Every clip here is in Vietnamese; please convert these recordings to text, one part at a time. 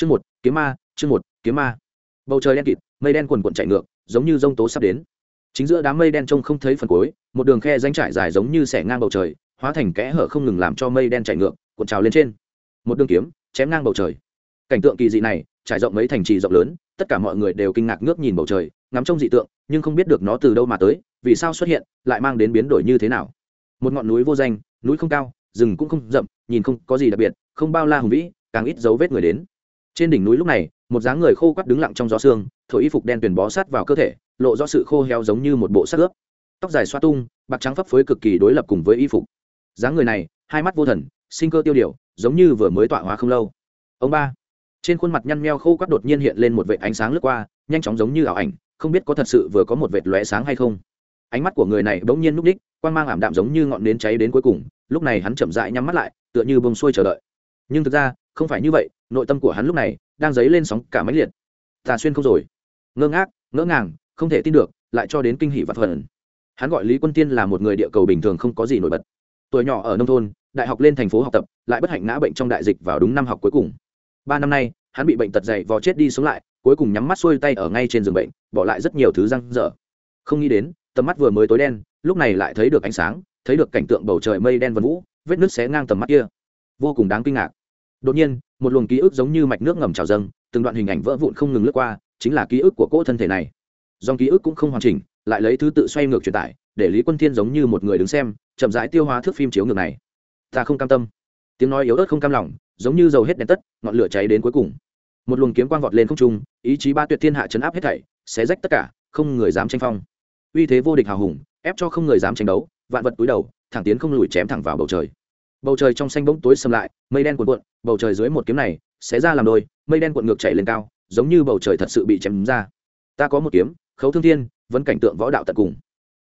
chương một, kiếm ma, chương một, kiếm ma. Bầu trời đen kịt, mây đen quần quần chạy ngược, giống như rông tố sắp đến. Chính giữa đám mây đen trông không thấy phần cuối, một đường khe danh trải dài giống như xẻ ngang bầu trời, hóa thành kẽ hở không ngừng làm cho mây đen chạy ngược, cuộn trào lên trên. Một đường kiếm, chém ngang bầu trời. Cảnh tượng kỳ dị này, trải rộng mấy thành trì rộng lớn, tất cả mọi người đều kinh ngạc ngước nhìn bầu trời, ngắm trông dị tượng, nhưng không biết được nó từ đâu mà tới, vì sao xuất hiện, lại mang đến biến đổi như thế nào. Một ngọn núi vô danh, núi không cao, rừng cũng không rậm, nhìn không có gì đặc biệt, không bao la hùng vĩ, càng ít dấu vết người đến trên đỉnh núi lúc này, một dáng người khô quắt đứng lặng trong gió sương, thổi y phục đen tuyền bó sát vào cơ thể, lộ rõ sự khô heo giống như một bộ sát ướp. Tóc dài xoa tung, bạc trắng phấp phới cực kỳ đối lập cùng với y phục. Dáng người này, hai mắt vô thần, sinh cơ tiêu điều, giống như vừa mới tọa hóa không lâu. Ông ba, trên khuôn mặt nhăn meo khô quắt đột nhiên hiện lên một vệt ánh sáng lướt qua, nhanh chóng giống như ảo ảnh, không biết có thật sự vừa có một vệt lóe sáng hay không. Ánh mắt của người này bỗng nhiên núp đích quan mang ảm đạm giống như ngọn nến cháy đến cuối cùng, lúc này hắn chậm rãi nhắm mắt lại, tựa như bông xuôi chờ đợi. Nhưng thực ra, không phải như vậy nội tâm của hắn lúc này đang dấy lên sóng cả máy liệt. Tà xuyên không rồi. Ngơ ngác, ngỡ ngàng, không thể tin được, lại cho đến kinh hỷ vật phần hắn gọi lý quân tiên là một người địa cầu bình thường không có gì nổi bật. Tuổi nhỏ ở nông thôn, đại học lên thành phố học tập, lại bất hạnh ngã bệnh trong đại dịch vào đúng năm học cuối cùng. Ba năm nay, hắn bị bệnh tật dày vò chết đi sống lại, cuối cùng nhắm mắt xuôi tay ở ngay trên giường bệnh, bỏ lại rất nhiều thứ răng dở không nghĩ đến, tầm mắt vừa mới tối đen, lúc này lại thấy được ánh sáng, thấy được cảnh tượng bầu trời mây đen vân vũ, vết nước xé ngang tầm mắt kia. Vô cùng đáng kinh ngạc. Đột nhiên một luồng ký ức giống như mạch nước ngầm trào dâng, từng đoạn hình ảnh vỡ vụn không ngừng lướt qua, chính là ký ức của cỗ thân thể này. Dòng ký ức cũng không hoàn chỉnh, lại lấy thứ tự xoay ngược truyền tải, để lý quân thiên giống như một người đứng xem, chậm rãi tiêu hóa thước phim chiếu ngược này. Ta không cam tâm. Tiếng nói yếu ớt không cam lòng, giống như dầu hết đèn tất, ngọn lửa cháy đến cuối cùng. Một luồng kiếm quang vọt lên không trung, ý chí ba tuyệt thiên hạ chấn áp hết thảy, xé rách tất cả, không người dám tranh phong. Uy thế vô địch hào hùng, ép cho không người dám tranh đấu, vạn vật túi đầu, thẳng tiến không lùi chém thẳng vào bầu trời bầu trời trong xanh bỗng tối xâm lại, mây đen cuộn cuộn, bầu trời dưới một kiếm này sẽ ra làm đôi, mây đen cuộn ngược chảy lên cao, giống như bầu trời thật sự bị chém ra. Ta có một kiếm, khấu thương thiên vẫn cảnh tượng võ đạo tận cùng.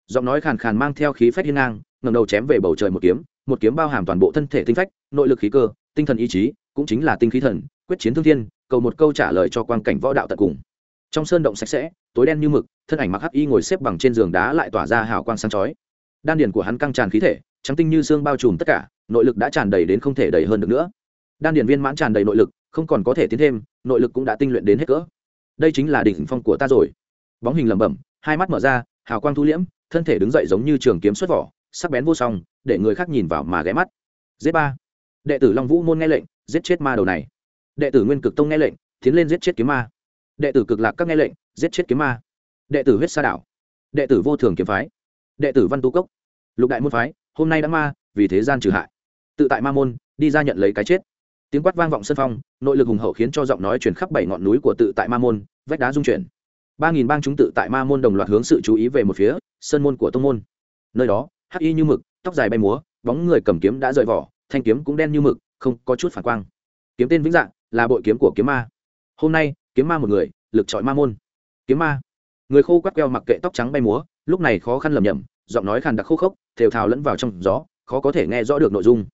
Giọng nói khàn khàn mang theo khí phách hiên ngang ngầm đầu chém về bầu trời một kiếm một kiếm bao hàm toàn bộ thân thể tinh phách, nội lực khí cơ, tinh thần ý chí, cũng chính là tinh khí thần, quyết chiến thương thiên, cầu một câu trả lời cho quang cảnh võ đạo tận cùng. Trong sơn động sạch sẽ, tối đen như mực, thân ảnh mặc hắc y ngồi xếp bằng trên giường đá lại tỏa ra hào quang sáng chói. Đan điền của hắn căng tràn khí thể trắng tinh như xương bao trùm tất cả, nội lực đã tràn đầy đến không thể đầy hơn được nữa. Đan điền viên mãn tràn đầy nội lực, không còn có thể tiến thêm, nội lực cũng đã tinh luyện đến hết cỡ. Đây chính là đỉnh phong của ta rồi. Bóng hình lẩm bẩm, hai mắt mở ra, hào quang thu liễm, thân thể đứng dậy giống như trường kiếm xuất vỏ, sắc bén vô song, để người khác nhìn vào mà ghé mắt. Giết ba. Đệ tử long vũ môn nghe lệnh, giết chết ma đầu này. Đệ tử nguyên cực tông nghe lệnh, tiến lên giết chết kiếm ma. Đệ tử cực lạc các nghe lệnh, giết chết kiếm ma. Đệ tử huyết sa đảo. Đệ tử vô thường kiếm phái. Đệ tử văn tu cốc. Lục đại môn phái hôm nay đã ma, vì thế gian trừ hại. Tự tại ma môn, đi ra nhận lấy cái chết. Tiếng quát vang vọng sân phong, nội lực hùng hậu khiến cho giọng nói chuyển khắp bảy ngọn núi của tự tại ma môn, vách đá dung chuyển. Ba nghìn bang chúng tự tại ma môn đồng loạt hướng sự chú ý về một phía sân môn của tông môn. Nơi đó, hắc y như mực, tóc dài bay múa, bóng người cầm kiếm đã rời vỏ, thanh kiếm cũng đen như mực, không có chút phản quang. Kiếm tên vĩnh dạng là bội kiếm của kiếm ma. Hôm nay, kiếm ma một người, lực trọi ma môn. Kiếm ma. Người khô quắt queo mặc kệ tóc trắng bay múa, lúc này khó khăn lầm nhầm giọng nói khàn đặc khô khốc, thều thào lẫn vào trong gió, khó có thể nghe rõ được nội dung.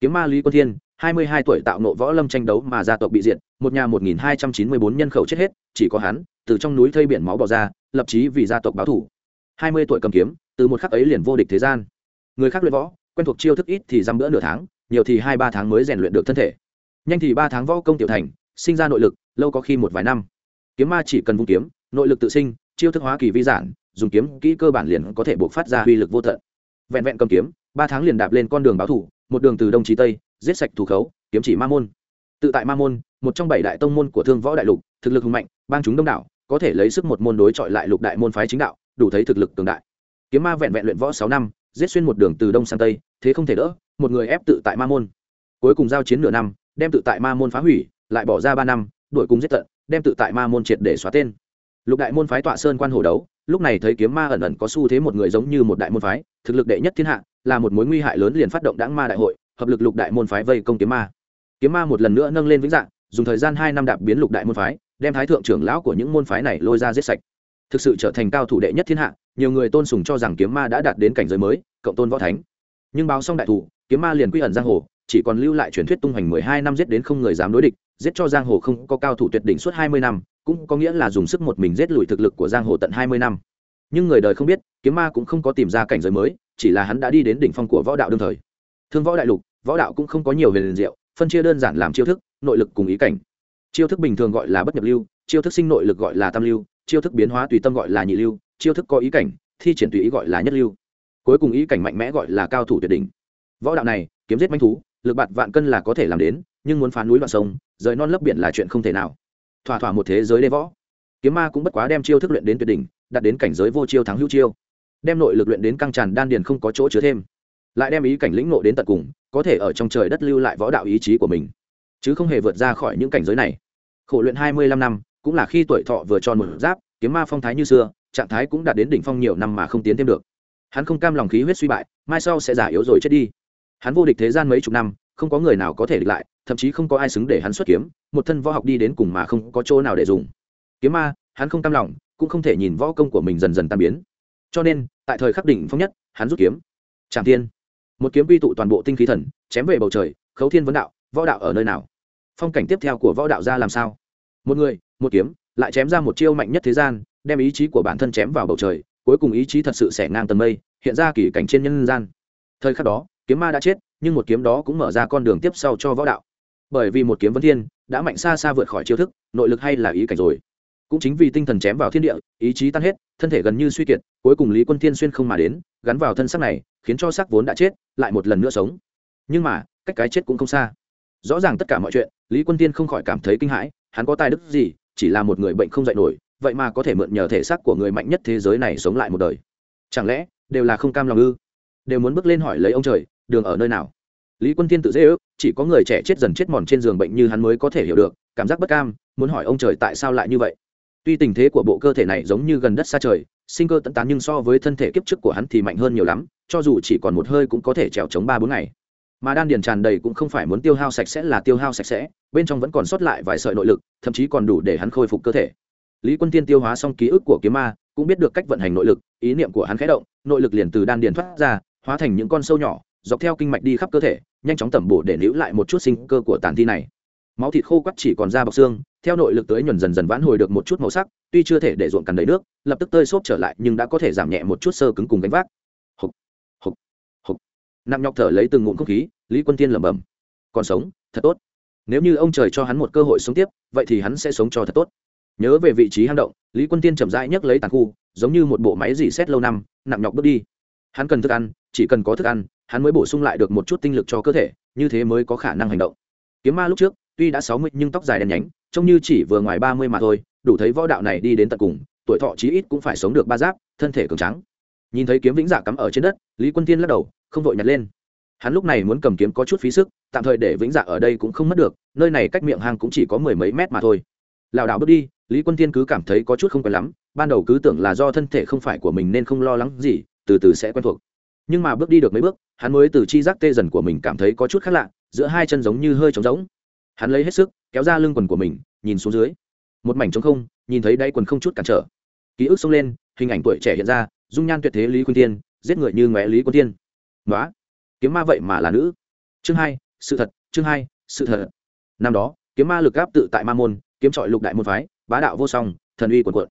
Kiếm ma lý quân thiên, hai mươi hai tuổi tạo nộ võ lâm tranh đấu mà gia tộc bị diệt, một nhà một nghìn hai trăm chín mươi bốn nhân khẩu chết hết, chỉ có hắn, từ trong núi thây biển máu bỏ ra, lập chí vì gia tộc báo thủ. hai mươi tuổi cầm kiếm, từ một khắc ấy liền vô địch thế gian. Người khác luyện võ, quen thuộc chiêu thức ít thì dăm bữa nửa tháng, nhiều thì hai ba tháng mới rèn luyện được thân thể. Nhanh thì ba tháng võ công tiểu thành, sinh ra nội lực, lâu có khi một vài năm. Kiếm ma chỉ cần vung kiếm, nội lực tự sinh, chiêu thức hóa kỳ vi giản dùng kiếm kỹ cơ bản liền có thể buộc phát ra uy lực vô tận. Vẹn vẹn cầm kiếm, ba tháng liền đạp lên con đường báo thủ, một đường từ đông chí tây, giết sạch thủ khấu, kiếm chỉ ma môn. Tự tại ma môn, một trong bảy đại tông môn của thương võ đại lục, thực lực hùng mạnh, bang chúng đông đảo, có thể lấy sức một môn đối chọi lại lục đại môn phái chính đạo, đủ thấy thực lực cường đại. Kiếm ma vẹn vẹn luyện võ sáu năm, giết xuyên một đường từ đông sang tây, thế không thể đỡ, một người ép tự tại ma môn. Cuối cùng giao chiến nửa năm, đem tự tại ma môn phá hủy, lại bỏ ra ba năm, đuổi cùng giết tận, đem tự tại ma môn triệt để xóa tên. Lục đại môn phái tọa sơn quan hồ đấu lúc này thấy kiếm ma ẩn ẩn có xu thế một người giống như một đại môn phái, thực lực đệ nhất thiên hạ, là một mối nguy hại lớn liền phát động đáng ma đại hội, hợp lực lục đại môn phái vây công kiếm ma. Kiếm ma một lần nữa nâng lên vĩnh dạng, dùng thời gian hai năm đạp biến lục đại môn phái, đem thái thượng trưởng lão của những môn phái này lôi ra giết sạch. Thực sự trở thành cao thủ đệ nhất thiên hạ, nhiều người tôn sùng cho rằng kiếm ma đã đạt đến cảnh giới mới, cộng tôn võ thánh. Nhưng báo xong đại thủ, kiếm ma liền quy ẩn giang hồ, chỉ còn lưu lại truyền thuyết tung hoành mười hai năm giết đến không người dám đối địch giết cho giang hồ không có cao thủ tuyệt đỉnh suốt hai mươi năm, cũng có nghĩa là dùng sức một mình giết lùi thực lực của giang hồ tận hai mươi năm. Nhưng người đời không biết, kiếm ma cũng không có tìm ra cảnh giới mới, chỉ là hắn đã đi đến đỉnh phong của võ đạo đương thời. Thương võ đại lục, võ đạo cũng không có nhiều huyền liền diệu, phân chia đơn giản làm chiêu thức, nội lực cùng ý cảnh. Chiêu thức bình thường gọi là bất nhập lưu, chiêu thức sinh nội lực gọi là tam lưu, chiêu thức biến hóa tùy tâm gọi là nhị lưu, chiêu thức có ý cảnh, thi triển tùy ý gọi là nhất lưu. Cuối cùng ý cảnh mạnh mẽ gọi là cao thủ tuyệt đỉnh. Võ đạo này, kiếm giết manh thú, lực bạt vạn cân là có thể làm đến nhưng muốn phá núi đoạn sông, rời non lấp biển là chuyện không thể nào. Thỏa thỏa một thế giới đê võ. Kiếm ma cũng bất quá đem chiêu thức luyện đến tuyệt đỉnh đặt đến cảnh giới vô chiêu thắng hữu chiêu. Đem nội lực luyện đến căng tràn đan điền không có chỗ chứa thêm. Lại đem ý cảnh lĩnh nộ đến tận cùng, có thể ở trong trời đất lưu lại võ đạo ý chí của mình. Chứ không hề vượt ra khỏi những cảnh giới này. Khổ luyện hai mươi lăm năm, cũng là khi tuổi thọ vừa tròn một giáp, kiếm ma phong thái như xưa, trạng thái cũng đạt đến đỉnh phong nhiều năm mà không tiến thêm được. Hắn không cam lòng khí huyết suy bại, mai sau sẽ giả yếu rồi chết đi. Hắn vô địch thế gian mấy chục năm không có người nào có thể địch lại thậm chí không có ai xứng để hắn xuất kiếm một thân võ học đi đến cùng mà không có chỗ nào để dùng. Kiếm ma hắn không cam lòng cũng không thể nhìn võ công của mình dần dần tan biến. Cho nên tại thời khắc đỉnh phong nhất hắn rút kiếm. Tràng thiên, một kiếm quy tụ toàn bộ tinh khí thần chém về bầu trời khấu thiên vấn đạo võ đạo ở nơi nào? Phong cảnh tiếp theo của võ đạo ra làm sao? Một người một kiếm lại chém ra một chiêu mạnh nhất thế gian đem ý chí của bản thân chém vào bầu trời cuối cùng ý chí thật sự xẻ ngang tầng mây hiện ra kỳ cảnh trên nhân gian. Thời khắc đó kiếm ma đã chết, nhưng một kiếm đó cũng mở ra con đường tiếp sau cho võ đạo. Bởi vì một kiếm vấn thiên đã mạnh xa xa vượt khỏi chiêu thức, nội lực hay là ý cảnh rồi. Cũng chính vì tinh thần chém vào thiên địa, ý chí tan hết, thân thể gần như suy kiệt, cuối cùng lý quân thiên xuyên không mà đến, gắn vào thân xác này, khiến cho xác vốn đã chết, lại một lần nữa sống. Nhưng mà, cách cái chết cũng không xa. Rõ ràng tất cả mọi chuyện, lý quân tiên không khỏi cảm thấy kinh hãi, hắn có tài đức gì, chỉ là một người bệnh không dạy nổi, vậy mà có thể mượn nhờ thể xác của người mạnh nhất thế giới này sống lại một đời. Chẳng lẽ, đều là không cam lòng ư? Đều muốn bước lên hỏi lấy ông trời đường ở nơi nào? Lý quân Thiên tự dễ ước, chỉ có người trẻ chết dần chết mòn trên giường bệnh như hắn mới có thể hiểu được, cảm giác bất cam, muốn hỏi ông trời tại sao lại như vậy. Tuy tình thế của bộ cơ thể này giống như gần đất xa trời, sinh cơ tận tán nhưng so với thân thể kiếp trước của hắn thì mạnh hơn nhiều lắm, cho dù chỉ còn một hơi cũng có thể trèo chống ba bốn ngày. Mà đan điền tràn đầy cũng không phải muốn tiêu hao sạch sẽ là tiêu hao sạch sẽ, bên trong vẫn còn sót lại vài sợi nội lực, thậm chí còn đủ để hắn khôi phục cơ thể. Lý quân tiên tiêu hóa xong ký ức của kiếm ma, cũng biết được cách vận hành nội lực, ý niệm của hắn khẽ động, nội lực liền từ đan điền thoát ra, hóa thành những con sâu nhỏ dọc theo kinh mạch đi khắp cơ thể, nhanh chóng tẩm bổ để níu lại một chút sinh cơ của tàn thi này. Máu thịt khô quắt chỉ còn da bọc xương, theo nội lực tới nhuần dần dần vãn hồi được một chút màu sắc, tuy chưa thể để ruộng cằn đầy nước, lập tức tơi xốp trở lại nhưng đã có thể giảm nhẹ một chút sơ cứng cùng gánh vác. Hộc hộc hộc nằm nhọc thở lấy từng ngụm không khí, lý quân tiên lẩm bẩm. Còn sống, thật tốt. Nếu như ông trời cho hắn một cơ hội sống tiếp, vậy thì hắn sẽ sống cho thật tốt. Nhớ về vị trí hang động, lý quân tiên chậm rãi nhấc lấy tàn khu, giống như một bộ máy dỉ xét lâu năm, nặng nhọc bước đi. Hắn cần thức ăn, chỉ cần có thức ăn hắn mới bổ sung lại được một chút tinh lực cho cơ thể, như thế mới có khả năng hành động. Kiếm ma lúc trước, tuy đã sáu mươi nhưng tóc dài đen nhánh, trông như chỉ vừa ngoài ba mươi mà thôi, đủ thấy võ đạo này đi đến tận cùng, tuổi thọ chí ít cũng phải sống được ba giáp, thân thể cường trắng nhìn thấy kiếm vĩnh dạ cắm ở trên đất, lý quân tiên lắc đầu, không vội nhặt lên. Hắn lúc này muốn cầm kiếm có chút phí sức, tạm thời để vĩnh dạ ở đây cũng không mất được, nơi này cách miệng hang cũng chỉ có mười mấy mét mà thôi. Lảo đảo bước đi, lý quân tiên cứ cảm thấy có chút không quen lắm, ban đầu cứ tưởng là do thân thể không phải của mình nên không lo lắng gì, từ từ sẽ quen thuộc nhưng mà bước đi được mấy bước, hắn mới từ chi giác tê dần của mình cảm thấy có chút khác lạ, giữa hai chân giống như hơi trống rỗng. Hắn lấy hết sức, kéo ra lưng quần của mình, nhìn xuống dưới. Một mảnh trống không, nhìn thấy đáy quần không chút cản trở. Ký ức xông lên, hình ảnh tuổi trẻ hiện ra, dung nhan tuyệt thế lý quân tiên giết người như ngóe lý quân tiên nói kiếm ma vậy mà là nữ. Chương hai, sự thật, chương hai, sự thật. Năm đó, kiếm ma lực áp tự tại ma môn, kiếm trọi lục đại môn phái, bá đạo vô song, thần uy quần quận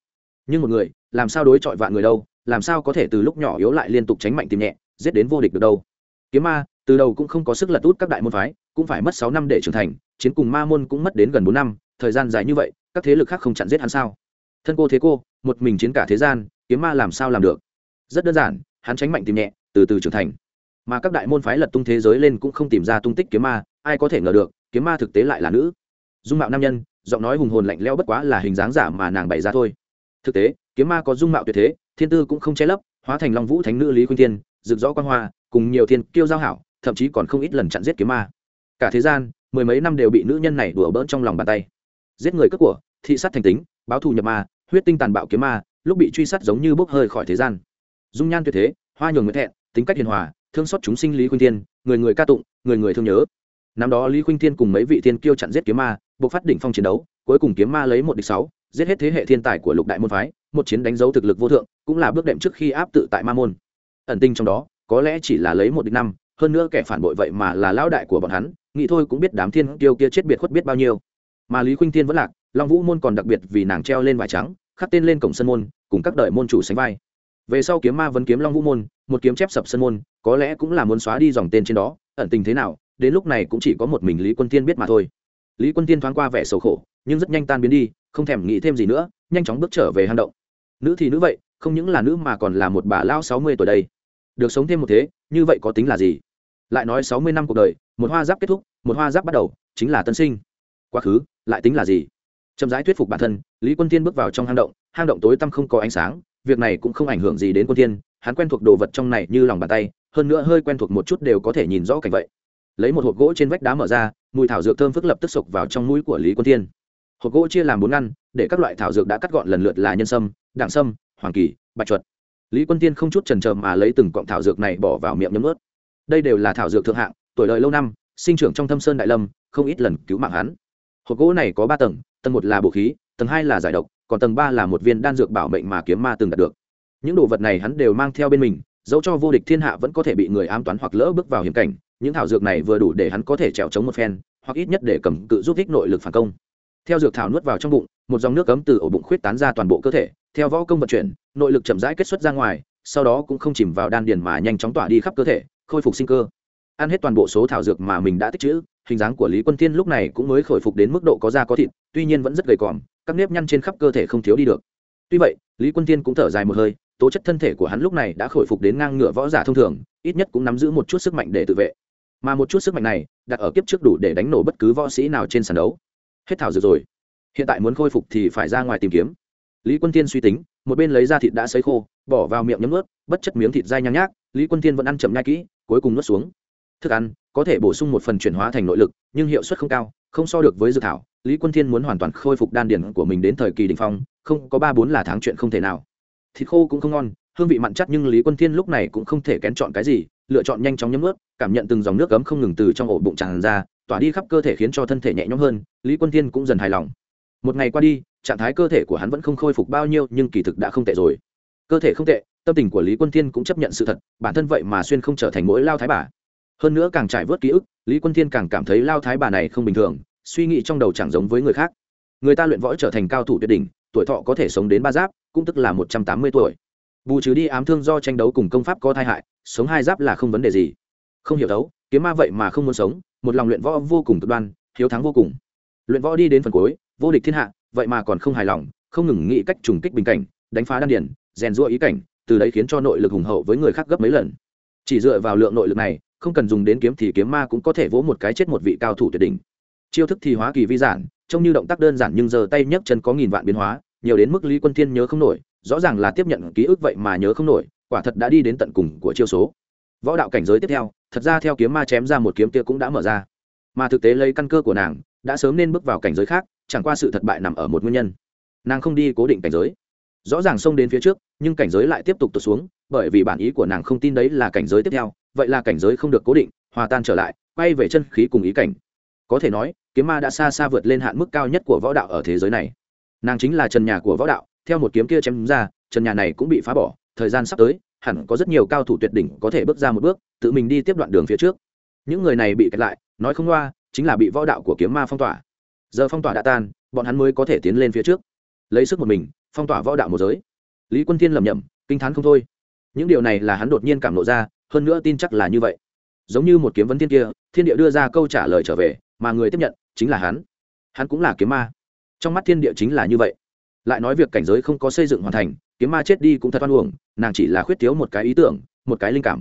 nhưng một người, làm sao đối chọi vạn người đâu, làm sao có thể từ lúc nhỏ yếu lại liên tục tránh mạnh tìm nhẹ giết đến vô địch được đâu. Kiếm ma, từ đầu cũng không có sức lật út các đại môn phái, cũng phải mất sáu năm để trưởng thành, chiến cùng ma môn cũng mất đến gần bốn năm, thời gian dài như vậy, các thế lực khác không chặn giết hắn sao? Thân cô thế cô, một mình chiến cả thế gian, kiếm ma làm sao làm được? Rất đơn giản, hắn tránh mạnh tìm nhẹ, từ từ trưởng thành. Mà các đại môn phái lật tung thế giới lên cũng không tìm ra tung tích kiếm ma, ai có thể ngờ được, kiếm ma thực tế lại là nữ. Dung mạo nam nhân, giọng nói hùng hồn lạnh lẽo bất quá là hình dáng giả mà nàng bày ra thôi. Thực tế, kiếm ma có dung mạo tuyệt thế, thiên tư cũng không che lấp, hóa thành long vũ thánh nữ lý khuyên tiên rực rõ quan hoa, cùng nhiều thiên kiêu giao hảo, thậm chí còn không ít lần chặn giết kiếm ma. Cả thế gian, mười mấy năm đều bị nữ nhân này đùa bỡn trong lòng bàn tay. Giết người cướp của, thị sát thành tính, báo thù nhập ma, huyết tinh tàn bạo kiếm ma, lúc bị truy sát giống như bốc hơi khỏi thế gian. Dung nhan tuyệt thế, hoa nhường nguyễn thẹn, tính cách hiền hòa, thương xót chúng sinh lý khuynh thiên, người người ca tụng, người người thương nhớ. Năm đó lý khuynh thiên cùng mấy vị thiên kiêu chặn giết kiếm ma, buộc phát đỉnh phong chiến đấu, cuối cùng kiếm ma lấy một địch sáu, giết hết thế hệ thiên tài của lục đại môn phái, một chiến đánh dấu thực lực vô thượng, cũng là bước đệm trước khi áp tự tại ma môn ẩn tinh trong đó, có lẽ chỉ là lấy một địch năm, hơn nữa kẻ phản bội vậy mà là lão đại của bọn hắn, nghĩ thôi cũng biết đám thiên kiêu kia chết biệt khuất biết bao nhiêu. Mà lý khuynh thiên vẫn lạc, long vũ môn còn đặc biệt vì nàng treo lên vải trắng, khắc tên lên cổng sân môn, cùng các đời môn chủ sánh vai. Về sau kiếm ma vẫn kiếm long vũ môn, một kiếm chép sập sân môn, có lẽ cũng là muốn xóa đi dòng tên trên đó, ẩn tình thế nào, đến lúc này cũng chỉ có một mình lý quân tiên biết mà thôi. Lý quân tiên thoáng qua vẻ sầu khổ, nhưng rất nhanh tan biến đi, không thèm nghĩ thêm gì nữa, nhanh chóng bước trở về hang động. Nữ thì nữ vậy, không những là nữ mà còn là một bà lao sáu mươi tuổi đây được sống thêm một thế, như vậy có tính là gì? Lại nói sáu mươi năm cuộc đời, một hoa giáp kết thúc, một hoa giáp bắt đầu, chính là tân sinh. Quá khứ, lại tính là gì? Chậm rãi thuyết phục bản thân, lý quân tiên bước vào trong hang động hang động tối tăm không có ánh sáng, việc này cũng không ảnh hưởng gì đến quân tiên hắn quen thuộc đồ vật trong này như lòng bàn tay, hơn nữa hơi quen thuộc một chút đều có thể nhìn rõ cảnh vậy. Lấy một hộp gỗ trên vách đá mở ra, mùi thảo dược thơm phức lập tức sộc vào trong mũi của lý quân tiên hộp gỗ chia làm bốn ngăn, để các loại thảo dược đã cắt gọn lần lượt là nhân sâm đảng sâm, hoàng kỳ, bạch chuột lý quân tiên không chút trần trờ mà lấy từng cọng thảo dược này bỏ vào miệng nhấm ướt đây đều là thảo dược thượng hạng, tuổi đời lâu năm, sinh trưởng trong thâm sơn đại lâm, không ít lần cứu mạng hắn. Hộp gỗ này có ba tầng tầng một là bộ khí, tầng hai là giải độc, còn tầng ba là một viên đan dược bảo mệnh mà kiếm ma từng đạt được. Những đồ vật này hắn đều mang theo bên mình, dẫu cho vô địch thiên hạ vẫn có thể bị người ám toán hoặc lỡ bước vào hiểm cảnh, những thảo dược này vừa đủ để hắn có thể trèo chống một phen, hoặc ít nhất để cầm cự giúp thích nội lực phản công. Theo dược thảo nuốt vào trong bụng một dòng nước cấm từ ổ bụng khuyết tán ra toàn bộ cơ thể, theo võ công vận chuyển, nội lực chậm rãi kết xuất ra ngoài, sau đó cũng không chìm vào đan điền mà nhanh chóng tỏa đi khắp cơ thể, khôi phục sinh cơ. Ăn hết toàn bộ số thảo dược mà mình đã tích trữ, hình dáng của lý quân tiên lúc này cũng mới khôi phục đến mức độ có da có thịt, tuy nhiên vẫn rất gầy còm, các nếp nhăn trên khắp cơ thể không thiếu đi được. Tuy vậy, lý quân tiên cũng thở dài một hơi, tố chất thân thể của hắn lúc này đã khôi phục đến ngang ngựa võ giả thông thường, ít nhất cũng nắm giữ một chút sức mạnh để tự vệ. Mà một chút sức mạnh này, đặt ở kiếp trước đủ để đánh nổ bất cứ võ sĩ nào trên sàn đấu. Hết thảo dược rồi hiện tại muốn khôi phục thì phải ra ngoài tìm kiếm. Lý quân tiên suy tính, một bên lấy ra thịt đã sấy khô, bỏ vào miệng nhấm ướt bất chất miếng thịt dai nhang nhác, lý quân tiên vẫn ăn chậm nhai kỹ, cuối cùng nuốt xuống. Thức ăn, có thể bổ sung một phần chuyển hóa thành nội lực, nhưng hiệu suất không cao, không so được với dự thảo, lý quân thiên muốn hoàn toàn khôi phục đan điển của mình đến thời kỳ đình phong, không, có ba bốn là tháng chuyện không thể nào. Thịt khô cũng không ngon, hương vị mặn chắc nhưng lý quân thiên lúc này cũng không thể kén chọn cái gì, lựa chọn nhanh chóng nhấm ướt cảm nhận từng dòng nước cấm không ngừng từ trong ổ bụng tràn ra, tỏa đi khắp cơ thể khiến cho thân thể nhẹ nhõm hơn, lý quân thiên cũng dần hài lòng một ngày qua đi, trạng thái cơ thể của hắn vẫn không khôi phục bao nhiêu, nhưng kỳ thực đã không tệ rồi. Cơ thể không tệ, tâm tình của lý quân thiên cũng chấp nhận sự thật, bản thân vậy mà xuyên không trở thành mỗi lao thái bà. Hơn nữa càng trải vớt ký ức, lý quân thiên càng cảm thấy lao thái bà này không bình thường, suy nghĩ trong đầu chẳng giống với người khác. Người ta luyện võ trở thành cao thủ tuyệt đỉnh, tuổi thọ có thể sống đến ba giáp, cũng tức là một trăm tám mươi tuổi. Bù trừ đi ám thương do tranh đấu cùng công pháp có thai hại, sống hai giáp là không vấn đề gì. Không hiểu đấu, kiếm ma vậy mà không muốn sống, một lòng luyện võ vô cùng cực đoan, hiếu thắng vô cùng. Luyện võ đi đến phần cuối vô địch thiên hạ, vậy mà còn không hài lòng, không ngừng nghĩ cách trùng kích bình cảnh, đánh phá đan điển rèn rũa ý cảnh, từ đấy khiến cho nội lực hùng hậu với người khác gấp mấy lần. Chỉ dựa vào lượng nội lực này, không cần dùng đến kiếm thì kiếm ma cũng có thể vỗ một cái chết một vị cao thủ tuyệt đỉnh. Chiêu thức thì hóa kỳ vi giản, trông như động tác đơn giản nhưng giờ tay nhấc chân có nghìn vạn biến hóa, nhiều đến mức lý quân thiên nhớ không nổi, rõ ràng là tiếp nhận ký ức vậy mà nhớ không nổi, quả thật đã đi đến tận cùng của chiêu số. Võ đạo cảnh giới tiếp theo, thật ra theo kiếm ma chém ra một kiếm kia cũng đã mở ra. Mà thực tế lấy căn cơ của nàng, đã sớm nên bước vào cảnh giới khác chẳng qua sự thất bại nằm ở một nguyên nhân. Nàng không đi cố định cảnh giới. Rõ ràng xông đến phía trước, nhưng cảnh giới lại tiếp tục tụt xuống, bởi vì bản ý của nàng không tin đấy là cảnh giới tiếp theo, vậy là cảnh giới không được cố định, hòa tan trở lại, quay về chân khí cùng ý cảnh. Có thể nói, kiếm ma đã xa xa vượt lên hạn mức cao nhất của võ đạo ở thế giới này. Nàng chính là trần nhà của võ đạo, theo một kiếm kia chém ra, trần nhà này cũng bị phá bỏ, thời gian sắp tới, hẳn có rất nhiều cao thủ tuyệt đỉnh có thể bước ra một bước, tự mình đi tiếp đoạn đường phía trước. Những người này bị kẹt lại, nói không loa chính là bị võ đạo của kiếm ma phong tỏa giờ phong tỏa đã tan, bọn hắn mới có thể tiến lên phía trước. Lấy sức một mình, phong tỏa võ đạo một giới. Lý quân tiên lầm nhầm kinh t h á n không thôi. Những điều này là hắn đột nhiên cảm lộ ra, hơn nữa tin chắc là như vậy. Giống như một kiếm vấn Thiên kia, thiên địa đưa ra câu trả lời trở về, mà người tiếp nhận chính là hắn. Hắn cũng là kiếm ma. Trong mắt thiên địa chính là như vậy. Lại nói việc cảnh giới không có xây dựng hoàn thành, kiếm ma chết đi cũng thật oan uổng, nàng chỉ là khuyết thiếu một cái ý tưởng, một cái linh cảm.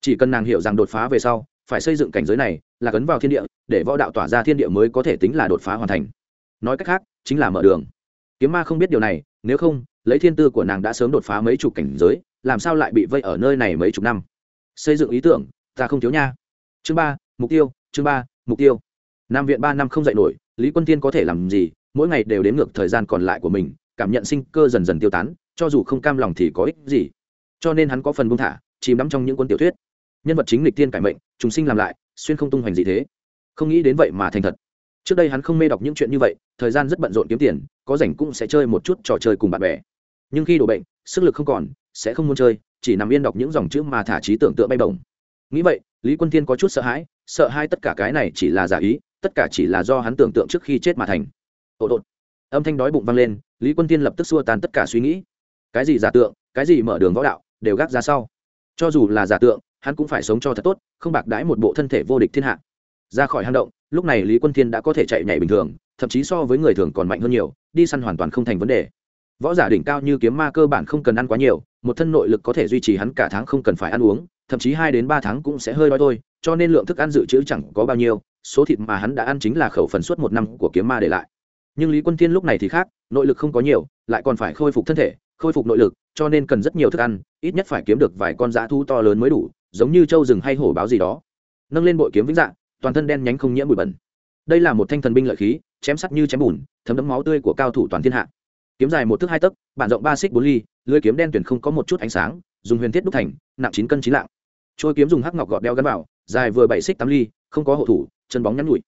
Chỉ cần nàng hiểu rằng đột phá về sau phải xây dựng cảnh giới này là cấn vào thiên địa, để võ đạo tỏa ra thiên địa mới có thể tính là đột phá hoàn thành. Nói cách khác, chính là mở đường. Kiếm ma không biết điều này, nếu không, lấy thiên tư của nàng đã sớm đột phá mấy chục cảnh giới, làm sao lại bị vây ở nơi này mấy chục năm? Xây dựng ý tưởng, ta không thiếu nha. Chương ba, mục tiêu, chương ba, mục tiêu. Nam viện ba năm không dạy nổi, lý quân tiên có thể làm gì? Mỗi ngày đều đến ngược thời gian còn lại của mình, cảm nhận sinh cơ dần dần tiêu tán, cho dù không cam lòng thì có ích gì. Cho nên hắn có phần buông thả, chìm đắm trong những cuốn tiểu thuyết. Nhân vật chính lịch tiên cải mệnh Trùng sinh làm lại, xuyên không tung hoành gì thế. Không nghĩ đến vậy mà thành thật. Trước đây hắn không mê đọc những chuyện như vậy, thời gian rất bận rộn kiếm tiền, có rảnh cũng sẽ chơi một chút trò chơi cùng bạn bè. Nhưng khi đổ bệnh, sức lực không còn, sẽ không muốn chơi, chỉ nằm yên đọc những dòng chữ mà thả trí tưởng tượng bay bổng. Nghĩ vậy, lý quân thiên có chút sợ hãi, sợ hai tất cả cái này chỉ là giả ý, tất cả chỉ là do hắn tưởng tượng trước khi chết mà thành. Ồ đột. Âm thanh đói bụng vang lên, lý quân thiên lập tức xua tan tất cả suy nghĩ. Cái gì giả tượng, cái gì mở đường võ đạo, đều gác ra sau. Cho dù là giả tượng hắn cũng phải sống cho thật tốt, không bạc đãi một bộ thân thể vô địch thiên hạ. Ra khỏi hang động, lúc này lý quân thiên đã có thể chạy nhảy bình thường, thậm chí so với người thường còn mạnh hơn nhiều, đi săn hoàn toàn không thành vấn đề. Võ giả đỉnh cao như kiếm ma cơ bản không cần ăn quá nhiều, một thân nội lực có thể duy trì hắn cả tháng không cần phải ăn uống, thậm chí hai đến ba tháng cũng sẽ hơi đói thôi, cho nên lượng thức ăn dự trữ chẳng có bao nhiêu, số thịt mà hắn đã ăn chính là khẩu phần suốt một năm của kiếm ma để lại. Nhưng lý quân thiên lúc này thì khác, nội lực không có nhiều, lại còn phải khôi phục thân thể, khôi phục nội lực, cho nên cần rất nhiều thức ăn, ít nhất phải kiếm được vài con dã thu to lớn mới đủ giống như trâu rừng hay hổ báo gì đó. Nâng lên bội kiếm vĩnh dạng, toàn thân đen nhánh không nhiễm bụi bẩn. Đây là một thanh thần binh lợi khí, chém sắt như chém bùn, thấm đẫm máu tươi của cao thủ toàn thiên hạ. Kiếm dài một thước hai tấc, bản rộng ba xích bốn ly, lưới kiếm đen tuyển không có một chút ánh sáng, dùng huyền thiết đúc thành, nặng chín cân chín lạng. Trôi kiếm dùng hắc ngọc gọt đeo gắn vào, dài vừa bảy xích tám ly, không có hộ thủ, chân bóng nhắn nhụi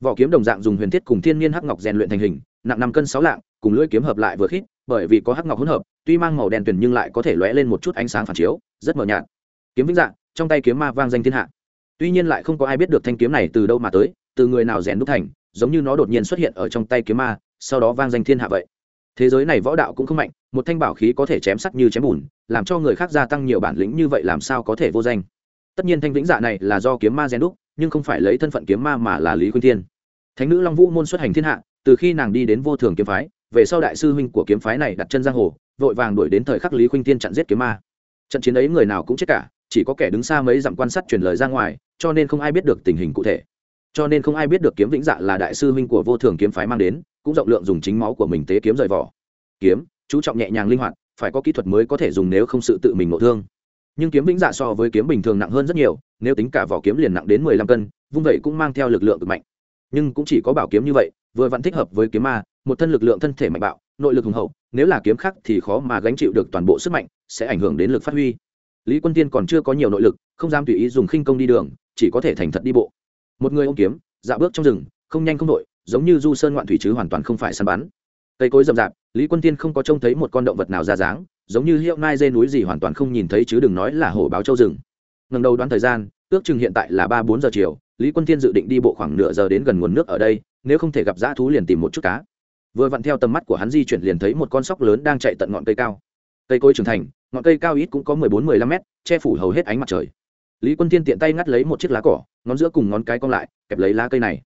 vỏ kiếm đồng dạng dùng huyền thiết cùng thiên nhiên hắc ngọc rèn luyện thành hình, nặng năm cân sáu lạng, cùng lưỡi kiếm hợp lại vừa khít, bởi vì có hắc ngọc hỗn hợp, tuy mang màu đen tuyển nhưng lại có thể lóe lên một chút ánh sáng phản chiếu, rất mờ nhạt. Kiếm vĩnh dạng trong tay kiếm ma vang danh thiên hạ. Tuy nhiên lại không có ai biết được thanh kiếm này từ đâu mà tới, từ người nào rèn đúc thành, giống như nó đột nhiên xuất hiện ở trong tay kiếm ma, sau đó vang danh thiên hạ vậy. Thế giới này võ đạo cũng không mạnh, một thanh bảo khí có thể chém sắt như chém bùn, làm cho người khác gia tăng nhiều bản lĩnh như vậy làm sao có thể vô danh? Tất nhiên thanh vĩnh dạ này là do kiếm ma rèn đúc, nhưng không phải lấy thân phận kiếm ma mà là lý khuynh thiên. Thánh nữ long vũ môn xuất hành thiên hạ, từ khi nàng đi đến vô thường kiếm phái, về sau đại sư huynh của kiếm phái này đặt chân giang hồ, vội vàng đuổi đến thời khắc lý khuynh thiên chặn giết kiếm ma. Trận chiến ấy người nào cũng chết cả chỉ có kẻ đứng xa mấy dặm quan sát truyền lời ra ngoài, cho nên không ai biết được tình hình cụ thể. Cho nên không ai biết được kiếm vĩnh dạ là đại sư huynh của vô thường kiếm phái mang đến, cũng rộng lượng dùng chính máu của mình tế kiếm rời vỏ. Kiếm, chú trọng nhẹ nhàng linh hoạt, phải có kỹ thuật mới có thể dùng nếu không sự tự mình ngộ thương. Nhưng kiếm vĩnh dạ so với kiếm bình thường nặng hơn rất nhiều, nếu tính cả vỏ kiếm liền nặng đến mười lăm cân, vung vậy cũng mang theo lực lượng cực mạnh. Nhưng cũng chỉ có bảo kiếm như vậy, vừa vẫn thích hợp với kiếm ma, một thân lực lượng thân thể mạnh bạo, nội lực hùng hậu, nếu là kiếm khác thì khó mà gánh chịu được toàn bộ sức mạnh, sẽ ảnh hưởng đến lực phát huy lý quân tiên còn chưa có nhiều nội lực, không dám tùy ý dùng khinh công đi đường, chỉ có thể thành thật đi bộ. Một người ôm kiếm dạo bước trong rừng, không nhanh không đội giống như du sơn ngoạn thủy chứ hoàn toàn không phải săn bắn. Cây cối rậm rạp, lý quân tiên không có trông thấy một con động vật nào ra dáng, giống như hiệu nai dê núi gì hoàn toàn không nhìn thấy chứ đừng nói là hổ báo châu rừng. Ngần đầu đoán thời gian, ước chừng hiện tại là ba bốn giờ chiều, lý quân tiên dự định đi bộ khoảng nửa giờ đến gần nguồn nước ở đây, nếu không thể gặp dã thú liền tìm một chút cá. Vừa vặn theo tầm mắt của hắn di chuyển liền thấy một con sóc lớn đang chạy tận ngọn cây cao cây cối trưởng thành, ngọn cây cao ít cũng có mười bốn, mười lăm mét, che phủ hầu hết ánh mặt trời. Lý quân tiên tiện tay ngắt lấy một chiếc lá cỏ, ngón giữa cùng ngón cái cong lại, kẹp lấy lá cây này.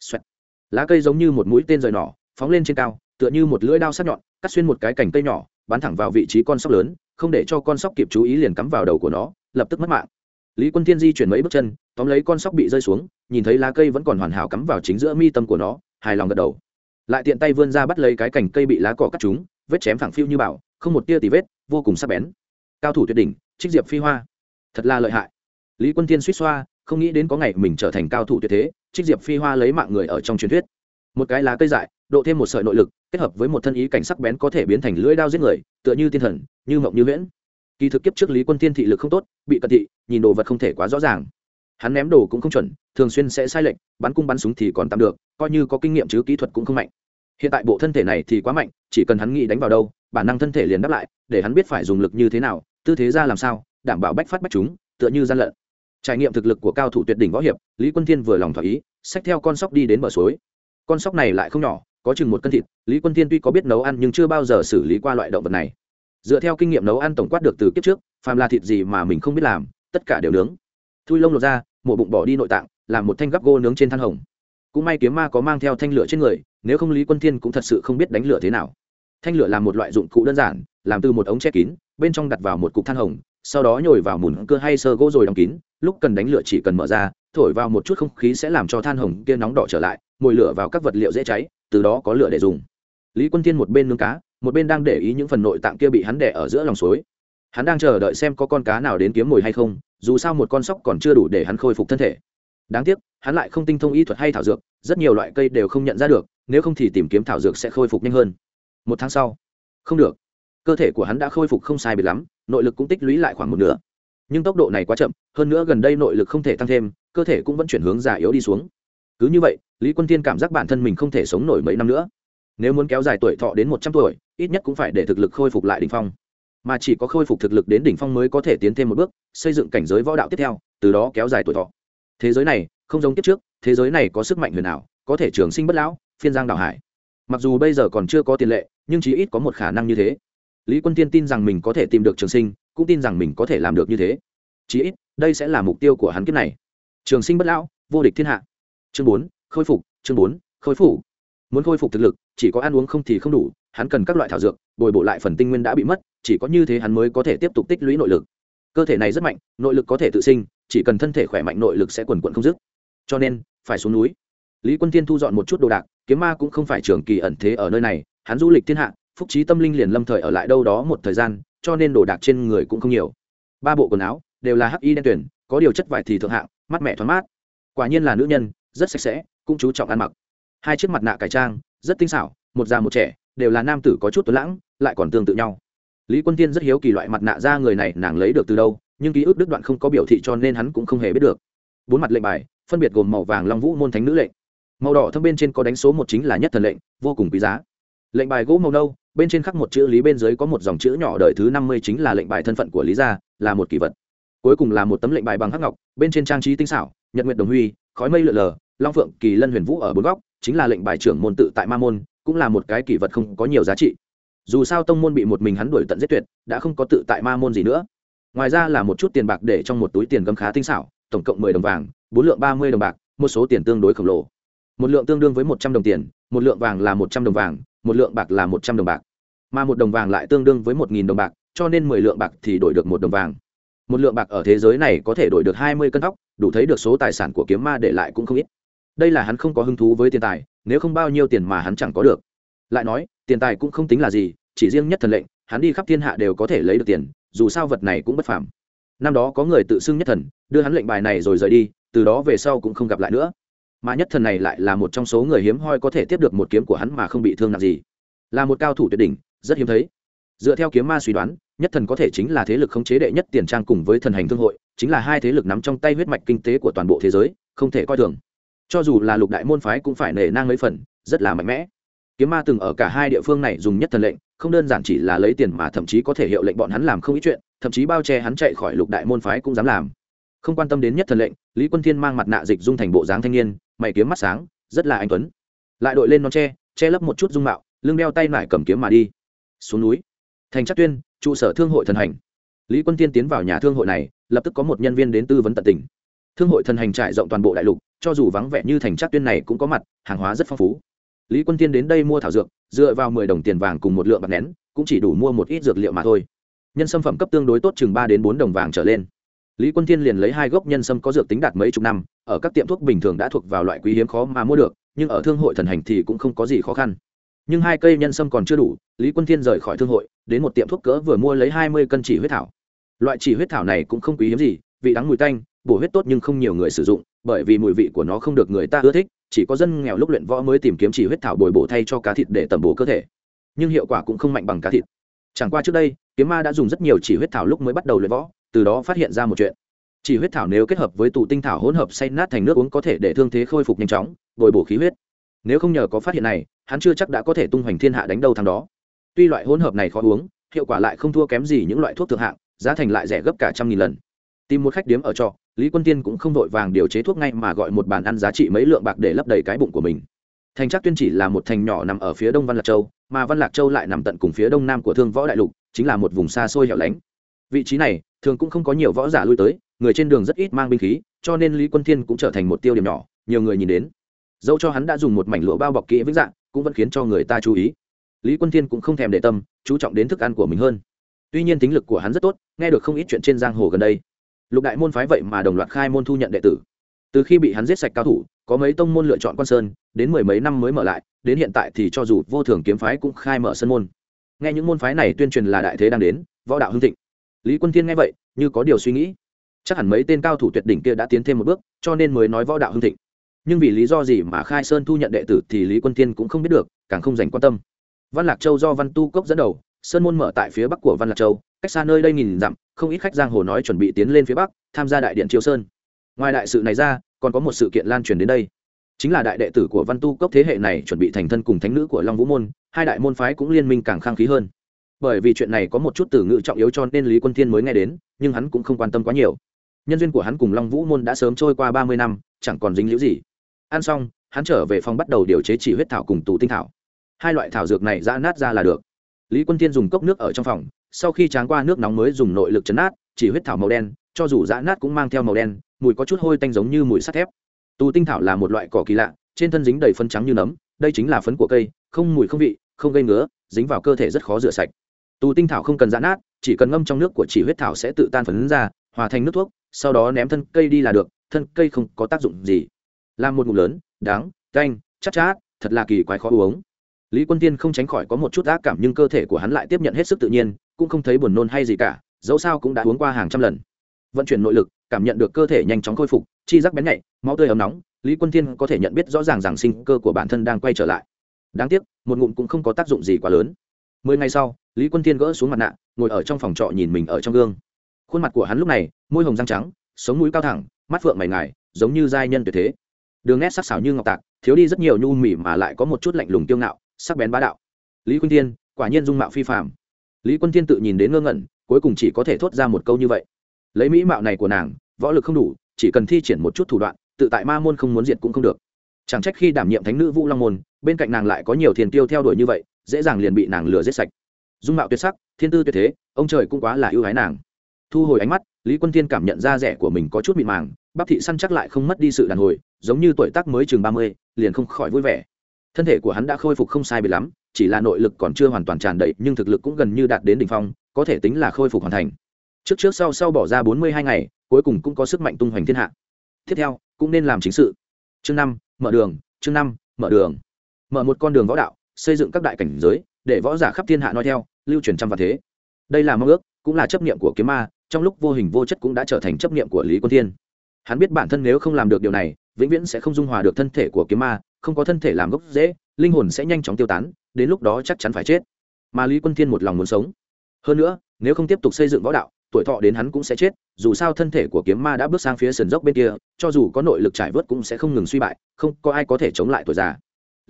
Xoẹt. lá cây giống như một mũi tên rời nỏ, phóng lên trên cao, tựa như một lưỡi đao sắc nhọn, cắt xuyên một cái cành cây nhỏ, bắn thẳng vào vị trí con sóc lớn, không để cho con sóc kịp chú ý liền cắm vào đầu của nó, lập tức mất mạng. Lý quân thiên di chuyển mấy bước chân, tóm lấy con sóc bị rơi xuống, nhìn thấy lá cây vẫn còn hoàn hảo cắm vào chính giữa mi tâm của nó, hài lòng gật đầu. Lại tiện tay vươn ra bắt lấy cái cành cây bị lá cỏ cắt trúng, vết chém thẳng phiêu như bảo không một tia tì vết, vô cùng sắc bén. Cao thủ tuyệt đỉnh, trích diệp phi hoa. Thật là lợi hại. Lý quân thiên suýt xoa, không nghĩ đến có ngày mình trở thành cao thủ tuyệt thế, trích diệp phi hoa lấy mạng người ở trong truyền thuyết. Một cái lá cây dại, độ thêm một sợi nội lực, kết hợp với một thân ý cảnh sắc bén có thể biến thành lưỡi đao giết người, tựa như tiên thần, như mộng như huyễn. Kỳ thực kiếp trước lý quân tiên thị lực không tốt, bị cận thị, nhìn đồ vật không thể quá rõ ràng. Hắn ném đồ cũng không chuẩn, thường xuyên sẽ sai lệch, bắn cung bắn súng thì còn tạm được, coi như có kinh nghiệm chứ kỹ thuật cũng không mạnh. Hiện tại bộ thân thể này thì quá mạnh, chỉ cần hắn nghĩ đánh vào đâu bản năng thân thể liền đáp lại, để hắn biết phải dùng lực như thế nào, tư thế ra làm sao, đảm bảo bách phát bách chúng, tựa như gian lận. Trải nghiệm thực lực của cao thủ tuyệt đỉnh võ hiệp, lý quân thiên vừa lòng thỏa ý, xách theo con sóc đi đến bờ suối. Con sóc này lại không nhỏ, có chừng một cân thịt, lý quân thiên tuy có biết nấu ăn nhưng chưa bao giờ xử lý qua loại động vật này. Dựa theo kinh nghiệm nấu ăn tổng quát được từ kiếp trước, phàm là thịt gì mà mình không biết làm, tất cả đều nướng. Thui lông lột ra mổ bụng bỏ đi nội tạng, làm một thanh gắp gô nướng trên than hồng. Cũng may kiếm ma có mang theo thanh lửa trên người, nếu không lý quân thiên cũng thật sự không biết đánh lửa thế nào thanh lửa là một loại dụng cụ đơn giản, làm từ một ống che kín, bên trong đặt vào một cục than hồng, sau đó nhồi vào mùn cưa hay sơ gỗ rồi đóng kín, lúc cần đánh lửa chỉ cần mở ra, thổi vào một chút không khí sẽ làm cho than hồng kia nóng đỏ trở lại, mồi lửa vào các vật liệu dễ cháy, từ đó có lửa để dùng. Lý quân thiên một bên nướng cá, một bên đang để ý những phần nội tạng kia bị hắn đẻ ở giữa lòng suối. Hắn đang chờ đợi xem có con cá nào đến kiếm mồi hay không, dù sao một con sóc còn chưa đủ để hắn khôi phục thân thể. Đáng tiếc, hắn lại không tinh thông y thuật hay thảo dược, rất nhiều loại cây đều không nhận ra được, nếu không thì tìm kiếm thảo dược sẽ khôi phục nhanh hơn một tháng sau. Không được. Cơ thể của hắn đã khôi phục không sai biệt lắm, nội lực cũng tích lũy lại khoảng một nửa. Nhưng tốc độ này quá chậm, hơn nữa gần đây nội lực không thể tăng thêm, cơ thể cũng vẫn chuyển hướng già yếu đi xuống. Cứ như vậy, lý quân tiên cảm giác bản thân mình không thể sống nổi mấy năm nữa. Nếu muốn kéo dài tuổi thọ đến một trăm tuổi, ít nhất cũng phải để thực lực khôi phục lại đ ỉ n h phong. Mà chỉ có khôi phục thực lực đến đỉnh phong mới có thể tiến thêm một bước, xây dựng cảnh giới võ đạo tiếp theo, từ đó kéo dài tuổi thọ. Thế giới này, không giống kiếp trước, thế giới này có sức mạnh huyền ảo, có thể trường sinh bất lão, phiên giang đạo hải. Mặc dù bây giờ còn chưa có tiền lệ nhưng chí ít có một khả năng như thế. Lý quân tiên tin rằng mình có thể tìm được trường sinh, cũng tin rằng mình có thể làm được như thế. Chí ít, đây sẽ là mục tiêu của hắn kiếp này. Trường sinh bất lão, vô địch thiên hạ. Chương bốn, khôi phục, chương bốn, khôi phục. Muốn khôi phục thực lực, chỉ có ăn uống không thì không đủ, hắn cần các loại thảo dược, bồi bổ lại phần tinh nguyên đã bị mất, chỉ có như thế hắn mới có thể tiếp tục tích lũy nội lực. Cơ thể này rất mạnh, nội lực có thể tự sinh, chỉ cần thân thể khỏe mạnh nội lực sẽ quần quận không dứt. Cho nên, phải xuống núi. Lý quân tiên thu dọn một chút đồ đạc, kiếm ma cũng không phải trường kỳ ẩn thế ở nơi này hắn du lịch thiên hạ, phúc trí tâm linh liền lâm thời ở lại đâu đó một thời gian, cho nên đồ đạc trên người cũng không nhiều. Ba bộ quần áo đều là hắc y đen tuyển, có điều chất vải thì thượng hạng mắt mẹ thoáng mát. Quả nhiên là nữ nhân, rất sạch sẽ, cũng chú trọng ăn mặc. Hai chiếc mặt nạ cải trang, rất tinh xảo, một già một trẻ, đều là nam tử có chút tuấn lãng, lại còn tương tự nhau. Lý quân tiên rất hiếu kỳ loại mặt nạ ra người này nàng lấy được từ đâu, nhưng ký ức đứt đoạn không có biểu thị cho nên hắn cũng không hề biết được. Bốn mặt lệnh bài, phân biệt gồm màu vàng long vũ môn thánh nữ lệnh. Màu đỏ thâm bên trên có đánh số một chính là nhất thần lệnh, vô cùng quý giá lệnh bài gỗ màu nâu, bên trên khắc một chữ lý bên dưới có một dòng chữ nhỏ đời thứ năm mươi chính là lệnh bài thân phận của lý gia, là một kỳ vật. Cuối cùng là một tấm lệnh bài bằng hắc ngọc, bên trên trang trí tinh xảo, nhật nguyệt đồng huy, khói mây lượn lờ, long phượng, kỳ lân huyền vũ ở bốn góc, chính là lệnh bài trưởng môn tự tại ma môn, cũng là một cái kỳ vật không có nhiều giá trị. Dù sao tông môn bị một mình hắn đuổi tận giết tuyệt, đã không có tự tại ma môn gì nữa. Ngoài ra là một chút tiền bạc để trong một túi tiền gấm khá tinh xảo, tổng cộng mười đồng vàng, bốn lượng ba mươi đồng bạc, một số tiền tương đối khổng lồ. Một lượng tương đương với một trăm đồng tiền, một lượng vàng là một trăm đồng vàng một lượng bạc là một trăm đồng bạc, mà một đồng vàng lại tương đương với một nghìn đồng bạc, cho nên mười lượng bạc thì đổi được một đồng vàng. Một lượng bạc ở thế giới này có thể đổi được hai mươi cân tóc, đủ thấy được số tài sản của kiếm ma để lại cũng không ít. Đây là hắn không có hứng thú với tiền tài, nếu không bao nhiêu tiền mà hắn chẳng có được. Lại nói, tiền tài cũng không tính là gì, chỉ riêng nhất thần lệnh, hắn đi khắp thiên hạ đều có thể lấy được tiền, dù sao vật này cũng bất phàm. Năm đó có người tự xưng nhất thần, đưa hắn lệnh bài này rồi rời đi, từ đó về sau cũng không gặp lại nữa mà nhất thần này lại là một trong số người hiếm hoi có thể tiếp được một kiếm của hắn mà không bị thương nặng gì. Là một cao thủ tuyệt đỉnh, rất hiếm thấy. Dựa theo kiếm ma suy đoán, nhất thần có thể chính là thế lực khống chế đệ nhất tiền trang cùng với thần hành thương hội, chính là hai thế lực nắm trong tay huyết mạch kinh tế của toàn bộ thế giới, không thể coi thường. Cho dù là lục đại môn phái cũng phải nể nang mấy phần, rất là mạnh mẽ. Kiếm ma từng ở cả hai địa phương này dùng nhất thần lệnh, không đơn giản chỉ là lấy tiền mà thậm chí có thể hiệu lệnh bọn hắn làm không ít chuyện, thậm chí bao che hắn chạy khỏi lục đại môn phái cũng dám làm. Không quan tâm đến nhất thần lệnh, lý quân thiên mang mặt nạ dịch dung thành bộ dáng thanh niên mày kiếm mắt sáng, rất là anh tuấn. Lại đội lên non tre, che lấp một chút dung mạo, lưng đeo tay nải cầm kiếm mà đi. Xuống núi. Thành chắc tuyên, trụ sở thương hội thần hành. Lý quân tiên tiến vào nhà thương hội này, lập tức có một nhân viên đến tư vấn tận tình. Thương hội thần hành trải rộng toàn bộ đại lục, cho dù vắng vẻ như thành chắc tuyên này cũng có mặt, hàng hóa rất phong phú. Lý quân tiên đến đây mua thảo dược, dựa vào mười đồng tiền vàng cùng một lượng bạc nén, cũng chỉ đủ mua một ít dược liệu mà thôi. Nhân sâm phẩm cấp tương đối tốt chừng ba đến bốn đồng vàng trở lên lý quân Thiên liền lấy hai gốc nhân sâm có dược tính đạt mấy chục năm, ở các tiệm thuốc bình thường đã thuộc vào loại quý hiếm khó mà mua được, nhưng ở thương hội thần hành thì cũng không có gì khó khăn. Nhưng hai cây nhân sâm còn chưa đủ, lý quân thiên rời khỏi thương hội, đến một tiệm thuốc cỡ vừa mua lấy hai mươi cân chỉ huyết thảo. Loại chỉ huyết thảo này cũng không quý hiếm gì, vị đắng mùi tanh, bổ huyết tốt nhưng không nhiều người sử dụng, bởi vì mùi vị của nó không được người ta ưa thích, chỉ có dân nghèo lúc luyện võ mới tìm kiếm chỉ huyết thảo bồi bổ thay cho cá thịt để tẩm bổ cơ thể. Nhưng hiệu quả cũng không mạnh bằng cá thịt. Chẳng qua trước đây, kiếm ma đã dùng rất nhiều chỉ huyết thảo lúc mới bắt đầu luyện võ từ đó phát hiện ra một chuyện. Chỉ huyết thảo nếu kết hợp với tụ tinh thảo hỗn hợp xay nát thành nước uống có thể để thương thế khôi phục nhanh chóng, bồi bổ khí huyết. Nếu không nhờ có phát hiện này, hắn chưa chắc đã có thể tung hoành thiên hạ đánh đầu thằng đó. Tuy loại hỗn hợp này khó uống, hiệu quả lại không thua kém gì những loại thuốc thượng hạng, giá thành lại rẻ gấp cả trăm nghìn lần. Tìm một khách điếm ở trọ, lý quân tiên cũng không vội vàng điều chế thuốc ngay mà gọi một bàn ăn giá trị mấy lượng bạc để lấp đầy cái bụng của mình. Thành chắc tuyên chỉ là một thành nhỏ nằm ở phía đông văn lạc châu, mà văn lạc châu lại nằm tận cùng phía đông nam của thương võ đại lục, chính là một vùng xa xôi hẻo lánh. Vị trí này thường cũng không có nhiều võ giả lui tới, người trên đường rất ít mang binh khí, cho nên lý quân thiên cũng trở thành một tiêu điểm nhỏ, nhiều người nhìn đến. Dẫu cho hắn đã dùng một mảnh lụa bao bọc kỹ vĩnh dạng cũng vẫn khiến cho người ta chú ý. Lý quân thiên cũng không thèm để tâm, chú trọng đến thức ăn của mình hơn. Tuy nhiên tính lực của hắn rất tốt, nghe được không ít chuyện trên giang hồ gần đây. Lục đại môn phái vậy mà đồng loạt khai môn thu nhận đệ tử. Từ khi bị hắn giết sạch cao thủ, có mấy tông môn lựa chọn quan sơn, đến mười mấy năm mới mở lại, đến hiện tại thì cho dù vô thường kiếm phái cũng khai mở sân môn. Nghe những môn phái này tuyên truyền là đại thế đang đến, võ đạo hưng thịnh lý quân thiên nghe vậy, như có điều suy nghĩ. Chắc hẳn mấy tên cao thủ tuyệt đỉnh kia đã tiến thêm một bước, cho nên mới nói võ đạo hưng thịnh. Nhưng vì lý do gì mà khai sơn thu nhận đệ tử thì lý quân thiên cũng không biết được, càng không dành quan tâm. Văn lạc châu do văn tu cốc dẫn đầu, sơn môn mở tại phía bắc của văn lạc châu, cách xa nơi đây nghìn dặm, không ít khách giang hồ nói chuẩn bị tiến lên phía bắc, tham gia đại điện triều sơn. Ngoài đại sự này ra, còn có một sự kiện lan truyền đến đây. Chính là đại đệ tử của văn tu cốc thế hệ này chuẩn bị thành thân cùng thánh nữ của long vũ môn, hai đại môn phái cũng liên minh càng khang khí hơn bởi vì chuyện này có một chút từ ngữ trọng yếu cho nên lý quân thiên mới nghe đến, nhưng hắn cũng không quan tâm quá nhiều. Nhân duyên của hắn cùng long vũ môn đã sớm trôi qua ba mươi năm, chẳng còn dính liễu gì. Ăn xong, hắn trở về phòng bắt đầu điều chế chỉ huyết thảo cùng tù tinh thảo. Hai loại thảo dược này giã nát ra là được. Lý quân Thiên dùng cốc nước ở trong phòng, sau khi tráng qua nước nóng mới dùng nội lực chấn nát chỉ huyết thảo màu đen, cho dù giã nát cũng mang theo màu đen, mùi có chút hôi tanh giống như mùi sắt thép. Tù tinh thảo là một loại cỏ kỳ lạ, trên thân dính đầy phân trắng như nấm, đây chính là phấn của cây, không mùi không vị, không gây ngứa, dính vào cơ thể rất khó rửa sạch tù tinh thảo không cần giãn nát, chỉ cần ngâm trong nước của chỉ huyết thảo sẽ tự tan phấn ra, hòa thành nước thuốc, sau đó ném thân cây đi là được, thân cây không có tác dụng gì. Làm một ngụm lớn đáng canh chắc chát, thật là kỳ quái khó uống. Lý quân tiên không tránh khỏi có một chút ác cảm nhưng cơ thể của hắn lại tiếp nhận hết sức tự nhiên, cũng không thấy buồn nôn hay gì cả, dẫu sao cũng đã uống qua hàng trăm lần. Vận chuyển nội lực, cảm nhận được cơ thể nhanh chóng khôi phục, chi giác bén nhạy, máu tươi ấm nóng, lý quân tiên có thể nhận biết rõ ràng rằng sinh cơ của bản thân đang quay trở lại. Đáng tiếc, một ngụm cũng không có tác dụng gì quá lớn mười ngày sau, lý quân tiên gỡ xuống mặt nạ, ngồi ở trong phòng trọ nhìn mình ở trong gương. Khuôn mặt của hắn lúc này, môi hồng răng trắng, sống mũi cao thẳng, mắt phượng mày ngài, giống như giai nhân tuyệt thế. Đường nét sắc sảo như ngọc tạc, thiếu đi rất nhiều nhu mỉ mà lại có một chút lạnh lùng tiêu ngạo, sắc bén bá đạo. Lý quân tiên quả nhiên dung mạo phi phạm lý quân tiên tự nhìn đến ngơ ngẩn, cuối cùng chỉ có thể thốt ra một câu như vậy. Lấy mỹ mạo này của nàng, võ lực không đủ, chỉ cần thi triển một chút thủ đoạn, tự tại ma môn không muốn diệt cũng không được. Chẳng trách khi đảm nhiệm thánh nữ vũ long môn, bên cạnh nàng lại có nhiều thiền tiêu theo đuổi như vậy dễ dàng liền bị nàng lừa giết sạch. Dung mạo tuyệt sắc, thiên tư tuyệt thế, ông trời cũng quá là ưu ái nàng. Thu hồi ánh mắt, lý quân thiên cảm nhận ra rẻ của mình có chút mịn màng, bắp thị săn chắc lại không mất đi sự đàn hồi, giống như tuổi tác mới chừng ba mươi, liền không khỏi vui vẻ. Thân thể của hắn đã khôi phục không sai bị lắm, chỉ là nội lực còn chưa hoàn toàn tràn đầy, nhưng thực lực cũng gần như đạt đến đ ỉ n h phong, có thể tính là khôi phục hoàn thành. Trước trước sau sau bỏ ra bốn mươi hai ngày, cuối cùng cũng có sức mạnh tung hoành thiên hạ. Tiếp theo, cũng nên làm chính sự. Chương năm, mở đường, chương năm, mở đường. Mở một con đường võ đạo xây dựng các đại cảnh giới, để võ giả khắp thiên hạ nói theo, lưu truyền trăm và thế. Đây là mong ước, cũng là chấp niệm của kiếm ma, trong lúc vô hình vô chất cũng đã trở thành chấp niệm của lý quân thiên. Hắn biết bản thân nếu không làm được điều này, vĩnh viễn sẽ không dung hòa được thân thể của kiếm ma, không có thân thể làm gốc dễ linh hồn sẽ nhanh chóng tiêu tán, đến lúc đó chắc chắn phải chết. Mà lý quân thiên một lòng muốn sống. Hơn nữa, nếu không tiếp tục xây dựng võ đạo, tuổi thọ đến hắn cũng sẽ chết, dù sao thân thể của kiếm ma đã bước sang phía sườn dốc bên kia, cho dù có nội lực trải vớt cũng sẽ không ngừng suy bại, không có ai có thể chống lại tuổi già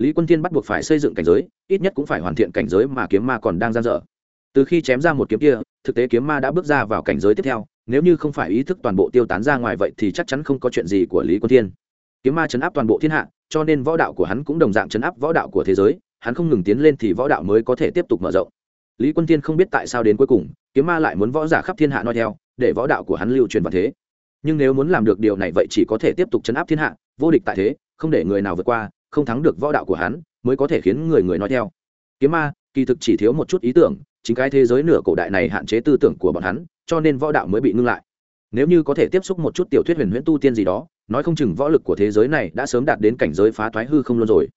lý quân thiên bắt buộc phải xây dựng cảnh giới, ít nhất cũng phải hoàn thiện cảnh giới mà kiếm ma còn đang gian dở. Từ khi chém ra một kiếm kia, thực tế kiếm ma đã bước ra vào cảnh giới tiếp theo, nếu như không phải ý thức toàn bộ tiêu tán ra ngoài vậy thì chắc chắn không có chuyện gì của lý quân thiên. Kiếm ma chấn áp toàn bộ thiên hạ, cho nên võ đạo của hắn cũng đồng dạng chấn áp võ đạo của thế giới, hắn không ngừng tiến lên thì võ đạo mới có thể tiếp tục mở rộng. Lý quân thiên không biết tại sao đến cuối cùng, kiếm ma lại muốn võ giả khắp thiên hạ nói theo, để võ đạo của hắn lưu truyền vào thế. Nhưng nếu muốn làm được điều này vậy chỉ có thể tiếp tục chấn áp thiên hạ, vô địch tại thế, không để người nào vượt qua không thắng được võ đạo của hắn, mới có thể khiến người người nói theo. Kiếm ma, kỳ thực chỉ thiếu một chút ý tưởng, chính cái thế giới nửa cổ đại này hạn chế tư tưởng của bọn hắn, cho nên võ đạo mới bị ngưng lại. Nếu như có thể tiếp xúc một chút tiểu thuyết huyền huyễn tu tiên gì đó, nói không chừng võ lực của thế giới này đã sớm đạt đến cảnh giới phá thoái hư không luôn rồi.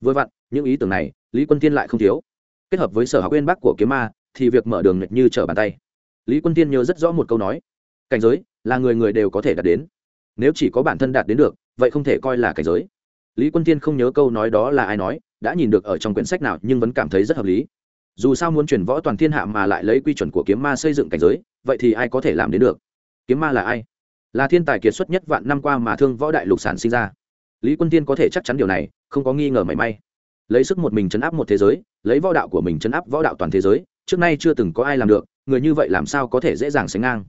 Vừa vặn, những ý tưởng này, lý quân tiên lại không thiếu. Kết hợp với sở học uyên bắc của kiếm ma, thì việc mở đường nghịch như trở bàn tay. Lý quân tiên nhớ rất rõ một câu nói, cảnh giới là người người đều có thể đạt đến. Nếu chỉ có bản thân đạt đến được, vậy không thể coi là cảnh giới lý quân tiên không nhớ câu nói đó là ai nói, đã nhìn được ở trong quyển sách nào nhưng vẫn cảm thấy rất hợp lý. Dù sao muốn truyền võ toàn thiên hạ mà lại lấy quy chuẩn của kiếm ma xây dựng cảnh giới, vậy thì ai có thể làm đến được? Kiếm ma là ai? Là thiên tài kiệt xuất nhất vạn năm qua mà thương võ đại lục sản sinh ra. Lý quân tiên có thể chắc chắn điều này, không có nghi ngờ mảy may. Lấy sức một mình chấn áp một thế giới, lấy võ đạo của mình chấn áp võ đạo toàn thế giới, trước nay chưa từng có ai làm được, người như vậy làm sao có thể dễ dàng sánh ngang?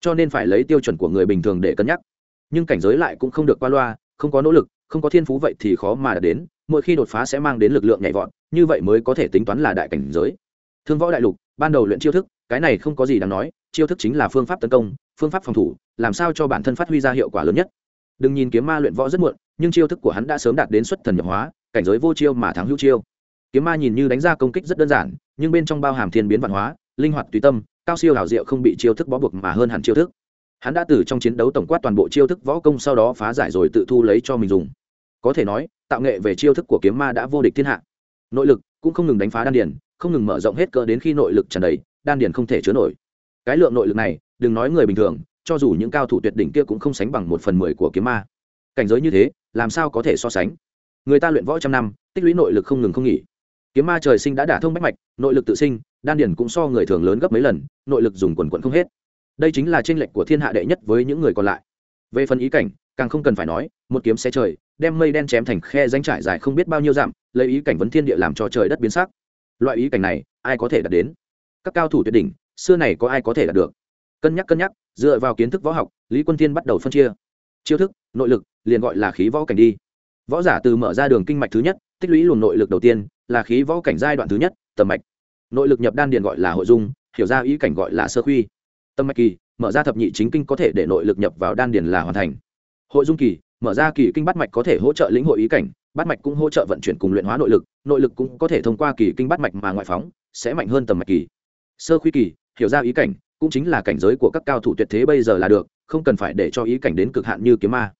Cho nên phải lấy tiêu chuẩn của người bình thường để cân nhắc. Nhưng cảnh giới lại cũng không được qua loa, không có nỗ lực không có thiên phú vậy thì khó mà đạt đến, mỗi khi đột phá sẽ mang đến lực lượng nhảy vọt, như vậy mới có thể tính toán là đại cảnh giới. Thương võ đại lục, ban đầu luyện chiêu thức, cái này không có gì đáng nói, chiêu thức chính là phương pháp tấn công, phương pháp phòng thủ, làm sao cho bản thân phát huy ra hiệu quả lớn nhất. Đừng nhìn kiếm ma luyện võ rất muộn, nhưng chiêu thức của hắn đã sớm đạt đến xuất thần nhập hóa, cảnh giới vô chiêu mà thắng hữu chiêu. Kiếm ma nhìn như đánh ra công kích rất đơn giản, nhưng bên trong bao hàm thiên biến văn hóa, linh hoạt tùy tâm, cao siêu hảo diệu không bị chiêu thức bó buộc mà hơn hẳn chiêu thức. Hắn đã từ trong chiến đấu tổng quát toàn bộ chiêu thức võ công sau đó phá giải rồi tự thu lấy cho mình dùng có thể nói, tạo nghệ về chiêu thức của kiếm ma đã vô địch thiên hạ. Nội lực cũng không ngừng đánh phá đan điền, không ngừng mở rộng hết cỡ đến khi nội lực tràn đầy, đan điền không thể chứa nổi. Cái lượng nội lực này, đừng nói người bình thường, cho dù những cao thủ tuyệt đỉnh kia cũng không sánh bằng một phần mười của kiếm ma. Cảnh giới như thế, làm sao có thể so sánh? Người ta luyện võ trăm năm, tích lũy nội lực không ngừng không nghỉ. Kiếm ma trời sinh đã đả thông bách mạch, nội lực tự sinh, đan điền cũng so người thường lớn gấp mấy lần, nội lực dùng quần quận không hết. Đây chính là tranh lệch của thiên hạ đệ nhất với những người còn lại. Về phần ý cảnh, càng không cần phải nói, một kiếm xe trời đem mây đen chém thành khe danh trải dài không biết bao nhiêu dặm, lấy ý cảnh vấn thiên địa làm cho trời đất biến sắc. Loại ý cảnh này, ai có thể đạt đến? Các cao thủ tuyệt đỉnh, xưa này có ai có thể đạt được? Cân nhắc cân nhắc, dựa vào kiến thức võ học, lý quân thiên bắt đầu phân chia. Chiêu thức, nội lực, liền gọi là khí võ cảnh đi. Võ giả từ mở ra đường kinh mạch thứ nhất, tích lũy luồng nội lực đầu tiên, là khí võ cảnh giai đoạn thứ nhất, tầm mạch. Nội lực nhập đan điền gọi là hội dung, hiểu ra ý cảnh gọi là sơ khuy. Tâm mạch kỳ, mở ra thập nhị chính kinh có thể để nội lực nhập vào đan điền là hoàn thành. Hội dung kỳ mở ra kỳ kinh bắt mạch có thể hỗ trợ lĩnh hội ý cảnh bát mạch cũng hỗ trợ vận chuyển cùng luyện hóa nội lực nội lực cũng có thể thông qua kỳ kinh bát mạch mà ngoại phóng, sẽ mạnh hơn tầm mạch kỳ. Sơ khuy kỳ, hiểu ra ý cảnh, cũng chính là cảnh giới của các cao thủ tuyệt thế bây giờ là được, không cần phải để cho ý cảnh đến cực hạn như kiếm ma.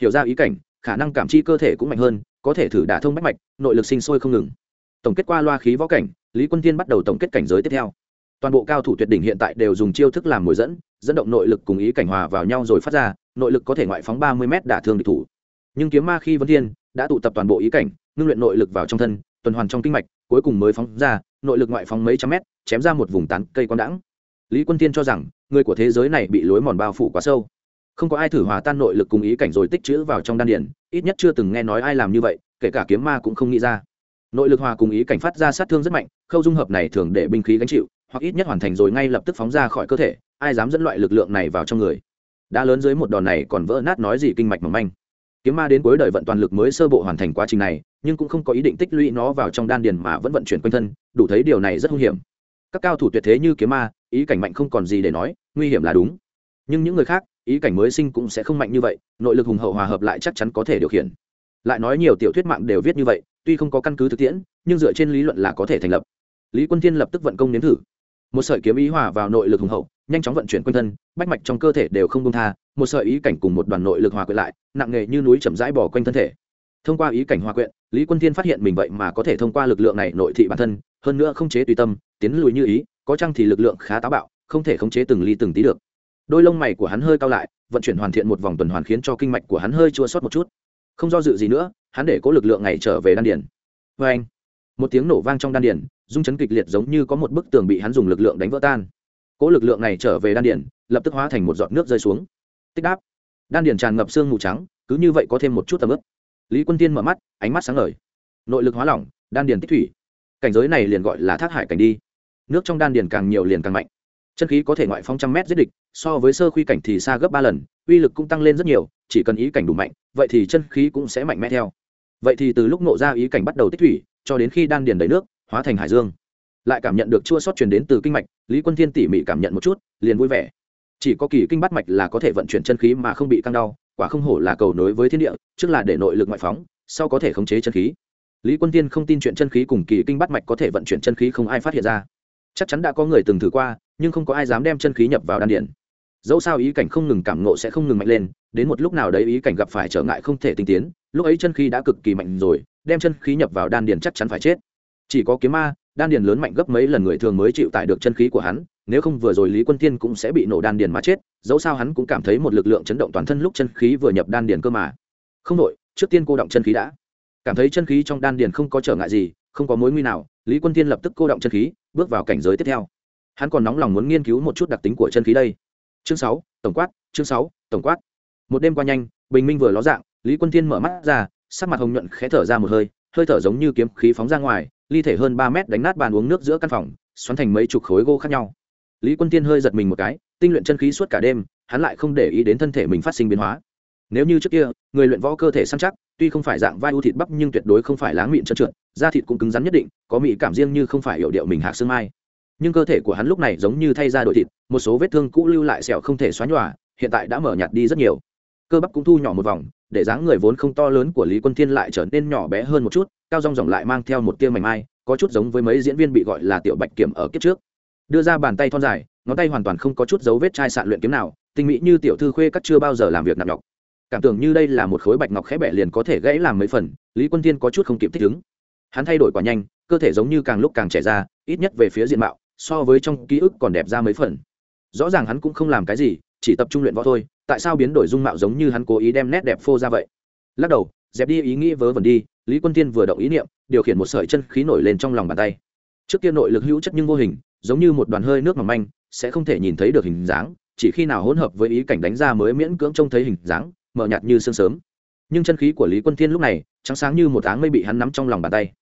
Hiểu ra ý cảnh, khả năng cảm chi cơ thể cũng mạnh hơn, có thể thử đả thông bách mạch, nội lực sinh sôi không ngừng. Tổng kết qua loa khí võ cảnh, lý quân tiên bắt đầu tổng kết cảnh giới tiếp theo toàn bộ cao thủ tuyệt đỉnh hiện tại đều dùng chiêu thức làm mồi dẫn dẫn động nội lực cùng ý cảnh hòa vào nhau rồi phát ra, nội lực có thể ngoại phóng ba mươi m đả thương địch thủ. Nhưng kiếm ma khi vân thiên đã tụ tập toàn bộ ý cảnh, ngưng luyện nội lực vào trong thân, tuần hoàn trong kinh mạch, cuối cùng mới phóng ra, nội lực ngoại phóng mấy trăm mét, chém ra một vùng tán cây quang đãng. Lý quân tiên cho rằng, người của thế giới này bị lối mòn bao phủ quá sâu. Không có ai thử hòa tan nội lực cùng ý cảnh rồi tích chữ vào trong đan điển ít nhất chưa từng nghe nói ai làm như vậy, kể cả kiếm ma cũng không nghĩ ra. Nội lực hòa cùng ý cảnh phát ra sát thương rất mạnh, khâu dung hợp này thường để binh khí gánh chịu hoặc ít nhất hoàn thành rồi ngay lập tức phóng ra khỏi cơ thể, ai dám dẫn loại lực lượng này vào trong người. Đã lớn dưới một đòn này còn vỡ nát nói gì kinh mạch mỏng manh. Kiếm ma đến cuối đời vận toàn lực mới sơ bộ hoàn thành quá trình này, nhưng cũng không có ý định tích lũy nó vào trong đan điền mà vẫn vận chuyển quanh thân, đủ thấy điều này rất hung hiểm. Các cao thủ tuyệt thế như kiếm ma, ý cảnh mạnh không còn gì để nói, nguy hiểm là đúng. Nhưng những người khác, ý cảnh mới sinh cũng sẽ không mạnh như vậy, nội lực hùng hậu hòa hợp lại chắc chắn có thể điều khiển. Lại nói nhiều tiểu thuyết mạng đều viết như vậy, tuy không có căn cứ thực tiễn, nhưng dựa trên lý luận là có thể thành lập. Lý quân thiên lập tức vận công nếm thử một sợi kiếm ý hòa vào nội lực hùng hậu, nhanh chóng vận chuyển quanh thân, bách mạch trong cơ thể đều không công tha, một sợi ý cảnh cùng một đoàn nội lực hòa quyện lại, nặng nghề như núi chậm rãi bỏ quanh thân thể. Thông qua ý cảnh hòa quyện, lý quân thiên phát hiện mình vậy mà có thể thông qua lực lượng này nội thị bản thân, hơn nữa không chế tùy tâm, tiến lùi như ý, có chăng thì lực lượng khá táo bạo, không thể khống chế từng ly từng tí được. Đôi lông mày của hắn hơi cao lại, vận chuyển hoàn thiện một vòng tuần hoàn khiến cho kinh mạch của hắn hơi chua sót một chút. Không do dự gì nữa, hắn để cố lực lượng này trở về đan điền. Vê anh một tiếng nổ vang trong đan điền Dung chấn kịch liệt giống như có một bức tường bị hắn dùng lực lượng đánh vỡ tan. Cỗ lực lượng này trở về đan điển, lập tức hóa thành một giọt nước rơi xuống. Tích đáp. Đan điển tràn ngập xương mù trắng cứ như vậy có thêm một chút tầm ướp lý quân tiên mở mắt ánh mắt sáng ngời. Nội lực hóa lỏng đan điển tích thủy. Cảnh giới này liền gọi là thác hải cảnh đi. Nước trong đan điển càng nhiều liền càng mạnh. Chân khí có thể ngoại phong trăm mét giết địch so với sơ khuy cảnh thì xa gấp ba lần uy lực cũng tăng lên rất nhiều chỉ cần ý cảnh đủ mạnh vậy thì chân khí cũng sẽ mạnh mẽ theo. Vậy thì từ lúc nộ ra ý cảnh bắt đầu tích thủy cho đến khi đan điền đầy nước hóa thành hải dương. Lại cảm nhận được chua sót truyền đến từ kinh mạch, lý quân thiên tỉ mỉ cảm nhận một chút, liền vui vẻ. Chỉ có kỳ kinh bắt mạch là có thể vận chuyển chân khí mà không bị căng đau, quả không hổ là cầu nối với thiên địa, trước là để nội lực ngoại phóng, sau có thể khống chế chân khí. Lý quân tiên không tin chuyện chân khí cùng kỳ kinh bắt mạch có thể vận chuyển chân khí không ai phát hiện ra. Chắc chắn đã có người từng thử qua, nhưng không có ai dám đem chân khí nhập vào đan điển dẫu sao ý cảnh không ngừng cảm ngộ sẽ không ngừng mạnh lên, đến một lúc nào đấy ý cảnh gặp phải trở ngại không thể tinh tiến, lúc ấy chân khí đã cực kỳ mạnh rồi, đem chân khí nhập vào đan điển chắc chắn phải chết chỉ có kiếm ma, đan điển lớn mạnh gấp mấy lần người thường mới chịu tải được chân khí của hắn, nếu không vừa rồi lý quân tiên cũng sẽ bị nổ đan điển mà chết, dẫu sao hắn cũng cảm thấy một lực lượng chấn động toàn thân lúc chân khí vừa nhập đan điển cơ mà. Không nội trước tiên cô động chân khí đã. Cảm thấy chân khí trong đan điển không có trở ngại gì, không có mối nguy nào, lý quân tiên lập tức cô động chân khí, bước vào cảnh giới tiếp theo. Hắn còn nóng lòng muốn nghiên cứu một chút đặc tính của chân khí đây. Chương sáu, tổng quát, chương sáu, tổng quát. Một đêm qua nhanh, bình minh vừa ló dạng, lý quân thiên mở mắt ra, sắc mặt hồng nhuận khẽ thở ra một hơi hơi thở giống như kiếm khí phóng ra ngoài ly thể hơn ba mét đánh nát bàn uống nước giữa căn phòng, xoắn thành mấy chục khối gỗ khác nhau. Lý quân tiên hơi giật mình một cái, tinh luyện chân khí suốt cả đêm, hắn lại không để ý đến thân thể mình phát sinh biến hóa. Nếu như trước kia, người luyện võ cơ thể săn chắc, tuy không phải dạng vai u thịt bắp nhưng tuyệt đối không phải láng mịn trơn trượt, da thịt cũng cứng rắn nhất định, có mị cảm riêng như không phải hiệu điệu mình hạc xương mai. Nhưng cơ thể của hắn lúc này giống như thay ra đổi thịt, một số vết thương cũ lưu lại sẹo không thể xóa nhòa, hiện tại đã mở nhạt đi rất nhiều. Cơ bắp cũng thu nhỏ một vòng để dáng người vốn không to lớn của lý quân thiên lại trở nên nhỏ bé hơn một chút, cao rong ròng lại mang theo một tia mảnh mai, có chút giống với mấy diễn viên bị gọi là tiểu bạch kiểm ở kiếp trước. Đưa ra bàn tay thon dài, ngón tay hoàn toàn không có chút dấu vết chai sạn luyện kiếm nào, tinh mỹ như tiểu thư khuê cắt chưa bao giờ làm việc nặng nhọc. Cảm tưởng như đây là một khối bạch ngọc khẽ bẻ liền có thể gãy làm mấy phần, lý quân thiên có chút không kịp thích ứng. Hắn thay đổi quá nhanh, cơ thể giống như càng lúc càng trẻ ra, ít nhất về phía diện mạo, so với trong ký ức còn đẹp ra mấy phần. Rõ ràng hắn cũng không làm cái gì chỉ tập trung luyện võ thôi, tại sao biến đổi dung mạo giống như hắn cố ý đem nét đẹp phô ra vậy? Lắc đầu dẹp đi ý nghĩ vớ vẩn đi, lý quân tiên vừa động ý niệm, điều khiển một sợi chân khí nổi lên trong lòng bàn tay. Trước kia nội lực hữu chất nhưng vô hình, giống như một đoàn hơi nước mỏng manh, sẽ không thể nhìn thấy được hình dáng, chỉ khi nào hỗn hợp với ý cảnh đánh ra mới miễn cưỡng trông thấy hình dáng, mờ nhạt như sương sớm. Nhưng chân khí của lý quân thiên lúc này, trắng sáng như một áng mây bị hắn nắm trong lòng bàn tay.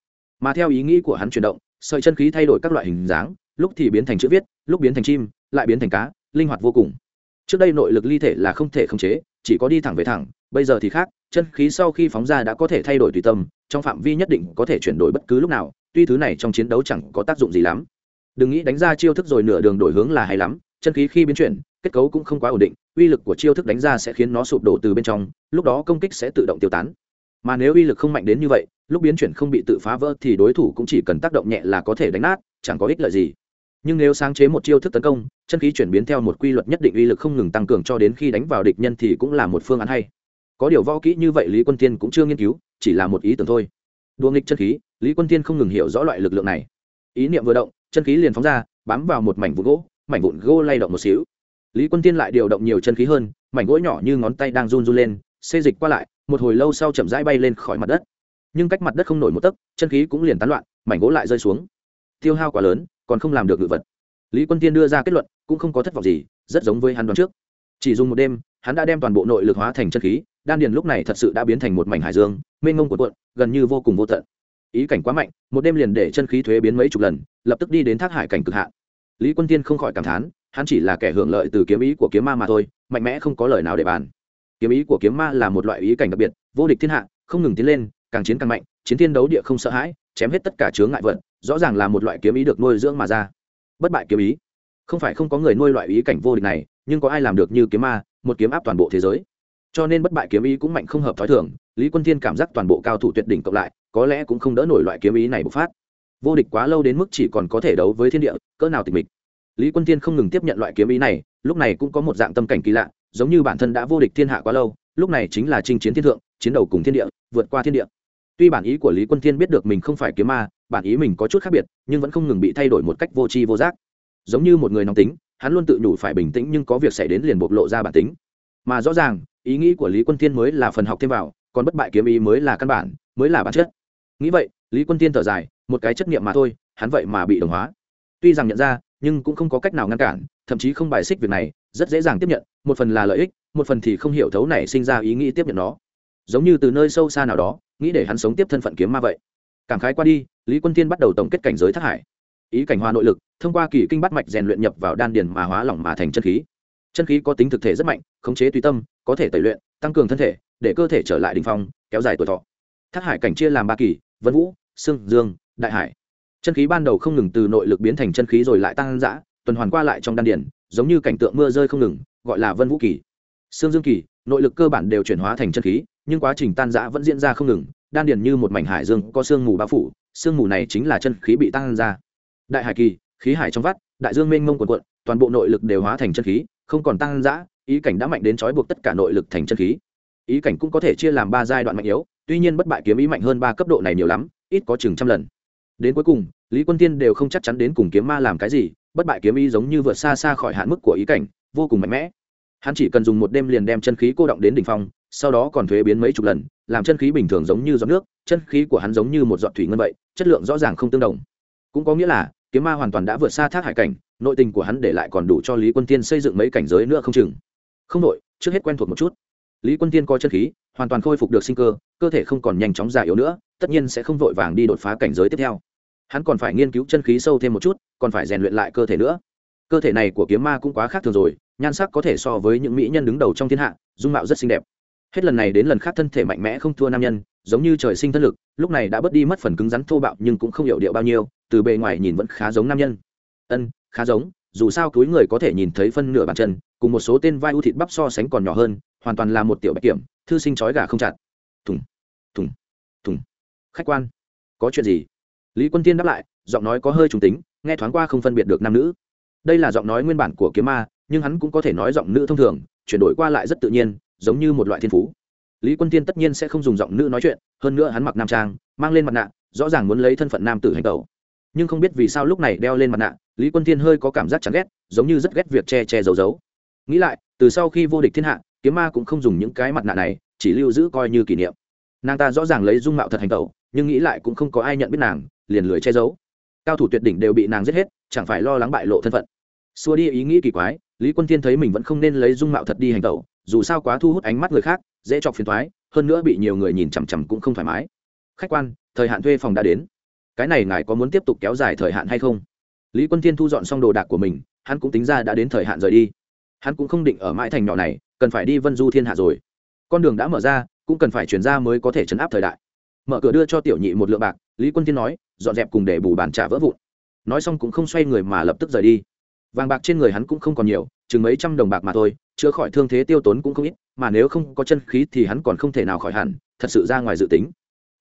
Mà theo ý nghĩ của hắn chuyển động, sợi chân khí thay đổi các loại hình dáng, lúc thì biến thành chữ viết, lúc biến thành chim, lại biến thành cá, linh hoạt vô cùng trước đây nội lực ly thể là không thể khống chế, chỉ có đi thẳng về thẳng, bây giờ thì khác, chân khí sau khi phóng ra đã có thể thay đổi tùy tâm, trong phạm vi nhất định có thể chuyển đổi bất cứ lúc nào, tuy thứ này trong chiến đấu chẳng có tác dụng gì lắm. Đừng nghĩ đánh ra chiêu thức rồi nửa đường đổi hướng là hay lắm, chân khí khi biến chuyển, kết cấu cũng không quá ổn định, uy lực của chiêu thức đánh ra sẽ khiến nó sụp đổ từ bên trong, lúc đó công kích sẽ tự động tiêu tán. Mà nếu uy lực không mạnh đến như vậy, lúc biến chuyển không bị tự phá vỡ thì đối thủ cũng chỉ cần tác động nhẹ là có thể đánh nát, chẳng có ích lợi gì nhưng nếu sáng chế một chiêu thức tấn công, chân khí chuyển biến theo một quy luật nhất định uy lực không ngừng tăng cường cho đến khi đánh vào địch nhân thì cũng là một phương án hay. Có điều võ kỹ như vậy lý quân tiên cũng chưa nghiên cứu, chỉ là một ý tưởng thôi. Đua nghịch chân khí, lý quân tiên không ngừng hiểu rõ loại lực lượng này. Ý niệm vừa động, chân khí liền phóng ra, bám vào một mảnh vụn gỗ, mảnh vụn gỗ lay động một xíu. Lý quân tiên lại điều động nhiều chân khí hơn, mảnh gỗ nhỏ như ngón tay đang run run lên, xê dịch qua lại, một hồi lâu sau chậm rãi bay lên khỏi mặt đất. Nhưng cách mặt đất không nổi một tấc, chân khí cũng liền tán loạn, mảnh gỗ lại rơi xuống tiêu hao quá lớn, còn không làm được ngự vật. Lý quân tiên đưa ra kết luận, cũng không có thất vọng gì, rất giống với hắn đoán trước. Chỉ dùng một đêm, hắn đã đem toàn bộ nội lực hóa thành chân khí, đan điền lúc này thật sự đã biến thành một mảnh hải dương, mênh mông của cuộn, gần như vô cùng vô tận. Ý cảnh quá mạnh, một đêm liền để chân khí thuế biến mấy chục lần, lập tức đi đến thác hải cảnh cực hạn. Lý quân tiên không khỏi cảm thán, hắn chỉ là kẻ hưởng lợi từ kiếm ý của kiếm ma mà thôi, mạnh mẽ không có lời nào để bàn. Kiếm ý của kiếm ma là một loại ý cảnh đặc biệt, vô địch thiên hạ, không ngừng tiến lên, càng chiến càng mạnh, chiến thiên đấu địa không sợ hãi, chém hết tất cả chướng ngại vật rõ ràng là một loại kiếm ý được nuôi dưỡng mà ra. Bất bại kiếm ý. Không phải không có người nuôi loại ý cảnh vô địch này, nhưng có ai làm được như kiếm ma, một kiếm áp toàn bộ thế giới. Cho nên bất bại kiếm ý cũng mạnh không hợp t h ó i thường, lý quân thiên cảm giác toàn bộ cao thủ tuyệt đỉnh cộng lại, có lẽ cũng không đỡ nổi loại kiếm ý này bộc phát. Vô địch quá lâu đến mức chỉ còn có thể đấu với thiên địa, cỡ nào tịch mịch. Lý quân thiên không ngừng tiếp nhận loại kiếm ý này, lúc này cũng có một dạng tâm cảnh kỳ lạ, giống như bản thân đã vô địch thiên hạ quá lâu, lúc này chính là chinh chiến thiên thượng, chiến đầu cùng thiên địa, vượt qua thiên địa. Tuy bản ý của lý quân thiên biết được mình không phải kiếm ma bản ý mình có chút khác biệt, nhưng vẫn không ngừng bị thay đổi một cách vô tri vô giác. Giống như một người nóng tính, hắn luôn tự nhủ phải bình tĩnh nhưng có việc xảy đến liền bộc lộ ra bản tính. Mà rõ ràng, ý nghĩ của lý quân thiên mới là phần học thêm vào, còn bất bại kiếm ý mới là căn bản, mới là bản chất. Nghĩ vậy, lý quân thiên thở dài, một cái chất nghiệm mà thôi, hắn vậy mà bị đồng hóa. Tuy rằng nhận ra, nhưng cũng không có cách nào ngăn cản, thậm chí không bài xích việc này, rất dễ dàng tiếp nhận, một phần là lợi ích, một phần thì không hiểu thấu này sinh ra ý nghĩ tiếp nhận nó. Giống như từ nơi sâu xa nào đó, nghĩ để hắn sống tiếp thân phận kiếm ma vậy cảm khái qua đi, lý quân thiên bắt đầu tổng kết cảnh giới Thất hải. Ý cảnh hòa nội lực, thông qua kỳ kinh bắt mạch rèn luyện nhập vào đan điền mà hóa lỏng mà thành chân khí. Chân khí có tính thực thể rất mạnh, khống chế tùy tâm, có thể tẩy luyện, tăng cường thân thể, để cơ thể trở lại đình phong, kéo dài tuổi thọ. Thất hải cảnh chia làm ba kỳ, vân vũ, sương dương, đại hải. Chân khí ban đầu không ngừng từ nội lực biến thành chân khí rồi lại tăng giã tuần hoàn qua lại trong đan điền, giống như cảnh tượng mưa rơi không ngừng, gọi là vân vũ kỳ. Sương dương kỳ, nội lực cơ bản đều chuyển hóa thành chân khí, nhưng quá trình tan giã vẫn diễn ra không ngừng đan điền như một mảnh hải dương, có sương mù bao phủ, sương mù này chính là chân khí bị tăng ra. Đại hải kỳ, khí hải trong vắt, đại dương mênh mông quần quận toàn bộ nội lực đều hóa thành chân khí, không còn tăng giã ý cảnh đã mạnh đến trói buộc tất cả nội lực thành chân khí. Ý cảnh cũng có thể chia làm ba giai đoạn mạnh yếu, tuy nhiên bất bại kiếm ý mạnh hơn ba cấp độ này nhiều lắm, ít có chừng trăm lần. Đến cuối cùng, lý quân tiên đều không chắc chắn đến cùng kiếm ma làm cái gì, bất bại kiếm ý giống như vượt xa xa khỏi hạn mức của ý cảnh, vô cùng mạnh mẽ. Hắn chỉ cần dùng một đêm liền đem chân khí cô động đến đ ỉ n h phong, sau đó còn thuế biến mấy chục lần làm chân khí bình thường giống như giọt nước, chân khí của hắn giống như một giọt thủy ngân vậy, chất lượng rõ ràng không tương đồng. Cũng có nghĩa là, kiếm ma hoàn toàn đã vượt xa thác hải cảnh, nội tình của hắn để lại còn đủ cho lý quân tiên xây dựng mấy cảnh giới nữa không chừng. Không nội trước hết quen thuộc một chút. Lý quân tiên có chân khí, hoàn toàn khôi phục được sinh cơ cơ thể không còn nhanh chóng già yếu nữa, tất nhiên sẽ không vội vàng đi đột phá cảnh giới tiếp theo. Hắn còn phải nghiên cứu chân khí sâu thêm một chút, còn phải rèn luyện lại cơ thể nữa. Cơ thể này của kiếm ma cũng quá khác thường rồi, nhan sắc có thể so với những mỹ nhân đứng đầu trong thiên hạ, dung mạo rất xinh đẹp hết lần này đến lần khác thân thể mạnh mẽ không thua nam nhân, giống như trời sinh thân lực, lúc này đã bớt đi mất phần cứng rắn thô bạo nhưng cũng không hiểu điệu bao nhiêu, từ bề ngoài nhìn vẫn khá giống nam nhân. Ân, khá giống, dù sao túi người có thể nhìn thấy phân nửa bàn chân, cùng một số tên vai ưu thịt bắp so sánh còn nhỏ hơn, hoàn toàn là một tiểu bạch kiểm, thư sinh trói gà không chặt. Thùng thùng thùng. Khách quan, có chuyện gì? Lý quân tiên đáp lại, giọng nói có hơi trùng tính, nghe thoáng qua không phân biệt được nam nữ. Đây là giọng nói nguyên bản của kiếm ma, nhưng hắn cũng có thể nói giọng nữ thông thường, chuyển đổi qua lại rất tự nhiên giống như một loại thiên phú. Lý quân tiên tất nhiên sẽ không dùng giọng nữ nói chuyện, hơn nữa hắn mặc nam trang, mang lên mặt nạ, rõ ràng muốn lấy thân phận nam tử hành tẩu. Nhưng không biết vì sao lúc này đeo lên mặt nạ, lý quân tiên hơi có cảm giác chán ghét, giống như rất ghét việc che che giấu giấu. Nghĩ lại, từ sau khi vô địch thiên hạ, kiếm ma cũng không dùng những cái mặt nạ này, chỉ lưu giữ coi như kỷ niệm. Nàng ta rõ ràng lấy dung mạo thật hành tẩu, nhưng nghĩ lại cũng không có ai nhận biết nàng, liền lười che giấu. Cao thủ tuyệt đỉnh đều bị nàng giết hết, chẳng phải lo lắng bại lộ thân phận. Xua đi ý nghĩ kỳ quái, lý quân tiên thấy mình vẫn không nên lấy dung mạo thật đi hành tẩu dù sao quá thu hút ánh mắt người khác, dễ chọc phiền thoái, hơn nữa bị nhiều người nhìn chằm chằm cũng không thoải mái. Khách quan, thời hạn thuê phòng đã đến. Cái này ngài có muốn tiếp tục kéo dài thời hạn hay không? Lý quân Thiên thu dọn xong đồ đạc của mình, hắn cũng tính ra đã đến thời hạn rời đi. Hắn cũng không định ở mãi thành nhỏ này, cần phải đi vân du thiên hạ rồi. Con đường đã mở ra, cũng cần phải chuyển ra mới có thể chấn áp thời đại. Mở cửa đưa cho tiểu nhị một lượng bạc, lý quân Thiên nói, dọn dẹp cùng để bù bàn trả vỡ vụn. Nói xong cũng không xoay người mà lập tức rời đi vàng bạc trên người hắn cũng không còn nhiều, chừng mấy trăm đồng bạc mà thôi, chữa khỏi thương thế tiêu tốn cũng không ít, mà nếu không có chân khí thì hắn còn không thể nào khỏi hẳn, thật sự ra ngoài dự tính.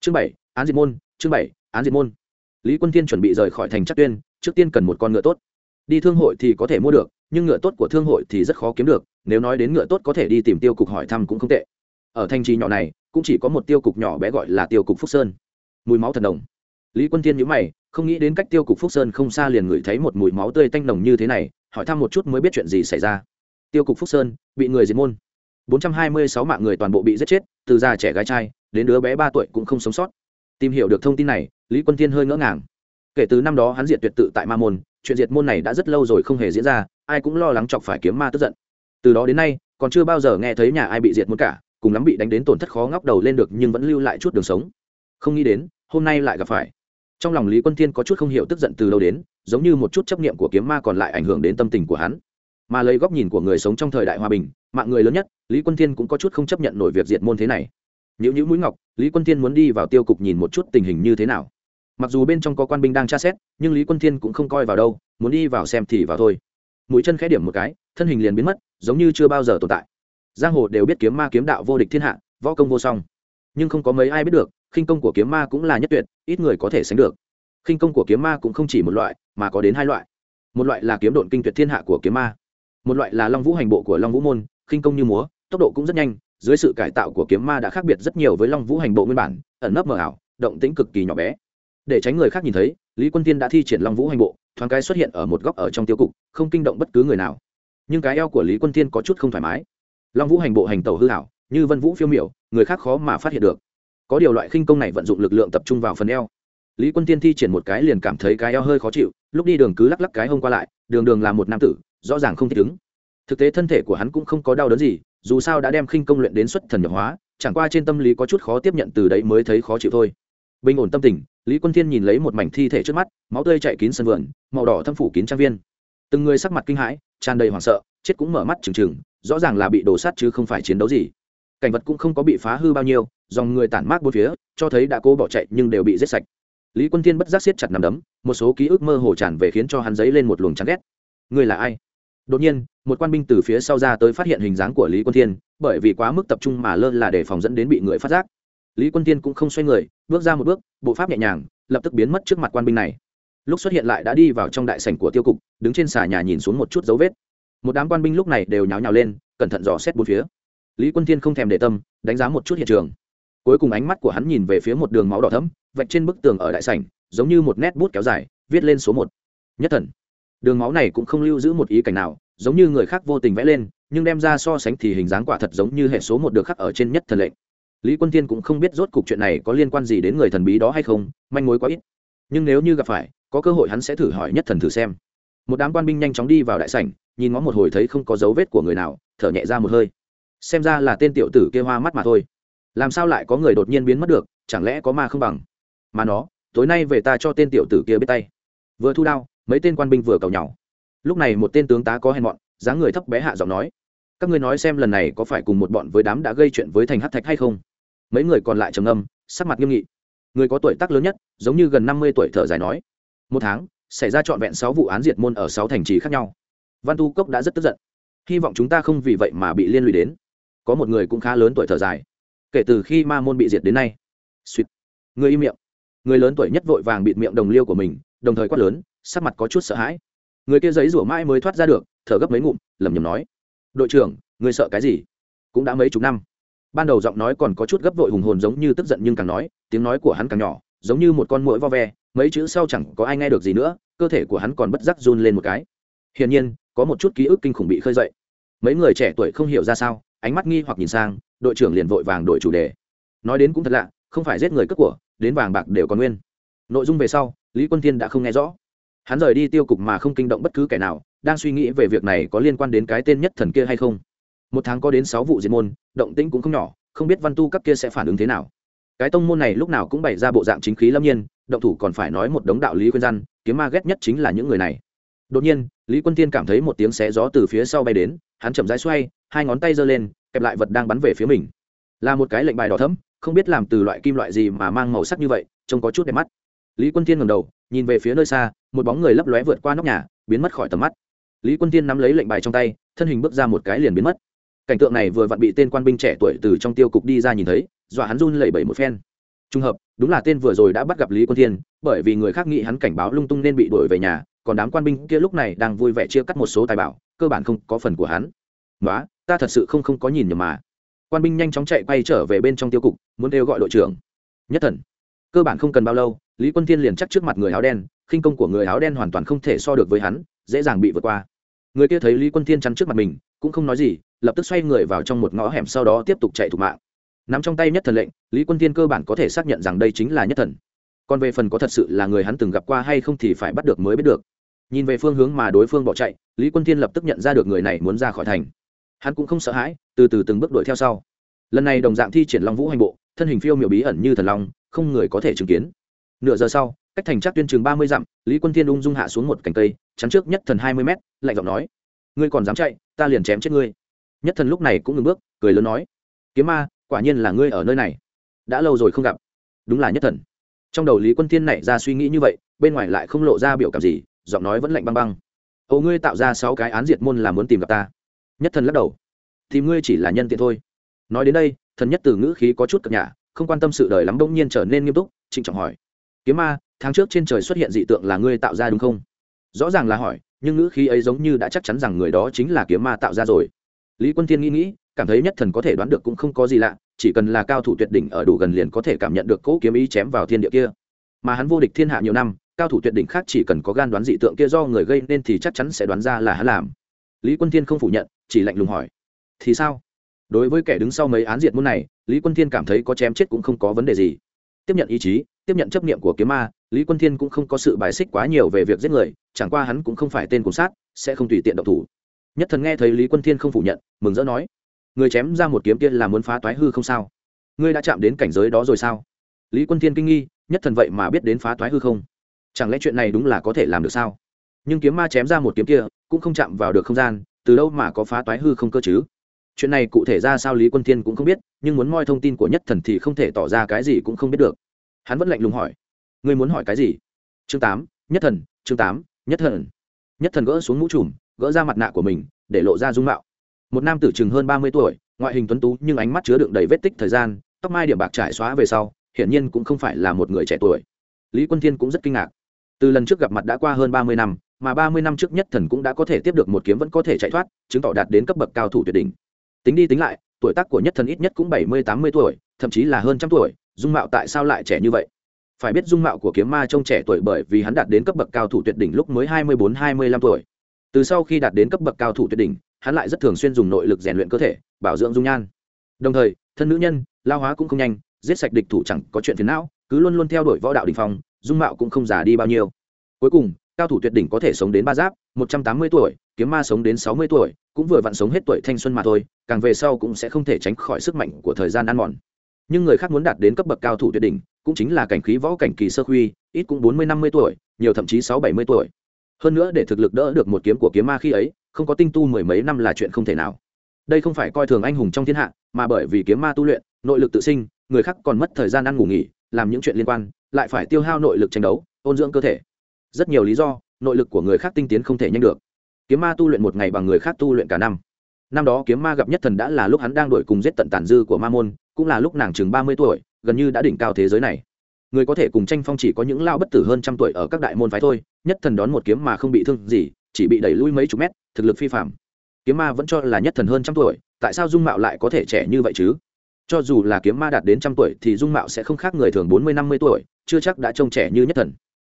Chương bảy, án diệt môn, chương bảy, án diệt môn. Lý quân thiên chuẩn bị rời khỏi thành chắc tuyên, trước tiên cần một con ngựa tốt. Đi thương hội thì có thể mua được, nhưng ngựa tốt của thương hội thì rất khó kiếm được, nếu nói đến ngựa tốt có thể đi tìm tiêu cục hỏi thăm cũng không tệ. Ở thành trì nhỏ này, cũng chỉ có một tiêu cục nhỏ bé gọi là tiêu cục phúc sơn. Mùi máu thần đồng lý quân thiên nhữ mày không nghĩ đến cách tiêu cục phúc sơn không xa liền ngửi thấy một mùi máu tươi tanh nồng như thế này, hỏi thăm một chút mới biết chuyện gì xảy ra. Tiêu cục phúc sơn, bị người diệt môn. 426 mạng người toàn bộ bị giết chết, từ già trẻ gái trai, đến đứa bé ba tuổi cũng không sống sót. Tìm hiểu được thông tin này, lý quân thiên hơi ngỡ ngàng. Kể từ năm đó hắn diệt tuyệt tự tại ma môn, chuyện diệt môn này đã rất lâu rồi không hề diễn ra, ai cũng lo lắng chọc phải kiếm ma tức giận. Từ đó đến nay, còn chưa bao giờ nghe thấy nhà ai bị diệt môn cả, cùng lắm bị đánh đến tổn thất khó ngóc đầu lên được nhưng vẫn lưu lại chút đường sống. Không nghĩ đến, hôm nay lại gặp phải trong lòng lý quân thiên có chút không hiểu tức giận từ lâu đến, giống như một chút chấp niệm của kiếm ma còn lại ảnh hưởng đến tâm tình của hắn. Mà lấy góc nhìn của người sống trong thời đại hòa bình, mạng người lớn nhất, lý quân thiên cũng có chút không chấp nhận nổi việc diệt môn thế này. Nếu những mũi ngọc, lý quân thiên muốn đi vào tiêu cục nhìn một chút tình hình như thế nào. Mặc dù bên trong có quan binh đang tra xét, nhưng lý quân thiên cũng không coi vào đâu, muốn đi vào xem thì vào thôi. Mũi chân khẽ điểm một cái, thân hình liền biến mất, giống như chưa bao giờ tồn tại. Giang hồ đều biết kiếm ma kiếm đạo vô địch thiên hạ, võ công vô song. Nhưng không có mấy ai biết được khinh công của kiếm ma cũng là nhất tuyệt, ít người có thể sánh được. Khinh công của kiếm ma cũng không chỉ một loại, mà có đến hai loại. Một loại là kiếm độn kinh tuyệt thiên hạ của kiếm ma, một loại là long vũ hành bộ của long vũ môn, khinh công như múa, tốc độ cũng rất nhanh, dưới sự cải tạo của kiếm ma đã khác biệt rất nhiều với long vũ hành bộ nguyên bản, ẩn nấp mờ ảo, động tĩnh cực kỳ nhỏ bé. Để tránh người khác nhìn thấy, lý quân tiên đã thi triển long vũ hành bộ, thoáng cái xuất hiện ở một góc ở trong tiêu cục, không kinh động bất cứ người nào. Nhưng cái eo của lý quân tiên có chút không thoải mái. Long vũ hành bộ hành tẩu hư hảo như vân vũ phiêu miểu, người khác khó mà phát hiện được có điều loại khinh công này vận dụng lực lượng tập trung vào phần eo. Lý quân tiên thi triển một cái liền cảm thấy cái eo hơi khó chịu, lúc đi đường cứ lắc lắc cái hông qua lại, đường đường là một nam tử, rõ ràng không thể đứng thực tế thân thể của hắn cũng không có đau đớn gì, dù sao đã đem khinh công luyện đến xuất thần nhập hóa, chẳng qua trên tâm lý có chút khó tiếp nhận từ đấy mới thấy khó chịu thôi. Bình ổn tâm tình, lý quân thiên nhìn lấy một mảnh thi thể trước mắt, máu tươi chạy kín sân vườn, màu đỏ thâm phủ kín trang viên. Từng người sắc mặt kinh hãi, tràn đầy hoảng sợ, chết cũng mở mắt trừng trừng rõ ràng là bị đổ sát chứ không phải chiến đấu gì cảnh vật cũng không có bị phá hư bao nhiêu, dòng người tản mát bốn phía, cho thấy đã cố bỏ chạy nhưng đều bị giết sạch. Lý quân thiên bất giác siết chặt nằm đấm, một số ký ức mơ hồ tràn về khiến cho hắn dấy lên một luồng chán ghét. Người là ai? Đột nhiên, một quan binh từ phía sau ra tới phát hiện hình dáng của lý quân thiên, bởi vì quá mức tập trung mà lơ là để phòng dẫn đến bị người phát giác. Lý quân thiên cũng không xoay người, bước ra một bước, bộ pháp nhẹ nhàng, lập tức biến mất trước mặt quan binh này. Lúc xuất hiện lại đã đi vào trong đại sảnh của tiêu cục, đứng trên xà nhà nhìn xuống một chút dấu vết. Một đám quan binh lúc này đều nháo nhào lên, cẩn thận dò xét bốn phía lý quân thiên không thèm để tâm, đánh giá một chút hiện trường. Cuối cùng ánh mắt của hắn nhìn về phía một đường máu đỏ thấm vạch trên bức tường ở đại sảnh, giống như một nét bút kéo dài, viết lên số một. Nhất thần. Đường máu này cũng không lưu giữ một ý cảnh nào, giống như người khác vô tình vẽ lên, nhưng đem ra so sánh thì hình dáng quả thật giống như hệ số một được khắc ở trên nhất thần lệnh. Lý quân thiên cũng không biết rốt cục chuyện này có liên quan gì đến người thần bí đó hay không, manh mối quá ít. Nhưng nếu như gặp phải, có cơ hội hắn sẽ thử hỏi nhất thần thử xem. Một đám quan binh nhanh chóng đi vào đại sảnh, nhìn ngó một hồi thấy không có dấu vết của người nào, thở nhẹ ra một hơi xem ra là tên tiểu tử kia hoa mắt mà thôi. Làm sao lại có người đột nhiên biến mất được, chẳng lẽ có ma không bằng? Mà nó, tối nay về ta cho tên tiểu tử kia biết tay. Vừa thu đao, mấy tên quan binh vừa cầu nhau lúc này một tên tướng tá có hèn mọn, dáng người thấp bé hạ giọng nói, các ngươi nói xem lần này có phải cùng một bọn với đám đã gây chuyện với thành hát thạch hay không? Mấy người còn lại trầm âm sắc mặt nghiêm nghị. Người có tuổi tác lớn nhất, giống như gần năm mươi tuổi thở dài nói, một tháng, xảy ra trọn vẹn sáu vụ án diệt môn ở sáu thành trì khác nhau. Văn tu cốc đã rất tức giận. Hy vọng chúng ta không vì vậy mà bị liên lụy đến có một người cũng khá lớn tuổi thở dài. Kể từ khi ma môn bị diệt đến nay. Suýt người im miệng. Người lớn tuổi nhất vội vàng bịt miệng đồng liêu của mình, đồng thời quát lớn, sắc mặt có chút sợ hãi. Người kia giấy rủa mãi mới thoát ra được, thở gấp mấy ngụm, lẩm nhẩm nói. Đội trưởng, người sợ cái gì? Cũng đã mấy chục năm. Ban đầu giọng nói còn có chút gấp vội hùng hồn giống như tức giận nhưng càng nói, tiếng nói của hắn càng nhỏ, giống như một con mũi vo ve, mấy chữ sau chẳng có ai nghe được gì nữa, cơ thể của hắn còn bất giác run lên một cái. Hiển nhiên, có một chút ký ức kinh khủng bị khơi dậy. Mấy người trẻ tuổi không hiểu ra sao ánh mắt nghi hoặc nhìn sang, đội trưởng liền vội vàng đổi chủ đề. Nói đến cũng thật lạ, không phải giết người cướp của, đến vàng bạc đều còn nguyên. Nội dung về sau, lý quân thiên đã không nghe rõ. Hắn rời đi tiêu cục mà không kinh động bất cứ kẻ nào, đang suy nghĩ về việc này có liên quan đến cái tên nhất thần kia hay không. Một tháng có đến sáu vụ diệt môn, động tĩnh cũng không nhỏ, không biết văn tu các kia sẽ phản ứng thế nào. Cái tông môn này lúc nào cũng bày ra bộ dạng chính khí lâm nhiên, động thủ còn phải nói một đống đạo lý khuyên răn, kiếm ma ghét nhất chính là những người này. Đột nhiên, lý quân tiên cảm thấy một tiếng xé gió từ phía sau bay đến, hắn chậm rãi xoay hai ngón tay giơ lên, kẹp lại vật đang bắn về phía mình. Là một cái lệnh bài đỏ thấm không biết làm từ loại kim loại gì mà mang màu sắc như vậy, trông có chút đẹp mắt. Lý quân Thiên ngầm đầu, nhìn về phía nơi xa, một bóng người lấp lóe vượt qua nóc nhà, biến mất khỏi tầm mắt. Lý quân Thiên nắm lấy lệnh bài trong tay, thân hình bước ra một cái liền biến mất. Cảnh tượng này vừa vặn bị tên quan binh trẻ tuổi từ trong tiêu cục đi ra nhìn thấy, dọa hắn run lẩy bẩy một phen. Trùng hợp, đúng là tên vừa rồi đã bắt gặp lý quân thiên, bởi vì người khác nghĩ hắn cảnh báo lung tung nên bị đuổi về nhà, còn đám quan binh kia lúc này đang vui vẻ chia cắt một số tài bảo, cơ bản không có phần của hắn nói ta thật sự không không có nhìn nhầm mà. Quan binh nhanh chóng chạy quay trở về bên trong tiêu cục, muốn kêu gọi đội trưởng. Nhất thần. Cơ bản không cần bao lâu, lý quân thiên liền chắc trước mặt người áo đen, khinh công của người áo đen hoàn toàn không thể so được với hắn, dễ dàng bị vượt qua. Người kia thấy lý quân thiên chắn trước mặt mình, cũng không nói gì, lập tức xoay người vào trong một ngõ hẻm sau đó tiếp tục chạy thủ mạng. Nắm trong tay nhất thần lệnh, lý quân thiên cơ bản có thể xác nhận rằng đây chính là nhất thần. Còn về phần có thật sự là người hắn từng gặp qua hay không thì phải bắt được mới biết được. Nhìn về phương hướng mà đối phương bỏ chạy, lý quân thiên lập tức nhận ra được người này muốn ra khỏi thành hắn cũng không sợ hãi, từ từ từng bước đuổi theo sau. Lần này đồng dạng thi triển long vũ hành bộ, thân hình phiêu miểu bí ẩn như thần long, không người có thể chứng kiến. Nửa giờ sau, cách thành Trác tuyên trường ba mươi dặm, lý quân thiên ung dung hạ xuống một cành cây, chắn trước nhất thần hai mươi mét, lạnh giọng nói, ngươi còn dám chạy, ta liền chém chết ngươi. Nhất thần lúc này cũng ngừng bước, cười lớn nói, kiếm ma, quả nhiên là ngươi ở nơi này. Đã lâu rồi không gặp. Đúng là nhất thần. Trong đầu lý quân thiên nảy ra suy nghĩ như vậy, bên ngoài lại không lộ ra biểu cảm gì, giọng nói vẫn lạnh băng băng. Ồ, ngươi tạo ra sáu cái án diệt môn là muốn tìm gặp ta nhất thần lắc đầu. Tìm ngươi chỉ là nhân tiện thôi. Nói đến đây, thần nhất từ ngữ khí có chút cập nhà không quan tâm sự đời lắm, bỗng nhiên trở nên nghiêm túc, trịnh trọng hỏi. Kiếm ma, tháng trước trên trời xuất hiện dị tượng là ngươi tạo ra đúng không? Rõ ràng là hỏi, nhưng ngữ khí ấy giống như đã chắc chắn rằng người đó chính là kiếm ma tạo ra rồi. Lý quân thiên nghĩ nghĩ, cảm thấy nhất thần có thể đoán được cũng không có gì lạ, chỉ cần là cao thủ tuyệt đỉnh ở đủ gần liền có thể cảm nhận được cỗ kiếm ý chém vào thiên địa kia. Mà hắn vô địch thiên hạ nhiều năm, cao thủ tuyệt đỉnh khác chỉ cần có gan đoán dị tượng kia do người gây nên thì chắc chắn sẽ đoán ra là hắn làm lý quân thiên không phủ nhận, chỉ lạnh lùng hỏi, thì sao? Đối với kẻ đứng sau mấy án diệt môn này, lý quân thiên cảm thấy có chém chết cũng không có vấn đề gì. Tiếp nhận ý chí, tiếp nhận chấp niệm của kiếm ma, lý quân thiên cũng không có sự bài xích quá nhiều về việc giết người, chẳng qua hắn cũng không phải tên cùng sát, sẽ không tùy tiện động thủ. Nhất thần nghe thấy lý quân thiên không phủ nhận, mừng rỡ nói, người chém ra một kiếm tiên là muốn phá toái hư không sao? Ngươi đã chạm đến cảnh giới đó rồi sao? Lý quân thiên kinh nghi, nhất thần vậy mà biết đến phá toái hư không? Chẳng lẽ chuyện này đúng là có thể làm được sao? Nhưng kiếm ma chém ra một kiếm kia cũng không chạm vào được không gian, từ đâu mà có phá toái hư không cơ chứ? Chuyện này cụ thể ra sao lý quân thiên cũng không biết, nhưng muốn moi thông tin của nhất thần thì không thể tỏ ra cái gì cũng không biết được. Hắn vẫn lạnh lùng hỏi, ngươi muốn hỏi cái gì? Chương tám, nhất thần, chương tám, nhất thần. Nhất thần gỡ xuống mũ trùm, gỡ ra mặt nạ của mình, để lộ ra dung mạo. Một nam tử chừng hơn ba mươi tuổi, ngoại hình tuấn tú nhưng ánh mắt chứa đựng đầy vết tích thời gian, tóc mai điểm bạc trải xóa về sau, hiển nhiên cũng không phải là một người trẻ tuổi. Lý quân thiên cũng rất kinh ngạc. Từ lần trước gặp mặt đã qua hơn ba mươi năm mà ba mươi năm trước nhất thần cũng đã có thể tiếp được một kiếm vẫn có thể chạy thoát, chứng tỏ đạt đến cấp bậc cao thủ tuyệt đỉnh. Tính đi tính lại, tuổi tác của nhất thần ít nhất cũng bảy mươi, tám mươi tuổi, thậm chí là hơn trăm tuổi, dung mạo tại sao lại trẻ như vậy? Phải biết dung mạo của kiếm ma trông trẻ tuổi bởi vì hắn đạt đến cấp bậc cao thủ tuyệt đỉnh lúc mới hai mươi bốn, hai mươi lăm tuổi. Từ sau khi đạt đến cấp bậc cao thủ tuyệt đỉnh, hắn lại rất thường xuyên dùng nội lực rèn luyện cơ thể, bảo dưỡng dung nhan. Đồng thời, thân nữ nhân, lao hóa cũng không nhanh, giết sạch địch thủ chẳng có chuyện phiền não, cứ luôn luôn theo đuổi võ đạo đình phong, dung mạo cũng không già đi bao nhiêu. Cuối cùng cao thủ tuyệt đỉnh có thể sống đến ba giáp, một trăm tám mươi tuổi, kiếm ma sống đến sáu mươi tuổi, cũng vừa vặn sống hết tuổi thanh xuân mà thôi, càng về sau cũng sẽ không thể tránh khỏi sức mạnh của thời gian ăn mòn. Nhưng người khác muốn đạt đến cấp bậc cao thủ tuyệt đỉnh, cũng chính là cảnh khí võ cảnh kỳ sơ khuy, ít cũng bốn mươi năm mươi tuổi, nhiều thậm chí sáu bảy mươi tuổi. Hơn nữa để thực lực đỡ được một kiếm của kiếm ma khi ấy, không có tinh tu mười mấy năm là chuyện không thể nào. Đây không phải coi thường anh hùng trong thiên hạ, mà bởi vì kiếm ma tu luyện, nội lực tự sinh, người khác còn mất thời gian ăn ngủ nghỉ, làm những chuyện liên quan, lại phải tiêu hao nội lực tranh đấu, ôn dưỡng cơ thể rất nhiều lý do, nội lực của người khác tinh tiến không thể nhanh được. Kiếm ma tu luyện một ngày bằng người khác tu luyện cả năm. Năm đó kiếm ma gặp nhất thần đã là lúc hắn đang đổi cùng giết tận tàn dư của ma môn, cũng là lúc nàng chừng ba mươi tuổi, gần như đã đỉnh cao thế giới này. Người có thể cùng tranh phong chỉ có những lao bất tử hơn trăm tuổi ở các đại môn phái thôi, nhất thần đón một kiếm mà không bị thương gì, chỉ bị đẩy lui mấy chục mét, thực lực phi phạm kiếm ma vẫn cho là nhất thần hơn trăm tuổi, tại sao dung mạo lại có thể trẻ như vậy chứ? Cho dù là kiếm ma đạt đến trăm tuổi thì dung mạo sẽ không khác người thường bốn mươi, năm mươi tuổi, chưa chắc đã trông trẻ như nhất thần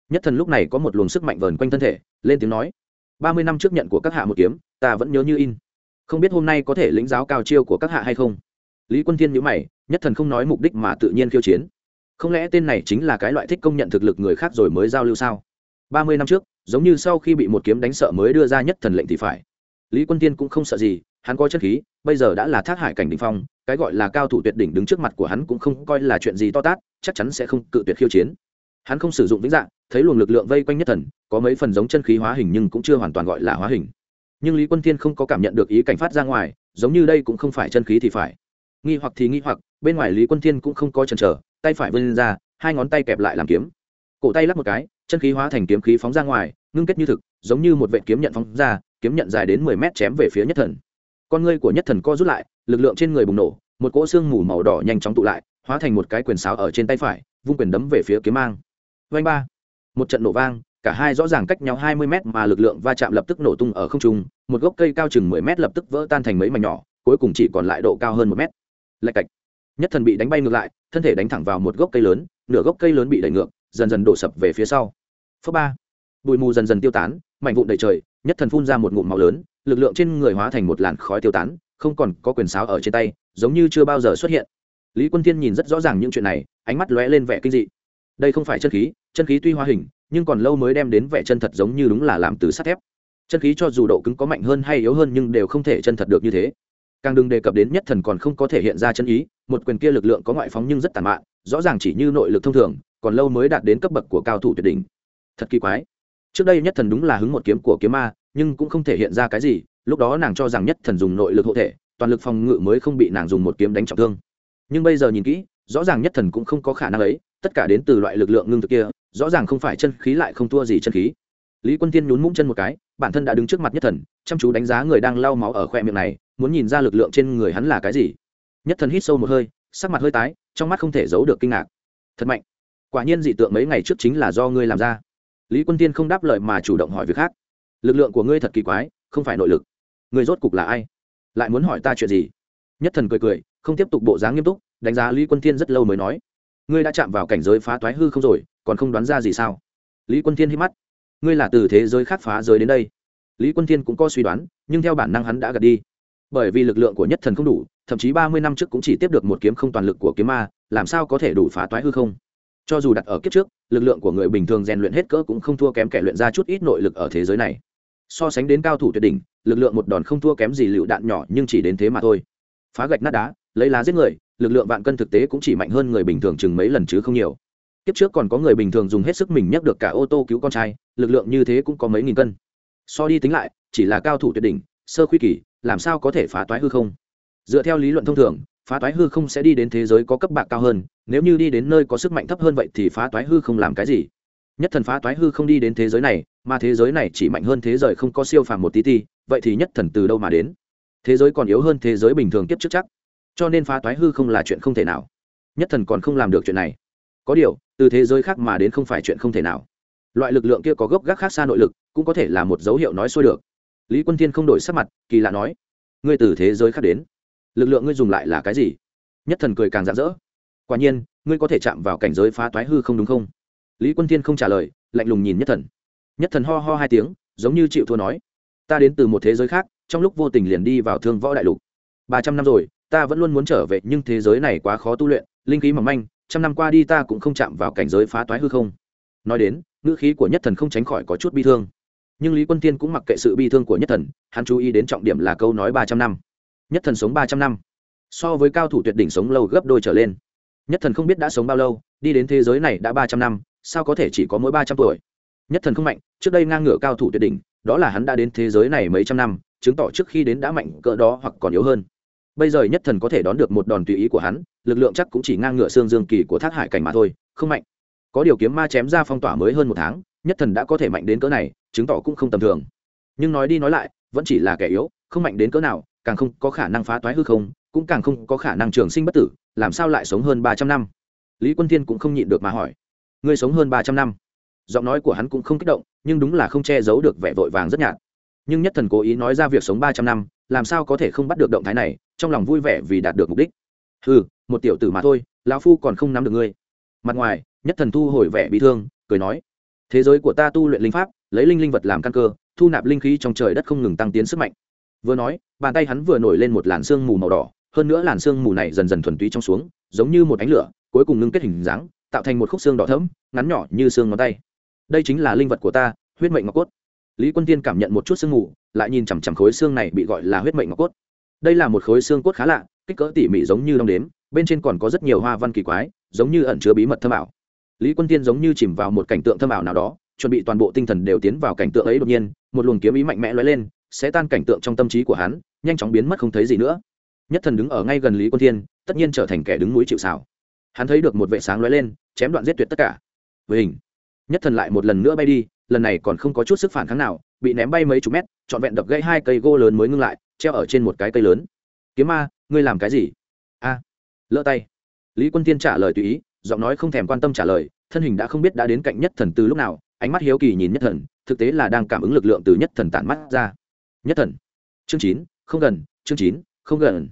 nhất thần lúc này có một luồng sức mạnh vờn quanh thân thể, lên tiếng nói, ba mươi năm trước nhận của các hạ một kiếm, ta vẫn nhớ như in. Không biết hôm nay có thể lĩnh giáo cao chiêu của các hạ hay không? Lý quân thiên nhữ mày, nhất thần không nói mục đích mà tự nhiên khiêu chiến. Không lẽ tên này chính là cái loại thích công nhận thực lực người khác rồi mới giao lưu sao? Ba mươi năm trước, giống như sau khi bị một kiếm đánh sợ mới đưa ra nhất thần lệnh thì phải. Lý quân tiên cũng không sợ gì, hắn có chất khí, bây giờ đã là thác hải cảnh đình phong, cái gọi là cao thủ tuyệt đỉnh đứng trước mặt của hắn cũng không coi là chuyện gì to tát, chắc chắn sẽ không cự tuyệt khiêu chiến hắn không sử dụng vĩnh dạng, thấy luồng lực lượng vây quanh nhất thần, có mấy phần giống chân khí hóa hình nhưng cũng chưa hoàn toàn gọi là hóa hình. Nhưng lý quân thiên không có cảm nhận được ý cảnh phát ra ngoài, giống như đây cũng không phải chân khí thì phải. Nghi hoặc thì nghi hoặc, bên ngoài lý quân thiên cũng không có chần chờ, tay phải vươn ra, hai ngón tay kẹp lại làm kiếm. Cổ tay lắp một cái, chân khí hóa thành kiếm khí phóng ra ngoài, ngưng kết như thực, giống như một vệ kiếm nhận phóng ra, kiếm nhận dài đến mười mét chém về phía nhất thần. Con ngươi của nhất thần co rút lại, lực lượng trên người bùng nổ, một cỗ xương mù màu đỏ nhanh chóng tụ lại, hóa thành một cái quyền sáo ở trên tay phải, vung quyền đấm về phía kiếm mang vanh ba. Một trận nổ vang, cả hai rõ ràng cách nhau hai mươi mét mà lực lượng va chạm lập tức nổ tung ở không trung, một gốc cây cao chừng mười mét lập tức vỡ tan thành mấy mảnh nhỏ, cuối cùng chỉ còn lại độ cao hơn một mét. Lạch cạch. Nhất thần bị đánh bay ngược lại, thân thể đánh thẳng vào một gốc cây lớn, nửa gốc cây lớn bị đẩy ngược, dần dần đổ sập về phía sau. Phớ ba. Bụi mù dần dần tiêu tán, mảnh vụn đầy trời, nhất thần phun ra một ngụm màu lớn, lực lượng trên người hóa thành một làn khói tiêu tán, không còn có quyền sáo ở trên tay, giống như chưa bao giờ xuất hiện. Lý quân thiên nhìn rất rõ ràng những chuyện này, ánh mắt lóe lên vẻ kinh dị đây không phải chân khí chân khí tuy hóa hình, nhưng còn lâu mới đem đến vẻ chân thật giống như đúng là làm từ sắt thép. Chân khí cho dù độ cứng có mạnh hơn hay yếu hơn nhưng đều không thể chân thật được như thế. Càng đừng đề cập đến nhất thần còn không có thể hiện ra chân ý, một quyền kia lực lượng có ngoại phóng nhưng rất tàn mạn, rõ ràng chỉ như nội lực thông thường, còn lâu mới đạt đến cấp bậc của cao thủ tuyệt đỉnh. Thật kỳ quái. Trước đây nhất thần đúng là hứng một kiếm của kiếm ma, nhưng cũng không thể hiện ra cái gì, lúc đó nàng cho rằng nhất thần dùng nội lực hộ thể, toàn lực phòng ngự mới không bị nàng dùng một kiếm đánh trọng thương. Nhưng bây giờ nhìn kỹ rõ ràng nhất thần cũng không có khả năng ấy, tất cả đến từ loại lực lượng ngưng thực kia, rõ ràng không phải chân khí lại không thua gì chân khí. Lý quân tiên nhún mũm chân một cái, bản thân đã đứng trước mặt nhất thần, chăm chú đánh giá người đang lau máu ở khoe miệng này, muốn nhìn ra lực lượng trên người hắn là cái gì. Nhất thần hít sâu một hơi, sắc mặt hơi tái, trong mắt không thể giấu được kinh ngạc. Thật mạnh. Quả nhiên dị tượng mấy ngày trước chính là do ngươi làm ra. Lý quân tiên không đáp lời mà chủ động hỏi việc khác. Lực lượng của ngươi thật kỳ quái, không phải nội lực. Người rốt cục là ai? Lại muốn hỏi ta chuyện gì? Nhất thần cười cười không tiếp tục bộ dáng nghiêm túc, đánh giá lý quân thiên rất lâu mới nói, ngươi đã chạm vào cảnh giới phá toái hư không rồi, còn không đoán ra gì sao? Lý quân thiên hít mắt, ngươi là từ thế giới khác phá giới đến đây. Lý quân thiên cũng có suy đoán, nhưng theo bản năng hắn đã gạt đi. Bởi vì lực lượng của nhất thần không đủ, thậm chí ba mươi năm trước cũng chỉ tiếp được một kiếm không toàn lực của kiếm ma, làm sao có thể đủ phá toái hư không? Cho dù đặt ở kiếp trước, lực lượng của người bình thường rèn luyện hết cỡ cũng không thua kém kẻ luyện ra chút ít nội lực ở thế giới này. So sánh đến cao thủ tuyệt đỉnh, lực lượng một đòn không thua kém gì lựu đạn nhỏ nhưng chỉ đến thế mà thôi. Phá gạch nát đá lấy lá giết người, lực lượng vạn cân thực tế cũng chỉ mạnh hơn người bình thường chừng mấy lần chứ không nhiều. Kiếp trước còn có người bình thường dùng hết sức mình nhấc được cả ô tô cứu con trai, lực lượng như thế cũng có mấy nghìn cân. So đi tính lại, chỉ là cao thủ tuyệt đỉnh, sơ khuy kỳ, làm sao có thể phá toái hư không? Dựa theo lý luận thông thường, phá toái hư không sẽ đi đến thế giới có cấp bạc cao hơn, nếu như đi đến nơi có sức mạnh thấp hơn vậy thì phá toái hư không làm cái gì? Nhất thần phá toái hư không đi đến thế giới này, mà thế giới này chỉ mạnh hơn thế giới không có siêu phàm một tí ti, vậy thì nhất thần từ đâu mà đến? Thế giới còn yếu hơn thế giới bình thường kiếp trước chắc cho nên phá toái hư không là chuyện không thể nào. Nhất thần còn không làm được chuyện này. Có điều, từ thế giới khác mà đến không phải chuyện không thể nào. Loại lực lượng kia có gốc gác khác xa nội lực, cũng có thể là một dấu hiệu nói xuôi được. Lý quân thiên không đổi sắc mặt, kỳ lạ nói, ngươi từ thế giới khác đến, lực lượng ngươi dùng lại là cái gì? Nhất thần cười càng rạng rỡ, quả nhiên, ngươi có thể chạm vào cảnh giới phá toái hư không đúng không? Lý quân thiên không trả lời, lạnh lùng nhìn nhất thần. Nhất thần ho ho hai tiếng, giống như chịu thua nói, ta đến từ một thế giới khác, trong lúc vô tình liền đi vào thương võ đại lục. Ba trăm năm rồi ta vẫn luôn muốn trở về, nhưng thế giới này quá khó tu luyện, linh khí mỏng manh, trăm năm qua đi ta cũng không chạm vào cảnh giới phá toái hư không. Nói đến, ngữ khí của nhất thần không tránh khỏi có chút bi thương. Nhưng lý quân tiên cũng mặc kệ sự bi thương của nhất thần, hắn chú ý đến trọng điểm là câu nói ba trăm năm. Nhất thần sống ba trăm năm. So với cao thủ tuyệt đỉnh sống lâu gấp đôi trở lên. Nhất thần không biết đã sống bao lâu, đi đến thế giới này đã ba trăm năm, sao có thể chỉ có mỗi ba trăm tuổi? Nhất thần không mạnh, trước đây ngang ngửa cao thủ tuyệt đỉnh, đó là hắn đã đến thế giới này mấy trăm năm, chứng tỏ trước khi đến đã mạnh cỡ đó hoặc còn yếu hơn bây giờ nhất thần có thể đón được một đòn tùy ý của hắn, lực lượng chắc cũng chỉ ngang ngựa xương dương kỳ của thác hải cảnh mà thôi, không mạnh. Có điều kiếm ma chém ra phong tỏa mới hơn một tháng, nhất thần đã có thể mạnh đến cỡ này, chứng tỏ cũng không tầm thường. Nhưng nói đi nói lại, vẫn chỉ là kẻ yếu, không mạnh đến cỡ nào, càng không có khả năng phá toái hư không, cũng càng không có khả năng trường sinh bất tử, làm sao lại sống hơn ba trăm năm? Lý quân thiên cũng không nhịn được mà hỏi. Ngươi sống hơn ba trăm năm. Giọng nói của hắn cũng không kích động, nhưng đúng là không che giấu được vẻ vội vàng rất nhạt. Nhưng nhất thần cố ý nói ra việc sống ba trăm năm, làm sao có thể không bắt được động thái này? Trong lòng vui vẻ vì đạt được mục đích. Ừ một tiểu tử mà thôi, lão phu còn không nắm được ngươi. Mặt ngoài, nhất thần thu hồi vẻ bị thương, cười nói, thế giới của ta tu luyện linh pháp, lấy linh linh vật làm căn cơ, thu nạp linh khí trong trời đất không ngừng tăng tiến sức mạnh. Vừa nói, bàn tay hắn vừa nổi lên một làn sương mù màu đỏ, hơn nữa làn sương mù này dần dần thuần túy trong xuống, giống như một ánh lửa, cuối cùng ngưng kết hình dáng, tạo thành một khúc xương đỏ thẫm, ngắn nhỏ như xương ngón tay. Đây chính là linh vật của ta, huyết mệnh ngọc cốt. Lý quân tiên cảm nhận một chút sương mù, lại nhìn chằm chằm khối xương này bị gọi là huyết mệnh ngọc cốt đây là một khối xương cốt khá lạ, kích cỡ tỉ mỉ giống như đong đếm, bên trên còn có rất nhiều hoa văn kỳ quái, giống như ẩn chứa bí mật thâm ảo. Lý quân tiên giống như chìm vào một cảnh tượng thâm ảo nào đó, chuẩn bị toàn bộ tinh thần đều tiến vào cảnh tượng ấy đột nhiên, một luồng kiếm ý mạnh mẽ lóe lên, sẽ tan cảnh tượng trong tâm trí của hắn, nhanh chóng biến mất không thấy gì nữa. Nhất thần đứng ở ngay gần lý quân thiên, tất nhiên trở thành kẻ đứng núi chịu xảo hắn thấy được một vệ sáng lóe lên, chém đoạn giết tuyệt tất cả. Với hình nhất thần lại một lần nữa bay đi, lần này còn không có chút sức phản kháng nào, bị ném bay mấy chục mét, trọn vẹn đập gãy hai cây gỗ lớn mới ngưng lại treo ở trên một cái cây lớn. Kiếm ma, ngươi làm cái gì? A. Lỡ tay. Lý quân tiên trả lời tùy ý, giọng nói không thèm quan tâm trả lời, thân hình đã không biết đã đến cạnh nhất thần từ lúc nào, ánh mắt hiếu kỳ nhìn nhất thần, thực tế là đang cảm ứng lực lượng từ nhất thần tản mắt ra. Nhất thần. Chương chín, không gần, chương chín, không gần.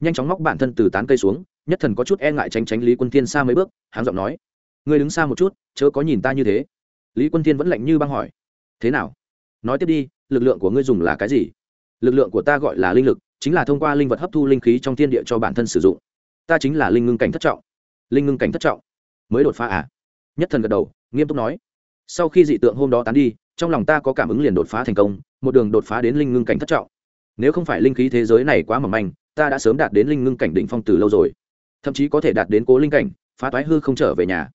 Nhanh chóng móc bản thân từ tán cây xuống, nhất thần có chút e ngại tránh tránh lý quân tiên xa mấy bước, háng giọng nói, ngươi đứng xa một chút, chớ có nhìn ta như thế. Lý quân tiên vẫn lạnh như băng hỏi, thế nào? Nói tiếp đi, lực lượng của ngươi dùng là cái gì? Lực lượng của ta gọi là linh lực, chính là thông qua linh vật hấp thu linh khí trong thiên địa cho bản thân sử dụng. Ta chính là linh ngưng cảnh thất trọng. Linh ngưng cảnh thất trọng. Mới đột phá à? Nhất thần gật đầu, nghiêm túc nói. Sau khi dị tượng hôm đó tán đi, trong lòng ta có cảm ứng liền đột phá thành công, một đường đột phá đến linh ngưng cảnh thất trọng. Nếu không phải linh khí thế giới này quá mỏng manh, ta đã sớm đạt đến linh ngưng cảnh đỉnh phong từ lâu rồi. Thậm chí có thể đạt đến cố linh cảnh, phá toái hư không trở về nhà.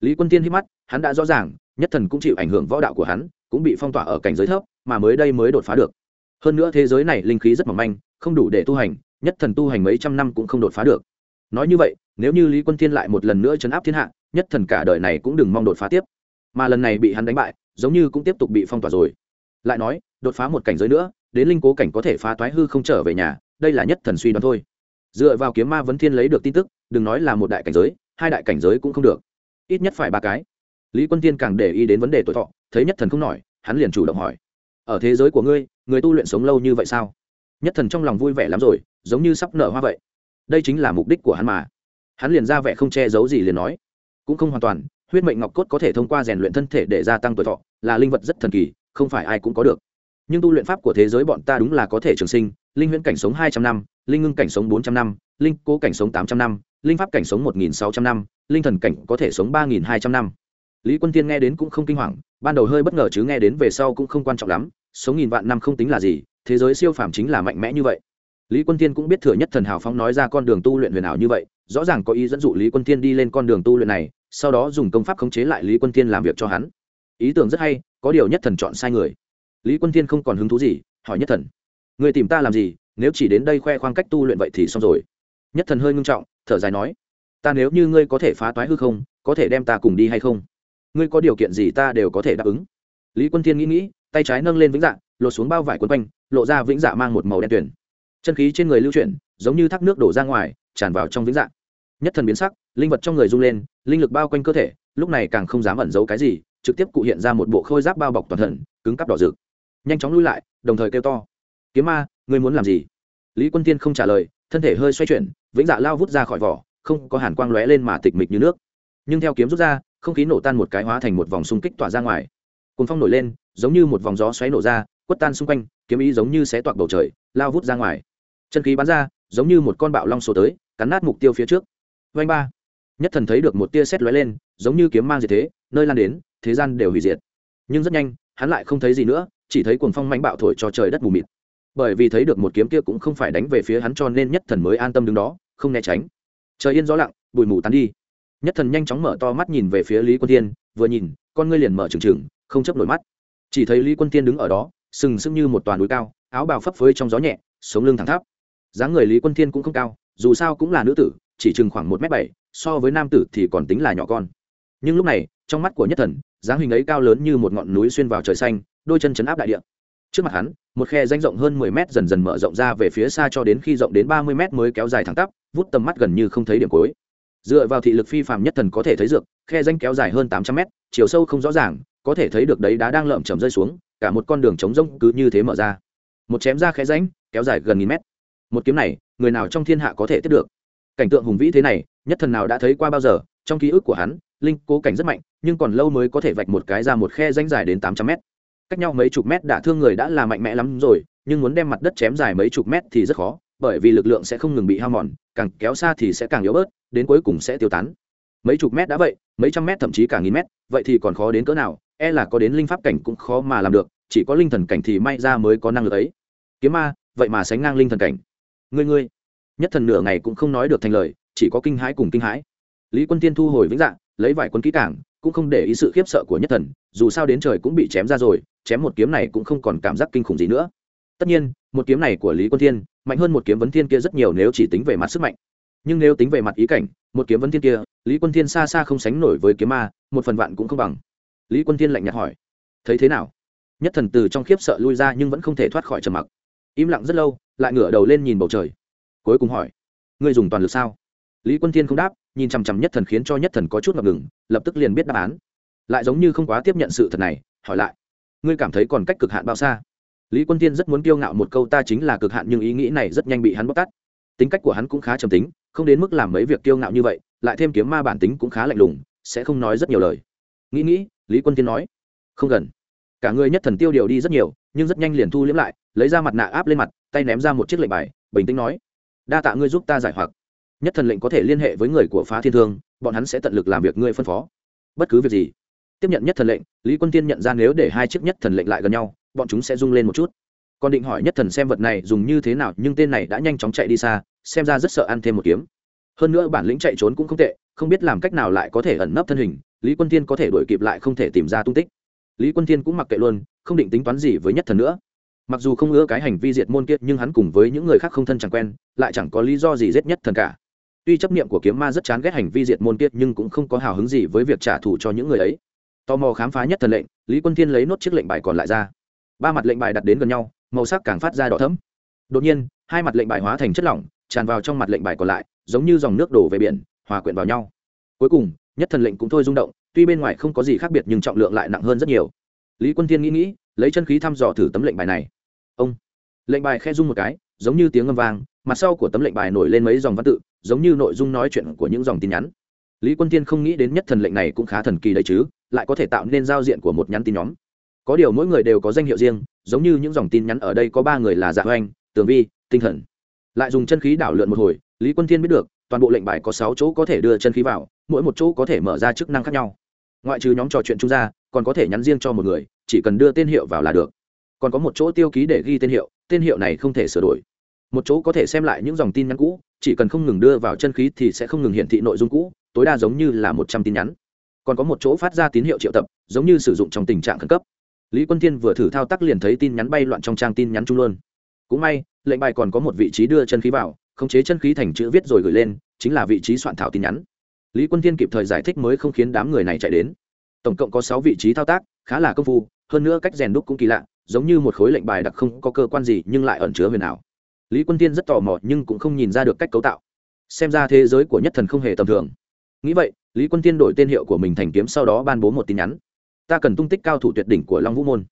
Lý quân tiên hít mắt, hắn đã rõ ràng, nhất thần cũng chịu ảnh hưởng võ đạo của hắn, cũng bị phong tỏa ở cảnh giới thấp, mà mới đây mới đột phá được hơn nữa thế giới này linh khí rất mỏng manh, không đủ để tu hành, nhất thần tu hành mấy trăm năm cũng không đột phá được. Nói như vậy, nếu như lý quân thiên lại một lần nữa chấn áp thiên hạ, nhất thần cả đời này cũng đừng mong đột phá tiếp. Mà lần này bị hắn đánh bại, giống như cũng tiếp tục bị phong tỏa rồi. Lại nói, đột phá một cảnh giới nữa, đến linh cố cảnh có thể phá toái hư không trở về nhà, đây là nhất thần suy đoán thôi. Dựa vào kiếm ma vấn thiên lấy được tin tức, đừng nói là một đại cảnh giới, hai đại cảnh giới cũng không được. Ít nhất phải ba cái. Lý quân tiên càng để ý đến vấn đề tuổi thọ, thấy nhất thần không nổi, hắn liền chủ động hỏi, ở thế giới của ngươi người tu luyện sống lâu như vậy sao? Nhất thần trong lòng vui vẻ lắm rồi, giống như sắp nở hoa vậy. Đây chính là mục đích của hắn mà. Hắn liền ra vẻ không che giấu gì liền nói. Cũng không hoàn toàn, huyết mệnh ngọc cốt có thể thông qua rèn luyện thân thể để gia tăng tuổi thọ, là linh vật rất thần kỳ, không phải ai cũng có được. Nhưng tu luyện pháp của thế giới bọn ta đúng là có thể trường sinh, linh huyễn cảnh sống hai trăm năm, linh ngưng cảnh sống bốn trăm năm, linh cố cảnh sống tám trăm năm, linh pháp cảnh sống một nghìn sáu trăm năm, linh thần cảnh có thể sống ba nghìn hai trăm năm. Lý quân tiên nghe đến cũng không kinh hoàng, ban đầu hơi bất ngờ chứ nghe đến về sau cũng không quan trọng lắm sống nghìn vạn năm không tính là gì, thế giới siêu phàm chính là mạnh mẽ như vậy. Lý quân tiên cũng biết thừa nhất thần hào phóng nói ra con đường tu luyện huyền ảo như vậy, rõ ràng có ý dẫn dụ lý quân tiên đi lên con đường tu luyện này, sau đó dùng công pháp khống chế lại lý quân tiên làm việc cho hắn. Ý tưởng rất hay, có điều nhất thần chọn sai người. Lý quân tiên không còn hứng thú gì, hỏi nhất thần, người tìm ta làm gì? Nếu chỉ đến đây khoe khoang cách tu luyện vậy thì xong rồi. Nhất thần hơi ngưng trọng, thở dài nói, ta nếu như ngươi có thể phá toái hư không, có thể đem ta cùng đi hay không? Ngươi có điều kiện gì ta đều có thể đáp ứng. Lý quân thiên nghĩ nghĩ tay trái nâng lên vĩnh dạ lột xuống bao vải quấn quanh, lộ ra vĩnh dạ mang một màu đen tuyển chân khí trên người lưu chuyển, giống như thác nước đổ ra ngoài, tràn vào trong vĩnh dạ. Nhất thần biến sắc, linh vật trong người rung lên, linh lực bao quanh cơ thể, lúc này càng không dám ẩn giấu cái gì, trực tiếp cụ hiện ra một bộ khôi giáp bao bọc toàn thân cứng cắp đỏ rực. Nhanh chóng lui lại, đồng thời kêu to. Kiếm ma, ngươi muốn làm gì? Lý quân tiên không trả lời, thân thể hơi xoay chuyển, vĩnh dạ lao vút ra khỏi vỏ, không có hàn quang lóe lên mà tịch mịch như nước. Nhưng theo kiếm rút ra, không khí nổ tan một cái hóa thành một vòng xung kích tỏa ra ngoài cồn phong nổi lên, giống như một vòng gió xoáy nổ ra, quất tan xung quanh, kiếm ý giống như xé toạc bầu trời, lao vút ra ngoài. Chân khí bắn ra, giống như một con bạo long sổ tới, cắn nát mục tiêu phía trước. Vanh ba. Nhất thần thấy được một tia xét lóe lên, giống như kiếm mang gì thế, nơi lan đến, thế gian đều hủy diệt. Nhưng rất nhanh, hắn lại không thấy gì nữa, chỉ thấy cuồng phong mánh bạo thổi cho trời đất mù mịt. Bởi vì thấy được một kiếm kia cũng không phải đánh về phía hắn cho nên nhất thần mới an tâm đứng đó, không né tránh. Trời yên gió lặng, bụi mù tán đi. Nhất thần nhanh chóng mở to mắt nhìn về phía lý quân tiên vừa nhìn con ngươi liền mở trừng trừng, không chấp nổi mắt. Chỉ thấy lý quân tiên đứng ở đó, sừng sững như một toàn núi cao, áo bào phấp phới trong gió nhẹ, sống lưng thẳng tháp dáng người lý quân tiên cũng không cao, dù sao cũng là nữ tử, chỉ chừng khoảng một m bảy, so với nam tử thì còn tính là nhỏ con. Nhưng lúc này, trong mắt của nhất thần, dáng hình ấy cao lớn như một ngọn núi xuyên vào trời xanh, đôi chân chấn áp đại địa. Trước mặt hắn, một khe danh rộng hơn mười mét dần dần mở rộng ra về phía xa cho đến khi rộng đến ba mươi mét mới kéo dài thẳng tắp, vút tầm mắt gần như không thấy điểm cuối dựa vào thị lực phi phàm nhất thần có thể thấy dược, khe danh kéo dài hơn tám trăm mét, chiều sâu không rõ ràng, có thể thấy được đấy đá đang lợm chầm rơi xuống, cả một con đường trống rông cứ như thế mở ra. Một chém ra khe ránh kéo dài gần nghìn mét. Một kiếm này, người nào trong thiên hạ có thể tiếp được? Cảnh tượng hùng vĩ thế này, nhất thần nào đã thấy qua bao giờ? Trong ký ức của hắn, linh cố cảnh rất mạnh, nhưng còn lâu mới có thể vạch một cái ra một khe ránh dài đến tám trăm mét. Cách nhau mấy chục mét đả thương người đã là mạnh mẽ lắm rồi, nhưng muốn đem mặt đất chém dài mấy chục mét thì rất khó bởi vì lực lượng sẽ không ngừng bị hao mòn, càng kéo xa thì sẽ càng yếu bớt, đến cuối cùng sẽ tiêu tán. Mấy chục mét đã vậy, mấy trăm mét thậm chí cả nghìn mét, vậy thì còn khó đến cỡ nào e là có đến linh pháp cảnh cũng khó mà làm được, chỉ có linh thần cảnh thì may ra mới có năng lực ấy. Kiếm ma, vậy mà sánh ngang linh thần cảnh. Ngươi ngươi. Nhất thần nửa ngày cũng không nói được thành lời, chỉ có kinh hãi cùng kinh hãi. Lý quân tiên thu hồi vĩnh dạng lấy vài quân kỹ cảng cũng không để ý sự khiếp sợ của nhất thần, dù sao đến trời cũng bị chém ra rồi, chém một kiếm này cũng không còn cảm giác kinh khủng gì nữa. Tất nhiên, một kiếm này của lý quân thiên mạnh hơn một kiếm vấn thiên kia rất nhiều nếu chỉ tính về mặt sức mạnh. Nhưng nếu tính về mặt ý cảnh, một kiếm vấn thiên kia, lý quân thiên xa xa không sánh nổi với kiếm ma, một phần vạn cũng không bằng. Lý quân thiên lạnh nhạt hỏi, thấy thế nào? Nhất thần từ trong khiếp sợ lui ra nhưng vẫn không thể thoát khỏi trầm mặc. Im lặng rất lâu, lại ngửa đầu lên nhìn bầu trời. Cuối cùng hỏi, ngươi dùng toàn lực sao? Lý quân thiên không đáp, nhìn chằm chằm nhất thần khiến cho nhất thần có chút ngập ngừng, lập tức liền biết đáp án. Lại giống như không quá tiếp nhận sự thật này, hỏi lại, ngươi cảm thấy còn cách cực hạn bao xa? Lý quân tiên rất muốn kiêu ngạo một câu ta chính là cực hạn, nhưng ý nghĩ này rất nhanh bị hắn bóc tát. Tính cách của hắn cũng khá trầm tính, không đến mức làm mấy việc kiêu ngạo như vậy, lại thêm kiếm ma bản tính cũng khá lạnh lùng, sẽ không nói rất nhiều lời. Nghĩ nghĩ, lý quân tiên nói, không gần cả người nhất thần tiêu điều đi rất nhiều, nhưng rất nhanh liền thu liễm lại, lấy ra mặt nạ áp lên mặt, tay ném ra một chiếc lệnh bài, bình tĩnh nói, đa tạ ngươi giúp ta giải hoặc. Nhất thần lệnh có thể liên hệ với người của phá thiên thương, bọn hắn sẽ tận lực làm việc ngươi phân phó. Bất cứ việc gì. Tiếp nhận nhất thần lệnh, lý quân tiên nhận ra nếu để hai chiếc nhất thần lệnh lại gần nhau bọn chúng sẽ rung lên một chút. Còn định hỏi nhất thần xem vật này dùng như thế nào, nhưng tên này đã nhanh chóng chạy đi xa, xem ra rất sợ ăn thêm một kiếm. Hơn nữa bản lĩnh chạy trốn cũng không tệ, không biết làm cách nào lại có thể ẩn nấp thân hình, lý quân tiên có thể đuổi kịp lại không thể tìm ra tung tích. Lý quân tiên cũng mặc kệ luôn, không định tính toán gì với nhất thần nữa. Mặc dù không ưa cái hành vi diệt môn kiệt nhưng hắn cùng với những người khác không thân chẳng quen, lại chẳng có lý do gì giết nhất thần cả. Tuy chấp niệm của kiếm ma rất chán ghét hành vi diệt môn kiệt nhưng cũng không có hào hứng gì với việc trả thù cho những người ấy. Tò mò khám phá nhất thần lệnh, lý quân thiên lấy nốt chiếc lệnh bài còn lại ra ba mặt lệnh bài đặt đến gần nhau, màu sắc càng phát ra đỏ thấm đột nhiên, hai mặt lệnh bài hóa thành chất lỏng, tràn vào trong mặt lệnh bài còn lại, giống như dòng nước đổ về biển, hòa quyện vào nhau. Cuối cùng, nhất thần lệnh cũng thôi rung động, tuy bên ngoài không có gì khác biệt nhưng trọng lượng lại nặng hơn rất nhiều. Lý quân thiên nghĩ nghĩ, lấy chân khí thăm dò thử tấm lệnh bài này. Ông, lệnh bài khe rung một cái, giống như tiếng ngâm vang, mặt sau của tấm lệnh bài nổi lên mấy dòng văn tự, giống như nội dung nói chuyện của những dòng tin nhắn. Lý quân thiên không nghĩ đến nhất thần lệnh này cũng khá thần kỳ đấy chứ, lại có thể tạo nên giao diện của một nhắn tin nhóm có điều mỗi người đều có danh hiệu riêng, giống như những dòng tin nhắn ở đây có ba người là dạ oanh tường vi, tinh thần. Lại dùng chân khí đảo lượn một hồi, lý quân thiên biết được, toàn bộ lệnh bài có sáu chỗ có thể đưa chân khí vào, mỗi một chỗ có thể mở ra chức năng khác nhau. Ngoại trừ nhóm trò chuyện trung ra còn có thể nhắn riêng cho một người, chỉ cần đưa tên hiệu vào là được. Còn có một chỗ tiêu ký để ghi tên hiệu tên hiệu này không thể sửa đổi. Một chỗ có thể xem lại những dòng tin nhắn cũ, chỉ cần không ngừng đưa vào chân khí thì sẽ không ngừng hiển thị nội dung cũ, tối đa giống như là một trăm tin nhắn. Còn có một chỗ phát ra tín hiệu triệu tập, giống như sử dụng trong tình trạng khẩn cấp lý quân thiên vừa thử thao tác liền thấy tin nhắn bay loạn trong trang tin nhắn chung luôn. Cũng may, lệnh bài còn có một vị trí đưa chân khí vào, khống chế chân khí thành chữ viết rồi gửi lên, chính là vị trí soạn thảo tin nhắn. Lý quân thiên kịp thời giải thích mới không khiến đám người này chạy đến. Tổng cộng có sáu vị trí thao tác, khá là công phu, hơn nữa cách rèn đúc cũng kỳ lạ, giống như một khối lệnh bài đặc không có cơ quan gì nhưng lại ẩn chứa huyền ảo. Lý quân thiên rất tò mò nhưng cũng không nhìn ra được cách cấu tạo. Xem ra thế giới của nhất thần không hề tầm thường. Nghĩ vậy, lý quân tiên đổi tên hiệu của mình thành kiếm sau đó ban bố một tin nhắn ta cần tung tích cao thủ tuyệt đỉnh của long vũ môn.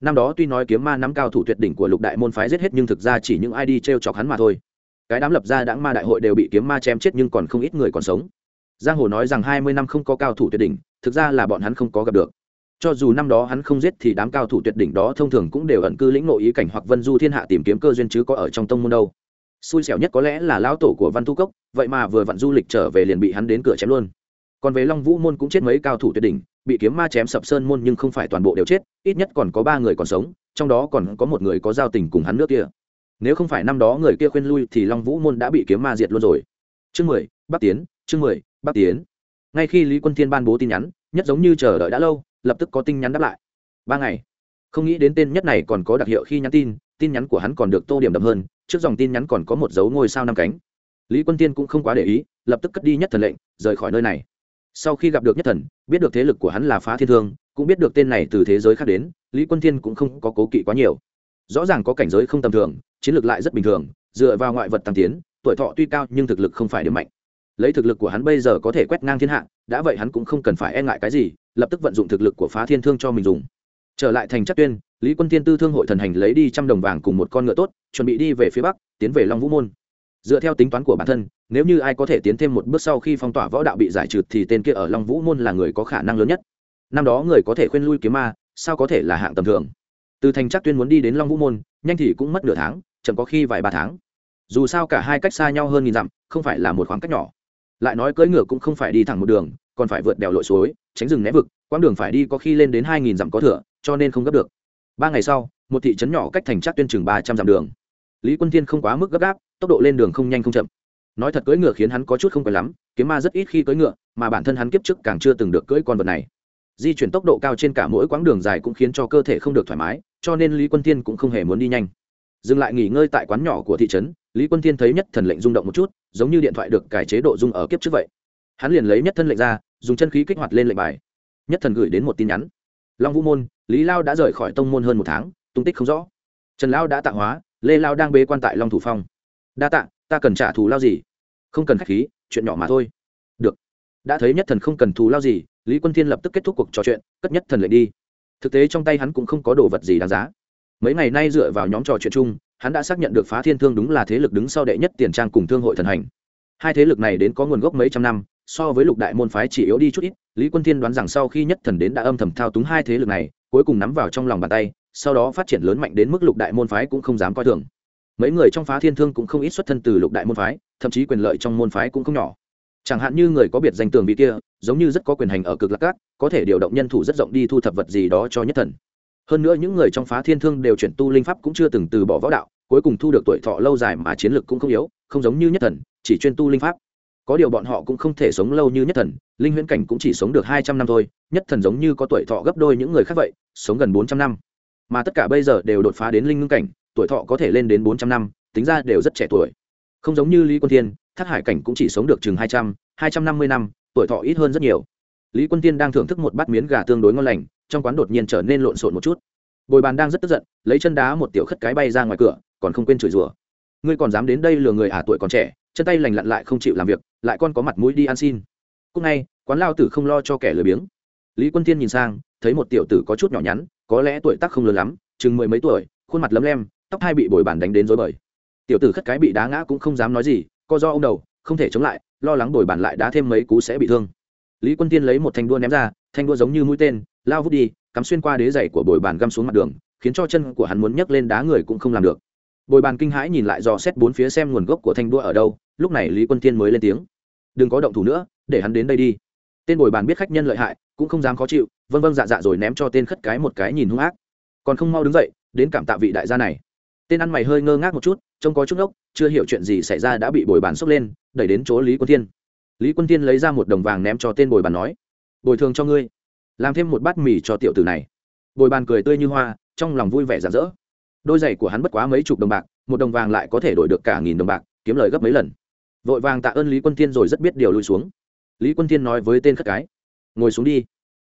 Năm đó tuy nói kiếm ma nắm cao thủ tuyệt đỉnh của lục đại môn phái giết hết nhưng thực ra chỉ những ai đi t r e o chọc hắn mà thôi. Cái đám lập ra đãng ma đại hội đều bị kiếm ma chém chết nhưng còn không ít người còn sống. Giang hồ nói rằng hai mươi năm không có cao thủ tuyệt đỉnh, thực ra là bọn hắn không có gặp được. Cho dù năm đó hắn không giết thì đám cao thủ tuyệt đỉnh đó thông thường cũng đều ẩn cư lĩnh nội ý cảnh hoặc vân du thiên hạ tìm kiếm cơ duyên chứ có ở trong tông môn đâu. Xui xẻo nhất có lẽ là lão tổ của văn thu cốc, vậy mà vừa vặn du lịch trở về liền bị hắn đến cửa chém luôn. Còn về long vũ môn cũng chết mấy cao thủ tuyệt đỉnh bị kiếm ma chém sập sơn môn nhưng không phải toàn bộ đều chết, ít nhất còn có ba người còn sống, trong đó còn có một người có giao tình cùng hắn nước kia. Nếu không phải năm đó người kia khuyên lui thì long vũ môn đã bị kiếm ma diệt luôn rồi. Chương mười, bắc tiến, chương mười, bắc tiến. Ngay khi lý quân thiên ban bố tin nhắn, nhất giống như chờ đợi đã lâu, lập tức có tin nhắn đáp lại. Ba ngày. Không nghĩ đến tên nhất này còn có đặc hiệu khi nhắn tin tin nhắn của hắn còn được tô điểm đậm hơn, trước dòng tin nhắn còn có một dấu ngôi sao năm cánh. Lý quân tiên cũng không quá để ý, lập tức cất đi nhất thần lệnh, rời khỏi nơi này sau khi gặp được nhất thần, biết được thế lực của hắn là phá thiên thương, cũng biết được tên này từ thế giới khác đến, lý quân thiên cũng không có cố kỵ quá nhiều. Rõ ràng có cảnh giới không tầm thường, chiến lược lại rất bình thường, dựa vào ngoại vật tăng tiến, tuổi thọ tuy cao nhưng thực lực không phải điểm mạnh. Lấy thực lực của hắn bây giờ có thể quét ngang thiên hạ, đã vậy hắn cũng không cần phải e ngại cái gì, lập tức vận dụng thực lực của phá thiên thương cho mình dùng. Trở lại thành chắc tuyên, lý quân tiên tư thương hội thần hành lấy đi trăm đồng vàng cùng một con ngựa tốt, chuẩn bị đi về phía bắc, tiến về long vũ môn dựa theo tính toán của bản thân, nếu như ai có thể tiến thêm một bước sau khi phong tỏa võ đạo bị giải trừ thì tên kia ở long vũ môn là người có khả năng lớn nhất. Năm đó người có thể khuyên lui kiếm ma, sao có thể là hạng tầm thường? Từ thành chắc tuyên muốn đi đến long vũ môn, nhanh thì cũng mất nửa tháng, chậm có khi vài ba tháng. Dù sao cả hai cách xa nhau hơn nghìn dặm, không phải là một khoảng cách nhỏ. Lại nói cưỡi ngựa cũng không phải đi thẳng một đường, còn phải vượt đèo lội suối, tránh rừng né vực, quãng đường phải đi có khi lên đến hai nghìn dặm có thửa, cho nên không gấp được. Ba ngày sau, một thị trấn nhỏ cách thành chắc tuyên chừng ba trăm dặm đường. Lý quân thiên không quá mức gấp gáp tốc độ lên đường không nhanh không chậm. Nói thật cưỡi ngựa khiến hắn có chút không quen lắm, kiếm ma rất ít khi cưỡi ngựa, mà bản thân hắn kiếp trước càng chưa từng được cưỡi con vật này. Di chuyển tốc độ cao trên cả mỗi quãng đường dài cũng khiến cho cơ thể không được thoải mái, cho nên lý quân thiên cũng không hề muốn đi nhanh. Dừng lại nghỉ ngơi tại quán nhỏ của thị trấn, lý quân thiên thấy nhất thần lệnh rung động một chút, giống như điện thoại được cải chế độ rung ở kiếp trước vậy. Hắn liền lấy nhất thân lệnh ra, dùng chân khí kích hoạt lên lệnh bài. Nhất thần gửi đến một tin nhắn. Long vũ môn, lý lao đã rời khỏi tông môn hơn một tháng, tung tích không rõ. Trần lao đã tạ hóa, lê lao đang bế quan tại long thủ phong đa tạ, ta cần trả thù lao gì? Không cần k h á c h khí, chuyện nhỏ mà thôi. Được. Đã thấy nhất thần không cần thù lao gì, lý quân thiên lập tức kết thúc cuộc trò chuyện, cất nhất thần lệnh đi. Thực tế trong tay hắn cũng không có đồ vật gì đáng giá. Mấy ngày nay dựa vào nhóm trò chuyện chung, hắn đã xác nhận được phá thiên thương đúng là thế lực đứng sau đệ nhất tiền trang cùng thương hội thần hành. Hai thế lực này đến có nguồn gốc mấy trăm năm, so với lục đại môn phái chỉ yếu đi chút ít, lý quân thiên đoán rằng sau khi nhất thần đến đã âm thầm thao túng hai thế lực này, cuối cùng nắm vào trong lòng bàn tay, sau đó phát triển lớn mạnh đến mức lục đại môn phái cũng không dám coi thường mấy người trong phá thiên thương cũng không ít xuất thân từ lục đại môn phái, thậm chí quyền lợi trong môn phái cũng không nhỏ. Chẳng hạn như người có biệt danh tường vị kia, giống như rất có quyền hành ở cực lạc cát có thể điều động nhân thủ rất rộng đi thu thập vật gì đó cho nhất thần. Hơn nữa những người trong phá thiên thương đều chuyển tu linh pháp cũng chưa từng từ bỏ võ đạo, cuối cùng thu được tuổi thọ lâu dài mà chiến lược cũng không yếu, không giống như nhất thần, chỉ chuyên tu linh pháp. Có điều bọn họ cũng không thể sống lâu như nhất thần, linh huyễn cảnh cũng chỉ sống được hai trăm năm thôi, nhất thần giống như có tuổi thọ gấp đôi những người khác vậy, sống gần bốn trăm năm. Mà tất cả bây giờ đều đột phá đến linh ngưng cảnh tuổi thọ có thể lên đến bốn trăm năm, tính ra đều rất trẻ tuổi. Không giống như lý quân thiên, thác hải cảnh cũng chỉ sống được chừng hai trăm hai trăm năm mươi năm, tuổi thọ ít hơn rất nhiều. Lý quân thiên đang thưởng thức một bát miến gà tương đối ngon lành, trong quán đột nhiên trở nên lộn xộn một chút. Bồi bàn đang rất tức giận, lấy chân đá một tiểu khất cái bay ra ngoài cửa, còn không quên chửi rủa. Ngươi còn dám đến đây lừa người à tuổi còn trẻ, chân tay lành lặn lại không chịu làm việc, lại còn có mặt mũi đi ăn xin. Cúc ngay, quán lao tử không lo cho kẻ lười biếng. Lý quân thiên nhìn sang, thấy một tiểu tử có chút nhỏ nhắn, có lẽ tuổi tác không lớn lắm, chừng mười mấy tuổi, khuôn mặt lấm lem tóc hai bị bồi bàn đánh đến dối bời. Tiểu tử khất cái bị đá ngã cũng không dám nói gì, co do ông đầu, không thể chống lại, lo lắng bồi bàn lại đá thêm mấy cú sẽ bị thương. Lý quân tiên lấy một thanh đua ném ra, thanh đua giống như mũi tên, lao vút đi, cắm xuyên qua đế dày của bồi bàn găm xuống mặt đường, khiến cho chân của hắn muốn nhấc lên đá người cũng không làm được. Bồi bàn kinh hãi nhìn lại dò xét bốn phía xem nguồn gốc của thanh đua ở đâu, lúc này lý quân tiên mới lên tiếng. Đừng có động thủ nữa, để hắn đến đây đi. Tên bồi bàn biết khách nhân lợi hại, cũng không dám khó chịu vâng vâng dạ dạ rồi ném cho tên khất cái một cái nhìn hung ác. Còn không mau đứng dậy, đến cảm tạ vị đại gia này tên ăn mày hơi ngơ ngác một chút, trông có chút ốc chưa hiểu chuyện gì xảy ra đã bị bồi bàn xốc lên, đẩy đến chỗ lý quân thiên. Lý quân thiên lấy ra một đồng vàng ném cho tên bồi bàn nói, bồi thường cho ngươi, làm thêm một bát mì cho tiểu tử này. Bồi bàn cười tươi như hoa, trong lòng vui vẻ rạng rỡ. Đôi giày của hắn bất quá mấy chục đồng bạc, một đồng vàng lại có thể đổi được cả nghìn đồng bạc, kiếm lời gấp mấy lần. Vội vàng tạ ơn lý quân thiên rồi rất biết điều lui xuống. Lý quân thiên nói với tên khất cái, ngồi xuống đi.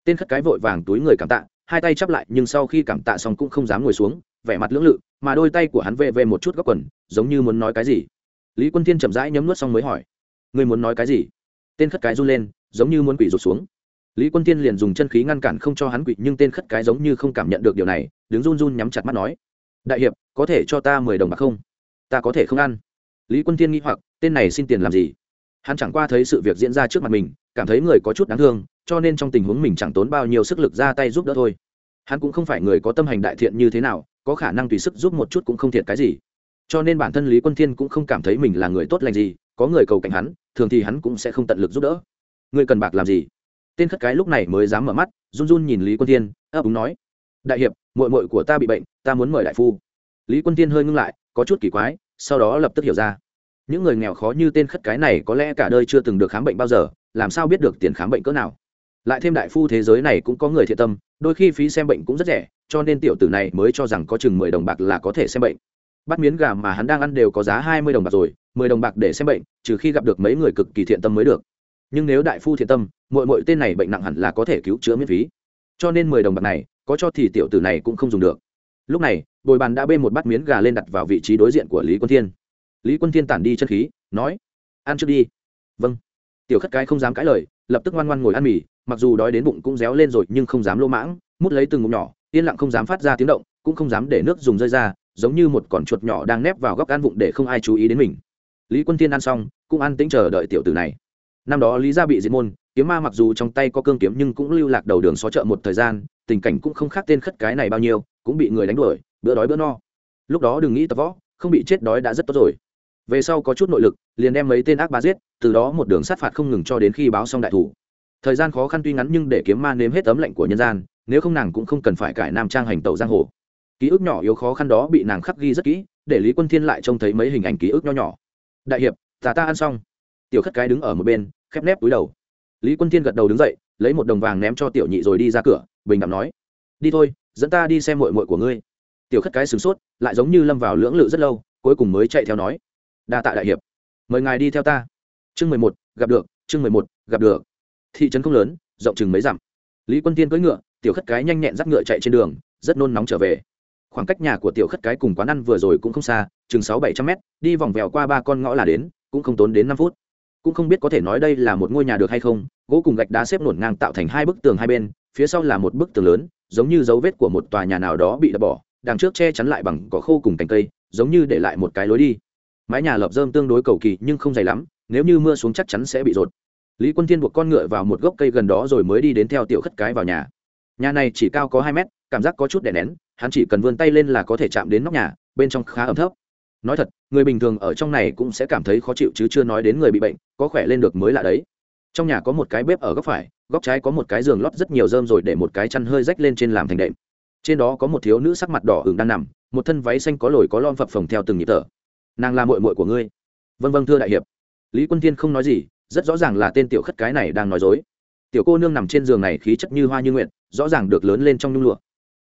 Tên khất cái vội vàng túi người cảm tạ, hai tay chắp lại, nhưng sau khi cảm tạ xong cũng không dám ngồi xuống vẻ mặt lưỡng lự, mà đôi tay của hắn vê vê một chút góc quần, giống như muốn nói cái gì. Lý quân thiên chậm rãi nhấm nuốt xong mới hỏi, ngươi muốn nói cái gì? Tên khất cái run lên, giống như muốn quỷ rụt xuống. Lý quân thiên liền dùng chân khí ngăn cản không cho hắn quỷ, nhưng tên khất cái giống như không cảm nhận được điều này, đứng run run nhắm chặt mắt nói, đại hiệp, có thể cho ta mười đồng bạc không? Ta có thể không ăn. Lý quân thiên nghĩ hoặc, tên này xin tiền làm gì? Hắn chẳng qua thấy sự việc diễn ra trước mặt mình, cảm thấy người có chút đáng thương, cho nên trong tình huống mình chẳng tốn bao nhiêu sức lực ra tay giúp đỡ thôi hắn cũng không phải người có tâm hành đại thiện như thế nào, có khả năng tùy sức giúp một chút cũng không thiệt cái gì. Cho nên bản thân lý quân thiên cũng không cảm thấy mình là người tốt lành gì, có người cầu cạnh hắn, thường thì hắn cũng sẽ không tận lực giúp đỡ. Người cần bạc làm gì? Tên khất cái lúc này mới dám mở mắt, run run nhìn lý quân thiên, ấp úng nói. Đại hiệp mội mội của ta bị bệnh, ta muốn mời đại phu. Lý quân thiên hơi ngưng lại, có chút kỳ quái, sau đó lập tức hiểu ra. Những người nghèo khó như tên khất cái này có lẽ cả đời chưa từng được khám bệnh bao giờ, làm sao biết được tiền khám bệnh cỡ nào? Lại thêm đại phu thế giới này cũng có người thiện tâm, đôi khi phí xem bệnh cũng rất rẻ, cho nên tiểu tử này mới cho rằng có chừng mười đồng bạc là có thể xem bệnh. Bắt miếng gà mà hắn đang ăn đều có giá hai mươi đồng bạc rồi, mười đồng bạc để xem bệnh, trừ khi gặp được mấy người cực kỳ thiện tâm mới được. Nhưng nếu đại phu thiện tâm mỗi mỗi tên này bệnh nặng hẳn là có thể cứu chữa miễn phí. Cho nên mười đồng bạc này, có cho thì tiểu tử này cũng không dùng được. Lúc này, bồi bàn đã bê một bát miếng gà lên đặt vào vị trí đối diện của lý quân thiên. Lý quân thiên tản đi chân khí, nói, ăn trước đi. Vâng. Tiểu khất cái không dám cãi lời, lập tức ngoan ngoan ngồi ăn mì mặc dù đói đến bụng cũng réo lên rồi nhưng không dám lô mãng, mút lấy từng ngụm nhỏ, yên lặng không dám phát ra tiếng động, cũng không dám để nước dùng rơi ra, giống như một con chuột nhỏ đang nép vào góc ăn vụng để không ai chú ý đến mình. Lý quân tiên ăn xong, cũng ăn tĩnh chờ đợi tiểu tử này. Năm đó lý gia bị diệt môn, kiếm ma mặc dù trong tay có cương kiếm nhưng cũng lưu lạc đầu đường xó chợ một thời gian, tình cảnh cũng không khác tên khất cái này bao nhiêu, cũng bị người đánh đuổi, bữa đói bữa no. Lúc đó đừng nghĩ tập võ, không bị chết đói đã rất tốt rồi. Về sau có chút nội lực, liền đem mấy tên ác bá giết, từ đó một đường sát phạt không ngừng cho đến khi báo xong đại thủ thời gian khó khăn tuy ngắn nhưng để kiếm ma nếm hết tấm lệnh của nhân gian, nếu không nàng cũng không cần phải cải nam trang hành tẩu giang hồ. Ký ức nhỏ yếu khó khăn đó bị nàng khắc ghi rất kỹ, để lý quân thiên lại trông thấy mấy hình ảnh ký ức nho nhỏ. Đại hiệp tà ta ăn xong. Tiểu khất cái đứng ở một bên, khép nép túi đầu. Lý quân thiên gật đầu đứng dậy, lấy một đồng vàng ném cho tiểu nhị rồi đi ra cửa, bình đẳng nói, đi thôi, dẫn ta đi xem mội mội của ngươi. Tiểu khất cái sửng sốt, lại giống như lâm vào lưỡng lự rất lâu, cuối cùng mới chạy theo nói, đa tạ đại hiệp. Mời ngài đi theo ta. Chương mười một, gặp được, chương mười một, gặp được thị trấn không lớn, rộng chừng mấy dặm. Lý quân tiên cưỡi ngựa, tiểu khất cái nhanh nhẹn dắt ngựa chạy trên đường, rất nôn nóng trở về. Khoảng cách nhà của tiểu khất cái cùng quán ăn vừa rồi cũng không xa, chừng sáu bảy trăm mét, đi vòng vèo qua ba con ngõ là đến, cũng không tốn đến năm phút. Cũng không biết có thể nói đây là một ngôi nhà được hay không, gỗ cùng gạch đá xếp nổn ngang tạo thành hai bức tường hai bên, phía sau là một bức tường lớn, giống như dấu vết của một tòa nhà nào đó bị đập bỏ, đằng trước che chắn lại bằng cỏ khô cùng cành cây, giống như để lại một cái lối đi. Mái nhà lợp dơm tương đối cầu kỳ nhưng không dày lắm, nếu như mưa xuống chắc chắn sẽ bị rột lý quân thiên buộc con ngựa vào một gốc cây gần đó rồi mới đi đến theo tiểu khất cái vào nhà. Nhà này chỉ cao có hai mét, cảm giác có chút đè nén, hắn chỉ cần vươn tay lên là có thể chạm đến nóc nhà, bên trong khá ấm thấp. Nói thật, người bình thường ở trong này cũng sẽ cảm thấy khó chịu chứ chưa nói đến người bị bệnh, có khỏe lên được mới là đấy. Trong nhà có một cái bếp ở góc phải, góc trái có một cái giường lót rất nhiều rơm rồi để một cái chăn hơi rách lên trên làm thành đệm. Trên đó có một thiếu nữ sắc mặt đỏ hừng đang nằm, một thân váy xanh có lồi có lon phập phồng theo từng nhịp thở. Nàng là mội mội của ngươi. Vân vân thưa đại hiệp. Lý quân thiên không nói gì rất rõ ràng là tên tiểu khất cái này đang nói dối. Tiểu cô nương nằm trên giường này khí chất như hoa như nguyện rõ ràng được lớn lên trong nhung lụa.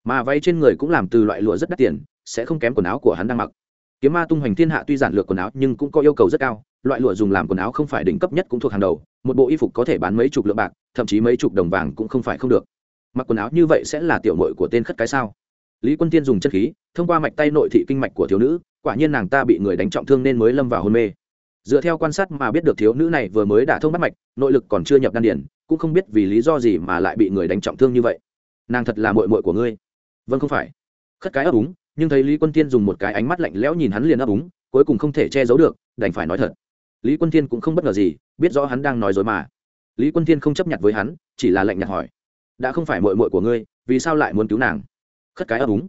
Mà váy trên người cũng làm từ loại lụa rất đắt tiền, sẽ không kém quần áo của hắn đang mặc. Kiếm ma tung hoành thiên hạ tuy giản lược quần áo nhưng cũng có yêu cầu rất cao, loại lụa dùng làm quần áo không phải đỉnh cấp nhất cũng thuộc hàng đầu, một bộ y phục có thể bán mấy chục lượng bạc, thậm chí mấy chục đồng vàng cũng không phải không được. Mặc quần áo như vậy sẽ là tiểu mội của tên khất cái sao? Lý quân tiên dùng chất khí, thông qua mạch tay nội thị kinh mạch của thiếu nữ, quả nhiên nàng ta bị người đánh trọng thương nên mới lâm vào hôn mê dựa theo quan sát mà biết được thiếu nữ này vừa mới đả thông bắt mạch, nội lực còn chưa nhập đan điển cũng không biết vì lý do gì mà lại bị người đánh trọng thương như vậy. Nàng thật là mội mội của ngươi. Vâng không phải. Khất cái ấp úng, nhưng thấy lý quân tiên dùng một cái ánh mắt lạnh lẽo nhìn hắn liền ấp úng, cuối cùng không thể che giấu được, đành phải nói thật. Lý quân tiên cũng không bất ngờ gì, biết rõ hắn đang nói dối mà. Lý quân tiên không chấp nhận với hắn, chỉ là lạnh nhạt hỏi. Đã không phải mội mội của ngươi, vì sao lại muốn cứu nàng? Khất cái ấp úng.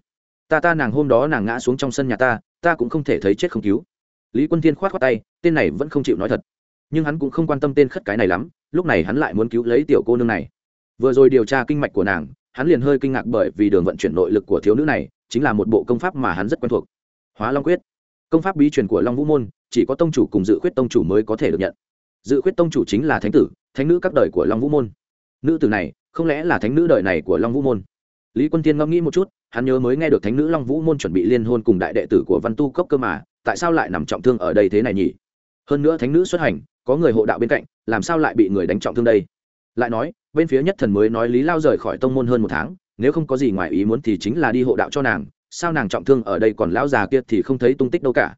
Ta ta nàng hôm đó nàng ngã xuống trong sân nhà ta ta cũng không thể thấy chết không cứu lý quân thiên khoát khoát tay, tên này vẫn không chịu nói thật. Nhưng hắn cũng không quan tâm tên khất cái này lắm, lúc này hắn lại muốn cứu lấy tiểu cô nương này. Vừa rồi điều tra kinh mạch của nàng, hắn liền hơi kinh ngạc bởi vì đường vận chuyển nội lực của thiếu nữ này chính là một bộ công pháp mà hắn rất quen thuộc. Hóa long quyết. Công pháp bí truyền của long vũ môn, chỉ có tông chủ cùng dự khuyết tông chủ mới có thể được nhận. Dự khuyết tông chủ chính là thánh tử, thánh nữ các đời của long vũ môn. Nữ tử này, không lẽ là thánh nữ đời này của long vũ môn? Lý quân tiên ngẫm nghĩ một chút, hắn nhớ mới nghe được thánh nữ long vũ môn chuẩn bị liên hôn cùng đại đệ tử của văn tu cốc cơ mà tại sao lại nằm trọng thương ở đây thế này nhỉ? Hơn nữa thánh nữ xuất hành, có người hộ đạo bên cạnh, làm sao lại bị người đánh trọng thương đây? Lại nói, bên phía nhất thần mới nói lý lao rời khỏi tông môn hơn một tháng, nếu không có gì ngoài ý muốn thì chính là đi hộ đạo cho nàng, sao nàng trọng thương ở đây còn lão già kia thì không thấy tung tích đâu cả?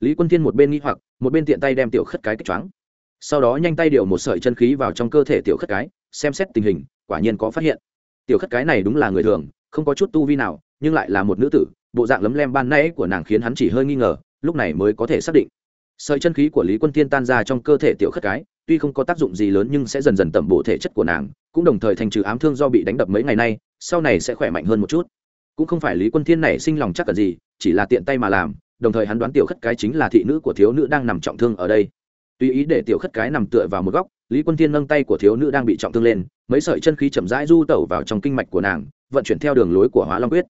Lý quân thiên một bên nghĩ hoặc, một bên tiện tay đem tiểu khất cái kích choáng. Sau đó nhanh tay điều một sợi chân khí vào trong cơ thể tiểu khất cái, xem xét tình hình, quả nhiên có phát hiện. Tiểu khất cái này đúng là người thường, không có chút tu vi nào, nhưng lại là một nữ tử, bộ dạng lấm lem ban nãy của nàng khiến hắn chỉ hơi nghi ngờ lúc này mới có thể xác định. Sợi chân khí của lý quân tiên tan ra trong cơ thể tiểu khất cái, tuy không có tác dụng gì lớn nhưng sẽ dần dần tẩm bổ thể chất của nàng, cũng đồng thời thành trừ ám thương do bị đánh đập mấy ngày nay, sau này sẽ khỏe mạnh hơn một chút. Cũng không phải lý quân thiên này sinh lòng chắc cần gì, chỉ là tiện tay mà làm, đồng thời hắn đoán tiểu khất cái chính là thị nữ của thiếu nữ đang nằm trọng thương ở đây. Tùy ý để tiểu khất cái nằm tựa vào một góc, lý quân thiên nâng tay của thiếu nữ đang bị trọng thương lên, mấy sợi chân khí chậm rãi du tẩu vào trong kinh mạch của nàng, vận chuyển theo đường lối của hóa long quyết.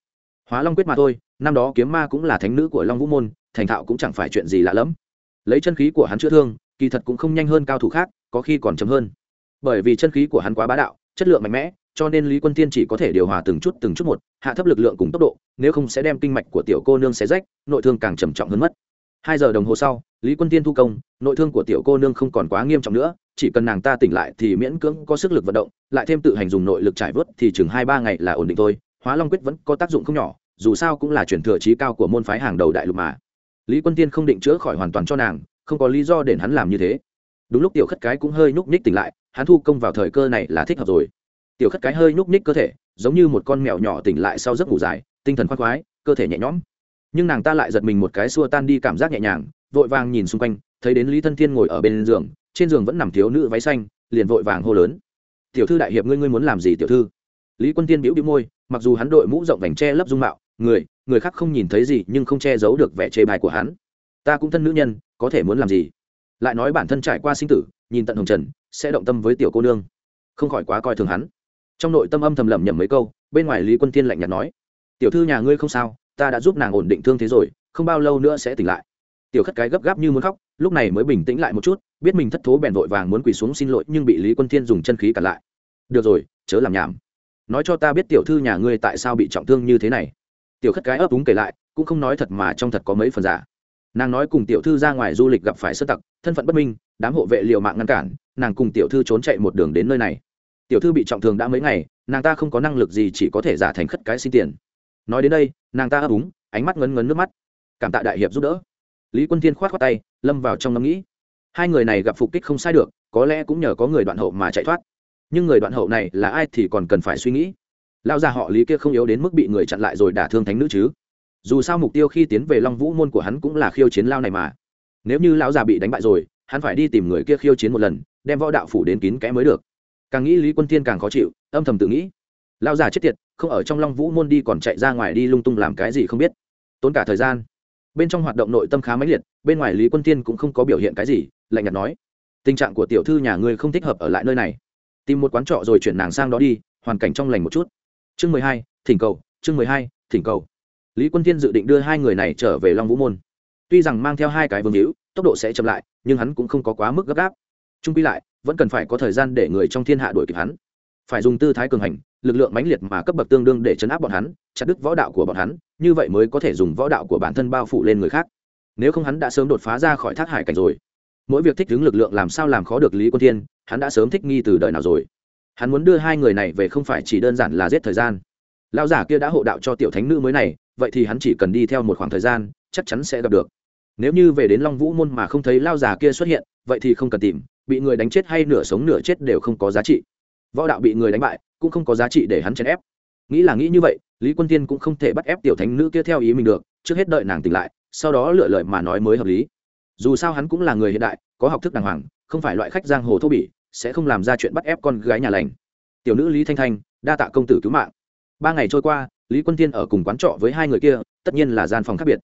Hóa long quyết mà thôi, năm đó kiếm ma cũng là thánh nữ của long vũ môn thành thạo cũng chẳng phải chuyện gì lạ lẫm. Lấy chân khí của hắn chữa thương, kỳ thật cũng không nhanh hơn cao thủ khác, có khi còn chấm hơn. Bởi vì chân khí của hắn quá bá đạo, chất lượng mạnh mẽ, cho nên lý quân tiên chỉ có thể điều hòa từng chút từng chút một, hạ thấp lực lượng cùng tốc độ, nếu không sẽ đem kinh mạch của tiểu cô nương xé rách, nội thương càng trầm trọng hơn mất. Hai giờ đồng hồ sau, lý quân tiên thu công, nội thương của tiểu cô nương không còn quá nghiêm trọng nữa, chỉ cần nàng ta tỉnh lại thì miễn cưỡng có sức lực vận động, lại thêm tự hành dùng nội lực trải vớt thì chừng hai ba ngày là ổn định thôi, hóa long quyết vẫn có tác dụng không nhỏ, dù sao cũng là chuyển thừa trí cao của môn phái hàng đầu đại lục mà lý quân tiên không định chữa khỏi hoàn toàn cho nàng, không có lý do để hắn làm như thế. Đúng lúc tiểu khất cái cũng hơi nhúc nhích tỉnh lại, hắn thu công vào thời cơ này là thích hợp rồi. Tiểu khất cái hơi nhúc nhích cơ thể, giống như một con mèo nhỏ tỉnh lại sau giấc ngủ dài, tinh thần khoác khoái, cơ thể nhẹ nhõm. Nhưng nàng ta lại giật mình một cái xua tan đi cảm giác nhẹ nhàng, vội vàng nhìn xung quanh, thấy đến lý thân thiên ngồi ở bên giường, trên giường vẫn nằm thiếu nữ váy xanh, liền vội vàng hô lớn. Tiểu thư đại hiệp ngươi ngươi muốn làm gì tiểu thư? Lý quân tiên biểu đĩu môi, mặc dù hắn đội mũ rộng vành che lấp dung mạo, người người khác không nhìn thấy gì nhưng không che giấu được vẻ chê bài của hắn. Ta cũng thân nữ nhân, có thể muốn làm gì? Lại nói bản thân trải qua sinh tử, nhìn tận hồng trần, sẽ động tâm với tiểu cô nương. Không khỏi quá coi thường hắn. Trong nội tâm âm thầm lẩm nhẩm mấy câu, bên ngoài lý quân tiên lạnh nhạt nói, tiểu thư nhà ngươi không sao, ta đã giúp nàng ổn định thương thế rồi, không bao lâu nữa sẽ tỉnh lại. Tiểu khất cái gấp gáp như muốn khóc, lúc này mới bình tĩnh lại một chút, biết mình thất thố bèn vội vàng muốn quỳ xuống xin lỗi nhưng bị lý quân thiên dùng chân khí cản lại. Được rồi, chớ làm nhảm. Nói cho ta biết tiểu thư nhà ngươi tại sao bị trọng thương như thế này tiểu khất cái ấp úng kể lại, cũng không nói thật mà trong thật có mấy phần giả. Nàng nói cùng tiểu thư ra ngoài du lịch gặp phải sơ tặc, thân phận bất minh, đám hộ vệ liều mạng ngăn cản, nàng cùng tiểu thư trốn chạy một đường đến nơi này. Tiểu thư bị trọng thương đã mấy ngày, nàng ta không có năng lực gì chỉ có thể giả thành khất cái xin tiền. Nói đến đây, nàng ta ấp úng, ánh mắt ngấn ngấn nước mắt. Cảm tạ đại hiệp giúp đỡ. Lý quân thiên khoát khoát tay, lâm vào trong ngẫm nghĩ. Hai người này gặp phục kích không sai được, có lẽ cũng nhờ có người đoạn hậu mà chạy thoát. Nhưng người đoạn hậu này là ai thì còn cần phải suy nghĩ lao già họ lý kia không yếu đến mức bị người chặn lại rồi đả thương thánh nữ chứ. Dù sao mục tiêu khi tiến về long vũ môn của hắn cũng là khiêu chiến lao này mà. Nếu như lão già bị đánh bại rồi, hắn phải đi tìm người kia khiêu chiến một lần, đem võ đạo phủ đến kín kẽ mới được. Càng nghĩ lý quân tiên càng khó chịu, âm thầm tự nghĩ. Lão già chết tiệt, không ở trong long vũ môn đi còn chạy ra ngoài đi lung tung làm cái gì không biết. Tốn cả thời gian. Bên trong hoạt động nội tâm khá mãnh liệt, bên ngoài lý quân tiên cũng không có biểu hiện cái gì, lạnh nhạt nói. Tình trạng của tiểu thư nhà ngươi không thích hợp ở lại nơi này. Tìm một quán trọ rồi chuyển nàng sang đó đi, hoàn cảnh trong lành một chút chương mười hai, thỉnh cầu, chương mười hai, thỉnh cầu. Lý quân Thiên dự định đưa hai người này trở về long vũ môn. Tuy rằng mang theo hai cái vương hữu, tốc độ sẽ chậm lại, nhưng hắn cũng không có quá mức gấp gáp. Trung quy lại, vẫn cần phải có thời gian để người trong thiên hạ đuổi kịp hắn. Phải dùng tư thái cường hành, lực lượng mãnh liệt mà cấp bậc tương đương để chấn áp bọn hắn, chặt đứt võ đạo của bọn hắn, như vậy mới có thể dùng võ đạo của bản thân bao phủ lên người khác. Nếu không hắn đã sớm đột phá ra khỏi thác hải cảnh rồi. Mỗi việc thích ứng lực lượng làm sao làm khó được lý quân thiên, hắn đã sớm thích nghi từ đời nào rồi hắn muốn đưa hai người này về không phải chỉ đơn giản là giết thời gian. Lão giả kia đã hộ đạo cho tiểu thánh nữ mới này, vậy thì hắn chỉ cần đi theo một khoảng thời gian, chắc chắn sẽ gặp được. Nếu như về đến long vũ môn mà không thấy lao già kia xuất hiện, vậy thì không cần tìm, bị người đánh chết hay nửa sống nửa chết đều không có giá trị. Võ đạo bị người đánh bại, cũng không có giá trị để hắn chèn ép. Nghĩ là nghĩ như vậy, lý quân tiên cũng không thể bắt ép tiểu thánh nữ kia theo ý mình được, trước hết đợi nàng tỉnh lại, sau đó lựa lời mà nói mới hợp lý. Dù sao hắn cũng là người hiện đại, có học thức đàng hoàng, không phải loại khách giang hồ thô bỉ sẽ không làm ra chuyện bắt ép con gái nhà lành. Tiểu nữ lý thanh thanh, đa tạ công tử cứu mạng. Ba ngày trôi qua, lý quân tiên ở cùng quán trọ với hai người kia, tất nhiên là gian phòng khác biệt.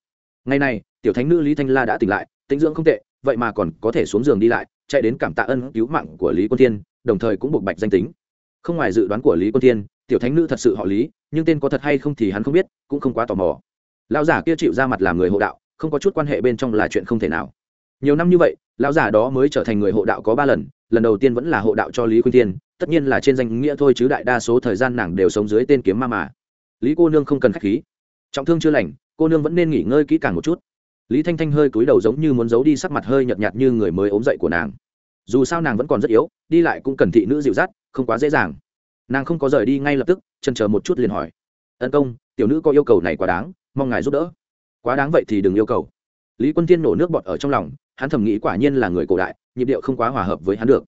Ngày này, tiểu thánh nữ lý thanh la đã tỉnh lại, tĩnh dưỡng không tệ, vậy mà còn có thể xuống giường đi lại, chạy đến cảm tạ ân cứu mạng của lý quân tiên đồng thời cũng buộc bạch danh tính. Không ngoài dự đoán của lý quân tiên tiểu thánh nữ thật sự họ lý, nhưng tên có thật hay không thì hắn không biết, cũng không quá tò mò. Lão giả kia chịu ra mặt làm người hộ đạo, không có chút quan hệ bên trong là chuyện không thể nào. Nhiều năm như vậy, lão giả đó mới trở thành người hộ đạo có ba lần lần đầu tiên vẫn là hộ đạo cho lý quyên Thiên, tất nhiên là trên danh nghĩa thôi chứ đại đa số thời gian nàng đều sống dưới tên kiếm ma mà. Lý cô nương không cần k h á c h khí. Trọng thương chưa lành cô nương vẫn nên nghỉ ngơi kỹ càng một chút. Lý thanh thanh hơi cúi đầu giống như muốn giấu đi sắc mặt hơi nhợt nhạt như người mới ốm dậy của nàng. Dù sao nàng vẫn còn rất yếu đi lại cũng cần thị nữ dịu dắt không quá dễ dàng. Nàng không có rời đi ngay lập tức chân chờ một chút liền hỏi. Ân công tiểu nữ có yêu cầu này quá đáng mong ngài giúp đỡ. Quá đáng vậy thì đừng yêu cầu. Lý quân tiên nổ nước bọt ở trong lòng hắn thầm nghĩ quả nhiên là người cổ đại, nhịp điệu không quá hòa hợp với hắn được.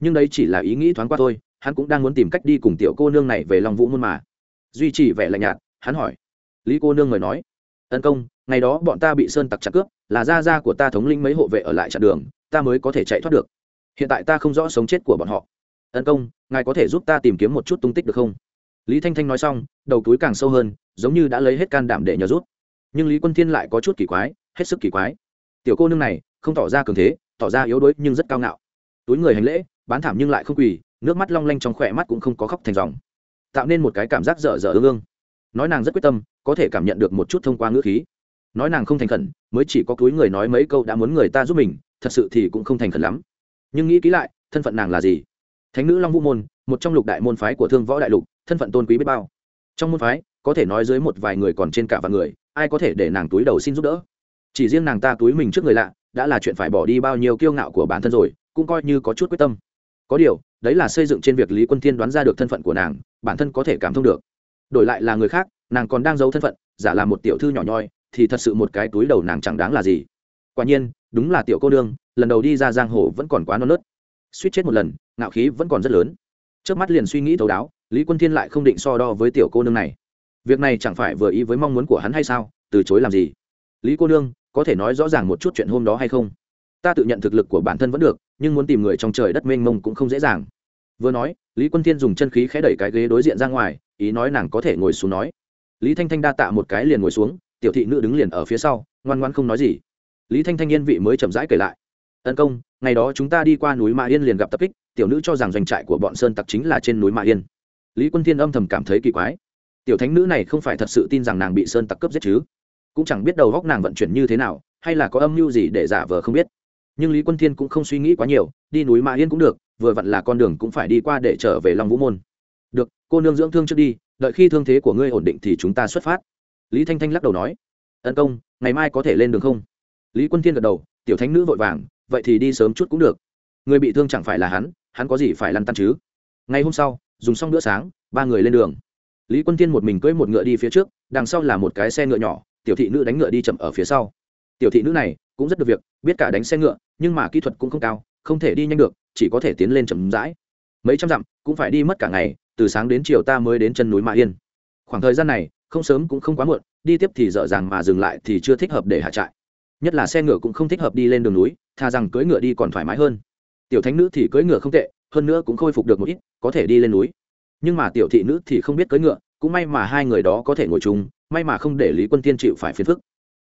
Nhưng đấy chỉ là ý nghĩ thoáng qua thôi, hắn cũng đang muốn tìm cách đi cùng tiểu cô nương này về lòng vũ môn mà. Duy trì vẻ lạnh nhạt, hắn hỏi. Lý cô nương người nói. Tấn công, ngày đó bọn ta bị sơn tặc chặt cướp, là gia gia của ta thống lĩnh mấy hộ vệ ở lại chặn đường, ta mới có thể chạy thoát được. Hiện tại ta không rõ sống chết của bọn họ. Tấn công, ngài có thể giúp ta tìm kiếm một chút tung tích được không? Lý thanh thanh nói xong, đầu túi càng sâu hơn, giống như đã lấy hết can đảm để nhờ rút nhưng lý quân thiên lại có chút kỳ quái, hết sức kỳ quái. Tiểu cô nương này không tỏ ra cường thế, tỏ ra yếu đuối nhưng rất cao ngạo. Túi người hành lễ, bán thảm nhưng lại không quỳ, nước mắt long lanh trong khỏe mắt cũng không có khóc thành dòng. Tạo nên một cái cảm giác dở dở ương ương. Nói nàng rất quyết tâm, có thể cảm nhận được một chút thông qua ngữ khí. Nói nàng không thành khẩn, mới chỉ có túi người nói mấy câu đã muốn người ta giúp mình, thật sự thì cũng không thành khẩn lắm. Nhưng nghĩ kỹ lại, thân phận nàng là gì? Thánh nữ long vũ môn, một trong lục đại môn phái của thương võ đại lục, thân phận tôn quý biết bao. Trong môn phái, có thể nói dưới một vài người còn trên cả vài người, ai có thể để nàng túi đầu xin giúp đỡ? Chỉ riêng nàng ta túi mình trước người lạ đã là chuyện phải bỏ đi bao nhiêu kiêu ngạo của bản thân rồi, cũng coi như có chút quyết tâm. Có điều, đấy là xây dựng trên việc lý quân thiên đoán ra được thân phận của nàng, bản thân có thể cảm thông được. Đổi lại là người khác, nàng còn đang giấu thân phận, giả là một tiểu thư nhỏ nhoi, thì thật sự một cái túi đầu nàng chẳng đáng là gì. Quả nhiên, đúng là tiểu cô nương, lần đầu đi ra giang hồ vẫn còn quá non nớt. Suýt chết một lần, ngạo khí vẫn còn rất lớn. Trước mắt liền suy nghĩ thấu đáo, lý quân thiên lại không định so đo với tiểu cô nương này. Việc này chẳng phải vừa ý với mong muốn của hắn hay sao, từ chối làm gì? Lý cô nương có thể nói rõ ràng một chút chuyện hôm đó hay không? Ta tự nhận thực lực của bản thân vẫn được, nhưng muốn tìm người trong trời đất mênh mông cũng không dễ dàng. Vừa nói, lý quân thiên dùng chân khí khẽ đẩy cái ghế đối diện ra ngoài, ý nói nàng có thể ngồi xuống nói. Lý thanh thanh đa tạ một cái liền ngồi xuống, tiểu thị nữ đứng liền ở phía sau, ngoan ngoan không nói gì. Lý thanh thanh yên vị mới chậm rãi kể lại. Tấn công, ngày đó chúng ta đi qua núi mạ yên liền gặp tập kích, tiểu nữ cho rằng doanh trại của bọn sơn tặc chính là trên núi mạ yên. Lý quân thiên âm thầm cảm thấy kỳ quái. Tiểu thánh nữ này không phải thật sự tin rằng nàng bị sơn tặc cướp giết chứ? Cũng chẳng biết đầu góc nàng vận chuyển như thế nào, hay là có âm mưu gì để giả vờ không biết. Nhưng lý quân thiên cũng không suy nghĩ quá nhiều, đi núi mã yên cũng được, vừa vặn là con đường cũng phải đi qua để trở về long vũ môn. Được, cô nương dưỡng thương trước đi, đợi khi thương thế của ngươi ổn định thì chúng ta xuất phát. Lý thanh thanh lắc đầu nói. Tấn công, ngày mai có thể lên đường không? Lý quân thiên gật đầu, tiểu thánh nữ vội vàng, vậy thì đi sớm chút cũng được. Người bị thương chẳng phải là hắn hắn có gì phải lăn tăn chứ? Ngày hôm sau, dùng xong bữa sáng, ba người lên đường. Lý quân thiên một mình cưỡi một ngựa đi phía trước, đằng sau là một cái xe ngựa nhỏ tiểu thị nữ đánh ngựa đi chậm ở phía sau. Tiểu thị nữ này cũng rất được việc, biết cả đánh xe ngựa, nhưng mà kỹ thuật cũng không cao, không thể đi nhanh được, chỉ có thể tiến lên chậm rãi. Mấy trăm dặm cũng phải đi mất cả ngày, từ sáng đến chiều ta mới đến chân núi mã yên. Khoảng thời gian này, không sớm cũng không quá muộn, đi tiếp thì dở dàng mà dừng lại thì chưa thích hợp để hạ trại. Nhất là xe ngựa cũng không thích hợp đi lên đường núi thà rằng cưỡi ngựa đi còn thoải mái hơn. Tiểu thánh nữ thì cưỡi ngựa không tệ, hơn nữa cũng khôi phục được một ít, có thể đi lên núi. Nhưng mà tiểu thị nữ thì không biết cưỡi ngựa, cũng may mà hai người đó có thể ngồi chung may mà không để lý quân tiên chịu phải phiền phức.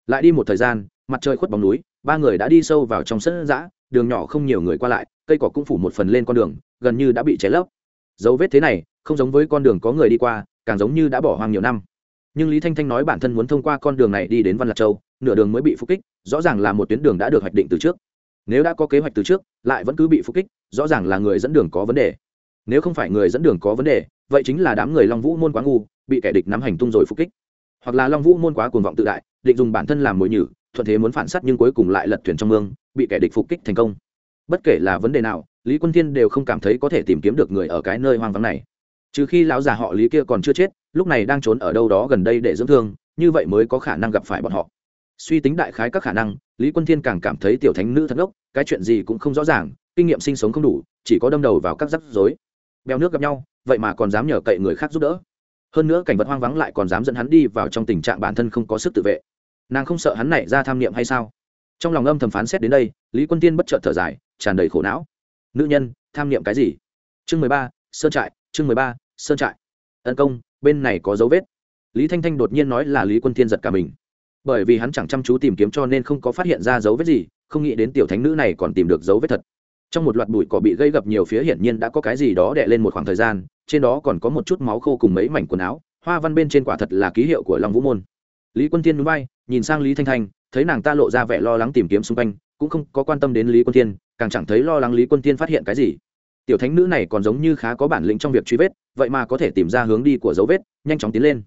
Lại đi một thời gian, mặt trời khuất bóng núi, ba người đã đi sâu vào trong sân giã, đường nhỏ không nhiều người qua lại, cây cỏ cũng phủ một phần lên con đường, gần như đã bị cháy lấp. Dấu vết thế này, không giống với con đường có người đi qua, càng giống như đã bỏ hoang nhiều năm. Nhưng lý thanh thanh nói bản thân muốn thông qua con đường này đi đến văn lạc châu, nửa đường mới bị phục kích, rõ ràng là một tuyến đường đã được hoạch định từ trước. Nếu đã có kế hoạch từ trước, lại vẫn cứ bị phục kích, rõ ràng là người dẫn đường có vấn đề. Nếu không phải người dẫn đường có vấn đề, vậy chính là đám người long vũ môn quá ngu, bị kẻ địch nắm hành tung rồi phục kích hoặc là long vũ môn quá cuồng vọng tự đại, định dùng bản thân làm mồi nhử, thuận thế muốn phản s á t nhưng cuối cùng lại lật thuyền trong mương, bị kẻ địch phục kích thành công. Bất kể là vấn đề nào, lý quân thiên đều không cảm thấy có thể tìm kiếm được người ở cái nơi hoang vắng này. Trừ khi lão già họ lý kia còn chưa chết, lúc này đang trốn ở đâu đó gần đây để dưỡng thương, như vậy mới có khả năng gặp phải bọn họ. Suy tính đại khái các khả năng, lý quân thiên càng cảm thấy tiểu thánh nữ thật ngốc, cái chuyện gì cũng không rõ ràng, kinh nghiệm sinh sống không đủ, chỉ có đâm đầu vào các rắc rối. Bèo nước gặp nhau, vậy mà còn dám nhờ cậy người khác giúp đỡ hơn nữa cảnh vật hoang vắng lại còn dám dẫn hắn đi vào trong tình trạng bản thân không có sức tự vệ. Nàng không sợ hắn này ra tham niệm hay sao? Trong lòng âm thầm phán xét đến đây, lý quân tiên bất chợt thở dài, tràn đầy khổ não. Nữ nhân, tham niệm cái gì? Chương mười ba, sơn trại, chương mười ba, sơn trại. Tấn công, bên này có dấu vết. Lý thanh thanh đột nhiên nói là lý quân tiên giật cả mình. Bởi vì hắn chẳng chăm chú tìm kiếm cho nên không có phát hiện ra dấu vết gì, không nghĩ đến tiểu thánh nữ này còn tìm được dấu vết thật. Trong một loạt bụi cỏ bị gây gập nhiều phía hiển nhiên đã có cái gì đó đè lên một khoảng thời gian trên đó còn có một chút máu khô cùng mấy mảnh quần áo, hoa văn bên trên quả thật là ký hiệu của long vũ môn. Lý quân tiên núi bay nhìn sang lý thanh thanh, thấy nàng ta lộ ra vẻ lo lắng tìm kiếm xung quanh, cũng không có quan tâm đến lý quân tiên càng chẳng thấy lo lắng lý quân tiên phát hiện cái gì. Tiểu thánh nữ này còn giống như khá có bản lĩnh trong việc truy vết, vậy mà có thể tìm ra hướng đi của dấu vết, nhanh chóng tiến lên.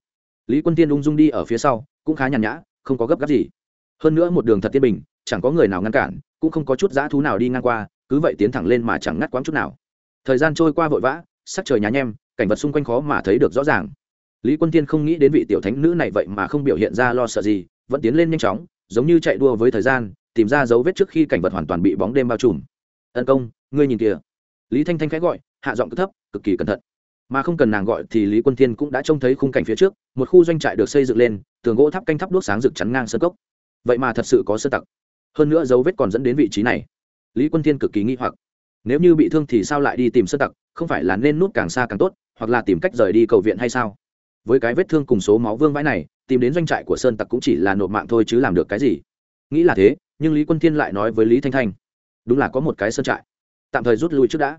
Lý quân tiên ung dung đi ở phía sau, cũng khá nhàn nhã, không có gấp gáp gì. Hơn nữa một đường thật tiên bình, chẳng có người nào ngăn cản, cũng không có chút dã thú nào đi ngang qua, cứ vậy tiến thẳng lên mà chẳng ngắt quãng chút nào. Thời gian trôi qua vội vã sắc trời nhá nhem, cảnh vật xung quanh khó mà thấy được rõ ràng. Lý quân tiên không nghĩ đến vị tiểu thánh nữ này vậy mà không biểu hiện ra lo sợ gì, vẫn tiến lên nhanh chóng, giống như chạy đua với thời gian, tìm ra dấu vết trước khi cảnh vật hoàn toàn bị bóng đêm bao trùm. Tấn công, ngươi nhìn kìa. Lý thanh thanh khẽ gọi, hạ giọng cực thấp, cực kỳ cẩn thận. Mà không cần nàng gọi thì lý quân thiên cũng đã trông thấy khung cảnh phía trước, một khu doanh trại được xây dựng lên, tường gỗ tháp canh thắp đuốc sáng rực chắn ngang sơ cốc. Vậy mà thật sự có sơ tặc. Hơn nữa dấu vết còn dẫn đến vị trí này. Lý quân thiên cực kỳ nghi hoặc nếu như bị thương thì sao lại đi tìm sơn tặc, không phải là nên nút càng xa càng tốt, hoặc là tìm cách rời đi cầu viện hay sao? Với cái vết thương cùng số máu vương vãi này, tìm đến doanh trại của sơn tặc cũng chỉ là nộp mạng thôi chứ làm được cái gì? Nghĩ là thế, nhưng lý quân thiên lại nói với lý thanh thanh, đúng là có một cái sơn trại. Tạm thời rút lui trước đã.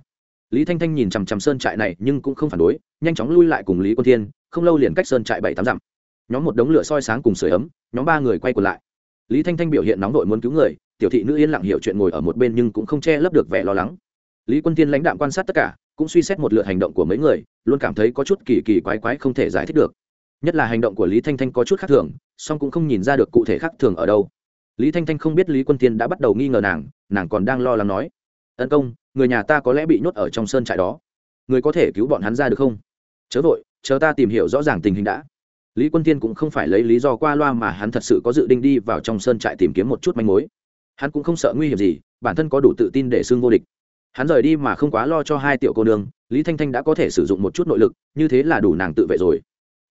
Lý thanh thanh nhìn chằm chằm sơn trại này nhưng cũng không phản đối, nhanh chóng lui lại cùng lý quân thiên, không lâu liền cách sơn trại bảy tám dặm. Nhóm một đống lửa soi sáng cùng sửa ấm, nhóm ba người quay quần lại. Lý thanh thanh biểu hiện nóng đội muốn cứu người, tiểu thị nữ yên lặng hiểu chuyện ngồi ở một bên nhưng cũng không che lấp được vẻ lo lắng lý quân thiên lãnh đạm quan sát tất cả, cũng suy xét một lượt hành động của mấy người, luôn cảm thấy có chút kỳ kỳ quái quái không thể giải thích được. Nhất là hành động của lý thanh thanh có chút khác thường, song cũng không nhìn ra được cụ thể khác thường ở đâu. Lý thanh thanh không biết lý quân thiên đã bắt đầu nghi ngờ nàng nàng còn đang lo lắng nói, tấn công, người nhà ta có lẽ bị nhốt ở trong sơn trại đó. Người có thể cứu bọn hắn ra được không? Chớ vội, chờ ta tìm hiểu rõ ràng tình hình đã. Lý quân thiên cũng không phải lấy lý do qua loa mà hắn thật sự có dự định đi vào trong sơn trại tìm kiếm một chút manh mối. Hắn cũng không sợ nguy hiểm gì, bản thân có đủ tự tin để xưng vô địch hắn rời đi mà không quá lo cho hai tiểu cô nương, lý thanh thanh đã có thể sử dụng một chút nội lực, như thế là đủ nàng tự vệ rồi.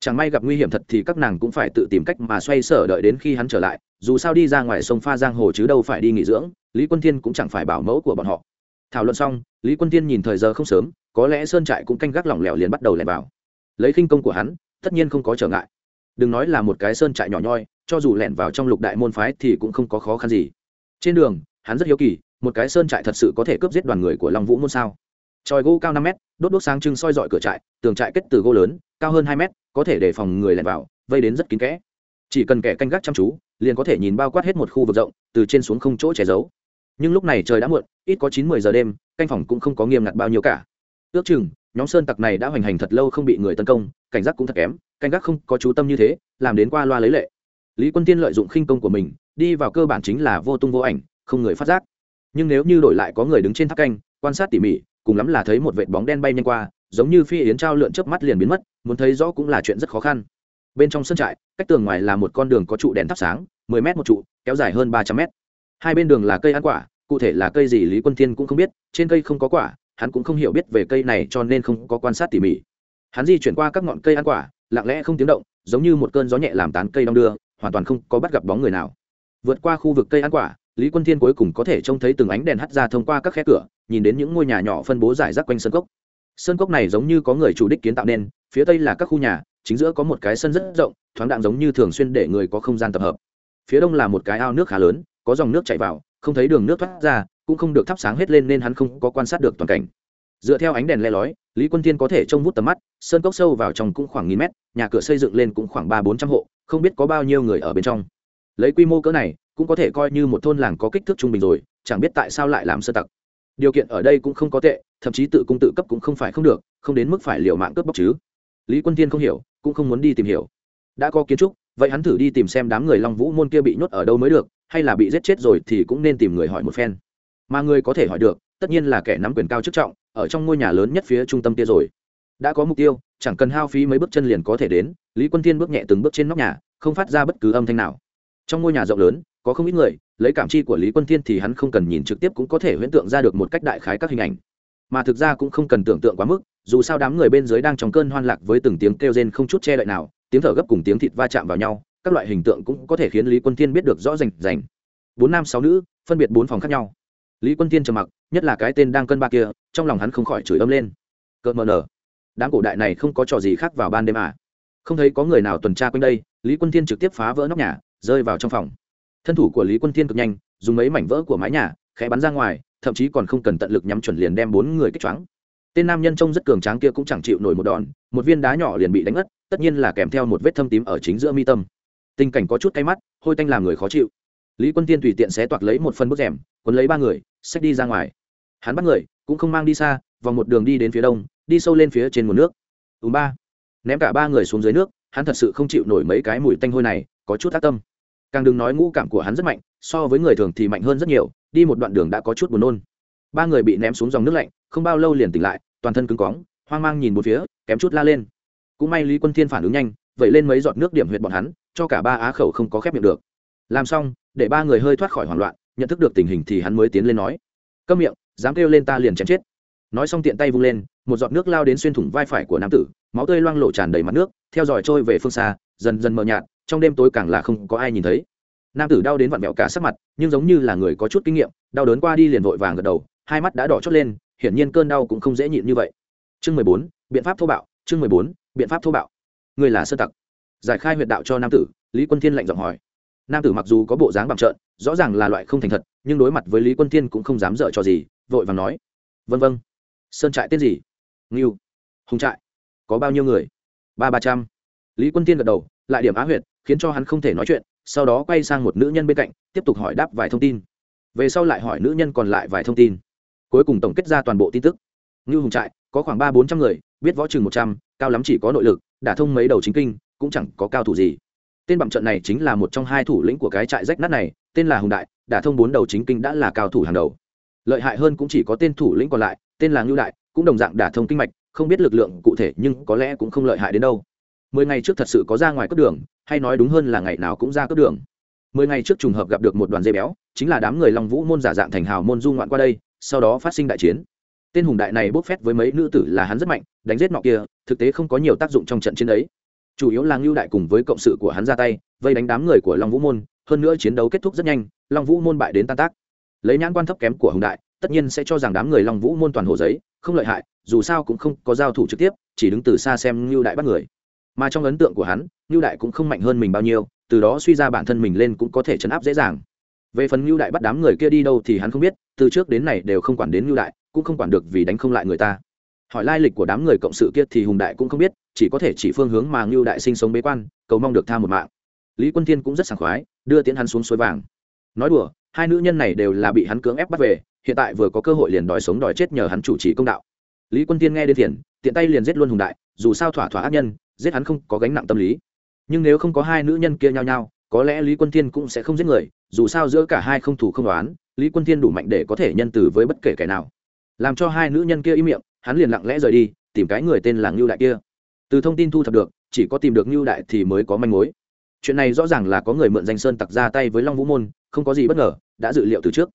Chẳng may gặp nguy hiểm thật thì các nàng cũng phải tự tìm cách mà xoay sở đợi đến khi hắn trở lại, dù sao đi ra ngoài sông pha giang hồ chứ đâu phải đi nghỉ dưỡng, lý quân thiên cũng chẳng phải bảo mẫu của bọn họ. Thảo luận xong, lý quân thiên nhìn thời giờ không sớm, có lẽ sơn trại cũng canh gác lỏng lẻo liền bắt đầu lẻn vào. Lấy khinh công của hắn, tất nhiên không có trở ngại. Đừng nói là một cái sơn trại nhỏ nhoi, cho dù lẻn vào trong lục đại môn phái thì cũng không có khó khăn gì. Trên đường, hắn rất hiếu kỳ một cái sơn trại thật sự có thể cướp giết đoàn người của long vũ môn sao? Tròi gỗ cao năm mét, đốt đốt sáng trưng soi dọi cửa trại, tường trại kết từ gỗ lớn, cao hơn hai mét, có thể đề phòng người lẻn vào, vây đến rất kín kẽ. Chỉ cần kẻ canh gác chăm chú, liền có thể nhìn bao quát hết một khu vực rộng, từ trên xuống không chỗ che giấu. Nhưng lúc này trời đã muộn, ít có chín mười giờ đêm, canh phòng cũng không có nghiêm ngặt bao nhiêu cả. Ước chừng, nhóm sơn tặc này đã hoành hành thật lâu không bị người tấn công, cảnh giác cũng thật kém, canh gác không có chú tâm như thế, làm đến qua loa lấy lệ. Lý quân tiên lợi dụng khinh công của mình, đi vào cơ bản chính là vô tung vô ảnh, không người phát giác nhưng nếu như đổi lại có người đứng trên tháp canh, quan sát tỉ mỉ, cùng lắm là thấy một vệt bóng đen bay nhanh qua, giống như phi yến trao lượn chớp mắt liền biến mất, muốn thấy rõ cũng là chuyện rất khó khăn. Bên trong sân trại, cách tường ngoài là một con đường có trụ đèn thắp sáng, mười mét một trụ, kéo dài hơn ba trăm mét. Hai bên đường là cây ăn quả, cụ thể là cây gì lý quân thiên cũng không biết, trên cây không có quả, hắn cũng không hiểu biết về cây này cho nên không có quan sát tỉ mỉ. Hắn di chuyển qua các ngọn cây ăn quả, lặng lẽ không tiếng động, giống như một cơn gió nhẹ làm tán cây đong đưa, hoàn toàn không có bắt gặp bóng người nào. Vượt qua khu vực cây ăn quả lý quân thiên cuối cùng có thể trông thấy từng ánh đèn hắt ra thông qua các khe cửa, nhìn đến những ngôi nhà nhỏ phân bố rải rác quanh sân cốc. Sân cốc này giống như có người chủ đích kiến tạo nên, phía tây là các khu nhà, chính giữa có một cái sân rất rộng, thoáng đạn giống như thường xuyên để người có không gian tập hợp. Phía đông là một cái ao nước khá lớn, có dòng nước chảy vào, không thấy đường nước thoát ra, cũng không được thắp sáng hết lên nên hắn không có quan sát được toàn cảnh. Dựa theo ánh đèn le lói, lý quân thiên có thể trông vút tầm mắt sơn cốc sâu vào trong cũng khoảng nghìn mét, nhà cửa xây dựng lên cũng khoảng ba bốn trăm hộ, không biết có bao nhiêu người ở bên trong. Lấy quy mô cỡ này cũng có thể coi như một thôn làng có kích thước trung bình rồi, chẳng biết tại sao lại làm sơ tặc. Điều kiện ở đây cũng không có tệ, thậm chí tự cung tự cấp cũng không phải không được, không đến mức phải liều mạng cướp bóc chứ. Lý quân thiên không hiểu, cũng không muốn đi tìm hiểu. Đã có kiến trúc, vậy hắn thử đi tìm xem đám người long vũ môn kia bị nhốt ở đâu mới được, hay là bị giết chết rồi thì cũng nên tìm người hỏi một phen. Mà người có thể hỏi được, tất nhiên là kẻ nắm quyền cao chức trọng, ở trong ngôi nhà lớn nhất phía trung tâm kia rồi. Đã có mục tiêu, chẳng cần hao phí mấy bước chân liền có thể đến, lý quân thiên bước nhẹ từng bước trên nóc nhà, không phát ra bất cứ âm thanh nào. Trong ngôi nhà rộng lớn có không ít người, lấy cảm chi của lý quân thiên thì hắn không cần nhìn trực tiếp cũng có thể huyễn tượng ra được một cách đại khái các hình ảnh. Mà thực ra cũng không cần tưởng tượng quá mức, dù sao đám người bên dưới đang trong cơn hoan lạc với từng tiếng kêu rên không chút che đậy nào, tiếng thở gấp cùng tiếng thịt va chạm vào nhau, các loại hình tượng cũng có thể khiến lý quân thiên biết được rõ rành rành. Bốn nam sáu nữ, phân biệt bốn phòng khác nhau. Lý quân thiên trầm mặc, nhất là cái tên đang cân ba kia, trong lòng hắn không khỏi chửi âm lên. Cợt mờ nở. Đám cổ đại này không có trò gì khác vào ban đêm à. Không thấy có người nào tuần tra quanh đây, lý quân thiên trực tiếp phá vỡ nóc nhà, rơi vào trong phòng thân thủ của lý quân thiên cực nhanh, dùng mấy mảnh vỡ của mái nhà, khẽ bắn ra ngoài, thậm chí còn không cần tận lực nhắm chuẩn liền đem bốn người kích choáng. Tên nam nhân trông rất cường tráng kia cũng chẳng chịu nổi một đòn, một viên đá nhỏ liền bị đánh ngất, tất nhiên là kèm theo một vết thâm tím ở chính giữa mi tâm. Tình cảnh có chút cay mắt, hôi tanh làm người khó chịu. Lý quân tiên tùy tiện xé toạc lấy một phân bức rèm quấn lấy ba người, xách đi ra ngoài. Hắn bắt người, cũng không mang đi xa, vòng một đường đi đến phía đông, đi sâu lên phía trên nguồn nước. Ùm ba. Ném cả ba người xuống dưới nước, hắn thật sự không chịu nổi mấy cái mùi tanh hôi này, có chút tác tâm càng đừng nói ngũ cảm của hắn rất mạnh, so với người thường thì mạnh hơn rất nhiều, đi một đoạn đường đã có chút buồn nôn. Ba người bị ném xuống dòng nước lạnh, không bao lâu liền tỉnh lại, toàn thân cứng cóng, hoang mang nhìn một phía, kém chút la lên. Cũng may lý quân thiên phản ứng nhanh vậy lên mấy giọt nước điểm huyệt bọn hắn, cho cả ba á khẩu không có khép miệng được. Làm xong, để ba người hơi thoát khỏi hoảng loạn, nhận thức được tình hình thì hắn mới tiến lên nói, câm miệng, dám kêu lên ta liền chém chết. Nói xong tiện tay vung lên, một giọt nước lao đến xuyên thủng vai phải của nam tử, máu tươi loang lộ tràn đầy mặt nước, theo dõi trôi về phương xa, dần dần mờ nhạt trong đêm tối càng là không có ai nhìn thấy. Nam tử đau đến vặn vẹo cả sắc mặt, nhưng giống như là người có chút kinh nghiệm, đau đớn qua đi liền vội vàng gật đầu, hai mắt đã đỏ chót lên, hiển nhiên cơn đau cũng không dễ nhịn như vậy. Chương mười bốn, biện pháp thô bạo, chương mười bốn, biện pháp thô bạo. Người là sơ tặc. Giải khai huyệt đạo cho nam tử, lý quân thiên lạnh giọng hỏi. Nam tử mặc dù có bộ dáng bằng trợn, rõ ràng là loại không thành thật, nhưng đối mặt với lý quân thiên cũng không dám dở cho gì, vội vàng nói. Vân vân. Sơn trại tên gì? Ngưu. Hùng trại. Có bao nhiêu người? Ba ba trăm. Lý quân thiên gật đầu, lại điểm á huyệt khiến cho hắn không thể nói chuyện, sau đó quay sang một nữ nhân bên cạnh, tiếp tục hỏi đáp vài thông tin. Về sau lại hỏi nữ nhân còn lại vài thông tin. Cuối cùng tổng kết ra toàn bộ tin tức. Như hùng trại, có khoảng ba bốn trăm người, biết võ chừng một trăm, cao lắm chỉ có nội lực, đả thông mấy đầu chính kinh, cũng chẳng có cao thủ gì. Tên bặm trận này chính là một trong hai thủ lĩnh của cái trại rách nát này, tên là hùng đại, đả thông bốn đầu chính kinh đã là cao thủ hàng đầu. Lợi hại hơn cũng chỉ có tên thủ lĩnh còn lại, tên là ngưu đại, cũng đồng dạng đả thông kinh mạch, không biết lực lượng cụ thể nhưng có lẽ cũng không lợi hại đến đâu mười ngày trước thật sự có ra ngoài cướp đường, hay nói đúng hơn là ngày nào cũng ra cướp đường. Mười ngày trước trùng hợp gặp được một đoàn dây béo, chính là đám người long vũ môn giả dạng thành hào môn du ngoạn qua đây, sau đó phát sinh đại chiến. Tên hùng đại này bốc phét với mấy nữ tử là hắn rất mạnh, đánh giết nọ kia, thực tế không có nhiều tác dụng trong trận chiến ấy. Chủ yếu là ngưu đại cùng với cộng sự của hắn ra tay, vây đánh đám người của long vũ môn, hơn nữa chiến đấu kết thúc rất nhanh, long vũ môn bại đến tan tác. Lấy nhãn quan thấp kém của hùng đại, tất nhiên sẽ cho rằng đám người long vũ môn toàn hồ giấy, không lợi hại, dù sao cũng không có giao thủ trực tiếp, chỉ đứng từ xa xem ngưu đại bắt người mà trong ấn tượng của hắn ngưu đại cũng không mạnh hơn mình bao nhiêu, từ đó suy ra bản thân mình lên cũng có thể chấn áp dễ dàng. Về phần ngưu đại bắt đám người kia đi đâu thì hắn không biết, từ trước đến này đều không quản đến ngưu đại, cũng không quản được vì đánh không lại người ta. Hỏi lai lịch của đám người cộng sự kia thì hùng đại cũng không biết, chỉ có thể chỉ phương hướng mà ngưu đại sinh sống bế quan, cầu mong được tha một mạng. Lý quân thiên cũng rất sảng khoái, đưa tiến hắn xuống suối vàng. Nói đùa, hai nữ nhân này đều là bị hắn cưỡng ép bắt về, hiện tại vừa có cơ hội liền đòi sống đòi chết nhờ hắn chủ trì công đạo. Lý quân tiên nghe đến thiền tiện tay liền giết luôn hùng đại, dù sao thỏa thỏa ác nhân giết hắn không có gánh nặng tâm lý. Nhưng nếu không có hai nữ nhân kia nhau nhau có lẽ lý quân thiên cũng sẽ không giết người, dù sao giữa cả hai không thủ không đoán, lý quân thiên đủ mạnh để có thể nhân từ với bất kể kẻ nào. Làm cho hai nữ nhân kia im miệng, hắn liền lặng lẽ rời đi, tìm cái người tên là ngưu đại kia. Từ thông tin thu thập được, chỉ có tìm được ngưu đại thì mới có manh mối. Chuyện này rõ ràng là có người mượn danh sơn tặc ra tay với long vũ môn, không có gì bất ngờ, đã dự liệu từ trước.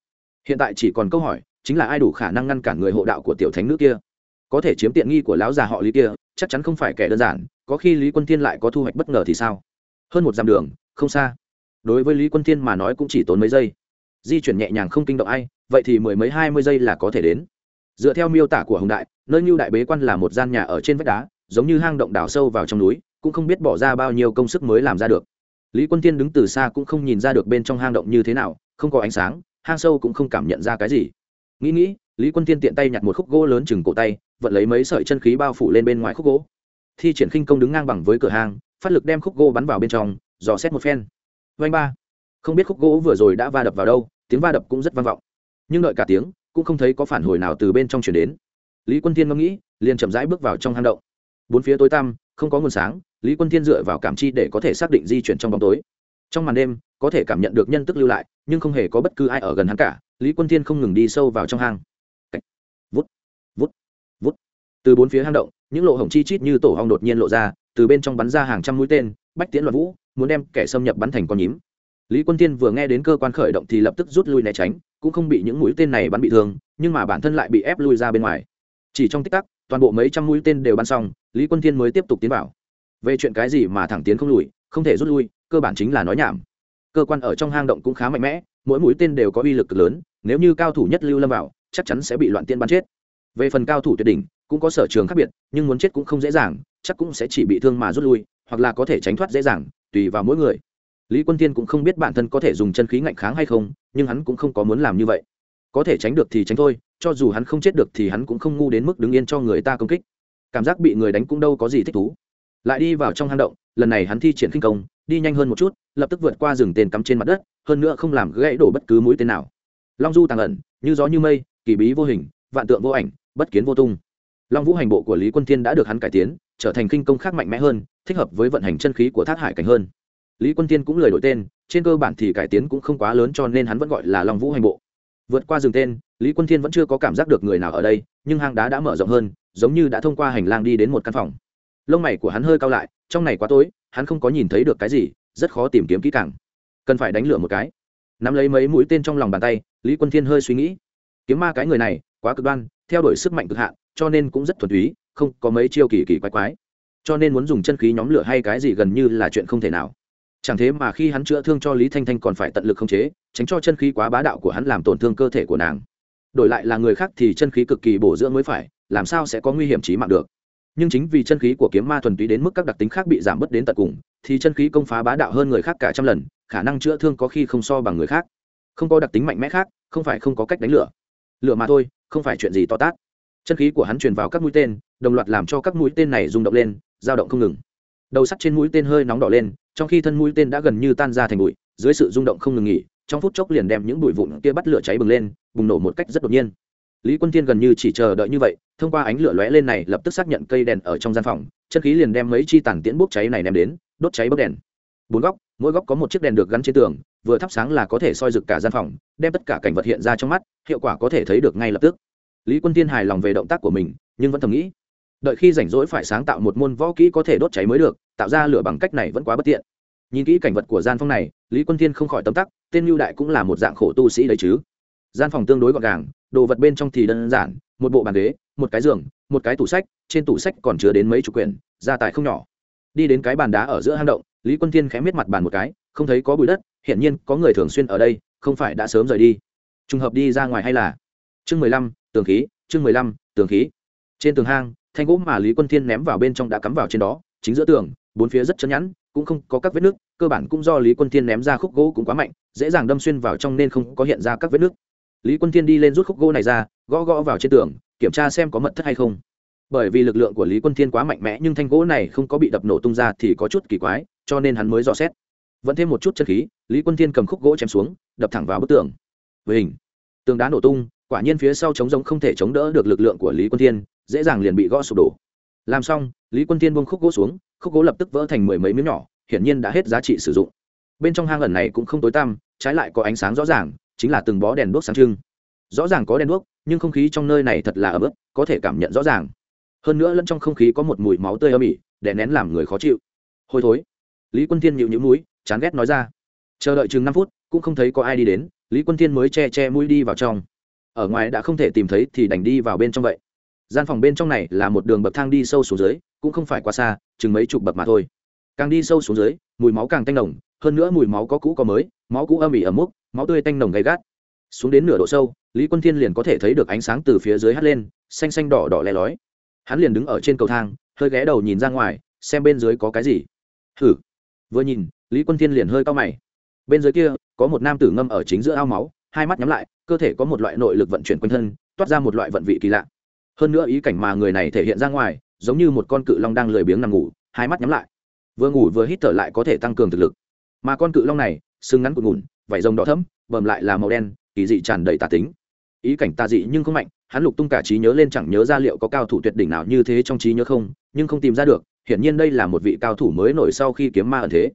Hiện tại chỉ còn câu hỏi, chính là ai đủ khả năng ngăn cản người hộ đạo của tiểu thánh nữ kia? Có thể chiếm tiện nghi của lão già họ lý kia, chắc chắn không phải kẻ đơn giản có khi lý quân Thiên lại có thu hoạch bất ngờ thì sao? Hơn một dặm đường, không xa. Đối với lý quân Thiên mà nói cũng chỉ tốn mấy giây. Di chuyển nhẹ nhàng không kinh động ai, vậy thì mười mấy hai mươi giây là có thể đến. Dựa theo miêu tả của hồng đại, nơi ngưu đại bế quan là một gian nhà ở trên vách đá, giống như hang động đào sâu vào trong núi, cũng không biết bỏ ra bao nhiêu công sức mới làm ra được. Lý quân tiên đứng từ xa cũng không nhìn ra được bên trong hang động như thế nào, không có ánh sáng, hang sâu cũng không cảm nhận ra cái gì. Nghĩ nghĩ, lý quân tiên tiện tay nhặt một khúc gỗ lớn chừng cổ tay, vận lấy mấy sợi chân khí bao phủ lên bên ngoài khúc gỗ thi triển khinh công đứng ngang bằng với cửa hàng, phát lực đem khúc gỗ bắn vào bên trong dò xét một phen. Vanh ba. Không biết khúc gỗ vừa rồi đã va đập vào đâu tiếng va đập cũng rất vang vọng. Nhưng đợi cả tiếng cũng không thấy có phản hồi nào từ bên trong chuyển đến. Lý quân thiên ngẫm nghĩ liền chậm rãi bước vào trong hang động. Bốn phía tối tăm không có nguồn sáng lý quân thiên dựa vào cảm chi để có thể xác định di chuyển trong bóng tối. Trong màn đêm có thể cảm nhận được nhân tức lưu lại nhưng không hề có bất cứ ai ở gần hắn cả lý quân thiên không ngừng đi sâu vào trong hang. Vút. Vút. Vút. Từ bốn phía hang động những lỗ hổng chi chít như tổ hong đột nhiên lộ ra, từ bên trong bắn ra hàng trăm mũi tên, bách tiễn loạn vũ muốn đem kẻ xâm nhập bắn thành con nhím. Lý quân tiên vừa nghe đến cơ quan khởi động thì lập tức rút lui né tránh, cũng không bị những mũi tên này bắn bị thương, nhưng mà bản thân lại bị ép lui ra bên ngoài. Chỉ trong tích tắc, toàn bộ mấy trăm mũi tên đều bắn xong, lý quân tiên mới tiếp tục tiến vào. Về chuyện cái gì mà thẳng tiến không lùi, không thể rút lui, cơ bản chính là nói nhảm. Cơ quan ở trong hang động cũng khá mạnh mẽ, mỗi mũi tên đều có uy lực cực lớn, nếu như cao thủ nhất lưu lâm vào, chắc chắn sẽ bị loạn tiên bắn chết. Về phần cao thủ tuyệt đỉnh cũng có sở trường khác biệt, nhưng muốn chết cũng không dễ dàng, chắc cũng sẽ chỉ bị thương mà rút lui, hoặc là có thể tránh thoát dễ dàng, tùy vào mỗi người. Lý quân tiên cũng không biết bản thân có thể dùng chân khí ngạnh kháng hay không, nhưng hắn cũng không có muốn làm như vậy. Có thể tránh được thì tránh thôi, cho dù hắn không chết được thì hắn cũng không ngu đến mức đứng yên cho người ta công kích. Cảm giác bị người đánh cũng đâu có gì thích thú. Lại đi vào trong hang động, lần này hắn thi triển khinh công, đi nhanh hơn một chút, lập tức vượt qua rừng tên cắm trên mặt đất, hơn nữa không làm gãy đổ bất cứ mũi tên nào. Long du tàng ẩn, như gió như mây, kỳ bí vô hình, vạn tượng vô ảnh, bất kiến vô tung long vũ hành bộ của lý quân thiên đã được hắn cải tiến, trở thành kinh công khác mạnh mẽ hơn, thích hợp với vận hành chân khí của thác hải cảnh hơn. Lý quân tiên cũng lời đổi tên, trên cơ bản thì cải tiến cũng không quá lớn cho nên hắn vẫn gọi là long vũ hành bộ. Vượt qua rừng tên, lý quân thiên vẫn chưa có cảm giác được người nào ở đây, nhưng hang đá đã mở rộng hơn, giống như đã thông qua hành lang đi đến một căn phòng. Lông mày của hắn hơi cao lại, trong này quá tối, hắn không có nhìn thấy được cái gì, rất khó tìm kiếm kỹ càng. Cần phải đánh lửa một cái. Nắm lấy mấy mũi tên trong lòng bàn tay, lý quân thiên hơi suy nghĩ. Kiếm ma cái người này, quá cực đoan, theo đuổi sức mạnh cực hạn cho nên cũng rất thuần túy, không có mấy chiêu kỳ kỳ quái quái. Cho nên muốn dùng chân khí nhóm lửa hay cái gì gần như là chuyện không thể nào. Chẳng thế mà khi hắn chữa thương cho lý thanh thanh còn phải tận lực khống chế, tránh cho chân khí quá bá đạo của hắn làm tổn thương cơ thể của nàng. Đổi lại là người khác thì chân khí cực kỳ bổ dưỡng mới phải, làm sao sẽ có nguy hiểm trí mạng được? Nhưng chính vì chân khí của kiếm ma thuần túy đến mức các đặc tính khác bị giảm bớt đến tận cùng, thì chân khí công phá bá đạo hơn người khác cả trăm lần, khả năng chữa thương có khi không so bằng người khác. Không có đặc tính mạnh mẽ khác, không phải không có cách đánh lửa. Lửa mà thôi, không phải chuyện gì to tát chân khí của hắn truyền vào các mũi tên, đồng loạt làm cho các mũi tên này rung động lên, dao động không ngừng. Đầu sắt trên mũi tên hơi nóng đỏ lên, trong khi thân mũi tên đã gần như tan ra thành bụi, dưới sự rung động không ngừng nghỉ, trong phút chốc liền đem những bụi vụn kia bắt lửa cháy bừng lên, bùng nổ một cách rất đột nhiên. Lý quân thiên gần như chỉ chờ đợi như vậy, thông qua ánh lửa lóe lên này, lập tức xác nhận cây đèn ở trong gian phòng, chân khí liền đem mấy chi tản tiễn bốc cháy này ném đến, đốt cháy bốc đèn. Bốn góc, mỗi góc có một chiếc đèn được gắn trên tường, vừa thắp sáng là có thể soi rực cả gian phòng, đem tất cả cảnh vật hiện ra trong mắt, hiệu quả có thể thấy được ngay lập tức lý quân thiên hài lòng về động tác của mình, nhưng vẫn thầm nghĩ, đợi khi rảnh rỗi phải sáng tạo một môn võ kỹ có thể đốt cháy mới được, tạo ra lửa bằng cách này vẫn quá bất tiện. Nhìn kỹ cảnh vật của gian phòng này, lý quân thiên không khỏi tấm tắc, tên lưu đại cũng là một dạng khổ tu sĩ đấy chứ. Gian phòng tương đối gọn gàng, đồ vật bên trong thì đơn giản, một bộ bàn ghế, một cái giường, một cái tủ sách, trên tủ sách còn chứa đến mấy chục quyển, gia tài không nhỏ. Đi đến cái bàn đá ở giữa hang động, lý quân thiên khẽ miết mặt bàn một cái, không thấy có bụi đất, hiển nhiên có người thường xuyên ở đây, không phải đã sớm rời đi. Trùng hợp đi ra ngoài hay là? Chương mười lăm, tường khí, chương mười lăm, tường khí. Trên tường hang, thanh gỗ mà lý quân thiên ném vào bên trong đã cắm vào trên đó, chính giữa tường, bốn phía rất chân nhẵn, cũng không có các vết nước, cơ bản cũng do lý quân thiên ném ra khúc gỗ cũng quá mạnh, dễ dàng đâm xuyên vào trong nên không có hiện ra các vết nước. Lý quân thiên đi lên rút khúc gỗ này ra, gõ gõ vào trên tường, kiểm tra xem có mật thất hay không. Bởi vì lực lượng của lý quân thiên quá mạnh mẽ, nhưng thanh gỗ này không có bị đập nổ tung ra thì có chút kỳ quái, cho nên hắn mới dò xét. Vẫn thêm một chút chân khí, lý quân thiên cầm khúc gỗ chém xuống, đập thẳng vào bức tường. Với hình tường đá nổ tung quả nhiên phía sau chống giống không thể chống đỡ được lực lượng của lý quân thiên, dễ dàng liền bị gõ sụp đổ. Làm xong, lý quân thiên buông khúc gỗ xuống, khúc gỗ lập tức vỡ thành mười mấy miếng nhỏ, hiển nhiên đã hết giá trị sử dụng. Bên trong hang ẩn này cũng không tối tăm, trái lại có ánh sáng rõ ràng, chính là từng bó đèn đuốc sáng trưng. Rõ ràng có đèn đuốc, nhưng không khí trong nơi này thật là ấm ức, có thể cảm nhận rõ ràng. Hơn nữa lẫn trong không khí có một mùi máu tươi âm ỉ để nén làm người khó chịu. Hôi thối. Lý quân thiên nhịu nhữ mũi, chán ghét nói ra. Chờ đợi chừng năm phút, cũng không thấy có ai đi đến, lý quân thiên mới che che mũi đi vào trong ở ngoài đã không thể tìm thấy thì đành đi vào bên trong vậy. Gian phòng bên trong này là một đường bậc thang đi sâu xuống dưới, cũng không phải quá xa, chừng mấy chục bậc mà thôi. Càng đi sâu xuống dưới, mùi máu càng tanh nồng, hơn nữa mùi máu có cũ có mới, máu cũ âm ỉ ấm múc máu tươi tanh nồng gay gắt. Xuống đến nửa độ sâu, lý quân thiên liền có thể thấy được ánh sáng từ phía dưới hắt lên, xanh xanh đỏ đỏ le lói. Hắn liền đứng ở trên cầu thang, hơi ghé đầu nhìn ra ngoài, xem bên dưới có cái gì. Hử? Vừa nhìn, lý quân thiên liền hơi cao mày. Bên dưới kia, có một nam tử ngâm ở chính giữa ao máu hai mắt nhắm lại, cơ thể có một loại nội lực vận chuyển quanh thân, toát ra một loại vận vị kỳ lạ. Hơn nữa ý cảnh mà người này thể hiện ra ngoài, giống như một con cự long đang lười biếng nằm ngủ, hai mắt nhắm lại. Vừa ngủ vừa hít thở lại có thể tăng cường thực lực. Mà con cự long này sưng ngắn cụt ngủn vảy rồng đỏ thẫm, bầm lại là màu đen, kỳ dị tràn đầy tà tính. Ý cảnh tà dị nhưng không mạnh, hắn lục tung cả trí nhớ lên chẳng nhớ ra liệu có cao thủ tuyệt đỉnh nào như thế trong trí nhớ không, nhưng không tìm ra được, hiển nhiên đây là một vị cao thủ mới nổi sau khi kiếm ma ẩn thế.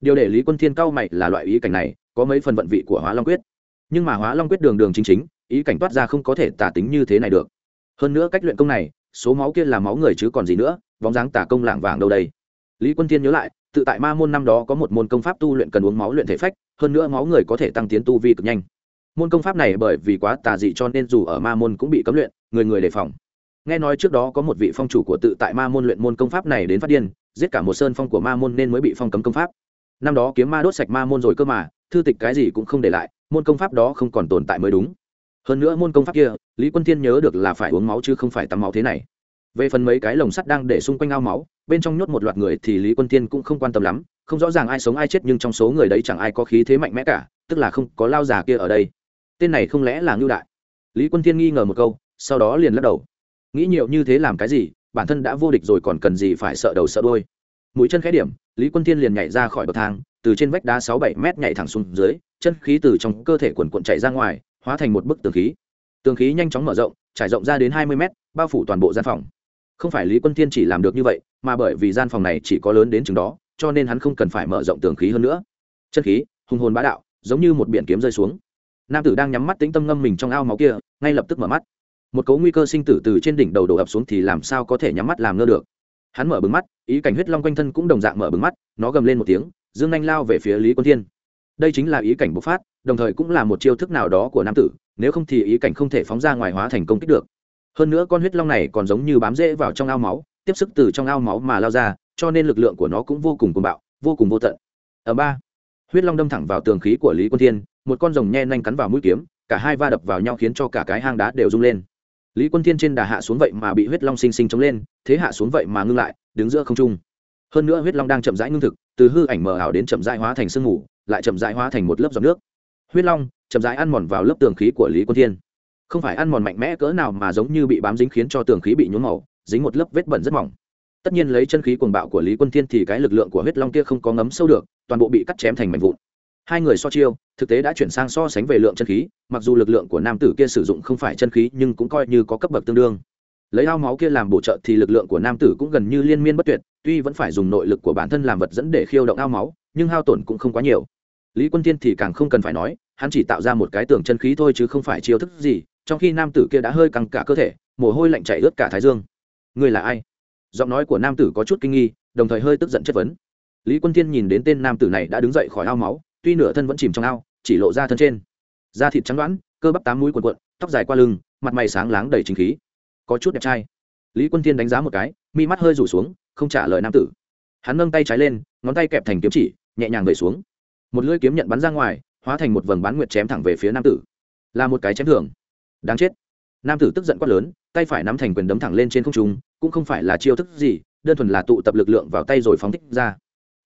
Điều để lý quân thiên cao mày là loại ý cảnh này, có mấy phần vận vị của hóa long quyết nhưng mà hóa long quyết đường đường chính chính, ý cảnh toát ra không có thể tả tính như thế này được. Hơn nữa cách luyện công này, số máu kia là máu người chứ còn gì nữa, bóng dáng tả công lạng vàng đâu đây. Lý quân thiên nhớ lại, tự tại ma môn năm đó có một môn công pháp tu luyện cần uống máu luyện thể phách, hơn nữa máu người có thể tăng tiến tu vi cực nhanh. Môn công pháp này bởi vì quá tà dị cho nên dù ở ma môn cũng bị cấm luyện, người người đề phòng. Nghe nói trước đó có một vị phong chủ của tự tại ma môn luyện môn công pháp này đến phát điên, giết cả một sơn phong của ma môn nên mới bị phong cấm công pháp. Năm đó kiếm ma đốt sạch ma môn rồi cơ mà thư tịch cái gì cũng không để lại, môn công pháp đó không còn tồn tại mới đúng. Hơn nữa môn công pháp kia, lý quân thiên nhớ được là phải uống máu chứ không phải tắm máu thế này. Về phần mấy cái lồng sắt đang để xung quanh ao máu, bên trong nhốt một loạt người thì lý quân thiên cũng không quan tâm lắm, không rõ ràng ai sống ai chết nhưng trong số người đấy chẳng ai có khí thế mạnh mẽ cả, tức là không có lao già kia ở đây. Tên này không lẽ là ngưu đại? Lý quân thiên nghi ngờ một câu, sau đó liền lắc đầu. Nghĩ nhiều như thế làm cái gì, bản thân đã vô địch rồi còn cần gì phải sợ đầu sợ đôi mũi chân khẽ điểm, lý quân thiên liền nhảy ra khỏi bậc thang từ trên vách đá sáu bảy mét nhảy thẳng xuống dưới, chân khí từ trong cơ thể quần quận chạy ra ngoài, hóa thành một bức tường khí. Tường khí nhanh chóng mở rộng, trải rộng ra đến hai mươi mét, bao phủ toàn bộ gian phòng. Không phải lý quân thiên chỉ làm được như vậy, mà bởi vì gian phòng này chỉ có lớn đến chừng đó, cho nên hắn không cần phải mở rộng tường khí hơn nữa. Chân khí, hùng hồn bá đạo, giống như một biển kiếm rơi xuống. Nam tử đang nhắm mắt tĩnh tâm ngâm mình trong ao máu kia, ngay lập tức mở mắt. Một cấu nguy cơ sinh tử từ trên đỉnh đầu đổ ập xuống thì làm sao có thể nhắm mắt làm ngơ được? Hắn mở bừng mắt, ý cảnh huyết long quanh thân cũng đồng dạng mở bừng mắt, nó gầm lên một tiếng dương nhanh lao về phía lý quân thiên. Đây chính là ý cảnh bộc phát, đồng thời cũng là một chiêu thức nào đó của nam tử, nếu không thì ý cảnh không thể phóng ra ngoài hóa thành công kích được. Hơn nữa con huyết long này còn giống như bám rễ vào trong ao máu, tiếp sức từ trong ao máu mà lao ra, cho nên lực lượng của nó cũng vô cùng cuồng bạo, vô cùng vô tận. Ở ba. Huyết long đâm thẳng vào tường khí của lý quân thiên, một con rồng nhe nanh cắn vào mũi kiếm, cả hai va đập vào nhau khiến cho cả cái hang đá đều rung lên. Lý quân thiên trên đà hạ xuống vậy mà bị huyết long sinh sinh chống lên, thế hạ xuống vậy mà ngưng lại, đứng giữa không trung hơn nữa huyết long đang chậm rãi ngưng thực, từ hư ảnh mờ ảo đến chậm rãi hóa thành sương mù, lại chậm rãi hóa thành một lớp giọt nước. Huyết long chậm rãi ăn mòn vào lớp tường khí của lý quân thiên. Không phải ăn mòn mạnh mẽ cỡ nào mà giống như bị bám dính khiến cho tường khí bị nhuốm màu, dính một lớp vết bẩn rất mỏng. Tất nhiên lấy chân khí cuồng bạo của lý quân thiên thì cái lực lượng của huyết long kia không có ngấm sâu được, toàn bộ bị cắt chém thành mảnh vụn. Hai người so chiêu, thực tế đã chuyển sang so sánh về lượng chân khí, mặc dù lực lượng của nam tử kia sử dụng không phải chân khí nhưng cũng coi như có cấp bậc tương đương lấy ao máu kia làm bổ trợ thì lực lượng của nam tử cũng gần như liên miên bất tuyệt, tuy vẫn phải dùng nội lực của bản thân làm vật dẫn để khiêu động ao máu, nhưng hao tổn cũng không quá nhiều. Lý quân thiên thì càng không cần phải nói, hắn chỉ tạo ra một cái tường chân khí thôi chứ không phải chiêu thức gì, trong khi nam tử kia đã hơi căng cả cơ thể, mồ hôi lạnh chảy ướt cả thái dương. Người là ai? Giọng nói của nam tử có chút kinh nghi, đồng thời hơi tức giận chất vấn. Lý quân thiên nhìn đến tên nam tử này đã đứng dậy khỏi ao máu, tuy nửa thân vẫn chìm trong ao, chỉ lộ ra thân trên. Da thịt trắng đoán, cơ bắp tám mũi quần quận tóc dài qua lưng, mặt mày sáng láng đầy chính khí có chút đẹp trai. Lý quân thiên đánh giá một cái, mi mắt hơi rủ xuống, không trả lời nam tử. Hắn nâng tay trái lên, ngón tay kẹp thành kiếm chỉ, nhẹ nhàng vẩy xuống. Một lưỡi kiếm nhận bắn ra ngoài, hóa thành một vầng bán nguyệt chém thẳng về phía nam tử. Là một cái chém thường. Đáng chết. Nam tử tức giận quát lớn, tay phải nắm thành quyền đấm thẳng lên trên không trung, cũng không phải là chiêu thức gì, đơn thuần là tụ tập lực lượng vào tay rồi phóng thích ra.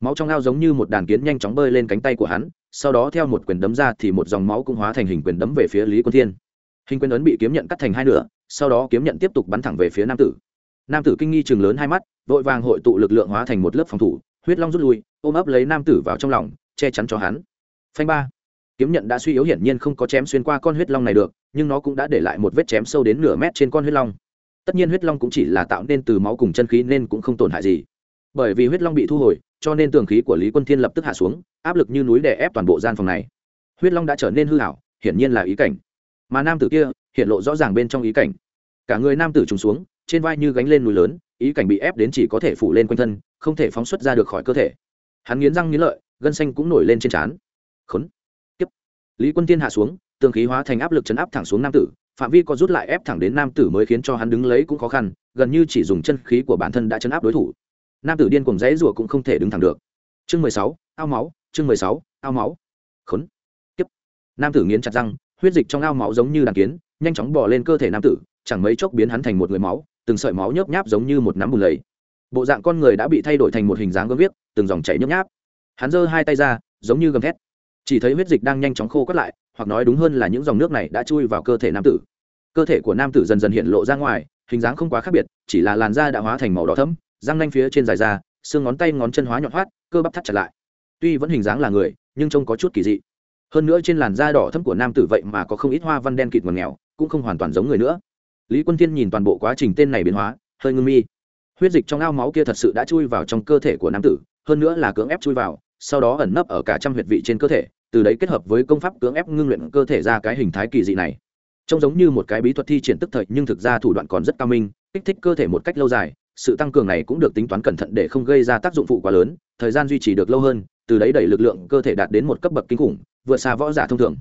Máu trong ao giống như một đàn kiến nhanh chóng bơi lên cánh tay của hắn, sau đó theo một quyền đấm ra thì một dòng máu cũng hóa thành hình quyền đấm về phía lý quân thiên. Hình quyền ấn bị kiếm nhận cắt thành hai nửa sau đó kiếm nhận tiếp tục bắn thẳng về phía nam tử. Nam tử kinh nghi chừng lớn hai mắt, vội vàng hội tụ lực lượng hóa thành một lớp phòng thủ, huyết long rút lui, ôm ấp lấy nam tử vào trong lòng, che chắn cho hắn. Phanh ba. Kiếm nhận đã suy yếu hiển nhiên không có chém xuyên qua con huyết long này được, nhưng nó cũng đã để lại một vết chém sâu đến nửa mét trên con huyết long. Tất nhiên huyết long cũng chỉ là tạo nên từ máu cùng chân khí nên cũng không tổn hại gì. Bởi vì huyết long bị thu hồi, cho nên tường khí của lý quân thiên lập tức hạ xuống, áp lực như núi đè ép toàn bộ gian phòng này. Huyết long đã trở nên hư hảo hiển nhiên là ý cảnh mà nam tử kia hiện lộ rõ ràng bên trong ý cảnh. Cả người nam tử trùng xuống, trên vai như gánh lên núi lớn, ý cảnh bị ép đến chỉ có thể phủ lên quanh thân, không thể phóng xuất ra được khỏi cơ thể. Hắn nghiến răng nghiến lợi, gân xanh cũng nổi lên trên trán. Khốn. Tiếp lý quân tiên hạ xuống, tường khí hóa thành áp lực chấn áp thẳng xuống nam tử, phạm vi có rút lại ép thẳng đến nam tử mới khiến cho hắn đứng lấy cũng khó khăn, gần như chỉ dùng chân khí của bản thân đã chấn áp đối thủ. Nam tử điên cùng dãy rủa cũng không thể đứng thẳng được. Chương mười sáu, ao máu, chương mười sáu, ao máu. Khốn. Tiếp nam tử nghiến chặt răng huyết dịch trong ao máu giống như đàn kiến, nhanh chóng bỏ lên cơ thể nam tử, chẳng mấy chốc biến hắn thành một người máu, từng sợi máu nhớp nháp giống như một nắm bùn lầy. Bộ dạng con người đã bị thay đổi thành một hình dáng gớm viết từng dòng chảy nhớp nháp. Hắn giơ hai tay ra, giống như gầm thét. Chỉ thấy huyết dịch đang nhanh chóng khô cắt lại, hoặc nói đúng hơn là những dòng nước này đã chui vào cơ thể nam tử. Cơ thể của nam tử dần dần hiện lộ ra ngoài, hình dáng không quá khác biệt, chỉ là làn da đã hóa thành màu đỏ thẫm, răng nanh phía trên dài da, xương ngón tay ngón chân hóa nhọn hoắt, cơ bắp thắt chặt lại. Tuy vẫn hình dáng là người, nhưng trông có chút kỳ dị hơn nữa trên làn da đỏ thẫm của nam tử vậy mà có không ít hoa văn đen kịt ngọt nghèo cũng không hoàn toàn giống người nữa. Lý quân thiên nhìn toàn bộ quá trình tên này biến hóa, hơi ngưng mi. Huyết dịch trong ao máu kia thật sự đã chui vào trong cơ thể của nam tử, hơn nữa là cưỡng ép chui vào, sau đó ẩn nấp ở cả trăm huyệt vị trên cơ thể, từ đấy kết hợp với công pháp cưỡng ép ngưng luyện cơ thể ra cái hình thái kỳ dị này. Trông giống như một cái bí thuật thi triển tức thời, nhưng thực ra thủ đoạn còn rất cao minh, kích thích cơ thể một cách lâu dài, sự tăng cường này cũng được tính toán cẩn thận để không gây ra tác dụng phụ quá lớn, thời gian duy trì được lâu hơn, từ đấy đẩy lực lượng cơ thể đạt đến một cấp bậc kinh khủng vượt xa võ giả thông thường.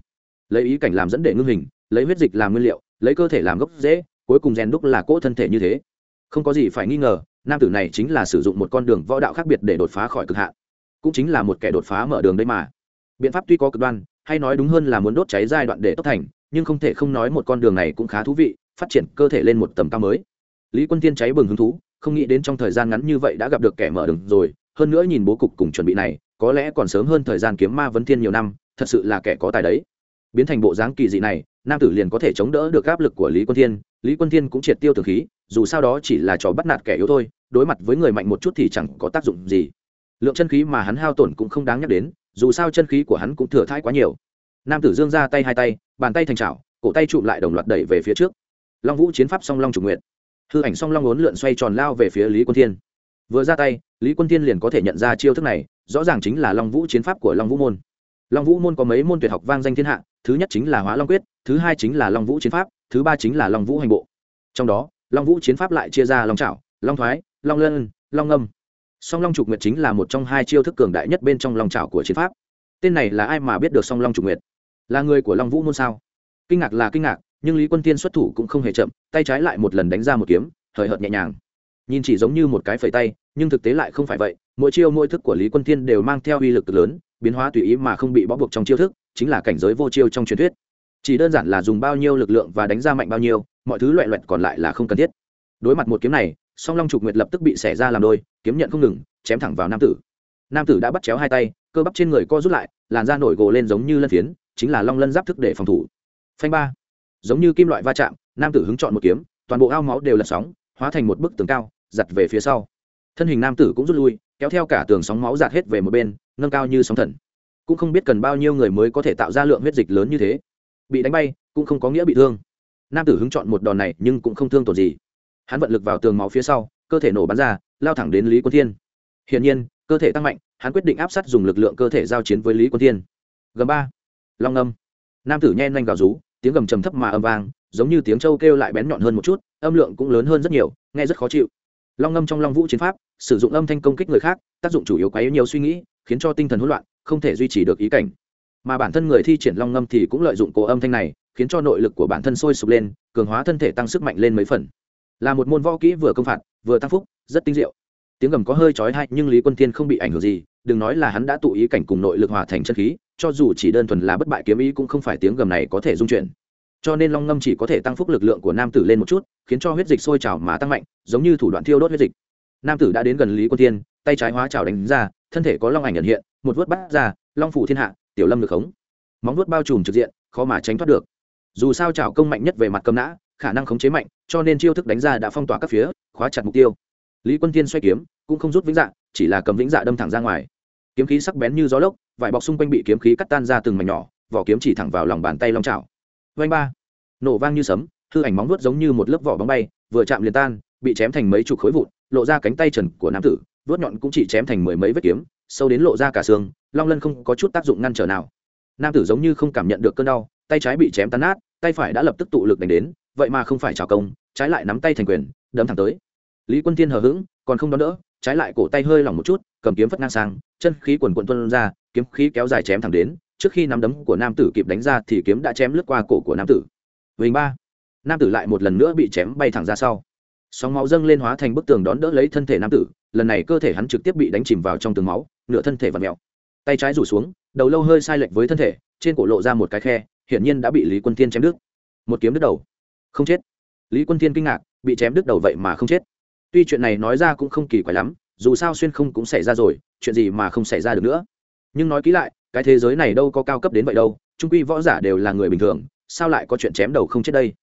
Lấy ý cảnh làm dẫn để ngưng hình, lấy huyết dịch làm nguyên liệu, lấy cơ thể làm gốc dễ cuối cùng rèn đúc là cỗ thân thể như thế. Không có gì phải nghi ngờ, nam tử này chính là sử dụng một con đường võ đạo khác biệt để đột phá khỏi cực hạn. Cũng chính là một kẻ đột phá mở đường đây mà. Biện pháp tuy có cực đoan, hay nói đúng hơn là muốn đốt cháy giai đoạn để tốc thành, nhưng không thể không nói một con đường này cũng khá thú vị, phát triển cơ thể lên một tầm cao mới. Lý quân tiên cháy bừng hứng thú, không nghĩ đến trong thời gian ngắn như vậy đã gặp được kẻ mở đường rồi, hơn nữa nhìn bố cục cùng chuẩn bị này, có lẽ còn sớm hơn thời gian kiếm ma vấn thiên nhiều năm thật sự là kẻ có tài đấy. Biến thành bộ dáng kỳ dị này, nam tử liền có thể chống đỡ được áp lực của lý quân thiên. Lý quân thiên cũng triệt tiêu tường khí, dù sao đó chỉ là trò bắt nạt kẻ yếu thôi, đối mặt với người mạnh một chút thì chẳng có tác dụng gì. Lượng chân khí mà hắn hao tổn cũng không đáng nhắc đến, dù sao chân khí của hắn cũng thừa thãi quá nhiều. Nam tử dương ra tay hai tay, bàn tay thành chảo, cổ tay chụm lại đồng loạt đẩy về phía trước. Long vũ chiến pháp song long chủ nguyện. Hư ảnh song long ốn lượn xoay tròn lao về phía lý quân thiên. Vừa ra tay, lý quân thiên liền có thể nhận ra chiêu thức này, rõ ràng chính là long vũ chiến pháp của long vũ môn long vũ môn có mấy môn tuyệt học vang danh thiên hạ, thứ nhất chính là hóa long quyết, thứ hai chính là long vũ chiến pháp, thứ ba chính là long vũ hành bộ. Trong đó, long vũ chiến pháp lại chia ra long trảo, long thoái, long lân, long âm song long trục nguyệt chính là một trong hai chiêu thức cường đại nhất bên trong long trảo của chiến pháp. Tên này là ai mà biết được song long trục nguyệt? Là người của long vũ môn sao? Kinh ngạc là kinh ngạc, nhưng lý quân tiên xuất thủ cũng không hề chậm, tay trái lại một lần đánh ra một kiếm, hời hợt nhẹ nhàng. Nhìn chỉ giống như một cái phẩy tay, nhưng thực tế lại không phải vậy mỗi chiêu mỗi thức của lý quân Thiên đều mang theo uy lực lớn, biến hóa tùy ý mà không bị bó buộc trong chiêu thức, chính là cảnh giới vô chiêu trong truyền thuyết. Chỉ đơn giản là dùng bao nhiêu lực lượng và đánh ra mạnh bao nhiêu, mọi thứ loẹ loẹt còn lại là không cần thiết. Đối mặt một kiếm này, song long trục nguyệt lập tức bị xẻ ra làm đôi, kiếm nhận không ngừng, chém thẳng vào nam tử. Nam tử đã bắt chéo hai tay, cơ bắp trên người co rút lại, làn da nổi gồ lên giống như lân phiến, chính là long lân giáp thức để phòng thủ. Phanh ba. Giống như kim loại va chạm, nam tử hứng chọn một kiếm, toàn bộ ao máu đều lật sóng, hóa thành một bức tường cao giặt về phía sau. Thân hình nam tử cũng rút lui kéo theo cả tường sóng máu giạt hết về một bên, nâng cao như sóng thần. Cũng không biết cần bao nhiêu người mới có thể tạo ra lượng huyết dịch lớn như thế. Bị đánh bay, cũng không có nghĩa bị thương. Nam tử hứng chọn một đòn này nhưng cũng không thương tổn gì. Hắn vận lực vào tường máu phía sau, cơ thể nổ bắn ra, lao thẳng đến lý quân thiên. Hiển nhiên, cơ thể tăng mạnh, hắn quyết định áp sát dùng lực lượng cơ thể giao chiến với lý quân thiên. Gầm ba. Long âm. Nam tử nhen nhanh gào rú, tiếng gầm trầm thấp mà âm vang, giống như tiếng trâu kêu lại bén nhọn hơn một chút, âm lượng cũng lớn hơn rất nhiều, nghe rất khó chịu long ngâm trong long vũ chiến pháp, sử dụng âm thanh công kích người khác, tác dụng chủ yếu quá yếu nhiều suy nghĩ, khiến cho tinh thần hỗn loạn, không thể duy trì được ý cảnh. Mà bản thân người thi triển long ngâm thì cũng lợi dụng cổ âm thanh này, khiến cho nội lực của bản thân sôi sục lên, cường hóa thân thể tăng sức mạnh lên mấy phần. Là một môn võ kỹ vừa công phạt, vừa tăng phúc, rất tinh diệu. Tiếng gầm có hơi trói hay nhưng lý quân thiên không bị ảnh hưởng gì, đừng nói là hắn đã tụ ý cảnh cùng nội lực hòa thành chân khí, cho dù chỉ đơn thuần là bất bại kiếm ý cũng không phải tiếng gầm này có thể dung chuyển cho nên long ngâm chỉ có thể tăng phúc lực lượng của nam tử lên một chút khiến cho huyết dịch sôi trào mà tăng mạnh giống như thủ đoạn thiêu đốt huyết dịch. Nam tử đã đến gần lý quân Tiên, tay trái hóa trào đánh ra thân thể có long ảnh nhận hiện một vớt bắt ra long phủ thiên hạ tiểu lâm được khống. Móng vuốt bao trùm trực diện khó mà tránh thoát được. Dù sao trào công mạnh nhất về mặt cầm nã khả năng khống chế mạnh cho nên chiêu thức đánh ra đã phong tỏa các phía khóa chặt mục tiêu. Lý quân tiên xoay kiếm cũng không rút vĩnh dạ chỉ là cầm vĩnh dạ đâm thẳng ra ngoài. Kiếm khí sắc bén như gió lốc vải bọc xung quanh bị kiếm khí cắt tan ra từng mảnh nhỏ vỏ kiếm chỉ thẳng vào lòng bàn tay long trào vanh ba. Nổ vang như sấm, hư ảnh móng vuốt giống như một lớp vỏ bóng bay, vừa chạm liền tan, bị chém thành mấy chục khối vụn, lộ ra cánh tay trần của nam tử, vuốt nhọn cũng chỉ chém thành mười mấy vết kiếm, sâu đến lộ ra cả xương, long lân không có chút tác dụng ngăn trở nào. Nam tử giống như không cảm nhận được cơn đau, tay trái bị chém tan nát, tay phải đã lập tức tụ lực đánh đến, vậy mà không phải trào công, trái lại nắm tay thành quyền, đấm thẳng tới. Lý quân tiên hờ hững, còn không đón đỡ, trái lại cổ tay hơi lỏng một chút, cầm kiếm phất ngang sang, chân khí quần quận tuân ra, kiếm khí kéo dài chém thẳng đến trước khi nắm đấm của nam tử kịp đánh ra thì kiếm đã chém lướt qua cổ của nam tử. Vinh ba. Nam tử lại một lần nữa bị chém bay thẳng ra sau. Sóng máu dâng lên hóa thành bức tường đón đỡ lấy thân thể nam tử, lần này cơ thể hắn trực tiếp bị đánh chìm vào trong tường máu, nửa thân thể và ặ mẹo tay trái rủ xuống, đầu lâu hơi sai lệch với thân thể, trên cổ lộ ra một cái khe, hiển nhiên đã bị lý quân Thiên chém đứt. Một kiếm đứt đầu. Không chết. Lý quân Thiên kinh ngạc, bị chém đứt đầu vậy mà không chết. Tuy chuyện này nói ra cũng không kỳ quái lắm, dù sao xuyên không cũng xảy ra rồi, chuyện gì mà không xảy ra được nữa. Nhưng nói kỹ lại cái thế giới này đâu có cao cấp đến vậy đâu, trung quy võ giả đều là người bình thường, sao lại có chuyện chém đầu không chết đây?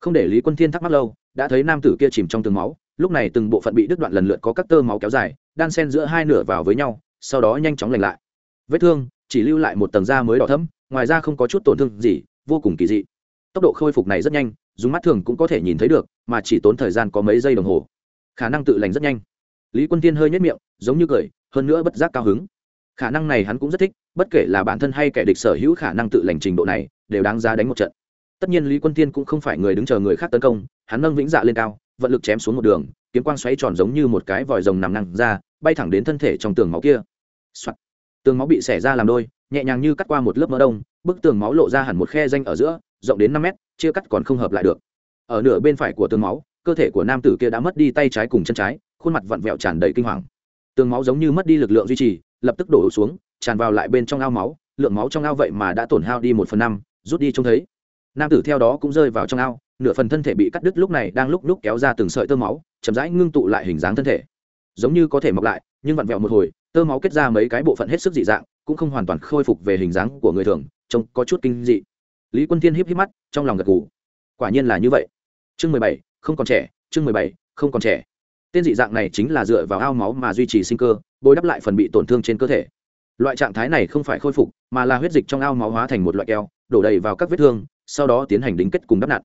Không để lý quân thiên thắc mắc lâu, đã thấy nam tử kia chìm trong tường máu, lúc này từng bộ phận bị đứt đoạn lần lượt có các tơ máu kéo dài, đan sen giữa hai nửa vào với nhau, sau đó nhanh chóng lành lại. Vết thương chỉ lưu lại một tầng da mới đỏ thẫm, ngoài ra không có chút tổn thương gì, vô cùng kỳ dị. Tốc độ khôi phục này rất nhanh, dùng mắt thường cũng có thể nhìn thấy được, mà chỉ tốn thời gian có mấy giây đồng hồ. Khả năng tự lành rất nhanh. Lý quân tiên hơi nhất miệng, giống như cười, hơn nữa bất giác cao hứng khả năng này hắn cũng rất thích, bất kể là bản thân hay kẻ địch sở hữu khả năng tự lành trình độ này, đều đáng giá đánh một trận. Tất nhiên lý quân tiên cũng không phải người đứng chờ người khác tấn công, hắn nâng vĩnh dạ lên cao, vận lực chém xuống một đường, kiếm quang xoáy tròn giống như một cái vòi rồng nằm nặng ra, bay thẳng đến thân thể trong tường máu kia、Soạn. tường máu bị xẻ ra làm đôi, nhẹ nhàng như cắt qua một lớp mỡ đông, bức tường máu lộ ra hẳn một khe danh ở giữa, rộng đến năm mét, chia cắt còn không hợp lại được. Ở nửa bên phải của tường máu, cơ thể của nam tử kia đã mất đi tay trái cùng chân trái, khuôn mặt vặn vẹo tràn đầy kinh hoàng. Tường máu giống như mất đi lực lượng duy trì lập tức đổ xuống, tràn vào lại bên trong ao máu, lượng máu trong ao vậy mà đã tổn hao đi một phần năm, rút đi trông thấy. Nam tử theo đó cũng rơi vào trong ao, nửa phần thân thể bị cắt đứt lúc này đang lúc lúc kéo ra từng sợi tơ máu, chậm rãi ngưng tụ lại hình dáng thân thể. Giống như có thể mọc lại, nhưng vặn vẹo một hồi, tơ máu kết ra mấy cái bộ phận hết sức dị dạng, cũng không hoàn toàn khôi phục về hình dáng của người thường, trông có chút kinh dị. Lý quân thiên híp híp mắt, trong lòng gật gù. Quả nhiên là như vậy. Chương mười bảy, không còn trẻ, chương mười bảy, không còn trẻ. Tên dị dạng này chính là dựa vào ao máu mà duy trì sinh cơ bồi đắp lại phần bị tổn thương trên cơ thể. Loại trạng thái này không phải khôi phục, mà là huyết dịch trong ao máu hóa thành một loại keo, đổ đầy vào các vết thương, sau đó tiến hành đính kết cùng đắp nặn.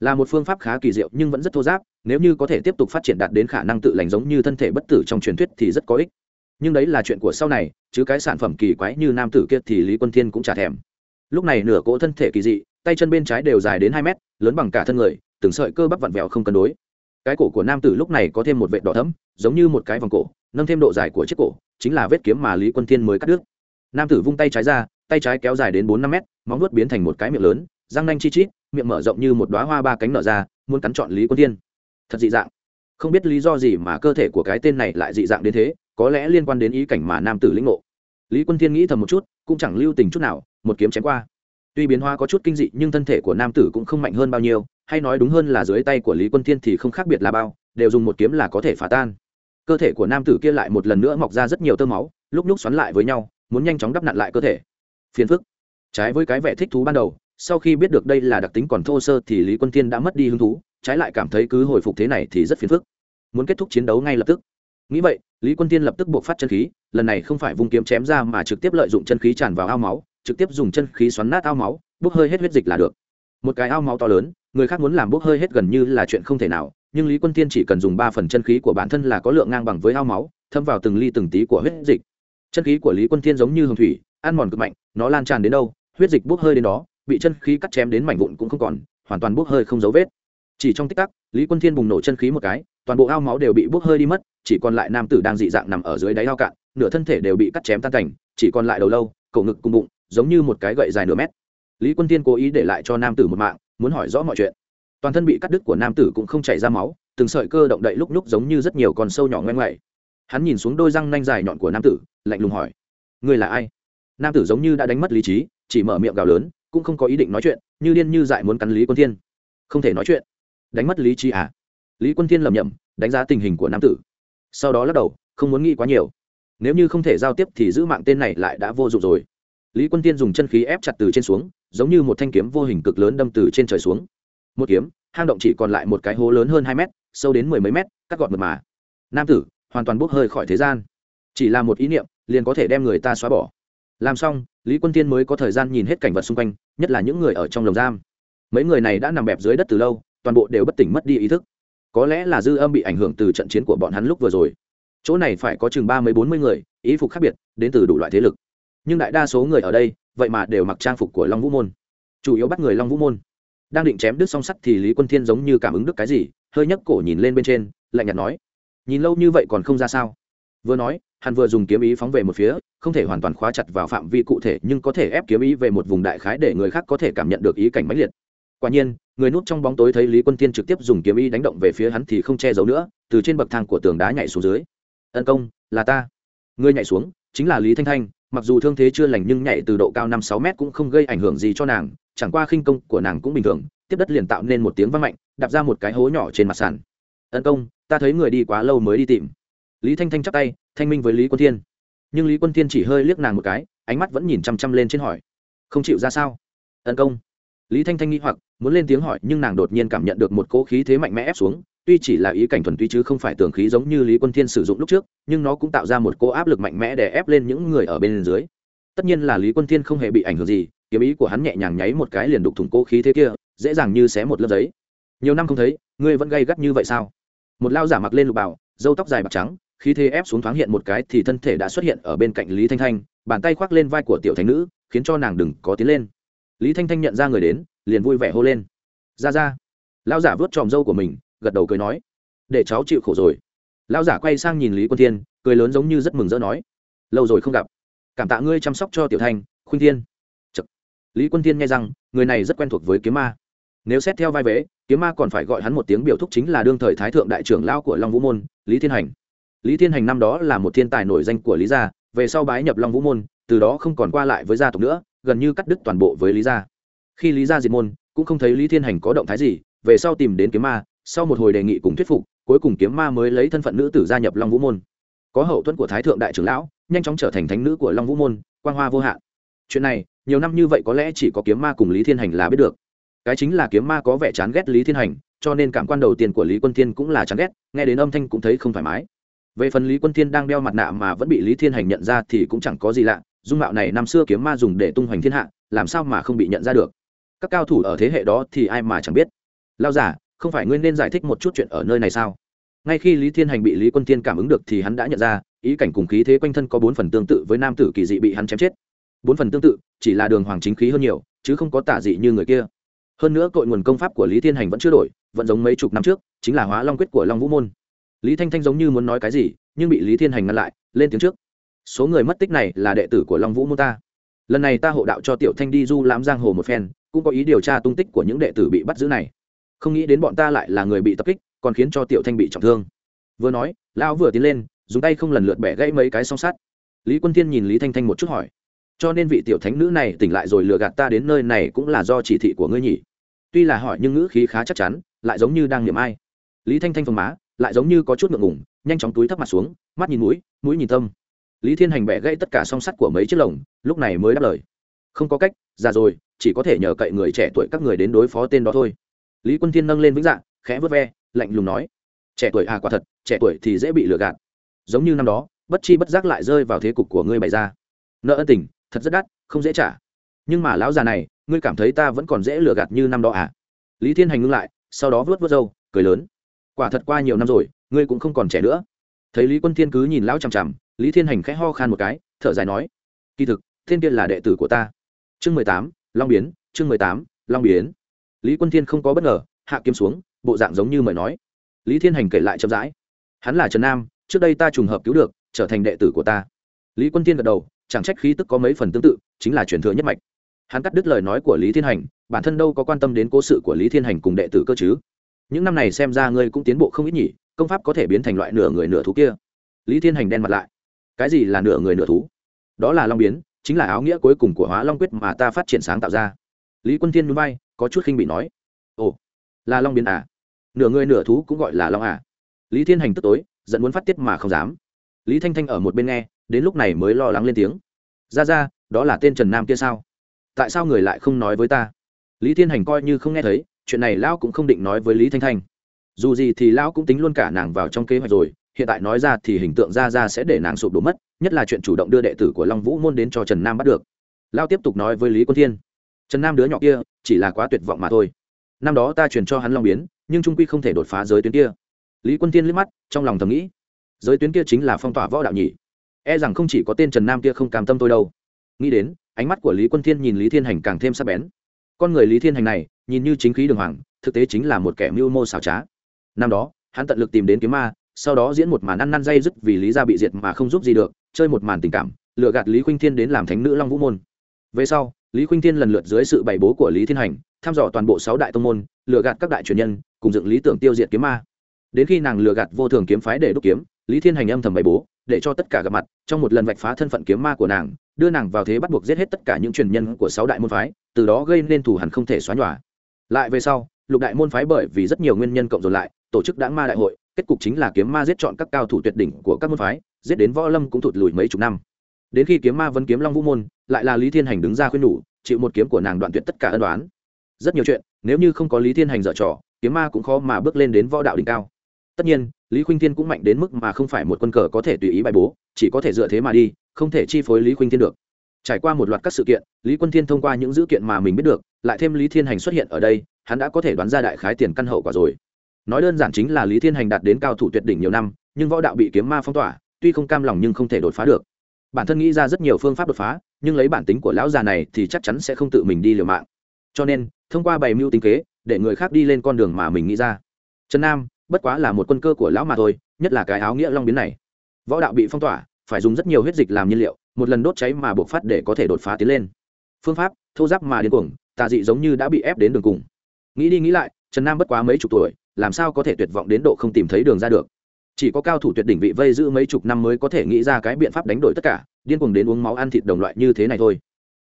Là một phương pháp khá kỳ diệu nhưng vẫn rất thô giáp, nếu như có thể tiếp tục phát triển đạt đến khả năng tự lành giống như thân thể bất tử trong truyền thuyết thì rất có ích. Nhưng đấy là chuyện của sau này, chứ cái sản phẩm kỳ quái như nam tử kia thì lý quân thiên cũng chả thèm. Lúc này nửa cỗ thân thể kỳ dị, tay chân bên trái đều dài đến hai mét, lớn bằng cả thân người, từng sợi cơ bắp vặn vẹo không cân đối. Cái cổ của nam tử lúc này có thêm một vệt đỏ thấm giống như một cái vòng cổ nâng thêm độ dài của chiếc cổ, chính là vết kiếm mà lý quân thiên mới cắt đứt. Nam tử vung tay trái ra, tay trái kéo dài đến bốn năm mét, móng nuốt biến thành một cái miệng lớn, răng nanh chi chít, miệng mở rộng như một đoá hoa ba cánh nở ra, muốn cắn chọn lý quân thiên. Thật dị dạng. Không biết lý do gì mà cơ thể của cái tên này lại dị dạng đến thế, có lẽ liên quan đến ý cảnh mà nam tử lĩnh ngộ. Lý quân thiên nghĩ thầm một chút, cũng chẳng lưu tình chút nào, một kiếm chém qua. Tuy biến hoa có chút kinh dị, nhưng thân thể của nam tử cũng không mạnh hơn bao nhiêu, hay nói đúng hơn là dưới tay của lý quân thiên thì không khác biệt là bao, đều dùng một kiếm là có thể phá tan cơ thể của nam tử kia lại một lần nữa mọc ra rất nhiều tơ máu, lúc lúc xoắn lại với nhau, muốn nhanh chóng đắp nặn lại cơ thể. Phiền phức. Trái với cái vẻ thích thú ban đầu, sau khi biết được đây là đặc tính còn thô sơ thì lý quân thiên đã mất đi hứng thú, trái lại cảm thấy cứ hồi phục thế này thì rất phiền phức. Muốn kết thúc chiến đấu ngay lập tức. Nghĩ vậy, lý quân thiên lập tức buộc phát chân khí, lần này không phải vung kiếm chém ra mà trực tiếp lợi dụng chân khí tràn vào ao máu, trực tiếp dùng chân khí xoắn nát ao máu, bốc hơi hết huyết dịch là được. Một cái ao máu to lớn người khác muốn làm bốc hơi hết gần như là chuyện không thể nào, nhưng lý quân tiên chỉ cần dùng ba phần chân khí của bản thân là có lượng ngang bằng với ao máu thâm vào từng ly từng tí của huyết dịch. Chân khí của lý quân tiên giống như hồng thủy, ăn mòn cực mạnh, nó lan tràn đến đâu, huyết dịch bốc hơi đến đó, bị chân khí cắt chém đến mảnh vụn cũng không còn, hoàn toàn bốc hơi không dấu vết. Chỉ trong tích tắc, lý quân thiên bùng nổ chân khí một cái, toàn bộ ao máu đều bị bốc hơi đi mất, chỉ còn lại nam tử đang dị dạng nằm ở dưới đáy ao cạn, nửa thân thể đều bị cắt chém tan cảnh chỉ còn lại đầu lâu, cổ ngực cùng bụng, giống như một cái gậy dài nửa mét. Lý quân tiên cố ý để lại cho nam tử một mạng muốn hỏi rõ mọi chuyện. Toàn thân bị cắt đứt của nam tử cũng không chảy ra máu, từng sợi cơ động đậy lúc lúc giống như rất nhiều con sâu nhỏ ngoen ngoại hắn nhìn xuống đôi răng nanh dài nhọn của nam tử, lạnh lùng hỏi người là ai? Nam tử giống như đã đánh mất lý trí, chỉ mở miệng gào lớn, cũng không có ý định nói chuyện, như điên như dại muốn cắn lý quân thiên. Không thể nói chuyện. Đánh mất lý trí à? Lý quân thiên lầm nhầm đánh giá tình hình của nam tử. Sau đó lắc đầu, không muốn nghĩ quá nhiều. Nếu như không thể giao tiếp thì giữ mạng tên này lại đã vô dụng rồi. Lý quân tiên dùng chân khí ép chặt từ trên xuống giống như một thanh kiếm vô hình cực lớn đâm từ trên trời xuống. Một kiếm, hang động chỉ còn lại một cái hố lớn hơn hai mét, sâu đến mười mấy mét, cắt gọt mật mà. Nam tử, hoàn toàn bốc hơi khỏi thế gian. Chỉ là một ý niệm, liền có thể đem người ta xóa bỏ. Làm xong, lý quân tiên mới có thời gian nhìn hết cảnh vật xung quanh, nhất là những người ở trong lồng giam. Mấy người này đã nằm bẹp dưới đất từ lâu, toàn bộ đều bất tỉnh mất đi ý thức. Có lẽ là dư âm bị ảnh hưởng từ trận chiến của bọn hắn lúc vừa rồi. Chỗ này phải có chừng ba mươi bốn mươi người, ý phục khác biệt, đến từ đủ loại thế lực. Nhưng đại đa số người ở đây vậy mà đều mặc trang phục của long vũ môn. Chủ yếu bắt người long vũ môn. Đang định chém đứt song sắt thì lý quân thiên giống như cảm ứng được cái gì, hơi nhấc cổ nhìn lên bên trên, lạnh nhạt nói, nhìn lâu như vậy còn không ra sao? Vừa nói, hắn vừa dùng kiếm ý phóng về một phía, không thể hoàn toàn khóa chặt vào phạm vi cụ thể, nhưng có thể ép kiếm ý về một vùng đại khái để người khác có thể cảm nhận được ý cảnh mãnh liệt. Quả nhiên, người núp trong bóng tối thấy lý quân tiên trực tiếp dùng kiếm ý đánh động về phía hắn thì không che giấu nữa, từ trên bậc thang của tường đá nhảy xuống dưới. Tấn công, là ta. Người nhảy xuống, chính là lý thanh thanh mặc dù thương thế chưa lành nhưng nhảy từ độ cao năm sáu mét cũng không gây ảnh hưởng gì cho nàng, chẳng qua khinh công của nàng cũng bình thường, tiếp đất liền tạo nên một tiếng vang mạnh, đạp ra một cái hố nhỏ trên mặt sàn. Tấn công, ta thấy người đi quá lâu mới đi tìm. Lý thanh thanh chắp tay, thanh minh với lý quân thiên. Nhưng lý quân thiên chỉ hơi liếc nàng một cái, ánh mắt vẫn nhìn chăm chăm lên trên hỏi, không chịu ra sao? Tấn công. Lý thanh thanh nghĩ hoặc, muốn lên tiếng hỏi nhưng nàng đột nhiên cảm nhận được một cỗ khí thế mạnh mẽ ép xuống tuy chỉ là ý cảnh thuần túy chứ không phải tường khí giống như lý quân thiên sử dụng lúc trước, nhưng nó cũng tạo ra một cỗ áp lực mạnh mẽ để ép lên những người ở bên dưới. Tất nhiên là lý quân thiên không hề bị ảnh hưởng gì, kiếm ý của hắn nhẹ nhàng nháy một cái liền đục thủng cỗ khí thế kia, dễ dàng như xé một lớp giấy. Nhiều năm không thấy, ngươi vẫn gay gắt như vậy sao? Một lao giả mặc lên lục bảo dâu tóc dài bạc trắng, khí thế ép xuống thoáng hiện một cái thì thân thể đã xuất hiện ở bên cạnh lý thanh thanh, bàn tay khoác lên vai của tiểu thánh nữ, khiến cho nàng đừng có tiến lên. Lý thanh thanh nhận ra người đến, liền vui vẻ hô lên. Ra ra. Lao giả vớt tròm dâu của mình gật đầu cười nói, để cháu chịu khổ rồi. Lão giả quay sang nhìn lý quân thiên, cười lớn giống như rất mừng rỡ nói, lâu rồi không gặp. Cảm tạ ngươi chăm sóc cho tiểu thanh, khuynh thiên. Chật. lý quân thiên nghe rằng, người này rất quen thuộc với kiếm ma. Nếu xét theo vai vế, kiếm ma còn phải gọi hắn một tiếng biểu thúc chính là đương thời thái thượng đại trưởng lão của long vũ môn, lý thiên hành. Lý thiên hành năm đó là một thiên tài nổi danh của lý gia, về sau bái nhập long vũ môn, từ đó không còn qua lại với gia tộc nữa, gần như cắt đứt toàn bộ với lý gia. Khi lý gia diệt môn, cũng không thấy lý thiên hành có động thái gì, về sau tìm đến kiếm ma sau một hồi đề nghị cùng thuyết phục, cuối cùng kiếm ma mới lấy thân phận nữ tử gia nhập long vũ môn. Có hậu thuẫn của thái thượng đại trưởng lão, nhanh chóng trở thành thánh nữ của long vũ môn, quang hoa vô hạn. Chuyện này, nhiều năm như vậy có lẽ chỉ có kiếm ma cùng lý thiên hành là biết được. Cái chính là kiếm ma có vẻ chán ghét lý thiên hành, cho nên cảm quan đầu tiên của lý quân thiên cũng là chán ghét, nghe đến âm thanh cũng thấy không thoải mái. Về phần lý quân thiên đang đeo mặt nạ mà vẫn bị lý thiên hành nhận ra thì cũng chẳng có gì lạ, dung mạo này năm xưa kiếm ma dùng để tung hoành thiên hạ, làm sao mà không bị nhận ra được? Các cao thủ ở thế hệ đó thì ai mà chẳng biết. Lao giả không phải ngươi nên giải thích một chút chuyện ở nơi này sao? Ngay khi lý thiên hành bị lý quân thiên cảm ứng được thì hắn đã nhận ra, ý cảnh cùng khí thế quanh thân có bốn phần tương tự với nam tử kỳ dị bị hắn chém chết. Bốn phần tương tự, chỉ là đường hoàng chính khí hơn nhiều, chứ không có tả dị như người kia. Hơn nữa cội nguồn công pháp của lý thiên hành vẫn chưa đổi, vẫn giống mấy chục năm trước, chính là hóa long quyết của long vũ môn. Lý thanh thanh giống như muốn nói cái gì, nhưng bị lý thiên hành ngăn lại, lên tiếng trước. Số người mất tích này là đệ tử của long vũ môn ta. Lần này ta hộ đạo cho tiểu thanh đi du lãm giang hồ một phen, cũng có ý điều tra tung tích của những đệ tử bị bắt giữ này không nghĩ đến bọn ta lại là người bị tập kích, còn khiến cho tiểu thanh bị trọng thương. Vừa nói, lão vừa tiến lên, dùng tay không lần lượt bẻ gãy mấy cái song sắt. Lý quân thiên nhìn lý thanh thanh một chút hỏi, cho nên vị tiểu thánh nữ này tỉnh lại rồi lừa gạt ta đến nơi này cũng là do chỉ thị của ngươi nhỉ? Tuy là hỏi nhưng ngữ khí khá chắc chắn, lại giống như đang niệm ai. Lý thanh thanh phồng má, lại giống như có chút ngượng ngủng nhanh chóng túi thấp mặt xuống, mắt nhìn mũi mũi nhìn tâm lý thiên hành bẻ gãy tất cả song sắt của mấy chiếc lồng, lúc này mới đáp lời, không có cách, già rồi, chỉ có thể nhờ cậy người trẻ tuổi các người đến đối phó tên đó thôi lý quân thiên nâng lên vĩnh dạng, khẽ vớt ve, lạnh lùng nói, trẻ tuổi à quả thật, trẻ tuổi thì dễ bị lừa gạt. Giống như năm đó, bất chi bất giác lại rơi vào thế cục của ngươi bày ra. Nợ ân tình, thật rất đắt, không dễ trả. Nhưng mà lão già này, ngươi cảm thấy ta vẫn còn dễ lừa gạt như năm đó à? Lý thiên hành ngưng lại, sau đó vớt vớt râu, cười lớn, quả thật qua nhiều năm rồi, ngươi cũng không còn trẻ nữa. Thấy lý quân thiên cứ nhìn lão chằm chằm, lý thiên hành khẽ ho khan một cái, thở dài nói, kỳ thực, thiên tiên là đệ tử của ta. Chương mười tám, long biến, chương mười tám, long biến lý quân thiên không có bất ngờ, hạ kiếm xuống, bộ dạng giống như mời nói. Lý thiên hành kể lại chậm rãi. Hắn là trần nam, trước đây ta trùng hợp cứu được, trở thành đệ tử của ta. Lý quân thiên gật đầu, chẳng trách khí tức có mấy phần tương tự, chính là truyền thừa nhất mạch. Hắn cắt đứt lời nói của lý thiên hành, bản thân đâu có quan tâm đến cố sự của lý thiên hành cùng đệ tử cơ chứ. Những năm này xem ra ngươi cũng tiến bộ không ít nhỉ, công pháp có thể biến thành loại nửa người nửa thú kia. Lý thiên hành đen mặt lại. Cái gì là nửa người nửa thú? Đó là long biến, chính là áo nghĩa cuối cùng của hóa long quyết mà ta phát triển sáng tạo ra. Lý quân thiên núi bay có chút khinh bị nói. Ồ, là long biến à? Nửa người nửa thú cũng gọi là long à. Lý thiên hành tức tối, giận muốn phát tiết mà không dám. Lý thanh thanh ở một bên nghe, đến lúc này mới lo lắng lên tiếng. Ra ra, đó là tên trần nam kia sao? Tại sao người lại không nói với ta? Lý thiên hành coi như không nghe thấy, chuyện này lão cũng không định nói với lý thanh thanh. Dù gì thì lão cũng tính luôn cả nàng vào trong kế hoạch rồi, hiện tại nói ra thì hình tượng ra ra sẽ để nàng sụp đổ mất, nhất là chuyện chủ động đưa đệ tử của long vũ môn đến cho trần nam bắt được. Lao tiếp tục nói với lý quân thiên. Trần nam đứa nhỏ kia chỉ là quá tuyệt vọng mà thôi. Năm đó ta truyền cho hắn long biến, nhưng trung quy không thể đột phá giới tuyến kia. Lý quân thiên liếc mắt, trong lòng thầm nghĩ, giới tuyến kia chính là phong tỏa võ đạo nhỉ? E rằng không chỉ có tên trần nam kia không cam tâm tôi đâu. Nghĩ đến, ánh mắt của lý quân thiên nhìn lý thiên hành càng thêm sắc bén. Con người lý thiên hành này, nhìn như chính khí đường hoàng, thực tế chính là một kẻ mưu mô xảo trá. Năm đó, hắn tận lực tìm đến kiếm ma, sau đó diễn một màn ăn năn dây dứt vì lý gia bị diệt mà không giúp gì được, chơi một màn tình cảm, lừa gạt lý khuynh thiên đến làm thánh nữ long vũ môn về sau, lý khuynh thiên lần lượt dưới sự bày bố của lý thiên hành, thăm dò toàn bộ sáu đại tông môn, lừa gạt các đại truyền nhân, cùng dựng lý tưởng tiêu diệt kiếm ma. Đến khi nàng lừa gạt vô thường kiếm phái để đúc kiếm, lý thiên hành âm thầm bày bố, để cho tất cả gặp mặt, trong một lần vạch phá thân phận kiếm ma của nàng, đưa nàng vào thế bắt buộc giết hết tất cả những truyền nhân của sáu đại môn phái, từ đó gây nên thù hẳn không thể xóa nhòa. Lại về sau, lục đại môn phái bởi vì rất nhiều nguyên nhân cộng dồn lại, tổ chức đáng ma đại hội, kết cục chính là kiếm ma giết chọn các cao thủ tuyệt đỉnh của các môn phái, giết đến võ lâm cũng thụt lùi mấy chục năm. Đến khi kiếm ma vẫn kiếm long vũ môn lại là lý thiên hành đứng ra khuyên nhủ, chịu một kiếm của nàng đoạn tuyệt tất cả ân đoán rất nhiều chuyện, nếu như không có lý thiên hành dở trò, kiếm ma cũng khó mà bước lên đến võ đạo đỉnh cao. Tất nhiên, lý khuynh thiên cũng mạnh đến mức mà không phải một quân cờ có thể tùy ý bài bố, chỉ có thể dựa thế mà đi, không thể chi phối lý khuynh thiên được. Trải qua một loạt các sự kiện, lý quân thiên thông qua những dữ kiện mà mình biết được, lại thêm lý thiên hành xuất hiện ở đây, hắn đã có thể đoán ra đại khái tiền căn hậu quả rồi. Nói đơn giản chính là lý thiên hành đạt đến cao thủ tuyệt đỉnh nhiều năm, nhưng võ đạo bị kiếm ma phong tỏa, tuy không cam lòng nhưng không thể đột phá được. Bản thân nghĩ ra rất nhiều phương pháp đột phá nhưng lấy bản tính của lão già này thì chắc chắn sẽ không tự mình đi liều mạng. Cho nên, thông qua bày mưu tính kế, để người khác đi lên con đường mà mình nghĩ ra. Trần nam, bất quá là một quân cơ của lão mà thôi, nhất là cái áo nghĩa long biến này. Võ đạo bị phong tỏa, phải dùng rất nhiều huyết dịch làm nhiên liệu, một lần đốt cháy mà buộc phát để có thể đột phá tiến lên. Phương pháp, thô giáp mà điên cuồng, tà dị giống như đã bị ép đến đường cùng. Nghĩ đi nghĩ lại, trần nam bất quá mấy chục tuổi, làm sao có thể tuyệt vọng đến độ không tìm thấy đường ra được? Chỉ có cao thủ tuyệt đỉnh vị vây giữ mấy chục năm mới có thể nghĩ ra cái biện pháp đánh đổi tất cả, điên cuồng đến uống máu ăn thịt đồng loại như thế này thôi.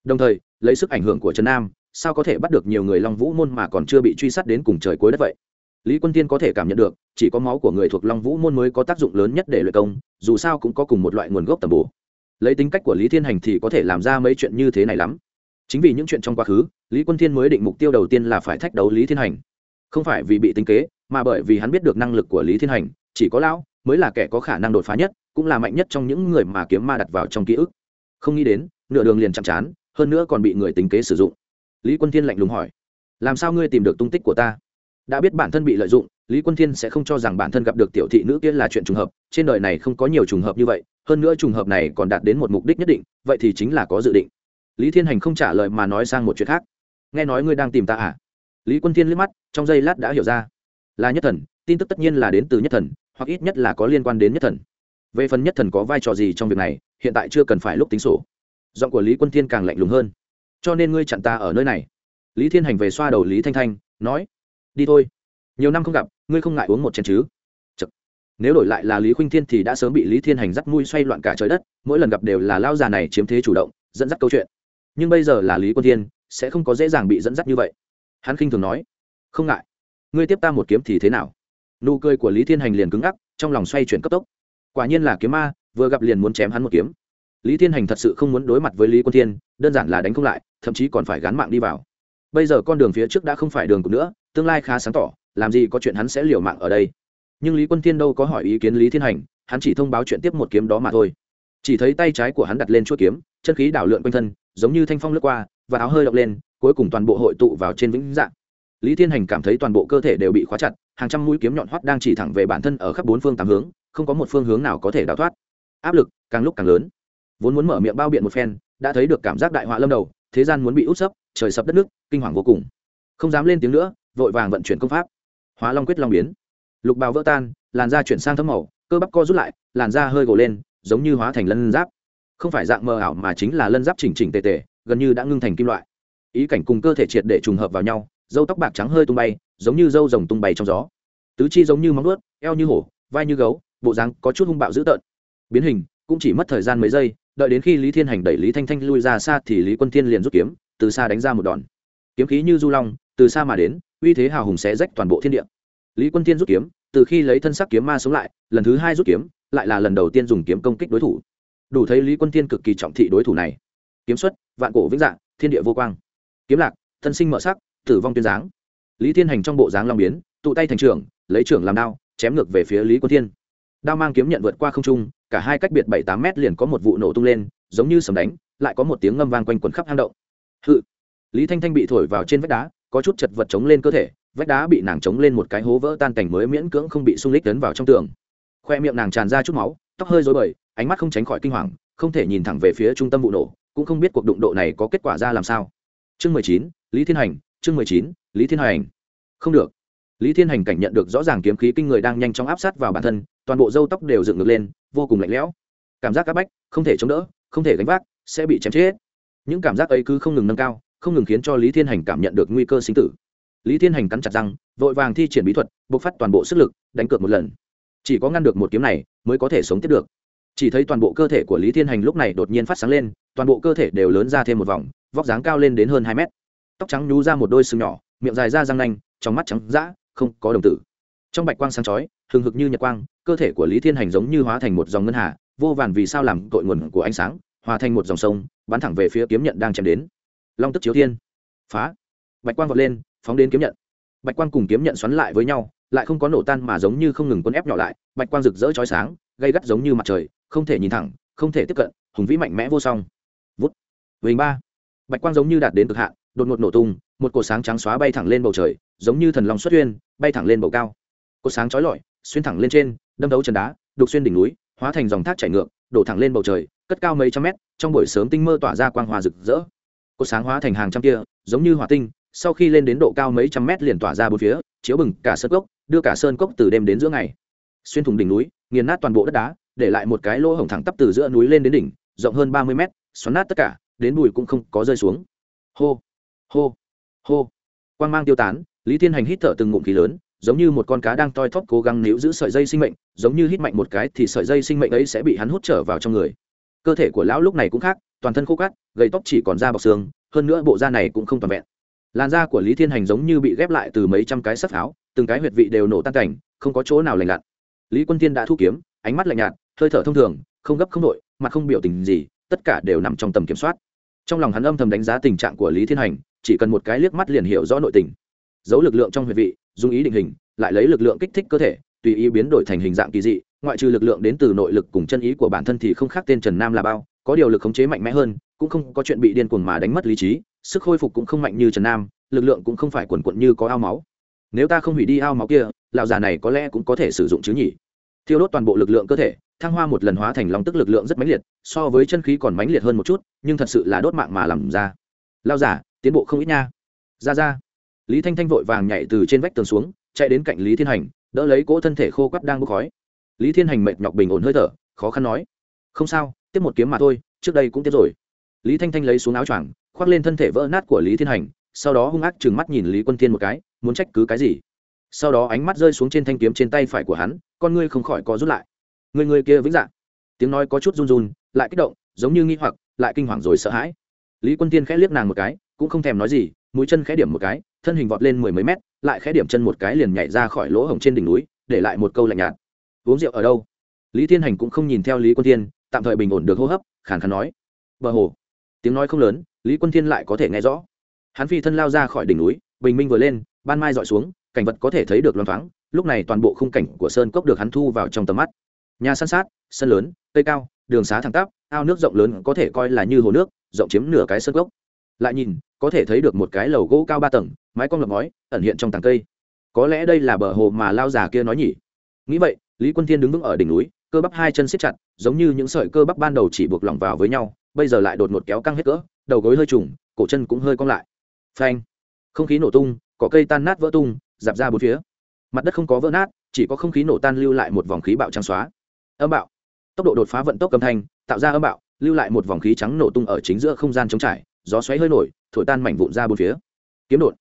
Đồng thời, lấy sức ảnh hưởng của trần nam, sao có thể bắt được nhiều người long vũ môn mà còn chưa bị truy sát đến cùng trời cuối đất vậy? Lý quân tiên có thể cảm nhận được, chỉ có máu của người thuộc long vũ môn mới có tác dụng lớn nhất để luyện công, dù sao cũng có cùng một loại nguồn gốc tầm bổ. Lấy tính cách của lý thiên hành thì có thể làm ra mấy chuyện như thế này lắm. Chính vì những chuyện trong quá khứ, lý quân thiên mới định mục tiêu đầu tiên là phải thách đấu lý thiên hành. Không phải vì bị tính kế, mà bởi vì hắn biết được năng lực của lý thiên hành chỉ có lão mới là kẻ có khả năng đột phá nhất, cũng là mạnh nhất trong những người mà kiếm ma đặt vào trong ký ức. Không nghĩ đến, nửa đường liền chạm chán, hơn nữa còn bị người tính kế sử dụng. Lý quân thiên lạnh lùng hỏi, làm sao ngươi tìm được tung tích của ta? Đã biết bản thân bị lợi dụng, lý quân thiên sẽ không cho rằng bản thân gặp được tiểu thị nữ kia là chuyện trùng hợp, trên đời này không có nhiều trùng hợp như vậy, hơn nữa trùng hợp này còn đạt đến một mục đích nhất định, vậy thì chính là có dự định. Lý thiên hành không trả lời mà nói sang một chuyện khác. Nghe nói ngươi đang tìm ta à? Lý quân thiên liếc mắt, trong giây lát đã hiểu ra. Là nhất thần, tin tức tất nhiên là đến từ nhất thần hoặc ít nhất là có liên quan đến nhất thần. Về phần nhất thần có vai trò gì trong việc này, hiện tại chưa cần phải lúc tính sổ. Giọng của lý quân thiên càng lạnh lùng hơn. Cho nên ngươi chặn ta ở nơi này. Lý thiên hành về xoa đầu lý thanh thanh, nói, đi thôi. Nhiều năm không gặp, ngươi không ngại uống một chén chứ? Chật. nếu đổi lại là lý khuynh thiên thì đã sớm bị lý thiên hành dắt mũi xoay loạn cả trời đất, mỗi lần gặp đều là lao già này chiếm thế chủ động, dẫn dắt câu chuyện. Nhưng bây giờ là lý quân thiên, sẽ không có dễ dàng bị dẫn dắt như vậy. Hắn khinh thường nói, không ngại. Ngươi tiếp ta một kiếm thì thế nào? Nụ cười của lý thiên hành liền cứng ngắc, trong lòng xoay chuyển cấp tốc. Quả nhiên là kiếm ma, vừa gặp liền muốn chém hắn một kiếm. Lý thiên hành thật sự không muốn đối mặt với lý quân thiên, đơn giản là đánh không lại, thậm chí còn phải gán mạng đi vào. Bây giờ con đường phía trước đã không phải đường cũ nữa, tương lai khá sáng tỏ, làm gì có chuyện hắn sẽ liều mạng ở đây. Nhưng lý quân thiên đâu có hỏi ý kiến lý thiên hành, hắn chỉ thông báo chuyện tiếp một kiếm đó mà thôi. Chỉ thấy tay trái của hắn đặt lên chuỗi kiếm, chân khí đảo lượn quanh thân, giống như thanh phong lướt qua, và áo hơi động lên, cuối cùng toàn bộ hội tụ vào trên vĩnh dạng. Lý thiên hành cảm thấy toàn bộ cơ thể đều bị khóa chặt hàng trăm mũi kiếm nhọn hoắt đang chỉ thẳng về bản thân ở khắp bốn phương tám hướng, không có một phương hướng nào có thể đào thoát. Áp lực càng lúc càng lớn. Vốn muốn mở miệng bao biện một phen, đã thấy được cảm giác đại họa lâm đầu, thế gian muốn bị út sấp, trời sập đất nước, kinh hoàng vô cùng. Không dám lên tiếng nữa, vội vàng vận chuyển công pháp. Hóa long quyết long biến. Lục bào vỡ tan, làn da chuyển sang thấm màu, cơ bắp co rút lại, làn da hơi gồ lên, giống như hóa thành lân giáp. Không phải dạng mờ ảo mà chính là lân giáp chỉnh chỉnh tề tề, gần như đã ngưng thành kim loại. Ý cảnh cùng cơ thể triệt để trùng hợp vào nhau dâu tóc bạc trắng hơi tung bay giống như dâu rồng tung bay trong gió. Tứ chi giống như móng ướt eo như hổ, vai như gấu, bộ dáng có chút hung bạo dữ tợn. Biến hình, cũng chỉ mất thời gian mấy giây, đợi đến khi lý thiên hành đẩy lý thanh thanh lui ra xa thì lý quân thiên liền rút kiếm, từ xa đánh ra một đòn. Kiếm khí như du long, từ xa mà đến, uy thế hào hùng sẽ rách toàn bộ thiên địa. Lý quân thiên rút kiếm, từ khi lấy thân sắc kiếm ma sống lại, lần thứ hai rút kiếm, lại là lần đầu tiên dùng kiếm công kích đối thủ. Đủ thấy lý quân thiên cực kỳ trọng thị đối thủ này. Kiếm xuất, vạn cổ vĩnh dạng, thiên địa vô quang. Kiếm lạc, thân sinh mở sắc, tử vong tuyên dáng lý thiên hành trong bộ dáng long biến, tụ tay thành trưởng, lấy trưởng làm đao, chém ngược về phía lý quân thiên. Đao mang kiếm nhận vượt qua không trung, cả hai cách biệt bảy tám mét liền có một vụ nổ tung lên, giống như sầm đánh, lại có một tiếng ngâm vang quanh quần khắp hang động. Hự! Lý thanh thanh bị thổi vào trên vách đá, có chút chật vật chống lên cơ thể, vách đá bị nàng chống lên một cái hố vỡ tan cảnh mới miễn cưỡng không bị sung lích tấn vào trong tường. Khoe miệng nàng tràn ra chút máu, tóc hơi rối bời, ánh mắt không tránh khỏi kinh hoàng, không thể nhìn thẳng về phía trung tâm vụ nổ, cũng không biết cuộc đụng độ này có kết quả ra làm sao. Chương mười chín, lý thiên hành, chương mười chín lý thiên hành. Không được. Lý thiên hành cảnh nhận được rõ ràng kiếm khí kinh người đang nhanh chóng áp sát vào bản thân, toàn bộ râu tóc đều dựng ngược lên, vô cùng lạnh lẽo. Cảm giác áp bách, không thể chống đỡ, không thể gánh vác, sẽ bị chém chết. Những cảm giác ấy cứ không ngừng nâng cao, không ngừng khiến cho lý thiên hành cảm nhận được nguy cơ sinh tử. Lý thiên hành cắn chặt răng, vội vàng thi triển bí thuật, bộc phát toàn bộ sức lực, đánh cược một lần. Chỉ có ngăn được một kiếm này, mới có thể sống tiếp được. Chỉ thấy toàn bộ cơ thể của lý thiên hành lúc này đột nhiên phát sáng lên, toàn bộ cơ thể đều lớn ra thêm một vòng, vóc dáng cao lên đến hơn hai mét. Tóc trắng nhú ra một đôi sừng nhỏ miệng dài ra răng nanh, trong mắt trắng d không có đồng tử. Trong bạch quang sáng chói, hừng hực như nhật quang, cơ thể của lý thiên hành giống như hóa thành một dòng ngân hà, vô vàn vì sao làm cội nguồn của ánh sáng, hòa thành một dòng sông, bắn thẳng về phía kiếm nhận đang chém đến. Long tức chiếu thiên. Phá. Bạch quang vọt lên, phóng đến kiếm nhận. Bạch quang cùng kiếm nhận xoắn lại với nhau, lại không có nổ tan mà giống như không ngừng quân ép nhỏ lại, bạch quang rực rỡ chói sáng gây gắt giống như mặt trời, không thể nhìn thẳng, không thể tiếp cận, hùng vĩ mạnh mẽ vô song. Vút. Vình ba. Bạch quang giống như đạt đến cực hạn, đột ngột nổ tung một cột sáng trắng xóa bay thẳng lên bầu trời, giống như thần long xuất huyên, bay thẳng lên bầu cao. Cột sáng chói lọi, xuyên thẳng lên trên, đâm đấu trần đá, đục xuyên đỉnh núi, hóa thành dòng thác chảy ngược, đổ thẳng lên bầu trời, cất cao mấy trăm mét, trong buổi sớm tinh mơ tỏa ra quang hòa rực rỡ. Cột sáng hóa thành hàng trăm kia giống như hỏa tinh, sau khi lên đến độ cao mấy trăm mét liền tỏa ra bốn phía, chiếu bừng cả sơn cốc, đưa cả sơn cốc từ đêm đến giữa ngày. Xuyên thủng đỉnh núi, nghiền nát toàn bộ đất đá, để lại một cái lỗ hổng thẳng tắp từ giữa núi lên đến đỉnh, rộng hơn ba mươi mét, xoắn nát tất cả, đến bụi cũng không có rơi xuống. Hô hô hô. Quang mang tiêu tán, lý thiên hành hít thở từng ngụm khí lớn, giống như một con cá đang toi thóp cố gắng níu giữ sợi dây sinh mệnh, giống như hít mạnh một cái thì sợi dây sinh mệnh ấy sẽ bị hắn hút trở vào trong người. Cơ thể của lão lúc này cũng khác, toàn thân khô cát gậy tóc chỉ còn da bọc xương, hơn nữa bộ da này cũng không toàn vẹn. Làn da của lý thiên hành giống như bị ghép lại từ mấy trăm cái sắt pháo từng cái huyệt vị đều nổ tan cảnh, không có chỗ nào lành lặn. Lý quân tiên đã thu kiếm, ánh mắt lạnh nhạt, hơi thở thông thường, không gấp không đội mặt không biểu tình gì, tất cả đều nằm trong tầm kiểm soát. Trong lòng hắn âm thầm đánh giá tình trạng của lý thiên hành chỉ cần một cái liếc mắt liền hiểu rõ nội tình. Giấu lực lượng trong huyệt vị, dùng ý định hình, lại lấy lực lượng kích thích cơ thể, tùy ý biến đổi thành hình dạng kỳ dị, ngoại trừ lực lượng đến từ nội lực cùng chân ý của bản thân thì không khác tên trần nam là bao, có điều lực khống chế mạnh mẽ hơn, cũng không có chuyện bị điên cuồng mà đánh mất lý trí, sức khôi phục cũng không mạnh như trần nam, lực lượng cũng không phải quần quận như có ao máu. Nếu ta không hủy đi ao máu kia, lão già này có lẽ cũng có thể sử dụng chứ nhỉ? Thiêu đốt toàn bộ lực lượng cơ thể, thăng hoa một lần hóa thành lòng tức lực lượng rất mãnh liệt, so với chân khí còn mãnh liệt hơn một chút, nhưng thật sự là đốt mạng mà làm ra. Lao giả tiến bộ không ít nha. Ra ra. Lý thanh thanh vội vàng nhảy từ trên vách tường xuống, chạy đến cạnh lý thiên hành, đỡ lấy cỗ thân thể khô quắp đang bốc khói. Lý thiên hành mệt nhọc bình ổn hơi thở, khó khăn nói, không sao, tiếp một kiếm mà thôi, trước đây cũng tiếp rồi. Lý thanh thanh lấy xuống áo choàng, khoác lên thân thể vỡ nát của lý thiên hành, sau đó hung ác chừng mắt nhìn lý quân Thiên một cái, muốn trách cứ cái gì? Sau đó ánh mắt rơi xuống trên thanh kiếm trên tay phải của hắn, con ngươi không khỏi có rút lại. Người người kia vĩnh dạng. Tiếng nói có chút run run, lại kích động, giống như nghi hoặc, lại kinh hoàng rồi sợ hãi. Lý quân tiên khẽ liếc nàng một cái cũng không thèm nói gì, mũi chân khẽ điểm một cái, thân hình vọt lên mười mấy mét, lại khẽ điểm chân một cái liền nhảy ra khỏi lỗ hổng trên đỉnh núi, để lại một câu lạnh nhạt. Uống rượu ở đâu? Lý thiên hành cũng không nhìn theo lý quân thiên, tạm thời bình ổn được hô hấp, khàn khàn nói. Bờ hồ. Tiếng nói không lớn, lý quân thiên lại có thể nghe rõ. Hắn phi thân lao ra khỏi đỉnh núi, bình minh vừa lên, ban mai dọi xuống, cảnh vật có thể thấy được loan thoáng, lúc này toàn bộ khung cảnh của sơn cốc được hắn thu vào trong tầm mắt. Nhà san sát, sân lớn, cây cao, đường xá thẳng tắp, ao nước rộng lớn có thể coi là như hồ nước, rộng chiếm nửa cái sơn cốc. Lại nhìn có thể thấy được một cái lầu gỗ cao ba tầng, mái cong lập ngói, ẩn hiện trong tàng cây. Có lẽ đây là bờ hồ mà lao già kia nói nhỉ? Nghĩ vậy, lý quân thiên đứng vững ở đỉnh núi, cơ bắp hai chân siết chặt, giống như những sợi cơ bắp ban đầu chỉ buộc lỏng vào với nhau, bây giờ lại đột ngột kéo căng hết cỡ, đầu gối hơi trùng, cổ chân cũng hơi cong lại. Phanh! Không khí nổ tung, cỏ cây tan nát vỡ tung, dạp ra bốn phía. Mặt đất không có vỡ nát, chỉ có không khí nổ tan lưu lại một vòng khí bạo trắng xóa. Âm bạo! Tốc độ đột phá vận tốc âm thanh, tạo ra âm bạo, lưu lại một vòng khí trắng nổ tung ở chính giữa không gian trống trải gió xoáy hơi nổi, thổi tan mảnh vụn ra bốn phía. Kiếm đột.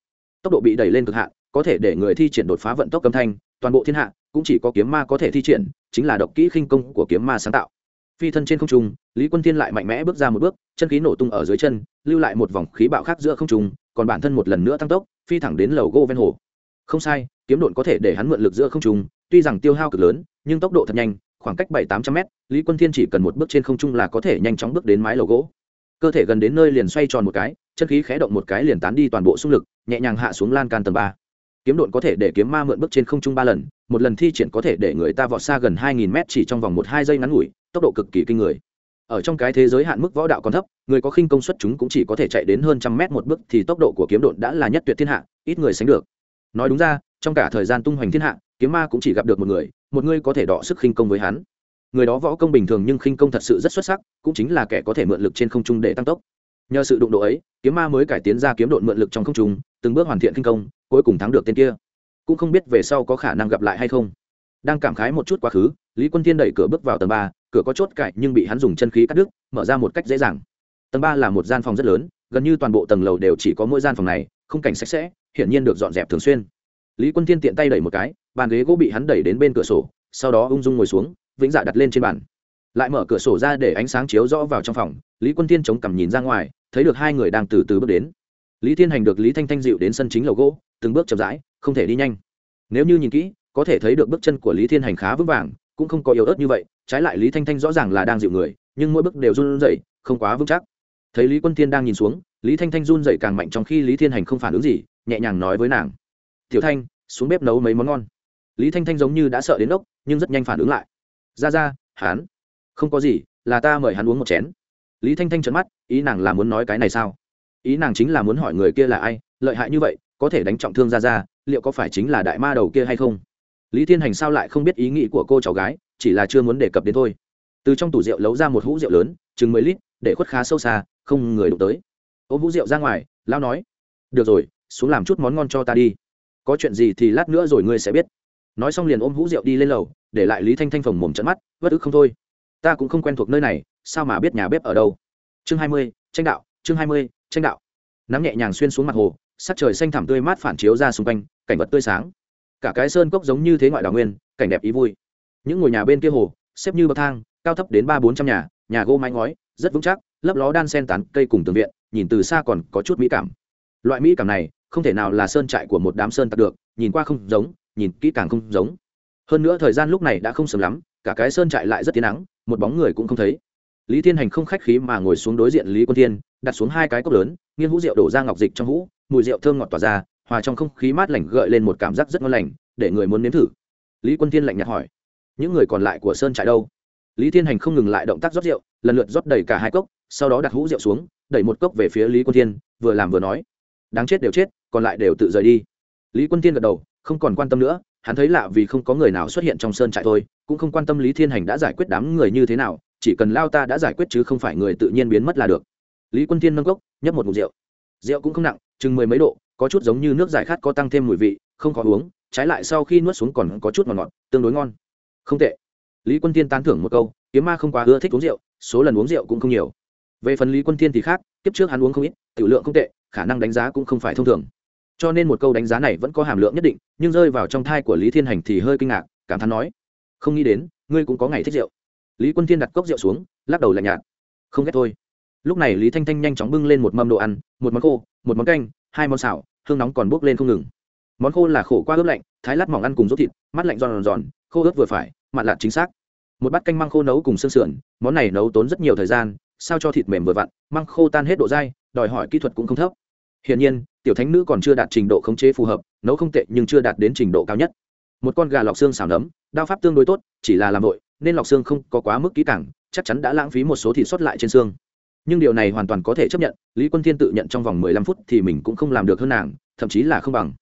Tốc độ bị đẩy lên cực hạn, có thể để người thi triển đột phá vận tốc âm thanh, toàn bộ thiên hạ cũng chỉ có kiếm ma có thể thi triển, chính là độc kỹ khinh công của kiếm ma sáng tạo. Phi thân trên không trung, lý quân thiên lại mạnh mẽ bước ra một bước, chân khí nổ tung ở dưới chân, lưu lại một vòng khí bạo khác giữa không trung, còn bản thân một lần nữa tăng tốc, phi thẳng đến lầu gỗ ven hồ. Không sai, kiếm đột có thể để hắn mượn lực giữa không trung, tuy rằng tiêu hao cực lớn, nhưng tốc độ thật nhanh, khoảng cách bảy tám trăm mét, lý quân thiên chỉ cần một bước trên không trung là có thể nhanh chóng bước đến mái lầu gỗ cơ thể gần đến nơi liền xoay tròn một cái, chân khí khé động một cái liền tán đi toàn bộ xung lực, nhẹ nhàng hạ xuống lan can tầng ba. Kiếm độn có thể để kiếm ma mượn bước trên không trung ba lần, một lần thi triển có thể để người ta vọt xa gần hai nghìn mét chỉ trong vòng một hai giây ngắn ngủi, tốc độ cực kỳ kinh người. Ở trong cái thế giới hạn mức võ đạo còn thấp, người có khinh công suất chúng cũng chỉ có thể chạy đến hơn trăm mét một bước thì tốc độ của kiếm độn đã là nhất tuyệt thiên hạ, ít người sánh được. Nói đúng ra, trong cả thời gian tung hoành thiên hạ, kiếm ma cũng chỉ gặp được một người một người có thể đọ sức khinh công với hắn người đó võ công bình thường nhưng khinh công thật sự rất xuất sắc, cũng chính là kẻ có thể mượn lực trên không trung để tăng tốc. Nhờ sự đụng độ ấy, kiếm ma mới cải tiến ra kiếm độn mượn lực trong không trung, từng bước hoàn thiện khinh công, cuối cùng thắng được tên kia. Cũng không biết về sau có khả năng gặp lại hay không. Đang cảm khái một chút quá khứ, lý quân thiên đẩy cửa bước vào tầng ba, cửa có chốt cải nhưng bị hắn dùng chân khí cắt đứt, mở ra một cách dễ dàng. Tầng ba là một gian phòng rất lớn, gần như toàn bộ tầng lầu đều chỉ có mỗi gian phòng này, không cảnh sạch sẽ, hiển nhiên được dọn dẹp thường xuyên. Lý quân thiên tiện tay đẩy một cái, bàn ghế gỗ bị hắn đẩy đến bên cửa sổ, sau đó ung dung ngồi xuống vĩnh dạ đặt lên trên bàn. Lại mở cửa sổ ra để ánh sáng chiếu rõ vào trong phòng, lý quân thiên chống cằm nhìn ra ngoài, thấy được hai người đang từ từ bước đến. Lý thiên hành được lý thanh thanh dịu đến sân chính lầu gỗ, từng bước chậm rãi, không thể đi nhanh. Nếu như nhìn kỹ, có thể thấy được bước chân của lý thiên hành khá vững vàng, cũng không có yếu ớt như vậy, trái lại lý thanh thanh rõ ràng là đang dịu người, nhưng mỗi bước đều run rẩy, không quá vững chắc. Thấy lý quân thiên đang nhìn xuống, lý thanh thanh run rẩy càng mạnh trong khi lý thiên hành không phản ứng gì, nhẹ nhàng nói với nàng. Tiểu thanh, xuống bếp nấu mấy món ngon. Lý thanh thanh giống như đã sợ đến ốc, nhưng rất nhanh phản ứng lại ra ra hán không có gì, là ta mời hắn uống một chén. Lý thanh thanh trợn mắt, ý nàng là muốn nói cái này sao? Ý nàng chính là muốn hỏi người kia là ai, lợi hại như vậy, có thể đánh trọng thương ra ra, liệu có phải chính là đại ma đầu kia hay không? Lý thiên hành sao lại không biết ý nghĩ của cô cháu gái, chỉ là chưa muốn đề cập đến thôi. Từ trong tủ rượu lấu ra một hũ rượu lớn, chừng mười lít, để khuất khá sâu xa, không người đụng tới. Ôm hũ rượu ra ngoài lao nói, được rồi, xuống làm chút món ngon cho ta đi. Có chuyện gì thì lát nữa rồi ngươi sẽ biết nói xong liền ôm hũ rượu đi lên lầu, để lại lý thanh thanh phồng mồm trận mắt, vất ức không thôi. Ta cũng không quen thuộc nơi này, sao mà biết nhà bếp ở đâu? Chương hai mươi, tranh đạo, chương hai mươi, tranh đạo. Nắng nhẹ nhàng xuyên xuống mặt hồ, sắc trời xanh thẳm tươi mát phản chiếu ra xung quanh, cảnh vật tươi sáng. Cả cái sơn cốc giống như thế ngoại đào nguyên, cảnh đẹp ý vui. Những ngôi nhà bên kia hồ, xếp như bậc thang, cao thấp đến ba bốn trăm nhà nhà gỗ mái ngói, rất vững chắc, lấp ló đan sen tán cây cùng tường viện, nhìn từ xa còn có chút mỹ cảm. Loại mỹ cảm này, không thể nào là sơn trại của một đám sơn tặc được, nhìn qua không giống nhìn kỹ càng không giống. Hơn nữa thời gian lúc này đã không sớm lắm, cả cái sơn trại lại rất tiến nắng, một bóng người cũng không thấy. Lý thiên hành không khách khí mà ngồi xuống đối diện lý quân thiên, đặt xuống hai cái cốc lớn nghiên hũ rượu đổ ra ngọc dịch trong hũ, mùi rượu thơm ngọt tỏa ra, hòa trong không khí mát lành gợi lên một cảm giác rất ngon lành, để người muốn nếm thử. Lý quân thiên lạnh nhạt hỏi, những người còn lại của sơn trại đâu? Lý thiên hành không ngừng lại động tác rót rượu, lần lượt rót đầy cả hai cốc, sau đó đặt hũ rượu xuống, đẩy một cốc về phía lý quân thiên, vừa làm vừa nói, đáng chết đều chết, còn lại đều tự rời đi. Lý quân thiên gật đầu không còn quan tâm nữa, hắn thấy lạ vì không có người nào xuất hiện trong sơn trại thôi, cũng không quan tâm lý thiên hành đã giải quyết đám người như thế nào, chỉ cần lao ta đã giải quyết chứ không phải người tự nhiên biến mất là được. Lý quân thiên nâng cốc, nhấp một mục rượu. Rượu cũng không nặng, chừng mười mấy độ, có chút giống như nước giải khát có tăng thêm mùi vị, không khó uống, trái lại sau khi nuốt xuống còn có chút ngọt ngọt, tương đối ngon. Không tệ. Lý quân thiên tán thưởng một câu, kiếm ma không quá ưa thích uống rượu, số lần uống rượu cũng không nhiều. Về phần lý quân thiên thì khác, kiếp trước hắn uống không ít, tiểu lượng không tệ, khả năng đánh giá cũng không phải thông thường cho nên một câu đánh giá này vẫn có hàm lượng nhất định, nhưng rơi vào trong thai của lý thiên hành thì hơi kinh ngạc, cảm thán nói, không nghĩ đến, ngươi cũng có ngày thích rượu. Lý quân thiên đặt cốc rượu xuống, lắc đầu lạnh nhạt, không ghét thôi. Lúc này lý thanh thanh nhanh chóng bưng lên một mâm đồ ăn, một món khô, một món canh, hai món xào, hương nóng còn bốc lên không ngừng. Món khô là khổ qua ướp lạnh, thái lát mỏng ăn cùng rốt thịt, mắt lạnh giòn giòn, khô ướp vừa phải, mặn lạt chính xác. Một bát canh măng khô nấu cùng xương sườn, món này nấu tốn rất nhiều thời gian, sao cho thịt mềm vừa vặn, măng khô tan hết độ dai, đòi hỏi kỹ thuật cũng không thấp hiển nhiên, tiểu thánh nữ còn chưa đạt trình độ khống chế phù hợp, nấu không tệ nhưng chưa đạt đến trình độ cao nhất. Một con gà lọc xương xào nấm, đao pháp tương đối tốt, chỉ là làm vội, nên lọc xương không có quá mức kỹ càng, chắc chắn đã lãng phí một số thịt sót lại trên xương. Nhưng điều này hoàn toàn có thể chấp nhận, lý quân thiên tự nhận trong vòng mười lăm phút thì mình cũng không làm được hơn nàng, thậm chí là không bằng.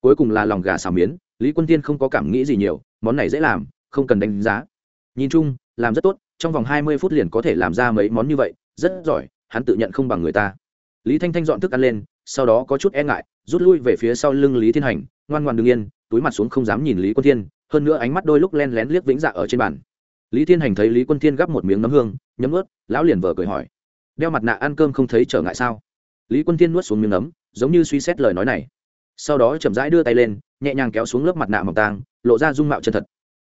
Cuối cùng là lòng gà xào miến, lý quân thiên không có cảm nghĩ gì nhiều, món này dễ làm, không cần đánh giá. Nhìn chung, làm rất tốt, trong vòng hai mươi phút liền có thể làm ra mấy món như vậy, rất giỏi, hắn tự nhận không bằng người ta. Lý thanh thanh dọn thức ăn lên sau đó có chút e ngại, rút lui về phía sau lưng lý thiên hành, ngoan ngoan đ ứ n g yên, túi mặt xuống không dám nhìn lý quân thiên, hơn nữa ánh mắt đôi lúc len lén liếc vĩnh dạ ở trên bàn. Lý thiên hành thấy lý quân thiên gắp một miếng nấm hương, nhấm ướt lão liền vờ cười hỏi, đeo mặt nạ ăn cơm không thấy trở ngại sao? Lý quân thiên nuốt xuống miếng nấm, giống như suy xét lời nói này. Sau đó chậm rãi đưa tay lên, nhẹ nhàng kéo xuống lớp mặt nạ mọc tang, lộ ra dung mạo chân thật.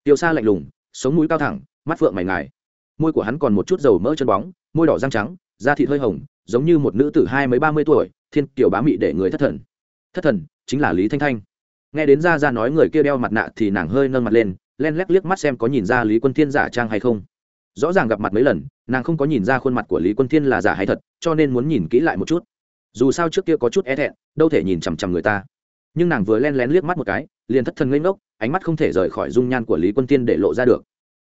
Tiêu xa lạnh lùng, sống mũi cao thẳng, mắt phượng mày ngài. Môi của hắn còn một chút dầu mỡ chân bóng, môi đỏ răng trắng, da thịt hơi hồng giống như một nữ tử hai mấy ba mươi tuổi, thiên kiểu bá mị để người thất thần. Thất thần chính là lý thanh thanh. Nghe đến ra ra nói người kia đeo mặt nạ thì nàng hơi nâng mặt lên, len lét liếc mắt xem có nhìn ra lý quân thiên giả trang hay không. Rõ ràng gặp mặt mấy lần, nàng không có nhìn ra khuôn mặt của lý quân thiên là giả hay thật, cho nên muốn nhìn kỹ lại một chút. Dù sao trước kia có chút e thẹn, đâu thể nhìn chằm chằm người ta. Nhưng nàng vừa len lén liếc mắt một cái, liền thất thần lên ngốc, ánh mắt không thể rời khỏi dung nhan của lý quân thiên để lộ ra được.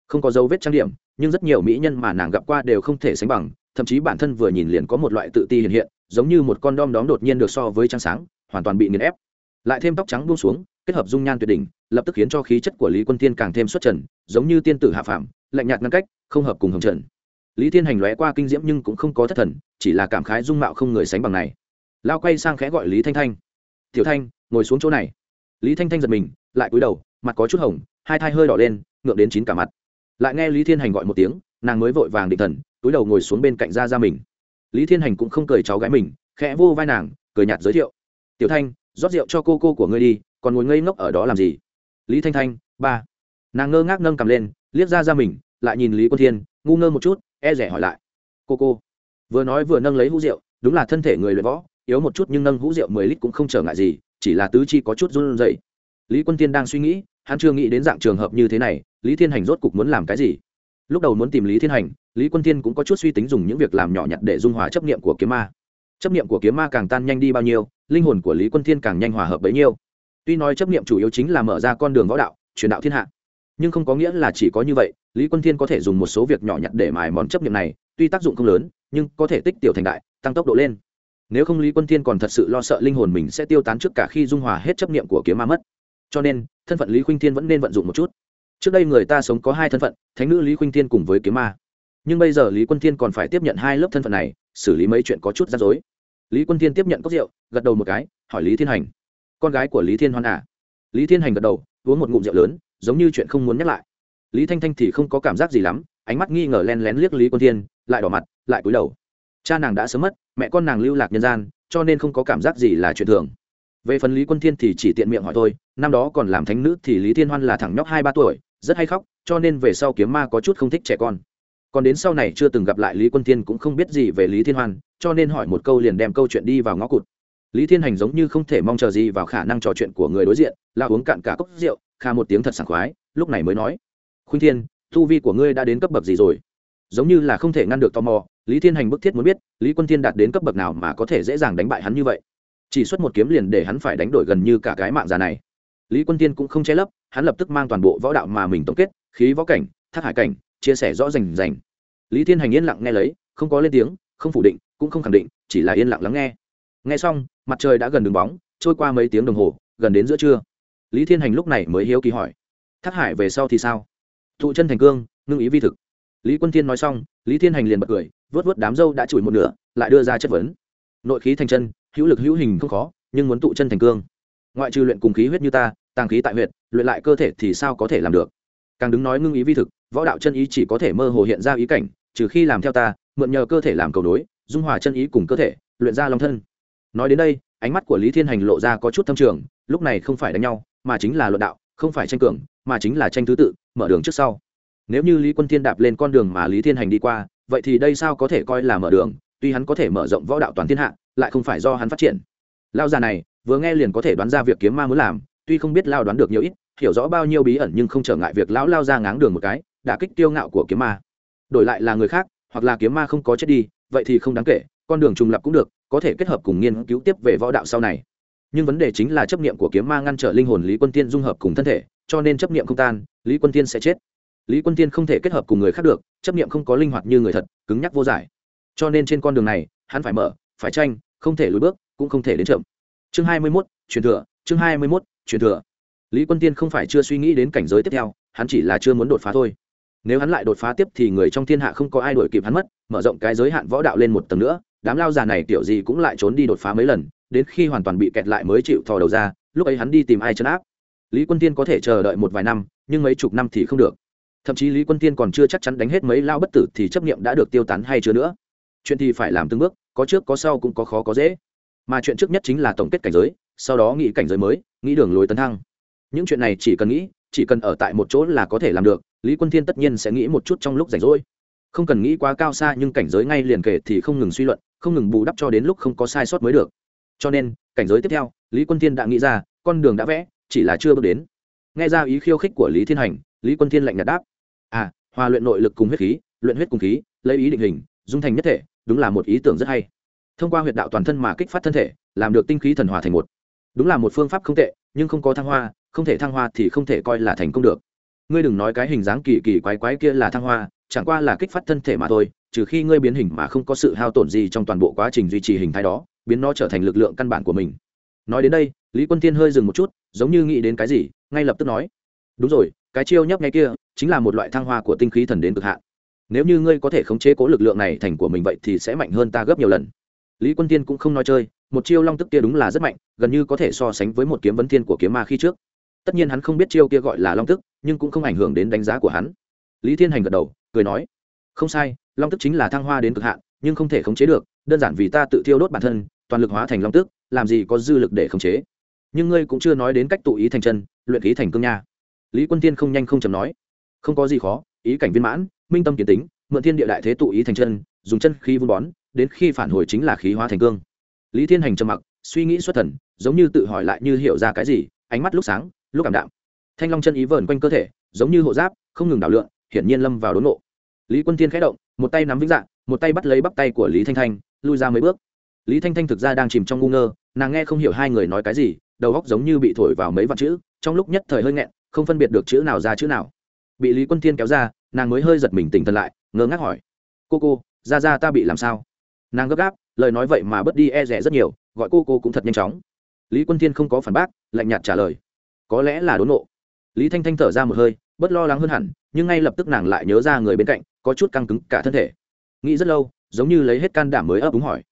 Không có dấu vết trang điểm, nhưng rất nhiều mỹ nhân mà nàng gặp qua đều không thể sánh bằng thậm chí bản thân vừa nhìn liền có một loại tự ti hiện hiện, giống như một con đom đóm đột nhiên được so với trăng sáng, hoàn toàn bị nghiền ép. Lại thêm tóc trắng buông xuống, kết hợp dung nhan tuyệt đỉnh, lập tức khiến cho khí chất của lý quân tiên càng thêm xuất trần, giống như tiên tử hạ phàm, lạnh nhạt ngăn cách, không hợp cùng hồng trần. Lý thiên hành lóe qua kinh diễm nhưng cũng không có thất thần, chỉ là cảm khái dung mạo không người sánh bằng này. Lao quay sang khẽ gọi lý thanh thanh. Tiểu thanh, ngồi xuống chỗ này. Lý thanh thanh giật mình, lại cúi đầu, mặt có chút hồng, hai thai hơi đỏ lên, ngượng đến chín cả mặt. Lại nghe lý thiên hành gọi một tiếng, nàng mới vội vàng định thần túi đầu ngồi xuống bên cạnh ra ra mình. Lý thiên hành cũng không cười cháu gái mình, khẽ vô vai nàng, cười nhạt giới thiệu. Tiểu thanh, rót rượu cho cô cô của ngươi đi, còn ngồi ngây ngốc ở đó làm gì? Lý thanh thanh, ba. Nàng ngơ ngác nâng cầm lên, liếc ra ra mình, lại nhìn lý quân thiên, ngu ngơ một chút e rẻ hỏi lại. Cô cô, vừa nói vừa nâng lấy hũ rượu, đúng là thân thể người luyện võ, yếu một chút nhưng nâng hũ rượu mười lít cũng không trở ngại gì, chỉ là tứ chi có chút run rẩy. Lý quân thiên đang suy nghĩ, hắn chưa nghĩ đến dạng trường hợp như thế này, lý thiên hành rốt cục muốn làm cái gì? Lúc đầu muốn tìm lý thiên hành lý quân thiên cũng có chút suy tính dùng những việc làm nhỏ nhặt để dung hòa chấp niệm của kiếm ma. Chấp niệm của kiếm ma càng tan nhanh đi bao nhiêu, linh hồn của lý quân thiên càng nhanh hòa hợp bấy nhiêu. Tuy nói chấp niệm chủ yếu chính là mở ra con đường võ đạo, truyền đạo thiên hạ, nhưng không có nghĩa là chỉ có như vậy, lý quân thiên có thể dùng một số việc nhỏ nhặt để mài mòn chấp niệm này, tuy tác dụng không lớn, nhưng có thể tích tiểu thành đại, tăng tốc độ lên. Nếu không lý quân thiên còn thật sự lo sợ linh hồn mình sẽ tiêu tán trước cả khi dung hòa hết chấp niệm của kiếm ma mất. Cho nên, thân phận lý khuynh thiên vẫn nên vận dụng một chút. Trước đây người ta sống có hai thân phận, thánh nữ lý khuynh thiên cùng với kiếm ma nhưng bây giờ lý quân thiên còn phải tiếp nhận hai lớp thân phận này, xử lý mấy chuyện có chút rắc rối. Lý quân thiên tiếp nhận cốc rượu, gật đầu một cái, hỏi lý thiên hành. Con gái của lý thiên hoan à? Lý thiên hành gật đầu, uống một ngụm rượu lớn, giống như chuyện không muốn nhắc lại. Lý thanh thanh thì không có cảm giác gì lắm, ánh mắt nghi ngờ len lén liếc lý quân thiên, lại đỏ mặt, lại cúi đầu. Cha nàng đã sớm mất, mẹ con nàng lưu lạc nhân gian, cho nên không có cảm giác gì là chuyện thường. Về phần lý quân thiên thì chỉ tiện miệng hỏi thôi, năm đó còn làm thánh nữ thì lý thiên hoan là thằng nhóc hai ba tuổi, rất hay khóc, cho nên về sau kiếm ma có chút không thích trẻ con còn đến sau này chưa từng gặp lại lý quân thiên cũng không biết gì về lý thiên hoan, cho nên hỏi một câu liền đem câu chuyện đi vào ngõ cụt. Lý thiên hành giống như không thể mong chờ gì vào khả năng trò chuyện của người đối diện, là uống cạn cả cốc rượu, kha một tiếng thật sảng khoái, lúc này mới nói, khuynh thiên thu vi của ngươi đã đến cấp bậc gì rồi? Giống như là không thể ngăn được tò mò, lý thiên hành bức thiết muốn biết, lý quân thiên đạt đến cấp bậc nào mà có thể dễ dàng đánh bại hắn như vậy. Chỉ xuất một kiếm liền để hắn phải đánh đổi gần như cả cái mạng già này. Lý quân thiên cũng không che lấp, hắn lập tức mang toàn bộ võ đạo mà mình tổng kết, khí võ cảnh, thác hải cảnh, chia sẻ rõ rành rành lý thiên hành yên lặng nghe lấy, không có lên tiếng, không phủ định, cũng không khẳng định, chỉ là yên lặng lắng nghe. Nghe xong, mặt trời đã gần đường bóng, trôi qua mấy tiếng đồng hồ, gần đến giữa trưa. Lý thiên hành lúc này mới hiếu kỳ hỏi, thác hải về sau thì sao? Thụ chân thành cương, ngưng ý vi thực. Lý quân thiên nói xong, lý thiên hành liền bật cười vớt vớt đám dâu đã chùi một nửa, lại đưa ra chất vấn. Nội khí thành chân, hữu lực hữu hình không khó, nhưng muốn tụ chân thành cương. Ngoại trừ luyện cùng khí huyết như ta, tàng khí tại huyện luyện lại cơ thể thì sao có thể làm được? Càng đứng nói ngưng ý vi thực, võ đạo chân ý chỉ có thể mơ hồ hiện ra ý cảnh trừ khi làm theo ta, mượn nhờ cơ thể làm cầu nối, dung hòa chân ý cùng cơ thể, luyện ra long thân. Nói đến đây, ánh mắt của lý thiên hành lộ ra có chút thâm trường, lúc này không phải đánh nhau, mà chính là luận đạo, không phải tranh cường, mà chính là tranh thứ tự, mở đường trước sau. Nếu như lý quân thiên đạp lên con đường mà lý thiên hành đi qua, vậy thì đây sao có thể coi là mở đường, tuy hắn có thể mở rộng võ đạo toàn thiên hạ, lại không phải do hắn phát triển. Lao già này, vừa nghe liền có thể đoán ra việc kiếm ma muốn làm, tuy không biết lao đoán được nhiều ít, hiểu rõ bao nhiêu bí ẩn nhưng không trở ngại việc lão lao ra ngáng đường một cái đã kích tiêu ngạo của kiếm ma đổi lại là người khác hoặc là kiếm ma không có chết đi vậy thì không đáng kể con đường trùng lập cũng được có thể kết hợp cùng nghiên cứu tiếp về võ đạo sau này. Nhưng vấn đề chính là chấp niệm của kiếm ma ngăn trở linh hồn lý quân tiên dung hợp cùng thân thể cho nên chấp niệm không tan lý quân tiên sẽ chết. Lý quân tiên không thể kết hợp cùng người khác được chấp niệm không có linh hoạt như người thật cứng nhắc vô giải. Cho nên trên con đường này hắn phải mở phải tranh không thể lùi bước cũng không thể đến chậm. Chương hai mươi 21, truyền thừa chương hai mươi 21, truyền thừa. Lý quân tiên không phải chưa suy nghĩ đến cảnh giới tiếp theo hắn chỉ là chưa muốn đột phá thôi nếu hắn lại đột phá tiếp thì người trong thiên hạ không có ai đuổi kịp hắn mất, mở rộng cái giới hạn võ đạo lên một tầng nữa, đám lao già này kiểu gì cũng lại trốn đi đột phá mấy lần, đến khi hoàn toàn bị kẹt lại mới chịu thò đầu ra, lúc ấy hắn đi tìm ai chấn áp. Lý quân tiên có thể chờ đợi một vài năm, nhưng mấy chục năm thì không được. Thậm chí lý quân tiên còn chưa chắc chắn đánh hết mấy lao bất tử thì chấp nghiệm đã được tiêu tán hay chưa nữa. Chuyện thì phải làm từng bước, có trước có sau cũng có khó có dễ. Mà chuyện trước nhất chính là tổng kết cảnh giới, sau đó nghĩ cảnh giới mới, nghĩ đường lối tấn thăng. Những chuyện này chỉ cần nghĩ, chỉ cần ở tại một chỗ là có thể làm được lý quân thiên tất nhiên sẽ nghĩ một chút trong lúc rảnh rỗi. Không cần nghĩ quá cao xa nhưng cảnh giới ngay liền kể thì không ngừng suy luận, không ngừng bù đắp cho đến lúc không có sai sót mới được. Cho nên, cảnh giới tiếp theo, lý quân thiên đã nghĩ ra, con đường đã vẽ, chỉ là chưa bước đến. Nghe ra ý khiêu khích của lý thiên hành, lý quân thiên lạnh nhạt đáp. À hòa luyện nội lực cùng huyết khí, luyện huyết cùng khí, lấy ý định hình, dung thành nhất thể, đúng là một ý tưởng rất hay. Thông qua huyệt đạo toàn thân mà kích phát thân thể, làm được tinh khí thần hòa thành một. Đúng là một phương pháp không tệ, nhưng không có thăng hoa, không thể thăng hoa thì không thể coi là thành công được ngươi đừng nói cái hình dáng kỳ kỳ quái quái kia là thăng hoa, chẳng qua là kích phát thân thể mà thôi, trừ khi ngươi biến hình mà không có sự hao tổn gì trong toàn bộ quá trình duy trì hình thái đó, biến nó trở thành lực lượng căn bản của mình. Nói đến đây, lý quân tiên hơi dừng một chút, giống như nghĩ đến cái gì, ngay lập tức nói, đúng rồi, cái chiêu nhấp ngay kia chính là một loại thăng hoa của tinh khí thần đến cực hạn. Nếu như ngươi có thể khống chế cố lực lượng này thành của mình vậy thì sẽ mạnh hơn ta gấp nhiều lần. Lý quân tiên cũng không nói chơi, một chiêu long tức kia đúng là rất mạnh, gần như có thể so sánh với một kiếm vấn thiên của kiếm ma khi trước. Tất nhiên hắn không biết chiêu kia gọi là long tức nhưng cũng không ảnh hưởng đến đánh giá của hắn. Lý thiên hành gật đầu, cười nói, không sai, long tức chính là thăng hoa đến cực hạn, nhưng không thể khống chế được, đơn giản vì ta tự thiêu đốt bản thân, toàn lực hóa thành long tức, làm gì có dư lực để khống chế. Nhưng ngươi cũng chưa nói đến cách tụ ý thành chân, luyện khí thành cương nha. Lý quân tiên không nhanh không chầm nói, không có gì khó, ý cảnh viên mãn, minh tâm kiến tính, mượn thiên địa đại thế tụ ý thành chân, dùng chân khi vun bón, đến khi phản hồi chính là khí hóa thành cương. Lý thiên hành trầm mặc, suy nghĩ xuất thần, giống như tự hỏi lại như hiểu ra cái gì, ánh mắt lúc sáng, lúc cảm đạm thanh long chân ý vờn quanh cơ thể, giống như hộ giáp, không ngừng đảo lượn, hiển nhiên lâm vào đốn nộ lý quân thiên khẽ động, một tay nắm vĩnh dạng một tay bắt lấy bắp tay của lý thanh thanh, lui ra mấy bước. Lý thanh thanh thực ra đang chìm trong ngu ngơ, nàng nghe không hiểu hai người nói cái gì, đầu góc giống như bị thổi vào mấy vạn chữ, trong lúc nhất thời hơi nghẹn, không phân biệt được chữ nào ra chữ nào. Bị lý quân thiên kéo ra, nàng mới hơi giật mình tỉnh thần lại, ngơ ngác hỏi, cô cô, ra ra ta bị làm sao? Nàng gấp gáp, lời nói vậy mà bớt đi e rẻ rất nhiều, gọi cô cô cũng thật nhanh chóng. Lý quân thiên không có phản bác, lạnh nhạt trả lời, có lẽ là đốn nộ lý thanh thanh thở ra một hơi, bớt lo lắng hơn hẳn, nhưng ngay lập tức nàng lại nhớ ra người bên cạnh, có chút căng cứng cả thân thể. Nghĩ rất lâu, giống như lấy hết can đảm mới ấp úng hỏi.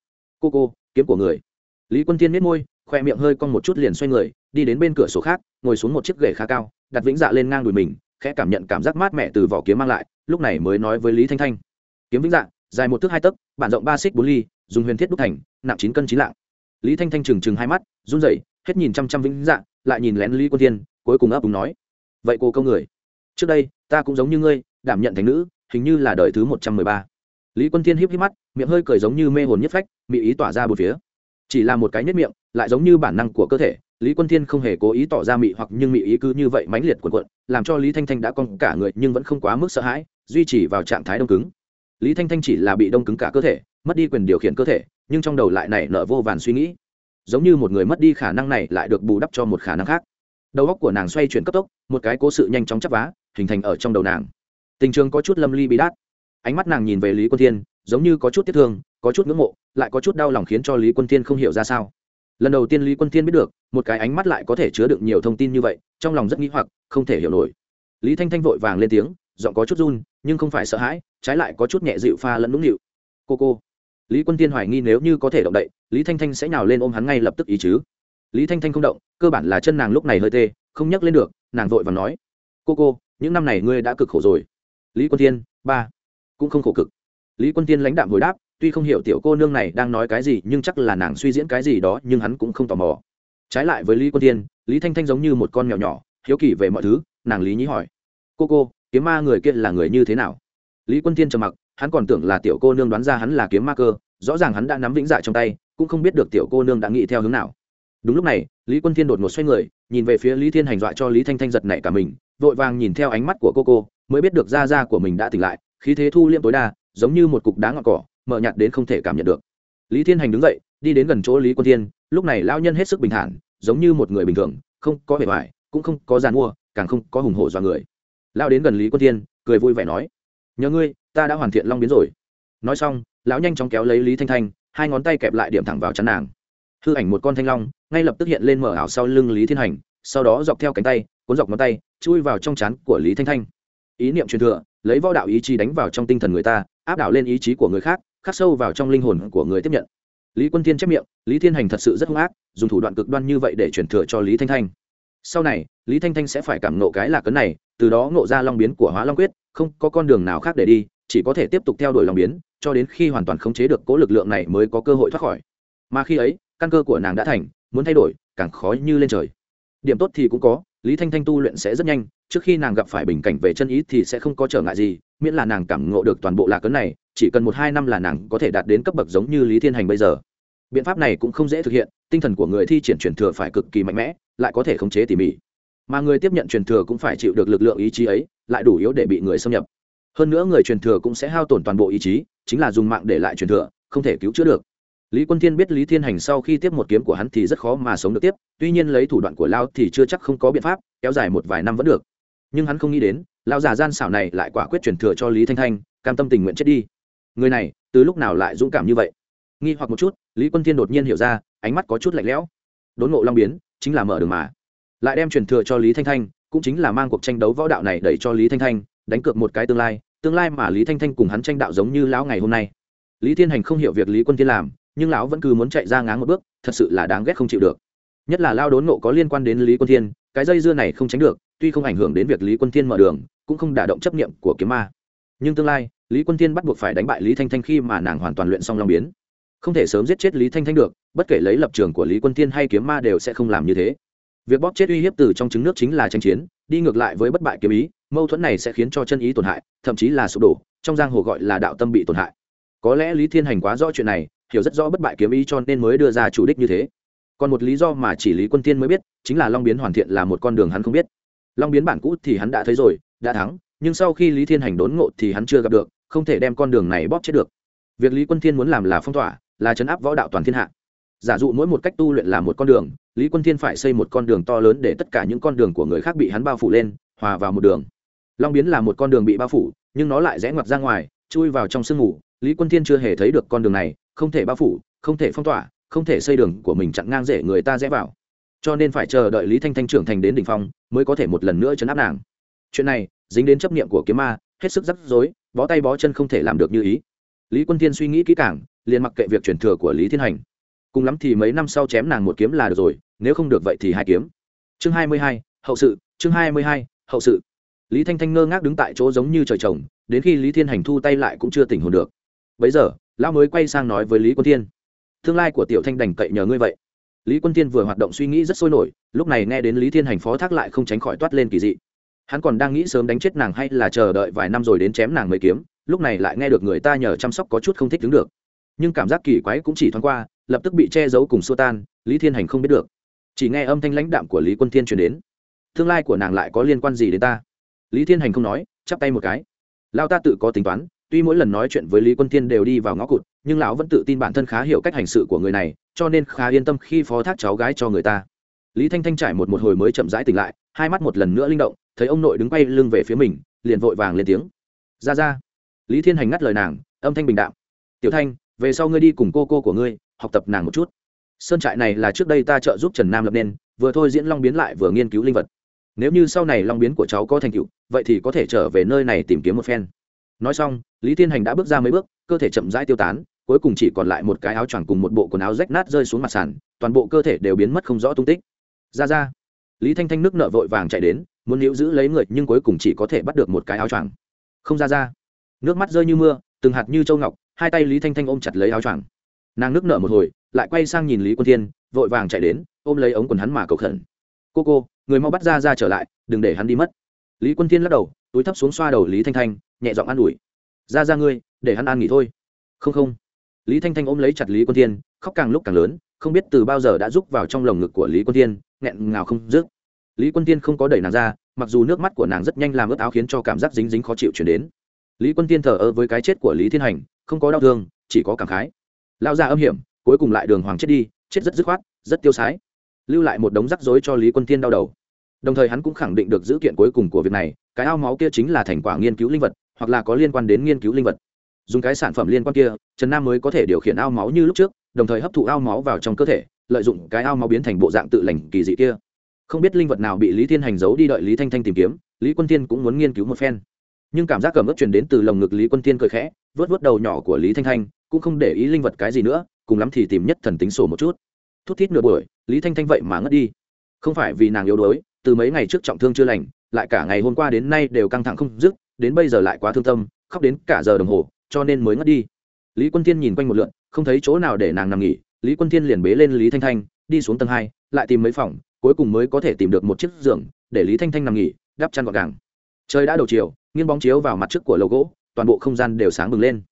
Cô cô, kiếm của người. Lý quân thiên miết môi khoe miệng hơi cong một chút liền xoay người, đi đến bên cửa sổ khác, ngồi xuống một chiếc ghế khá cao, đặt vĩnh dạ lên ngang đùi mình, khẽ cảm nhận cảm giác mát mẻ từ vỏ kiếm mang lại, lúc này mới nói với lý thanh thanh. Kiếm vĩnh dạ dài một thước hai tấc, bản rộng ba xích bốn ly, dùng huyền thiết đúc thành, nặng chín cân chín lạng. Lý thanh thanh trừng trừng hai mắt, run rẩy, hết nhìn chăm chăm vĩnh dạ lại nhìn lén lý quân thiên, cuối cùng ấp úng nói vậy cô câu người. Trước đây, ta cũng giống như ngươi, đảm nhận thành nữ, hình như là đời thứ một trăm mười ba. Lý quân thiên híp híp mắt, miệng hơi cười giống như mê hồn nhất phách bị ý tỏa ra một phía. Chỉ là một cái nhất miệng, lại giống như bản năng của cơ thể, lý quân thiên không hề cố ý tỏ ra mị hoặc nhưng mị ý cứ như vậy mãnh liệt cuộn cuộn, làm cho lý thanh thanh đã con cả người nhưng vẫn không quá mức sợ hãi, duy trì vào trạng thái đông cứng. Lý thanh thanh chỉ là bị đông cứng cả cơ thể, mất đi quyền điều khiển cơ thể, nhưng trong đầu lại nảy nở vô vàn suy nghĩ. Giống như một người mất đi khả năng này lại được bù đắp cho một khả năng khác đầu óc của nàng xoay chuyển cấp tốc, một cái cố sự nhanh chóng chấp vá, hình thành ở trong đầu nàng. Tình trường có chút lâm ly bí đát. Ánh mắt nàng nhìn về lý quân thiên, giống như có chút tiếc thương, có chút ngưỡng mộ, lại có chút đau lòng khiến cho lý quân thiên không hiểu ra sao. Lần đầu tiên lý quân thiên biết được, một cái ánh mắt lại có thể chứa đựng nhiều thông tin như vậy, trong lòng rất nghĩ hoặc, không thể hiểu nổi. Lý thanh thanh vội vàng lên tiếng, giọng có chút run, nhưng không phải sợ hãi, trái lại có chút nhẹ dịu pha lẫn nũng nịu. Cô cô. Lý quân tiên hoài nghi nếu như có thể động đậy, lý thanh thanh sẽ nào lên ôm hắn ngay lập tức ý chứ lý thanh thanh không động, cơ bản là chân nàng lúc này hơi tê, không nhấc lên được, nàng vội và nói, cô cô, những năm này ngươi đã cực khổ rồi. Lý quân tiên ba, cũng không khổ cực. Lý quân tiên lãnh đạm hồi đáp, tuy không hiểu tiểu cô nương này đang nói cái gì, nhưng chắc là nàng suy diễn cái gì đó, nhưng hắn cũng không tò mò. Trái lại với lý quân tiên lý thanh thanh giống như một con mèo nhỏ, hiếu kỳ về mọi thứ, nàng lý nhí hỏi, cô cô, kiếm ma người kia là người như thế nào? Lý quân tiên trầm mặc, hắn còn tưởng là tiểu cô nương đoán ra hắn là kiếm ma cơ, rõ ràng hắn đã nắm vĩnh dạ trong tay, cũng không biết được tiểu cô nương đã nghĩ theo hướng nào đúng lúc này, lý quân thiên đột ngột xoay người, nhìn về phía lý thiên hành dọa cho lý thanh thanh giật nảy cả mình, vội vàng nhìn theo ánh mắt của cô cô, mới biết được da da của mình đã tỉnh lại, khí thế thu liêm tối đa, giống như một cục đá ngọn cỏ mờ nhạt đến không thể cảm nhận được. Lý thiên hành đứng dậy, đi đến gần chỗ lý quân thiên, lúc này lao nhân hết sức bình thản, giống như một người bình thường, không có vẻ vải cũng không có giàn mua, càng không có hùng hổ dọa người. Lao đến gần lý quân thiên, cười vui vẻ nói, nhờ ngươi, ta đã hoàn thiện long biến rồi. Nói xong, lão nhanh chóng kéo lấy lý thanh thanh, hai ngón tay kẹp lại điểm thẳng vào chắn nàng hư ảnh một con thanh long, ngay lập tức hiện lên mở ảo sau lưng lý thiên hành, sau đó dọc theo cánh tay, cuốn dọc ngón tay, chui vào trong chắn của lý thanh thanh. Ý niệm truyền thừa, lấy võ đạo ý chí đánh vào trong tinh thần người ta, áp đảo lên ý chí của người khác, khắc sâu vào trong linh hồn của người tiếp nhận. Lý quân thiên chép miệng, lý thiên hành thật sự rất hung ác, dùng thủ đoạn cực đoan như vậy để truyền thừa cho lý thanh thanh. Sau này, lý thanh thanh sẽ phải cảm nộ cái lạc cấn này, từ đó ngộ ra long biến của hóa long quyết, không có con đường nào khác để đi, chỉ có thể tiếp tục theo đuổi long biến, cho đến khi hoàn toàn khống chế được cố lực lượng này mới có cơ hội thoát khỏi. Mà khi ấy căn cơ của nàng đã thành, muốn thay đổi, càng khó như lên trời. Điểm tốt thì cũng có, lý thanh thanh tu luyện sẽ rất nhanh, trước khi nàng gặp phải bình cảnh về chân ý thì sẽ không có trở ngại gì, miễn là nàng cảm ngộ được toàn bộ lạc cấn này, chỉ cần một hai năm là nàng có thể đạt đến cấp bậc giống như lý thiên hành bây giờ. Biện pháp này cũng không dễ thực hiện, tinh thần của người thi triển truyền thừa phải cực kỳ mạnh mẽ, lại có thể khống chế tỉ mỉ. Mà người tiếp nhận truyền thừa cũng phải chịu được lực lượng ý chí ấy, lại đủ yếu để bị người xâm nhập. Hơn nữa người truyền thừa cũng sẽ hao tổn toàn bộ ý chí, chính là dùng mạng để lại truyền thừa, không thể cứu chữa được lý quân thiên biết lý thiên hành sau khi tiếp một kiếm của hắn thì rất khó mà sống được tiếp, tuy nhiên lấy thủ đoạn của lao thì chưa chắc không có biện pháp, kéo dài một vài năm vẫn được. Nhưng hắn không nghĩ đến, lao già gian xảo này lại quả quyết truyền thừa cho lý thanh thanh, cam tâm tình nguyện chết đi. Người này, từ lúc nào lại dũng cảm như vậy? Nghi hoặc một chút, lý quân thiên đột nhiên hiểu ra, ánh mắt có chút lạnh lẽo. Đốn ngộ long biến, chính là mở đường mà. Lại đem truyền thừa cho lý thanh thanh, cũng chính là mang cuộc tranh đấu võ đạo này đẩy cho lý thanh thanh, đánh cược một cái tương lai tương lai mà lý thanh thanh cùng hắn tranh đạo giống như lão ngày hôm nay. Lý thiên hành không hiểu việc lý quân thiên làm nhưng lão vẫn cứ muốn chạy ra ngáng một bước, thật sự là đáng ghét không chịu được. Nhất là lao đốn nộ có liên quan đến lý quân thiên, cái dây dưa này không tránh được, tuy không ảnh hưởng đến việc lý quân thiên mở đường, cũng không đả động chấp niệm của kiếm ma. Nhưng tương lai, lý quân thiên bắt buộc phải đánh bại lý thanh thanh khi mà nàng hoàn toàn luyện xong long biến. Không thể sớm giết chết lý thanh thanh được, bất kể lấy lập trường của lý quân thiên hay kiếm ma đều sẽ không làm như thế. Việc bóp chết uy hiếp từ trong trứng nước chính là tranh chiến, đi ngược lại với bất bại kiếm ý, mâu thuẫn này sẽ khiến cho chân ý tổn hại, thậm chí là sụp đổ, trong giang hồ gọi là đạo tâm bị tổn hại. Có lẽ lý thiên hành quá rõ chuyện này hiểu rất rõ bất bại kiếm ý cho nên mới đưa ra chủ đích như thế. Còn một lý do mà chỉ lý quân tiên mới biết, chính là long biến hoàn thiện là một con đường hắn không biết. Long biến bản cũ thì hắn đã thấy rồi, đã thắng, nhưng sau khi lý thiên hành đốn ngộ thì hắn chưa gặp được, không thể đem con đường này bóp chết được. Việc lý quân thiên muốn làm là phong tỏa, là chấn áp võ đạo toàn thiên hạ. Giả dụ mỗi một cách tu luyện là một con đường, lý quân thiên phải xây một con đường to lớn để tất cả những con đường của người khác bị hắn bao phủ lên, hòa vào một đường. Long biến là một con đường bị bao phủ, nhưng nó lại rẽ ngoặt ra ngoài, chui vào trong sương mù. Lý quân thiên chưa hề thấy được con đường này không thể bao phủ, không thể phong tỏa, không thể xây đường của mình chặn ngang rễ người ta rẽ vào. Cho nên phải chờ đợi lý thanh thanh trưởng thành đến đỉnh phong mới có thể một lần nữa chấn áp nàng. Chuyện này, dính đến chấp niệm của kiếm ma, hết sức rắc rối, bó tay bó chân không thể làm được như ý. Lý quân thiên suy nghĩ kỹ càng, liền mặc kệ việc truyền thừa của lý thiên hành. Cùng lắm thì mấy năm sau chém nàng một kiếm là được rồi, nếu không được vậy thì hai kiếm. Chương hai mươi hai, hậu sự, chương hai mươi hai, hậu sự. Lý thanh thanh ngơ ngác đứng tại chỗ giống như trời trồng, đến khi lý thiên hành thu tay lại cũng chưa tỉnh hồn được. Bấy giờ lão mới quay sang nói với lý quân thiên. Tương lai của tiểu thanh đành cậy nhờ ngươi vậy. Lý quân thiên vừa hoạt động suy nghĩ rất sôi nổi, lúc này nghe đến lý thiên hành phó thác lại không tránh khỏi toát lên kỳ dị. Hắn còn đang nghĩ sớm đánh chết nàng hay là chờ đợi vài năm rồi đến chém nàng mới kiếm, lúc này lại nghe được người ta nhờ chăm sóc có chút không thích đứng được. Nhưng cảm giác kỳ quái cũng chỉ thoáng qua, lập tức bị che giấu cùng xua tan, lý thiên hành không biết được. Chỉ nghe âm thanh lãnh đạm của lý quân thiên truyền đến. Tương lai của nàng lại có liên quan gì đến ta? Lý thiên hành không nói, chắp tay một cái. Lao ta tự có tính toán tuy mỗi lần nói chuyện với lý quân thiên đều đi vào ngõ cụt, nhưng lão vẫn tự tin bản thân khá hiểu cách hành sự của người này, cho nên khá yên tâm khi phó thác cháu gái cho người ta. Lý thanh thanh trải một một hồi mới chậm rãi tỉnh lại, hai mắt một lần nữa linh động, thấy ông nội đứng quay lưng về phía mình, liền vội vàng lên tiếng. Ra ra. Lý thiên hành ngắt lời nàng, âm thanh bình đạm. Tiểu thanh, về sau ngươi đi cùng cô cô của ngươi, học tập nàng một chút. Sơn trại này là trước đây ta trợ giúp trần nam lập nên, vừa thôi diễn long biến lại vừa nghiên cứu linh vật. Nếu như sau này long biến của cháu có thành tựu, vậy thì có thể trở về nơi này tìm kiếm một phen nói xong, lý thiên hành đã bước ra mấy bước, cơ thể chậm rãi tiêu tán, cuối cùng chỉ còn lại một cái áo choàng cùng một bộ quần áo rách nát rơi xuống mặt sàn, toàn bộ cơ thể đều biến mất không rõ tung tích. Ra ra. Lý thanh thanh nước nợ vội vàng chạy đến, muốn níu giữ lấy người, nhưng cuối cùng chỉ có thể bắt được một cái áo choàng. Không ra ra. Nước mắt rơi như mưa, từng hạt như châu ngọc, hai tay lý thanh thanh ôm chặt lấy áo choàng. Nàng nước nợ một hồi, lại quay sang nhìn lý quân thiên, vội vàng chạy đến, ôm lấy ống quần hắn mà cầu khẩn. Cô cô, người mau bắt ra ra trở lại, đừng để hắn đi mất. Lý quân thiên lắc đầu, túi thấp xuống xoa đầu lý thanh thanh nhẹ giọng an ủi. Ra ra ngươi, để hắn an nghỉ thôi. Không không. Lý thanh thanh ôm lấy chặt lý quân thiên, khóc càng lúc càng lớn, không biết từ bao giờ đã rúc vào trong lồng ngực của lý quân thiên, nghẹn ngào không dứt. Lý quân thiên không có đẩy nàng ra, mặc dù nước mắt của nàng rất nhanh làm ướt áo khiến cho cảm giác dính dính khó chịu chuyển đến. Lý quân thiên thờ ơ với cái chết của lý thiên hành, không có đau thương, chỉ có cảm khái. Lao ra âm hiểm, cuối cùng lại đường hoàng chết đi, chết rất dứt khoát, rất tiêu sái. Lưu lại một đống rắc rối cho lý quân thiên đau đầu. Đồng thời hắn cũng khẳng định được dữ kiện cuối cùng của việc này, cái ao máu kia chính là thành quả nghiên cứu linh vật hoặc là có liên quan đến nghiên cứu linh vật. Dùng cái sản phẩm liên quan kia, trần nam mới có thể điều khiển ao máu như lúc trước, đồng thời hấp thụ ao máu vào trong cơ thể, lợi dụng cái ao máu biến thành bộ dạng tự lành kỳ dị kia. Không biết linh vật nào bị lý thiên hành giấu đi đợi lý thanh thanh tìm kiếm, lý quân thiên cũng muốn nghiên cứu một phen. Nhưng cảm giác cầm ớt truyền đến từ lồng ngực lý quân thiên cười khẽ vớt vớt đầu nhỏ của lý thanh thanh, cũng không để ý linh vật cái gì nữa, cùng lắm thì tìm nhất thần tính sổ một chút. Thút thít nửa buổi, lý thanh thanh vậy mà ngất đi. Không phải vì nàng yếu đuối, từ mấy ngày trước trọng thương chưa lành, lại cả ngày hôm qua đến nay đều căng thẳng không dứt đến bây giờ lại quá thương tâm, khóc đến cả giờ đồng hồ, cho nên mới ngất đi. Lý quân thiên nhìn quanh một lượn, không thấy chỗ nào để nàng nằm nghỉ. Lý quân thiên liền bế lên lý thanh thanh, đi xuống tầng hai, lại tìm mấy phòng, cuối cùng mới có thể tìm được một chiếc giường để lý thanh thanh nằm nghỉ, đắp chăn gọn gàng. Trời đã đầu chiều, nghiêng bóng chiếu vào mặt trước của lầu gỗ, toàn bộ không gian đều sáng bừng lên.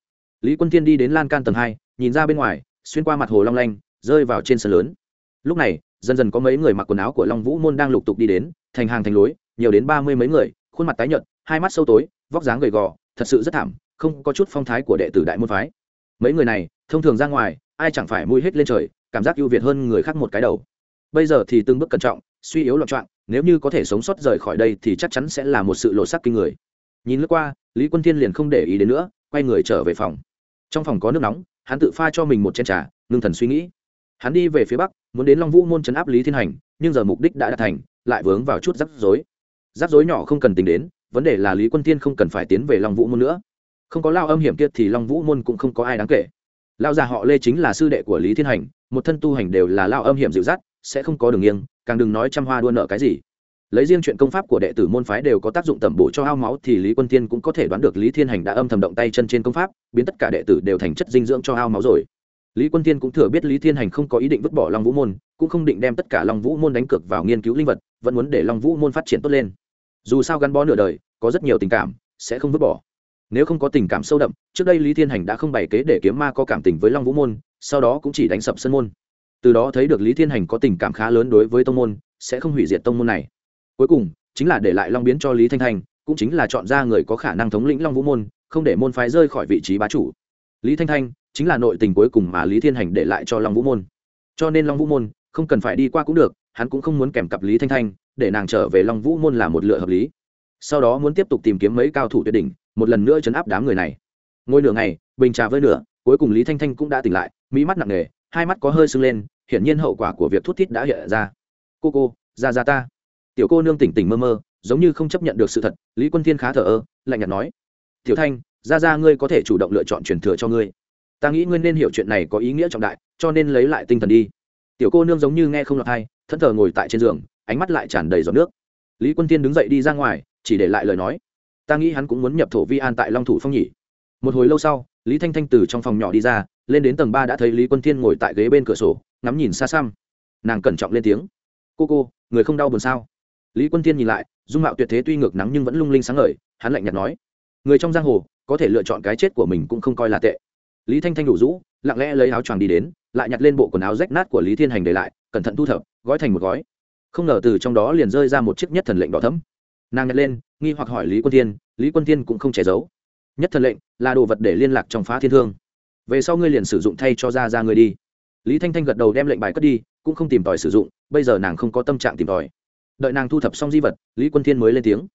Lý quân thiên đi đến lan can tầng hai, nhìn ra bên ngoài, xuyên qua mặt hồ long lanh, rơi vào trên sân lớn. Lúc này, dần dần có mấy người mặc quần áo của long vũ môn đang lục tục đi đến, thành hàng thành lối, nhiều đến ba mươi mấy người, khuôn mặt tái nhợt hai mắt sâu tối, vóc dáng gầy gò, thật sự rất thảm, không có chút phong thái của đệ tử đại môn phái. Mấy người này, thông thường ra ngoài, ai chẳng phải mũi hết lên trời, cảm giác ưu việt hơn người khác một cái đầu. Bây giờ thì từng bước cẩn trọng, suy yếu loạn trọng nếu như có thể sống sót rời khỏi đây thì chắc chắn sẽ là một sự lộ sắc kinh người. Nhìn lướt qua, lý quân thiên liền không để ý đến nữa, quay người trở về phòng. Trong phòng có nước nóng, hắn tự pha cho mình một chén trà, ngưng thần suy nghĩ. Hắn đi về phía bắc, muốn đến long vũ môn trấn áp lý thiên hành, nhưng giờ mục đích đã đạt thành, lại vướng vào chút rắc rối. Rắc rối nhỏ không cần tính đến vấn đề là lý quân thiên không cần phải tiến về long vũ môn nữa. Không có lao âm hiểm kia thì long vũ môn cũng không có ai đáng kể. Lao già họ lê chính là sư đệ của lý thiên hành, một thân tu hành đều là lao âm hiểm dịu dắt, sẽ không có đường nghiêng, càng đừng nói trăm hoa đua nợ cái gì. Lấy riêng chuyện công pháp của đệ tử môn phái đều có tác dụng tẩm bổ cho ao máu thì lý quân tiên cũng có thể đoán được lý thiên hành đã âm thầm động tay chân trên công pháp, biến tất cả đệ tử đều thành chất dinh dưỡng cho ao máu rồi. Lý quân tiên cũng thừa biết lý thiên hành không có ý định vứt bỏ long vũ môn, cũng không định đem tất cả long vũ môn đánh cược vào nghiên cứu linh vật, vẫn muốn để long vũ môn phát triển tốt lên dù sao gắn bó nửa đời, có rất nhiều tình cảm, sẽ không vứt bỏ. Nếu không có tình cảm sâu đậm, trước đây lý thiên hành đã không bày kế để kiếm ma có cảm tình với long vũ môn, sau đó cũng chỉ đánh sập sân môn. Từ đó thấy được lý thiên hành có tình cảm khá lớn đối với tông môn, sẽ không hủy diệt tông môn này. Cuối cùng, chính là để lại long biến cho lý thanh thanh cũng chính là chọn ra người có khả năng thống lĩnh long vũ môn, không để môn phái rơi khỏi vị trí bá chủ. Lý thanh thanh chính là nội tình cuối cùng mà lý thiên hành để lại cho long vũ môn. Cho nên long vũ môn không cần phải đi qua cũng được, hắn cũng không muốn kèm cặp lý thanh thanh để nàng trở về long vũ môn là một lựa hợp lý. Sau đó muốn tiếp tục tìm kiếm mấy cao thủ tuyệt đỉnh, một lần nữa chấn áp đám người này. Ngôi nửa ngày, bình trà với nửa, cuối cùng lý thanh thanh cũng đã tỉnh lại, mỹ mắt nặng nề, hai mắt có hơi sưng lên, hiển nhiên hậu quả của việc thút thít đã hiện ra. Cô cô, ra ra ta. Tiểu cô nương tỉnh tỉnh mơ mơ, giống như không chấp nhận được sự thật, lý quân thiên khá thờ ơ, lạnh nhạt nói, tiểu thanh, ra ra ngươi có thể chủ động lựa chọn truyền thừa cho ngươi. Ta nghĩ ngươi nên hiểu chuyện này có ý nghĩa trọng đại, cho nên lấy lại tinh thần đi. Tiểu cô nương giống như nghe không lọt hay thẫn thờ ngồi tại trên giường ánh mắt lại tràn đầy giọt nước. Lý quân thiên đứng dậy đi ra ngoài, chỉ để lại lời nói. Ta nghĩ hắn cũng muốn nhập thổ vi an tại long thủ phong nhỉ. Một hồi lâu sau, lý thanh thanh từ trong phòng nhỏ đi ra, lên đến tầng ba đã thấy lý quân thiên ngồi tại ghế bên cửa sổ, ngắm nhìn xa xăm. Nàng cẩn trọng lên tiếng. Cô cô, người không đau buồn sao? Lý quân thiên nhìn lại, dung mạo tuyệt thế tuy ngược nắng nhưng vẫn lung linh sáng ngời, hắn lạnh nhạt nói. Người trong giang hồ, có thể lựa chọn cái chết của mình cũng không coi là tệ. Lý thanh thanh đủ rũ, lặng lẽ lấy áo choàng đi đến, lại nhặt lên bộ quần áo rách nát của lý thiên hành để lại, cẩn thận thu thập, gói thành một gói không ngờ từ trong đó liền rơi ra một chiếc nhất thần lệnh đỏ thấm nàng nhặt lên, nghi hoặc hỏi lý quân thiên, lý quân thiên cũng không che giấu. Nhất thần lệnh là đồ vật để liên lạc trong phá thiên thương. Về sau ngươi liền sử dụng thay cho ra ra ngươi đi. Lý thanh thanh gật đầu đem lệnh bài cất đi, cũng không tìm tòi sử dụng, bây giờ nàng không có tâm trạng tìm tòi. Đợi nàng thu thập xong di vật, lý quân thiên mới lên tiếng.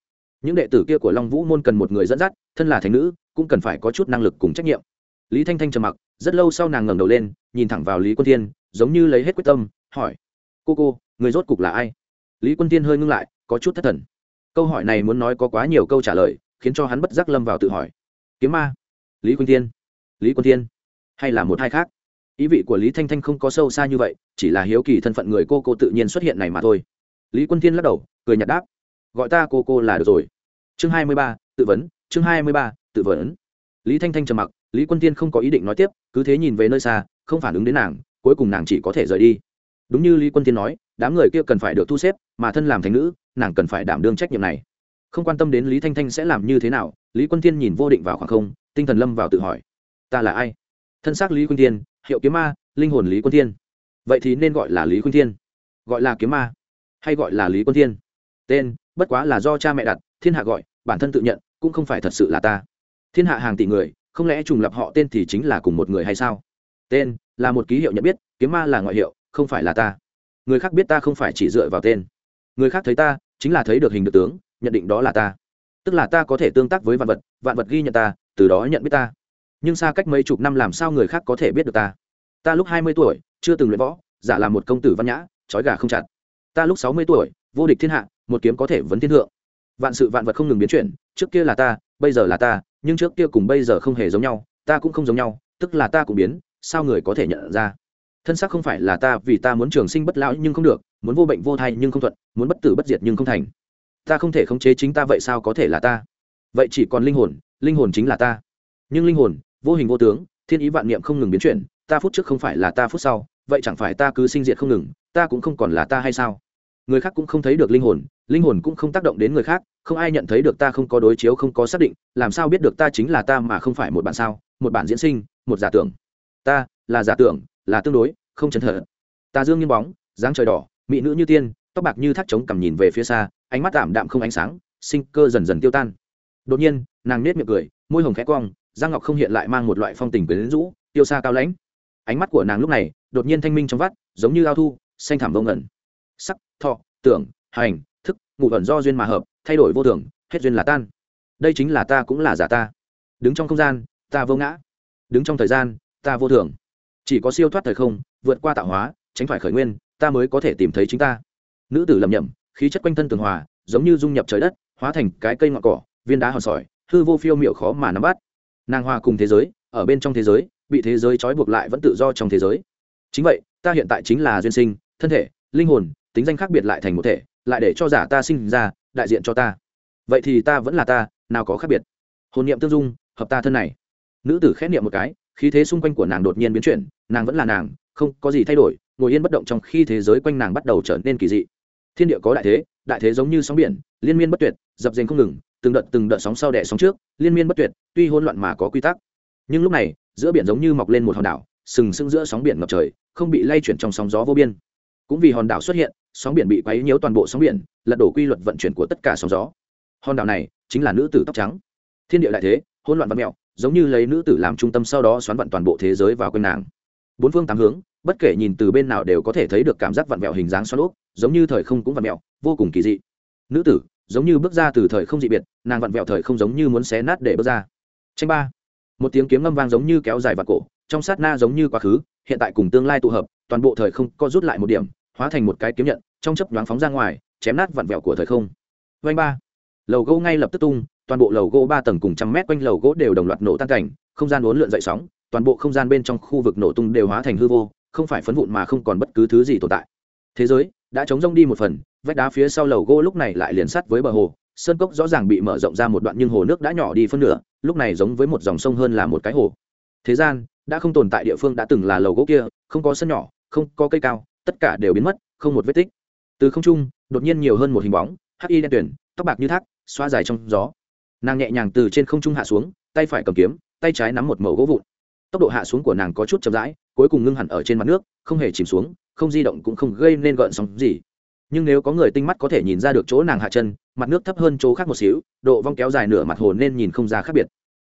Những đệ tử kia của long vũ môn cần một người dẫn dắt, thân là thành nữ, cũng cần phải có chút năng lực cùng trách nhiệm. Lý thanh thanh trầm mặc, rất lâu sau nàng ngẩng đầu lên, nhìn thẳng vào lý quân thiên, giống như lấy hết quyết tâm, hỏi cô cô, người rốt cục là ai? Lý quân thiên hơi ngưng lại, có chút thất thần. Câu hỏi này muốn nói có quá nhiều câu trả lời, khiến cho hắn bất giác lâm vào tự hỏi. Kiếm ma? Lý quân thiên. Lý quân thiên. Hay là một hai khác? Ý vị của lý thanh thanh không có sâu xa như vậy, chỉ là hiếu kỳ thân phận người cô cô tự nhiên xuất hiện này mà thôi. Lý quân thiên lắc đầu, cười nhạt đáp. Gọi ta cô cô là được rồi. Chương hai mươi ba, tự vấn, chương hai mươi ba, tự vấn. Lý thanh thanh trầm mặc, lý quân tiên không có ý định nói tiếp, cứ thế nhìn về nơi xa, không phản ứng đến nàng, cuối cùng nàng chỉ có thể rời đi đúng như lý quân tiên nói, đám người kia cần phải được thu xếp, mà thân làm thành nữ, nàng cần phải đảm đương trách nhiệm này. Không quan tâm đến lý thanh thanh sẽ làm như thế nào, lý quân tiên nhìn vô định vào khoảng không, tinh thần lâm vào tự hỏi. Ta là ai? Thân xác lý quân tiên hiệu kiếm ma, linh hồn lý quân tiên vậy thì nên gọi là lý quân tiên gọi là kiếm ma, hay gọi là lý quân tiên tên, bất quá là do cha mẹ đặt, thiên hạ gọi, bản thân tự nhận, cũng không phải thật sự là ta. Thiên hạ hàng tỷ người, không lẽ trùng lập họ tên thì chính là cùng một người hay sao? Tên, là một ký hiệu nhận biết, kiếm ma là ngoại hiệu không phải là ta. Người khác biết ta không phải chỉ dựa vào tên. Người khác thấy ta, chính là thấy được hình được tướng, nhận định đó là ta. Tức là ta có thể tương tác với vạn vật vạn vật ghi nhận ta, từ đó nhận biết ta. Nhưng xa cách mấy chục năm làm sao người khác có thể biết được ta? Ta lúc hai mươi tuổi, chưa từng luyện võ, giả là một công tử văn nhã, trói gà không chặt. Ta lúc sáu mươi tuổi, vô địch thiên hạ, một kiếm có thể vấn thiên thượng. Vạn sự vạn vật không ngừng biến chuyển, trước kia là ta, bây giờ là ta, nhưng trước kia cùng bây giờ không hề giống nhau, ta cũng không giống nhau, tức là ta cũng biến, sao người có thể nhận ra? Thân xác không phải là ta vì ta muốn trường sinh bất lão nhưng không được, muốn vô bệnh vô thai nhưng không thuận, muốn bất tử bất diệt nhưng không thành. Ta không thể khống chế chính ta vậy sao có thể là ta? Vậy chỉ còn linh hồn linh hồn chính là ta. Nhưng linh hồn, vô hình vô tướng, thiên ý vạn niệm không ngừng biến chuyển, ta phút trước không phải là ta phút sau, vậy chẳng phải ta cứ sinh diệt không ngừng, ta cũng không còn là ta hay sao? Người khác cũng không thấy được linh hồn linh hồn cũng không tác động đến người khác, không ai nhận thấy được ta, không có đối chiếu, không có xác định, làm sao biết được ta chính là ta mà không phải một bản sao? Một bản diễn sinh, một giả tưởng. Ta là giả tưởng là tương đối, không chân thở ta dương như bóng, dáng trời đỏ, mỹ nữ như tiên, tóc bạc như thác trống cầm nhìn về phía xa, ánh mắt tạm đạm không ánh sáng, sinh cơ dần dần tiêu tan. Đột nhiên, nàng nết miệng cười, môi hồng khẽ cong giang ngọc không hiện lại mang một loại phong tình quyến rũ, tiêu xa cao lãnh. Ánh mắt của nàng lúc này, đột nhiên thanh minh trong vắt, giống như ao thu, xanh thảm vông ngẩn sắc, thọ, tưởng, hành, thức ngụ ẩn do duyên mà hợp, thay đổi vô thường, hết duyên là tan. Đây chính là ta cũng là giả ta. Đứng trong không gian, ta vô ngã. Đứng trong thời gian, ta vô thường chỉ có siêu thoát thời không, vượt qua tạo hóa, tránh phải khởi nguyên, ta mới có thể tìm thấy chính ta. Nữ tử lầm nhầm khí chất quanh thân tường hòa, giống như dung nhập trời đất, hóa thành cái cây ngọn cỏ, viên đá hòn sỏi, hư vô phiêu miệu khó mà nắm bắt. Nàng hòa cùng thế giới, ở bên trong thế giới, bị thế giới trói buộc lại vẫn tự do trong thế giới. Chính vậy, ta hiện tại chính là duyên sinh, thân thể, linh hồn, tính danh khác biệt lại thành một thể, lại để cho giả ta sinh ra, đại diện cho ta. Vậy thì ta vẫn là ta, nào có khác biệt? Hồn niệm tương dung, hợp ta thân này. Nữ tử khét niệm một cái khí thế xung quanh của nàng đột nhiên biến chuyển, nàng vẫn là nàng, không có gì thay đổi, ngồi yên bất động trong khi thế giới quanh nàng bắt đầu trở nên kỳ dị. Thiên địa có đại thế đại thế giống như sóng biển, liên miên bất tuyệt, dập dềnh không ngừng, từng đợt từng đợt sóng sau đẻ sóng trước, liên miên bất tuyệt, tuy hỗn loạn mà có quy tắc. Nhưng lúc này, giữa biển giống như mọc lên một hòn đảo, sừng sững giữa sóng biển ngập trời, không bị lay chuyển trong sóng gió vô biên. Cũng vì hòn đảo xuất hiện, sóng biển bị quấy nhiễu toàn bộ sóng biển, lật đổ quy luật vận chuyển của tất cả sóng gió. Hòn đảo này chính là nữ tử tóc trắng. Thiên địa đại thế, hỗn loạn và mèo giống như lấy nữ tử làm trung tâm sau đó xoắn vặn toàn bộ thế giới vào quanh nàng. Bốn phương tám hướng, bất kể nhìn từ bên nào đều có thể thấy được cảm giác vặn vẹo hình dáng xoắn úp giống như thời không cũng vặn vẹo, vô cùng kỳ dị. Nữ tử, giống như bước ra từ thời không dị biệt, nàng vặn vẹo thời không giống như muốn xé nát để bước ra. Tranh ba. Một tiếng kiếm ngâm vang giống như kéo dài vạt cổ, trong sát na giống như quá khứ, hiện tại cùng tương lai tụ hợp, toàn bộ thời không co rút lại một điểm, hóa thành một cái kiếm nhận, trong chấp nhoáng phóng ra ngoài, chém nát vặn vẹo của thời không. Vanh ba lầu gỗ ngay lập tức tung, toàn bộ lầu gỗ ba tầng cùng trăm mét quanh lầu gỗ đều đồng loạt nổ tan cảnh, không gian uốn lượn dậy sóng, toàn bộ không gian bên trong khu vực nổ tung đều hóa thành hư vô, không phải phấn vụn mà không còn bất cứ thứ gì tồn tại. Thế giới đã chống rông đi một phần, vách đá phía sau lầu gỗ lúc này lại liền sắt với bờ hồ, sơn cốc rõ ràng bị mở rộng ra một đoạn nhưng hồ nước đã nhỏ đi phân nửa, lúc này giống với một dòng sông hơn là một cái hồ. Thế gian đã không tồn tại địa phương đã từng là lầu gỗ kia, không có sân nhỏ, không có cây cao, tất cả đều biến mất, không một vết tích. Từ không trung, đột nhiên nhiều hơn một hình bóng, hắc y đen tuyển tóc bạc như thác xoa dài trong gió. Nàng nhẹ nhàng từ trên không trung hạ xuống, tay phải cầm kiếm, tay trái nắm một mẩu gỗ vụn. Tốc độ hạ xuống của nàng có chút chậm rãi, cuối cùng ngưng hẳn ở trên mặt nước, không hề chìm xuống, không di động cũng không gây nên gợn sóng gì. Nhưng nếu có người tinh mắt có thể nhìn ra được chỗ nàng hạ chân, mặt nước thấp hơn chỗ khác một xíu, độ vong kéo dài nửa mặt hồ nên nhìn không ra khác biệt.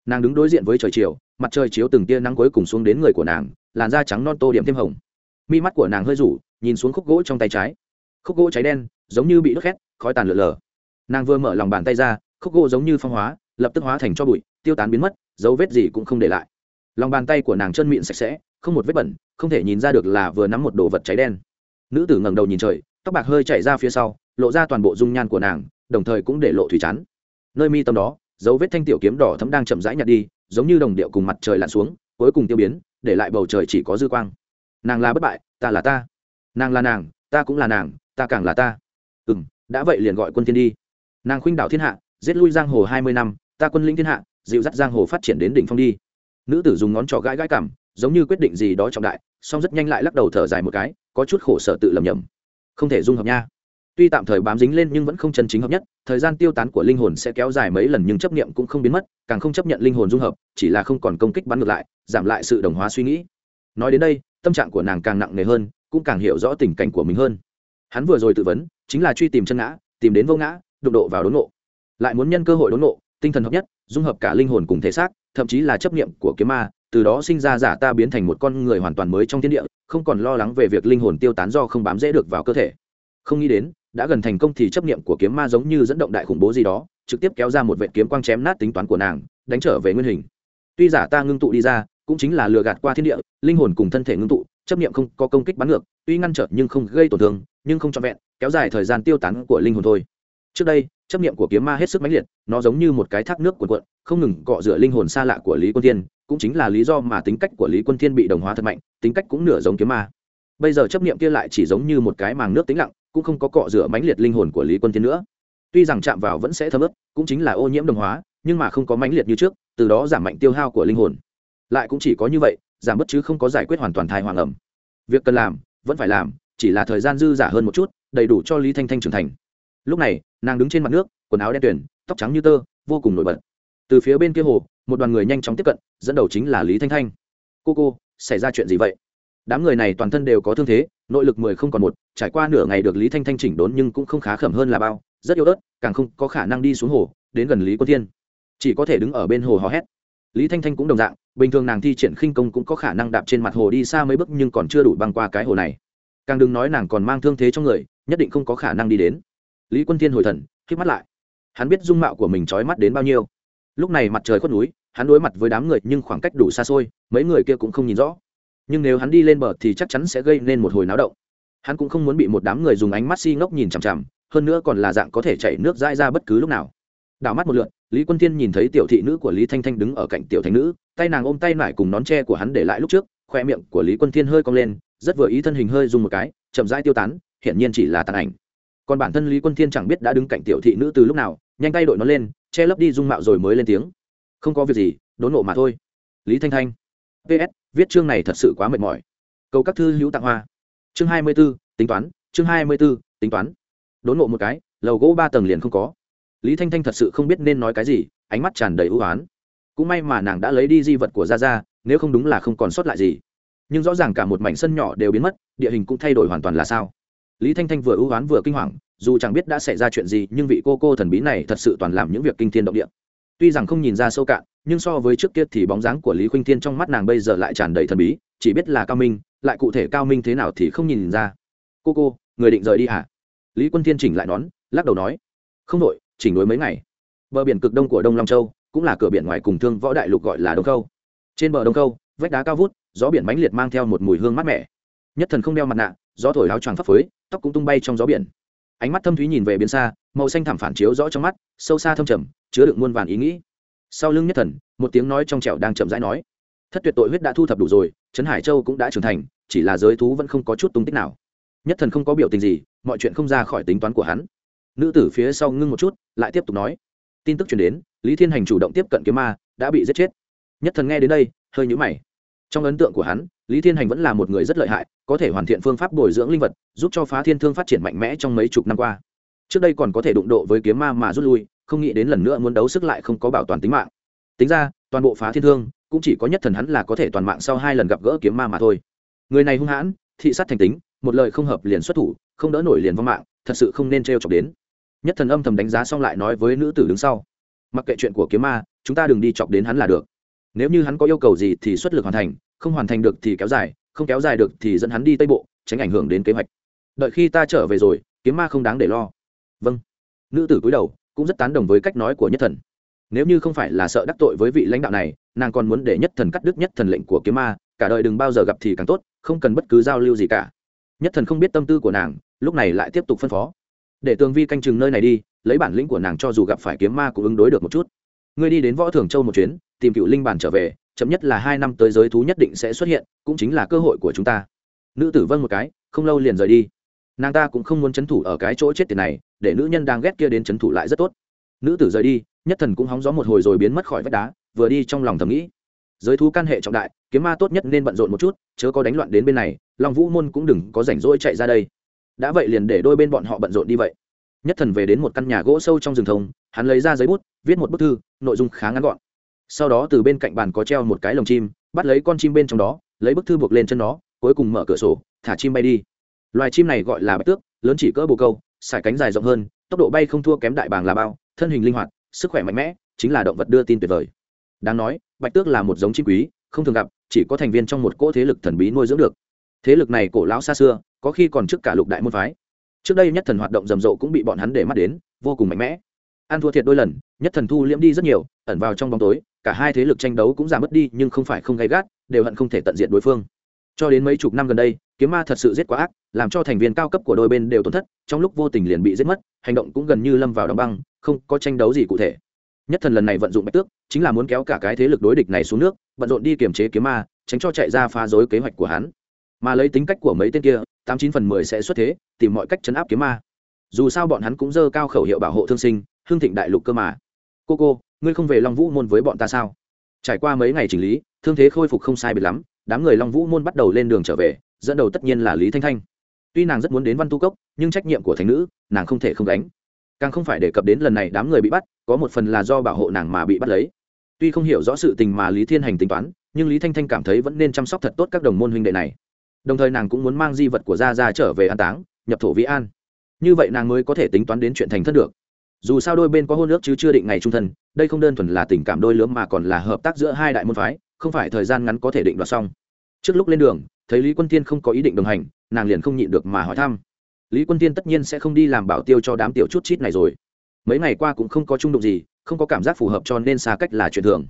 Nàng đứng đối diện với trời chiều, mặt trời chiếu từng tia nắng cuối cùng xuống đến người của nàng, làn da trắng non tô điểm thêm hồng. Mi mắt của nàng hơi rủ, nhìn xuống khúc gỗ trong tay trái. Khúc gỗ cháy đen, giống như bị đốt khét, khói tàn lượn lờ nàng vừa mở lòng bàn tay ra, khúc gỗ giống như phong hóa, lập tức hóa thành cho bụi, tiêu tán biến mất, dấu vết gì cũng không để lại. Lòng bàn tay của nàng chân mịn sạch sẽ, không một vết bẩn, không thể nhìn ra được là vừa nắm một đồ vật cháy đen. Nữ tử ngẩng đầu nhìn trời, tóc bạc hơi chảy ra phía sau, lộ ra toàn bộ dung nhan của nàng, đồng thời cũng để lộ thủy chắn. Nơi mi tâm đó, dấu vết thanh tiểu kiếm đỏ thấm đang chậm rãi nhạt đi, giống như đồng điệu cùng mặt trời lặn xuống, cuối cùng tiêu biến, để lại bầu trời chỉ có dư quang. Nàng là bất bại, ta là ta. Nàng là nàng, ta cũng là nàng, ta càng là ta. Ừ m đã vậy liền gọi quân thiên đi nàng khuynh đảo thiên hạ, giết lui giang hồ hai mươi năm, ta quân lĩnh thiên hạ, dịu dắt giang hồ phát triển đến đỉnh phong đi. Nữ tử dùng ngón trỏ gãi gãi cảm giống như quyết định gì đó trọng đại, song rất nhanh lại lắc đầu thở dài một cái, có chút khổ sở tự lầm nhầm không thể dung hợp nha. Tuy tạm thời bám dính lên nhưng vẫn không chân chính hợp nhất, thời gian tiêu tán của linh hồn sẽ kéo dài mấy lần nhưng chấp niệm cũng không biến mất, càng không chấp nhận linh hồn dung hợp, chỉ là không còn công kích bắn ngược lại, giảm lại sự đồng hóa suy nghĩ. Nói đến đây, tâm trạng của nàng càng nặng nề hơn, cũng càng hiểu rõ tình cảnh của mình hơn. Hắn vừa rồi tự vấn, chính là truy tìm chân ngã, tìm đến vô ngã đụng độ vào đốn nộ lại muốn nhân cơ hội đốn nộ tinh thần hợp nhất, dung hợp cả linh hồn cùng thể xác, thậm chí là chấp niệm của kiếm ma, từ đó sinh ra giả ta biến thành một con người hoàn toàn mới trong thiên địa, không còn lo lắng về việc linh hồn tiêu tán do không bám dễ được vào cơ thể. Không nghĩ đến, đã gần thành công thì chấp niệm của kiếm ma giống như dẫn động đại khủng bố gì đó, trực tiếp kéo ra một vệ kiếm quang chém nát tính toán của nàng, đánh trở về nguyên hình. Tuy giả ta ngưng tụ đi ra, cũng chính là lừa gạt qua thiên địa, linh hồn cùng thân thể ngưng tụ, chấp niệm không có công kích bắn ngược, tuy ngăn trở nhưng không gây tổn thương, nhưng không trọn vẹn, kéo dài thời gian tiêu tán của linh hồn thôi trước đây, chấp niệm của kiếm ma hết sức mãnh liệt, nó giống như một cái thác nước cuộn cuộn, không ngừng cọ rửa linh hồn xa lạ của lý quân thiên, cũng chính là lý do mà tính cách của lý quân thiên bị đồng hóa thật mạnh, tính cách cũng nửa giống kiếm ma. Bây giờ chấp niệm kia lại chỉ giống như một cái màng nước tĩnh lặng, cũng không có cọ rửa mãnh liệt linh hồn của lý quân thiên nữa. Tuy rằng chạm vào vẫn sẽ thấm ướt, cũng chính là ô nhiễm đồng hóa, nhưng mà không có mãnh liệt như trước, từ đó giảm mạnh tiêu hao của linh hồn. Lại cũng chỉ có như vậy, giảm bất chứ không có giải quyết hoàn toàn thai hoàng ẩm. Việc cần làm, vẫn phải làm, chỉ là thời gian dư giả hơn một chút, đầy đủ cho lý thanh thanh trưởng thành lúc này, nàng đứng trên mặt nước, quần áo đen tuyển tóc trắng như tơ, vô cùng nổi bật. Từ phía bên kia hồ, một đoàn người nhanh chóng tiếp cận, dẫn đầu chính là lý thanh thanh. Cô cô, xảy ra chuyện gì vậy? Đám người này toàn thân đều có thương thế, nội lực mười không còn một, trải qua nửa ngày được lý thanh thanh chỉnh đốn nhưng cũng không khá khẩm hơn là bao, rất yếu ớt, càng không có khả năng đi xuống hồ, đến gần lý quân thiên. Chỉ có thể đứng ở bên hồ hò hét. Lý thanh thanh cũng đồng dạng, bình thường nàng thi triển khinh công cũng có khả năng đạp trên mặt hồ đi xa mấy bước nhưng còn chưa đủ băng qua cái hồ này. Càng đừng nói nàng còn mang thương thế trong người, nhất định không có khả năng đi đến lý quân thiên hồi thần k mắt lại. Hắn biết dung mạo của mình trói mắt đến bao nhiêu. Lúc này mặt trời khuất núi, hắn đối mặt với đám người nhưng khoảng cách đủ xa xôi, mấy người kia cũng không nhìn rõ. Nhưng nếu hắn đi lên bờ thì chắc chắn sẽ gây nên một hồi náo động. Hắn cũng không muốn bị một đám người dùng ánh mắt si ngốc nhìn chằm chằm, hơn nữa còn là dạng có thể chảy nước dãi ra bất cứ lúc nào. Đảo mắt một lượn lý quân thiên nhìn thấy tiểu thị nữ của lý thanh thanh đứng ở cạnh tiểu thánh nữ, tay nàng ôm tay nải cùng nón tre của hắn để lại lúc trước, khoe miệng của lý quân thiên hơi cong lên, rất vừa ý thân hình hơi dùng một cái, chậm rãi tiêu tán, hiển nhiên chỉ là tàn ảnh còn bản thân lý quân thiên chẳng biết đã đứng cạnh tiểu thị nữ từ lúc nào nhanh tay đội nó lên che lấp đi dung mạo rồi mới lên tiếng. Không có việc gì đốn nộ mà thôi. Lý thanh thanh. Ps viết chương này thật sự quá mệt mỏi. Cầu các thư hữu tặng hoa. Chương hai mươi 24, tính toán chương hai mươi 24, tính toán. Đốn nộ một cái lầu gỗ ba tầng liền không có. Lý thanh thanh thật sự không biết nên nói cái gì ánh mắt tràn đầy ưu oán. Cũng may mà nàng đã lấy đi di vật của gia gia nếu không đúng là không còn sót lại gì. Nhưng rõ ràng cả một mảnh sân nhỏ đều biến mất địa hình cũng thay đổi hoàn toàn là sao? Lý thanh thanh vừa ưu oán vừa kinh hoàng, dù chẳng biết đã xảy ra chuyện gì, nhưng vị cô cô thần bí này thật sự toàn làm những việc kinh thiên động địa. Tuy rằng không nhìn ra sâu cạn, nhưng so với trước kia thì bóng dáng của lý khuynh thiên trong mắt nàng bây giờ lại tràn đầy thần bí, chỉ biết là cao minh, lại cụ thể cao minh thế nào thì không nhìn ra. Cô cô, người định rời đi hả? Lý quân thiên chỉnh lại nón, lắc đầu nói, không đội chỉnh đối mấy ngày. Bờ biển cực đông của đông long châu, cũng là cửa biển ngoài cùng thương võ đại lục gọi là đông câu trên bờ đông câu vách đá cao vút, gió biển mãnh liệt mang theo một mùi hương mát mẻ. Nhất thần không đeo mặt nạ gió thổi áo choàng phấp phới, tóc cũng tung bay trong gió biển. Ánh mắt thâm thúy nhìn về biển xa, màu xanh thảm phản chiếu rõ trong mắt, sâu xa thâm trầm, chứa đựng muôn vàn ý nghĩ. Sau lưng nhất thần, một tiếng nói trong trẻo đang chậm rãi nói, thất tuyệt tội huyết đã thu thập đủ rồi, trấn hải châu cũng đã trưởng thành, chỉ là giới thú vẫn không có chút tung tích nào. Nhất thần không có biểu tình gì, mọi chuyện không ra khỏi tính toán của hắn. Nữ tử phía sau ngưng một chút, lại tiếp tục nói, tin tức truyền đến, lý thiên hành chủ động tiếp cận kiếm ma, đã bị giết chết. Nhất thần nghe đến đây, hơi nhũ mày trong ấn tượng của hắn, lý thiên hành vẫn là một người rất lợi hại, có thể hoàn thiện phương pháp bồi dưỡng linh vật, giúp cho phá thiên thương phát triển mạnh mẽ trong mấy chục năm qua. Trước đây còn có thể đụng độ với kiếm ma mà rút lui, không nghĩ đến lần nữa muốn đấu sức lại không có bảo toàn tính mạng. Tính ra, toàn bộ phá thiên thương, cũng chỉ có nhất thần hắn là có thể toàn mạng sau hai lần gặp gỡ kiếm ma mà thôi. Người này hung hãn, thị sát thành tính, một lời không hợp liền xuất thủ, không đỡ nổi liền vong mạng, thật sự không nên t chọc đến. Nhất thần âm thầm đánh giá xong lại nói với nữ tử đứng sau. Mặc kệ chuyện của kiếm ma, chúng ta đừng đi chọc đến hắn là được nếu như hắn có yêu cầu gì thì xuất lực hoàn thành, không hoàn thành được thì kéo dài, không kéo dài được thì dẫn hắn đi tây bộ, tránh ảnh hưởng đến kế hoạch. Đợi khi ta trở về rồi, kiếm ma không đáng để lo. Vâng. Nữ tử cúi đầu, cũng rất tán đồng với cách nói của nhất thần. Nếu như không phải là sợ đắc tội với vị lãnh đạo này, nàng còn muốn để nhất thần cắt đứt nhất thần lệnh của kiếm ma, cả đời đừng bao giờ gặp thì càng tốt, không cần bất cứ giao lưu gì cả. Nhất thần không biết tâm tư của nàng, lúc này lại tiếp tục phân phó. Để tường vi canh chừng nơi này đi, lấy bản lĩnh của nàng cho dù gặp phải kiếm ma cũng ứng đối được một chút ngươi đi đến võ thường châu một chuyến, tìm cựu linh bản trở về, chậm nhất là hai năm tới giới thú nhất định sẽ xuất hiện, cũng chính là cơ hội của chúng ta. Nữ tử vâng một cái, không lâu liền rời đi. Nàng ta cũng không muốn c h ấ n thủ ở cái chỗ chết tiền này, để nữ nhân đang ghét kia đến c h ấ n thủ lại rất tốt. Nữ tử rời đi, nhất thần cũng hóng gió một hồi rồi biến mất khỏi vách đá, vừa đi trong lòng thầm nghĩ. Giới thú can hệ trọng đại, kiếm ma tốt nhất nên bận rộn một chút, chớ có đánh loạn đến bên này, long vũ môn cũng đừng có rảnh rỗi chạy ra đây. Đã vậy liền để đôi bên bọn họ bận rộn đi vậy. Nhất thần về đến một căn nhà gỗ sâu trong rừng thông hắn lấy ra giấy bút, viết một bức thư, nội dung khá ngắn gọn. Sau đó từ bên cạnh bàn có treo một cái lồng chim, bắt lấy con chim bên trong đó, lấy bức thư buộc lên chân nó, cuối cùng mở cửa sổ, thả chim bay đi. Loài chim này gọi là bạch tước, lớn chỉ cỡ bồ câu, sải cánh dài rộng hơn, tốc độ bay không thua kém đại bàng là bao, thân hình linh hoạt, sức khỏe mạnh mẽ, chính là động vật đưa tin tuyệt vời. Đáng nói, bạch tước là một giống chim quý, không thường gặp, chỉ có thành viên trong một cỗ thế lực thần bí nuôi dưỡng được. Thế lực này cổ lão xa xưa, có khi còn trước cả lục đại môn phái. Trước đây nhất thần hoạt động rầm rộ cũng bị bọn hắn để mắt đến, vô cùng mạnh mẽ ăn thua thiệt đôi lần, nhất thần thu liễm đi rất nhiều, ẩn vào trong bóng tối, cả hai thế lực tranh đấu cũng giảm mất đi, nhưng không phải không gay gắt, đều hận không thể tận diện đối phương. Cho đến mấy chục năm gần đây, kiếm ma thật sự giết quá ác, làm cho thành viên cao cấp của đôi bên đều tổn thất, trong lúc vô tình liền bị giết mất, hành động cũng gần như lâm vào đóng băng, không có tranh đấu gì cụ thể. Nhất thần lần này vận dụng bạch tước, chính là muốn kéo cả cái thế lực đối địch này xuống nước, bận rộn đi kiềm chế kiếm ma, tránh cho chạy ra phá rối kế hoạch của hắn. Mà lấy tính cách của mấy tên kia, tám chín phần mười sẽ xuất thế, tìm mọi cách chấn áp kiếm ma. Dù sao bọn hắn cũng dơ cao khẩu hiệu bảo hộ thương sinh hương thịnh đại lục cơ mà. Cô cô, ngươi không về long vũ môn với bọn ta sao? Trải qua mấy ngày chỉnh lý, thương thế khôi phục không sai biệt lắm, đám người long vũ môn bắt đầu lên đường trở về, dẫn đầu tất nhiên là lý thanh thanh. Tuy nàng rất muốn đến văn tu cốc, nhưng trách nhiệm của thành nữ, nàng không thể không gánh. Càng không phải đề cập đến lần này đám người bị bắt, có một phần là do bảo hộ nàng mà bị bắt lấy. Tuy không hiểu rõ sự tình mà lý thiên hành tính toán, nhưng lý thanh thanh cảm thấy vẫn nên chăm sóc thật tốt các đồng môn huynh đệ này. Đồng thời nàng cũng muốn mang di vật của gia ra trở về an táng, nhập thổ vĩ an. Như vậy nàng mới có thể tính toán đến chuyện thành thân được dù sao đôi bên có hôn ước chứ chưa định ngày trung thân, đây không đơn thuần là tình cảm đôi lứa mà còn là hợp tác giữa hai đại môn phái, không phải thời gian ngắn có thể định đoạt xong. Trước lúc lên đường, thấy lý quân tiên không có ý định đồng hành, nàng liền không nhịn được mà hỏi thăm. Lý quân tiên tất nhiên sẽ không đi làm bảo tiêu cho đám tiểu chút chít này rồi. Mấy ngày qua cũng không có trung đụng gì, không có cảm giác phù hợp cho nên xa cách là chuyện thường.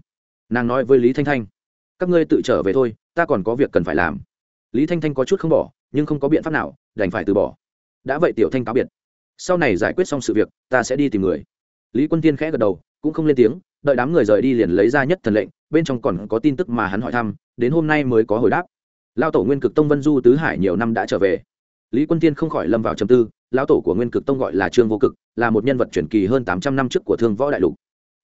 Nàng nói với lý thanh thanh, các ngươi tự trở về thôi, ta còn có việc cần phải làm. Lý thanh thanh có chút không bỏ, nhưng không có biện pháp nào, đành phải từ bỏ. Đã vậy tiểu thanh cáo biệt sau này giải quyết xong sự việc, ta sẽ đi tìm người. Lý quân tiên khẽ gật đầu, cũng không lên tiếng, đợi đám người rời đi liền lấy ra nhất thần lệnh, bên trong còn có tin tức mà hắn hỏi thăm, đến hôm nay mới có hồi đáp. Lao tổ nguyên cực tông vân du tứ hải nhiều năm đã trở về. Lý quân tiên không khỏi lâm vào trầm tư, lão tổ của nguyên cực tông gọi là trương vô cực, là một nhân vật truyền kỳ hơn tám trăm năm trước của thương võ đại lục.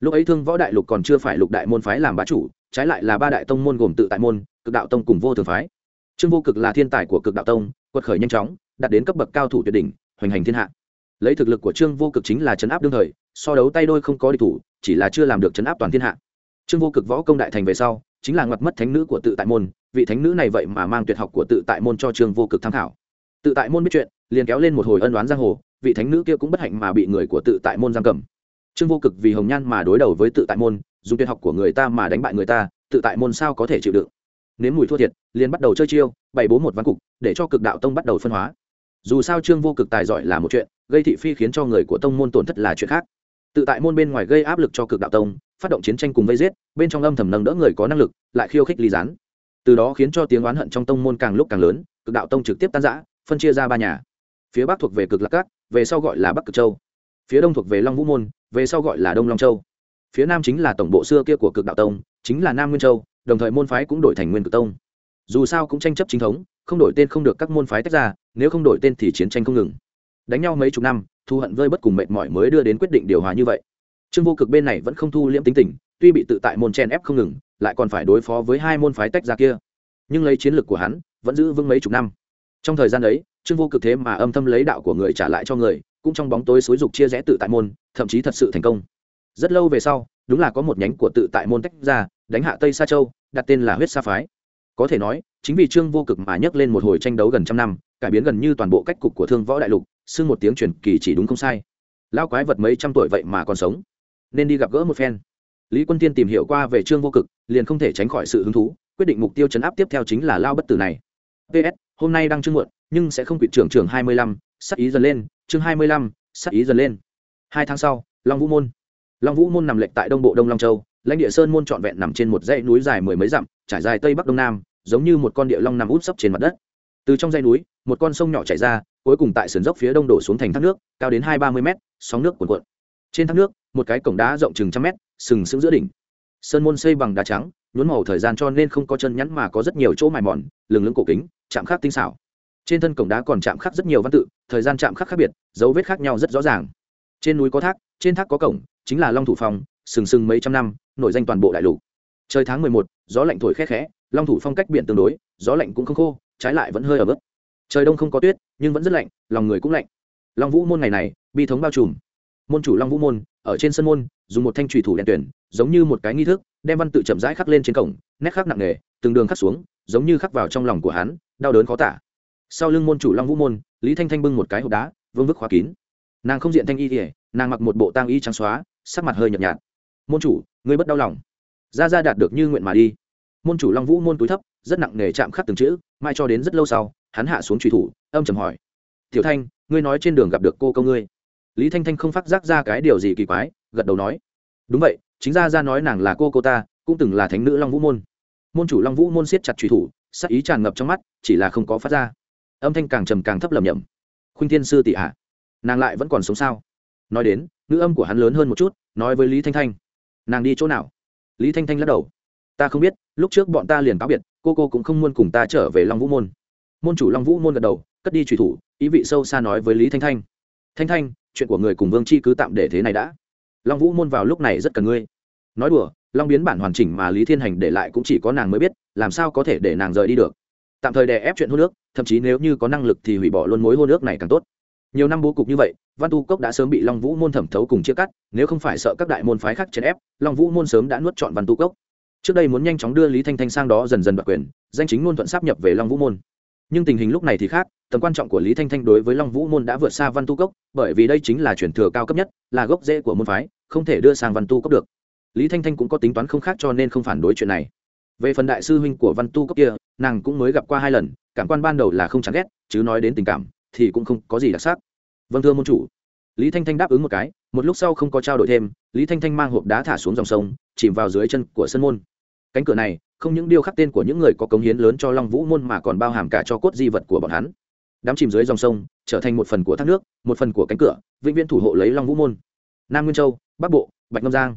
Lúc ấy thương võ đại lục còn chưa phải lục đại môn phái làm bá chủ, trái lại là ba đại tông môn gồm tự tại môn, cực đạo tông cùng vô thường phái. Trương vô cực là thiên tài của cực đạo tông, quật khởi nhanh chóng, đạt đến cấp bậc cao thủ tuyệt đỉnh, hoành hành thiên hạ lấy thực lực của trương vô cực chính là chấn áp đương thời, so đấu tay đôi không có địch thủ, chỉ là chưa làm được chấn áp toàn thiên hạ. Trương vô cực võ công đại thành về sau, chính là ngoặt mất thánh nữ của tự tại môn, vị thánh nữ này vậy mà mang tuyệt học của tự tại môn cho trương vô cực tham khảo. Tự tại môn biết chuyện, liền kéo lên một hồi ân đoán giang hồ, vị thánh nữ kia cũng bất hạnh mà bị người của tự tại môn giam cầm. Trương vô cực vì hồng nhan mà đối đầu với tự tại môn, dùng tuyệt học của người ta mà đánh bại người ta, tự tại môn sao có thể chịu đựng? Nếu mùi thua thiệt, liền bắt đầu chơi chiêu bày bố một ván cục, để cho cực đạo tông bắt đầu phân hóa dù sao trương vô cực tài giỏi là một chuyện, gây thị phi khiến cho người của tông môn tổn thất là chuyện khác. Tự tại môn bên ngoài gây áp lực cho cực đạo tông, phát động chiến tranh cùng vây giết, bên trong âm thầm nâng đỡ người có năng lực, lại khiêu khích ly gián. Từ đó khiến cho tiếng oán hận trong tông môn càng lúc càng lớn, cực đạo tông trực tiếp tan giã phân chia ra ba nhà. Phía bắc thuộc về cực lạc cát về sau gọi là bắc cực châu. Phía đông thuộc về long vũ môn, về sau gọi là đông long châu. Phía nam chính là tổng bộ xưa kia của cực đạo tông, chính là nam nguyên châu, đồng thời môn phái cũng đổi thành nguyên cực tông. Dù sao cũng tranh chấp chính thống, không đổi tên không được các môn phái tách ra nếu không đổi tên thì chiến tranh không ngừng. Đánh nhau mấy chục năm, thu hận vơi bất cùng mệt mỏi mới đưa đến quyết định điều hòa như vậy. Trương vô cực bên này vẫn không thu liễm tính tình, tuy bị tự tại môn chen ép không ngừng, lại còn phải đối phó với hai môn phái tách ra kia. Nhưng lấy chiến lược của hắn, vẫn giữ vững mấy chục năm. Trong thời gian ấy, trương vô cực thế mà âm thâm lấy đạo của người trả lại cho người, cũng trong bóng tối xối dục chia rẽ tự tại môn, thậm chí thật sự thành công. Rất lâu về sau, đúng là có một nhánh của tự tại môn tách ra, đánh hạ tây sa châu, đặt tên là huyết sa phái. Có thể nói, chính vì trương vô cực mà nhấc lên một hồi tranh đấu gần trăm năm cải biến gần như toàn bộ cách cục của thương võ đại lục, xưng một tiếng truyền kỳ chỉ đúng không sai. Lao quái vật mấy trăm tuổi vậy mà còn sống. Nên đi gặp gỡ một phen. Lý quân tiên tìm hiểu qua về trương vô cực, liền không thể tránh khỏi sự hứng thú, quyết định mục tiêu chấn áp tiếp theo chính là lao bất tử này. Ps hôm nay đang chưa muộn, nhưng sẽ không quỵ trưởng trưởng hai mươi lăm, sắc ý dần lên, chương hai mươi lăm, sắc ý dần lên. Hai tháng sau, long vũ môn. Long vũ môn nằm lệch tại đông bộ đông long châu, lãnh địa sơn môn trọn vẹn nằm trên một dãy núi dài mười mấy dặm, trải dài tây bắc đông nam, giống như một con địa long nằm út sấp trên mặt đất từ trong dãy núi, một con sông nhỏ chảy ra, cuối cùng tại sườn dốc phía đông đổ xuống thành thác nước, cao đến hai ba mươi mét, sóng nước cuồn cuộn. Trên thác nước, một cái cổng đá rộng chừng trăm mét, sừng sững giữa đỉnh. Sơn môn xây bằng đá trắng, nhuốm màu thời gian cho nên không có chân nhắn mà có rất nhiều chỗ mài mòn lừng lưng cổ kính, chạm khắc tinh xảo. Trên thân cổng đá còn chạm khắc rất nhiều văn tự, thời gian chạm khắc khác biệt, dấu vết khác nhau rất rõ ràng. Trên núi có thác, trên thác có cổng, chính là long thủ phong, sừng sừng mấy trăm năm, nổi danh toàn bộ đại lục. Trời tháng mười một, gió lạnh thổi khẽ khẽ, long thủ phong cách biển tương đối, gió lạnh cũng không khô trái lại vẫn hơi ở bớt. Trời đông không có tuyết, nhưng vẫn rất lạnh, lòng người cũng lạnh. Long vũ môn ngày này, bi thống bao trùm. Môn chủ long vũ môn, ở trên sân môn, dùng một thanh trùy thủ đèn tuyển, giống như một cái nghi thức, đem văn tự chậm rãi khắc lên trên cổng, nét khắc nặng nề, từng đường khắc xuống, giống như khắc vào trong lòng của hắn, đau đớn khó tả. Sau lưng môn chủ long vũ môn, lý thanh thanh bưng một cái hộp đá, vương vức khóa kín. Nàng không diện thanh y ỉa nàng mặc một bộ tang y trắng xóa, sắc mặt hơi nhợt nhạt. Môn chủ, ngươi bất đau lòng. Ra ra đạt được như nguyện mà đi môn chủ long vũ môn túi thấp, rất nặng nề chạm khắc từng chữ, mai cho đến rất lâu sau, hắn hạ xuống truy thủ, âm trầm hỏi. Tiểu thanh, ngươi nói trên đường gặp được cô câu ngươi? Lý thanh thanh không phát giác ra cái điều gì kỳ quái, gật đầu nói. Đúng vậy, chính ra ra nói nàng là cô cô ta, cũng từng là thánh nữ long vũ môn. Môn chủ long vũ môn siết chặt truy thủ, sắc ý tràn ngập trong mắt, chỉ là không có phát ra. Âm thanh càng trầm càng thấp lầm nhầm khuynh thiên sư tỷ hạ nàng lại vẫn còn sống sao? Nói đến, ngữ âm của hắn lớn hơn một chút, nói với lý thanh thanh. Nàng đi chỗ nào? Lý thanh thanh lắc đầu ta không biết, lúc trước bọn ta liền cáo biệt, cô cô cũng không muốn cùng ta trở về long vũ môn. Môn chủ long vũ môn gật đầu, cất đi trùy thủ, ý vị sâu xa nói với lý thanh thanh. Thanh thanh, chuyện của người cùng vương chi cứ tạm để thế này đã. Long vũ môn vào lúc này rất cần ngươi. Nói đùa, long biến bản hoàn chỉnh mà lý thiên hành để lại cũng chỉ có nàng mới biết, làm sao có thể để nàng rời đi được. Tạm thời đè ép chuyện hôn nước thậm chí nếu như có năng lực thì hủy bỏ luôn mối hôn nước này càng tốt. Nhiều năm bố cục như vậy, văn tu cốc đã sớm bị long vũ môn thẩm thấu cùng chia cắt, nếu không phải sợ các đại môn phái khác chèn ép, long vũ môn sớm đã nuốt chọn văn tu cốc trước đây muốn nhanh chóng đưa lý thanh thanh sang đó dần dần đoạt quyền, danh chính ngôn thuận sắp nhập về long vũ môn. Nhưng tình hình lúc này thì khác, tầm quan trọng của lý thanh thanh đối với long vũ môn đã vượt xa văn tu cốc, bởi vì đây chính là chuyển thừa cao cấp nhất, là gốc rễ của môn phái, không thể đưa sang văn tu cốc được. Lý thanh thanh cũng có tính toán không khác cho nên không phản đối chuyện này. Về phần đại sư huynh của văn tu cốc kia, nàng cũng mới gặp qua hai lần, cảm quan ban đầu là không chán ghét, chứ nói đến tình cảm, thì cũng không có gì đặc sắc. Vâng thưa môn chủ. Lý thanh thanh đáp ứng một cái, một lúc sau không có trao đổi thêm, lý thanh thanh mang hộp đá thả xuống dòng sông, chìm vào dưới chân của sân môn cánh cửa này, không những điêu khắc tên của những người có cống hiến lớn cho long vũ môn mà còn bao hàm cả cho cốt di vật của bọn hắn. Đám chìm dưới dòng sông, trở thành một phần của thác nước, một phần của cánh cửa, vĩnh viễn thủ hộ lấy long vũ môn. Nam nguyên châu, bắc bộ, bạch ngâm giang.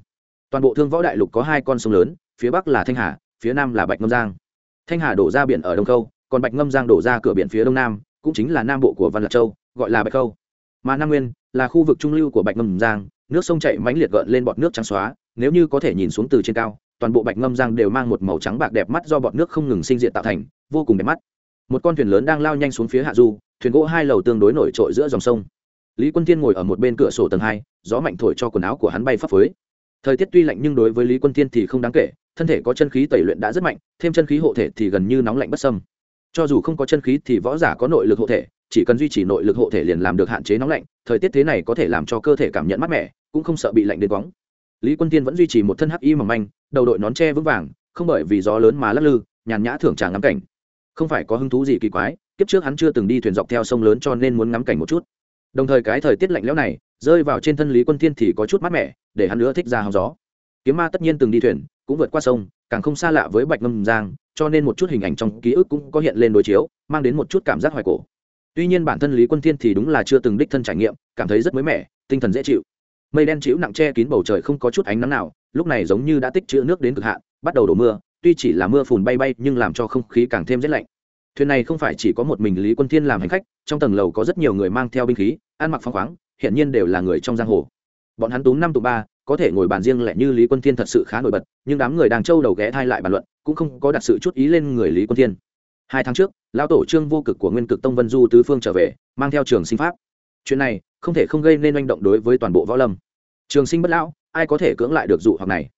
Toàn bộ thương võ đại lục có hai con sông lớn, phía bắc là thanh hà, phía nam là bạch ngâm giang. Thanh hà đổ ra biển ở đông khâu, còn bạch ngâm giang đổ ra cửa biển phía đông nam, cũng chính là nam bộ của văn lạc châu, gọi là bạch khâu. Mà nam nguyên là khu vực trung lưu của bạch ngâm giang, nước sông chảy mãnh liệt gợn lên bọt nước trắng xóa, nếu như có thể nhìn xuống từ trên cao toàn bộ bạch ngâm giang đều mang một màu trắng bạc đẹp mắt do bọt nước không ngừng sinh diện tạo thành, vô cùng đẹp mắt. Một con thuyền lớn đang lao nhanh xuống phía hạ du, thuyền gỗ hai lầu tương đối nổi trội giữa dòng sông. Lý quân thiên ngồi ở một bên cửa sổ tầng hai, gió mạnh thổi cho quần áo của hắn bay phấp phới. Thời tiết tuy lạnh nhưng đối với lý quân thiên thì không đáng kể, thân thể có chân khí tẩy luyện đã rất mạnh, thêm chân khí hộ thể thì gần như nóng lạnh bất sâm cho dù không có chân khí thì võ giả có nội lực hộ thể, chỉ cần duy trì nội lực hộ thể liền làm được hạn chế nóng lạnh, thời tiết thế này có thể làm cho cơ thể cảm nhận mát mẻ, cũng không sợ bị lạnh đến quóng lý quân tiên vẫn duy trì một thân hắc y mỏng manh, đầu đội nón tre vững vàng, không bởi vì gió lớn mà lắc lư, nhàn nhã thưởng tràng ngắm cảnh. Không phải có hứng thú gì kỳ quái, kiếp trước hắn chưa từng đi thuyền dọc theo sông lớn cho nên muốn ngắm cảnh một chút. Đồng thời cái thời tiết lạnh lẽo này, rơi vào trên thân lý quân thiên thì có chút mát mẻ, để hắn nữa thích ra hóng gió. Kiếm ma tất nhiên từng đi thuyền, cũng vượt qua sông, càng không xa lạ với bạch ngâm giang, cho nên một chút hình ảnh trong ký ức cũng có hiện lên đối chiếu, mang đến một chút cảm giác hoài cổ. Tuy nhiên bản thân lý quân thiên thì đúng là chưa từng đích thân trải nghiệm, cảm thấy rất mới mẻ, tinh thần dễ chịu mây đen chịu nặng che kín bầu trời không có chút ánh nắng nào, lúc này giống như đã tích chữ nước đến cực hạn, bắt đầu đổ mưa, tuy chỉ là mưa phùn bay bay nhưng làm cho không khí càng thêm rét lạnh. Thuyền này không phải chỉ có một mình lý quân thiên làm hành khách, trong tầng lầu có rất nhiều người mang theo binh khí, ăn mặc phong khoáng, hiện nhiên đều là người trong giang hồ. Bọn hắn túm năm tụ ba, có thể ngồi bàn riêng lẻ như lý quân thiên thật sự khá nổi bật, nhưng đám người đang trâu đầu ghé thai lại bàn luận, cũng không có đặt sự chút ý lên người lý quân thiên. Hai tháng trước, lão tổ trương vô cực của nguyên cực tông vân du tứ phương trở về, mang theo trường sinh pháp. Chuyện này không thể không gây nên manh động đối với toàn bộ võ lâm trường sinh bất lão, ai có thể cưỡng lại được dụ hoặc này?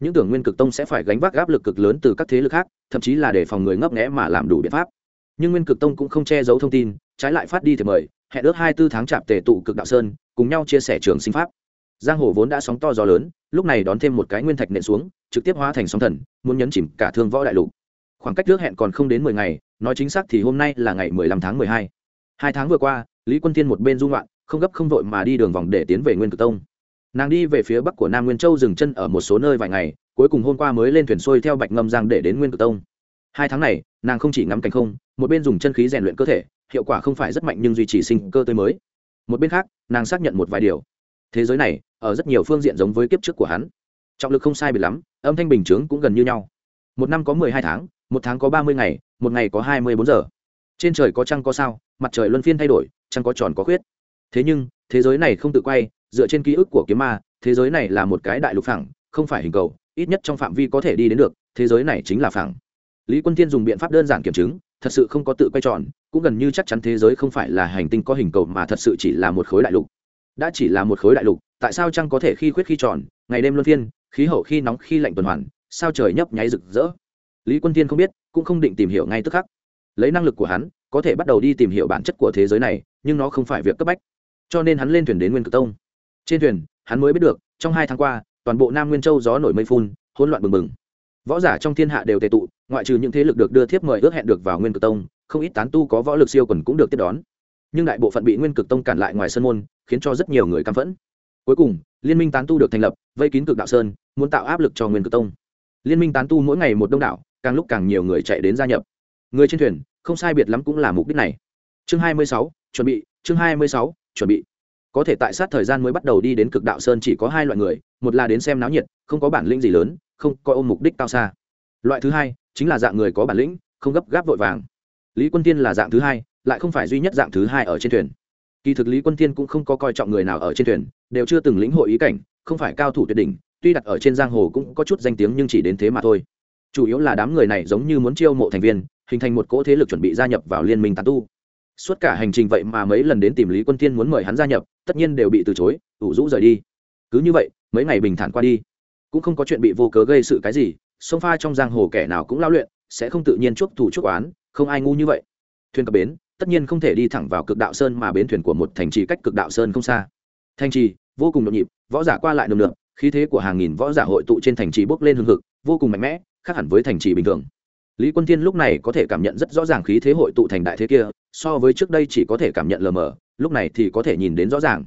Những tưởng nguyên cực tông sẽ phải gánh vác áp lực cực lớn từ các thế lực khác, thậm chí là để phòng người ngấp nghẽ mà làm đủ biện pháp. Nhưng nguyên cực tông cũng không che giấu thông tin, trái lại phát đi thì mời, hẹn ước hai tư tháng chạp tề tụ cực đạo sơn, cùng nhau chia sẻ trường sinh pháp. Giang hồ vốn đã sóng to gió lớn, lúc này đón thêm một cái nguyên thạch nện xuống, trực tiếp hóa thành sóng thần, muốn nhấn chìm cả thương võ đại lục. Khoảng cách trước hẹn còn không đến mười ngày, nói chính xác thì hôm nay là ngày mười lăm tháng mười hai. Hai tháng vừa qua, lý quân thiên một bên dung loạn không gấp không vội mà đi đường vòng để tiến về nguyên cực tông nàng đi về phía bắc của nam nguyên châu dừng chân ở một số nơi vài ngày, cuối cùng hôm qua mới lên thuyền xuôi theo bạch ngâm giang để đến nguyên cực tông. Hai tháng này, nàng không chỉ ngắm cảnh không, một bên dùng chân khí rèn luyện cơ thể, hiệu quả không phải rất mạnh nhưng duy trì sinh cơ tươi mới. Một bên khác, nàng xác nhận một vài điều. Thế giới này, ở rất nhiều phương diện giống với kiếp trước của hắn. Trọng lực không sai biệt lắm, âm thanh bình chướng cũng gần như nhau. Một năm có mười hai tháng, một tháng có ba mươi ngày, một ngày có hai mươi bốn giờ. Trên trời có trăng có sao, mặt trời luân phiên thay đổi, trăng có tròn có khuyết. Thế nhưng, thế giới này không tự quay dựa trên ký ức của kiếm ma, thế giới này là một cái đại lục phẳng, không phải hình cầu, ít nhất trong phạm vi có thể đi đến được, thế giới này chính là phẳng. Lý quân thiên dùng biện pháp đơn giản kiểm chứng, thật sự không có tự quay tròn, cũng gần như chắc chắn thế giới không phải là hành tinh có hình cầu mà thật sự chỉ là một khối đại lục. Đã chỉ là một khối đại lục, tại sao trăng có thể khi khuyết khi tròn, ngày đêm luân phiên, khí hậu khi nóng khi lạnh tuần hoàn, sao trời nhấp nháy rực rỡ? Lý quân thiên không biết, cũng không định tìm hiểu ngay tức khắc. Lấy năng lực của hắn, có thể bắt đầu đi tìm hiểu bản chất của thế giới này, nhưng nó không phải việc cấp bách. Cho nên hắn lên thuyền đến nguyên cực tông trên thuyền hắn mới biết được trong hai tháng qua toàn bộ nam nguyên châu gió nổi mây phun hỗn loạn bừng bừng. Võ giả trong thiên hạ đều tề tụ ngoại trừ những thế lực được đưa thiếp mời ước hẹn được vào nguyên cực tông không ít tán tu có võ lực siêu quần cũng được tiếp đón. Nhưng đại bộ phận bị nguyên cực tông cản lại ngoài sân môn khiến cho rất nhiều người căm phẫn. Cuối cùng liên minh tán tu được thành lập vây kín cực đạo sơn muốn tạo áp lực cho nguyên cực tông. Liên minh tán tu mỗi ngày một đông đảo càng lúc càng nhiều người chạy đến gia nhập. Người trên thuyền không sai biệt lắm cũng là mục đích này. Chương 26, chuẩn bị chương 26, chuẩn bị có thể tại sát thời gian mới bắt đầu đi đến cực đạo sơn chỉ có hai loại người, một là đến xem náo nhiệt, không có bản lĩnh gì lớn, không coi ôm mục đích cao xa. Loại thứ hai, chính là dạng người có bản lĩnh, không gấp gáp vội vàng. Lý quân tiên là dạng thứ hai, lại không phải duy nhất dạng thứ hai ở trên thuyền. Kỳ thực lý quân tiên cũng không có coi trọng người nào ở trên thuyền, đều chưa từng lĩnh hội ý cảnh, không phải cao thủ tuyệt đỉnh, tuy đặt ở trên giang hồ cũng có chút danh tiếng nhưng chỉ đến thế mà thôi. Chủ yếu là đám người này giống như muốn chiêu mộ thành viên, hình thành một cỗ thế lực chuẩn bị gia nhập vào liên minh tàn tu suốt cả hành trình vậy mà mấy lần đến tìm lý quân tiên muốn mời hắn gia nhập, tất nhiên đều bị từ chối, ủ rũ rời đi. Cứ như vậy, mấy ngày bình thản qua đi. Cũng không có chuyện bị vô cớ gây sự cái gì, sông pha trong giang hồ kẻ nào cũng lao luyện, sẽ không tự nhiên chuốc thủ chuốc oán, không ai ngu như vậy. Thuyền cập bến, tất nhiên không thể đi thẳng vào cực đạo sơn mà bến thuyền của một thành trì cách cực đạo sơn không xa. Thành trì, vô cùng nhộn nhịp, võ giả qua lại nồng nượp, khí thế của hàng nghìn võ giả hội tụ trên thành trì bốc lên hương hực, vô cùng mạnh mẽ, khác hẳn với thành trì bình thường lý quân thiên lúc này có thể cảm nhận rất rõ ràng khí thế hội tụ thành đại thế kia, so với trước đây chỉ có thể cảm nhận lờ mờ, lúc này thì có thể nhìn đến rõ ràng.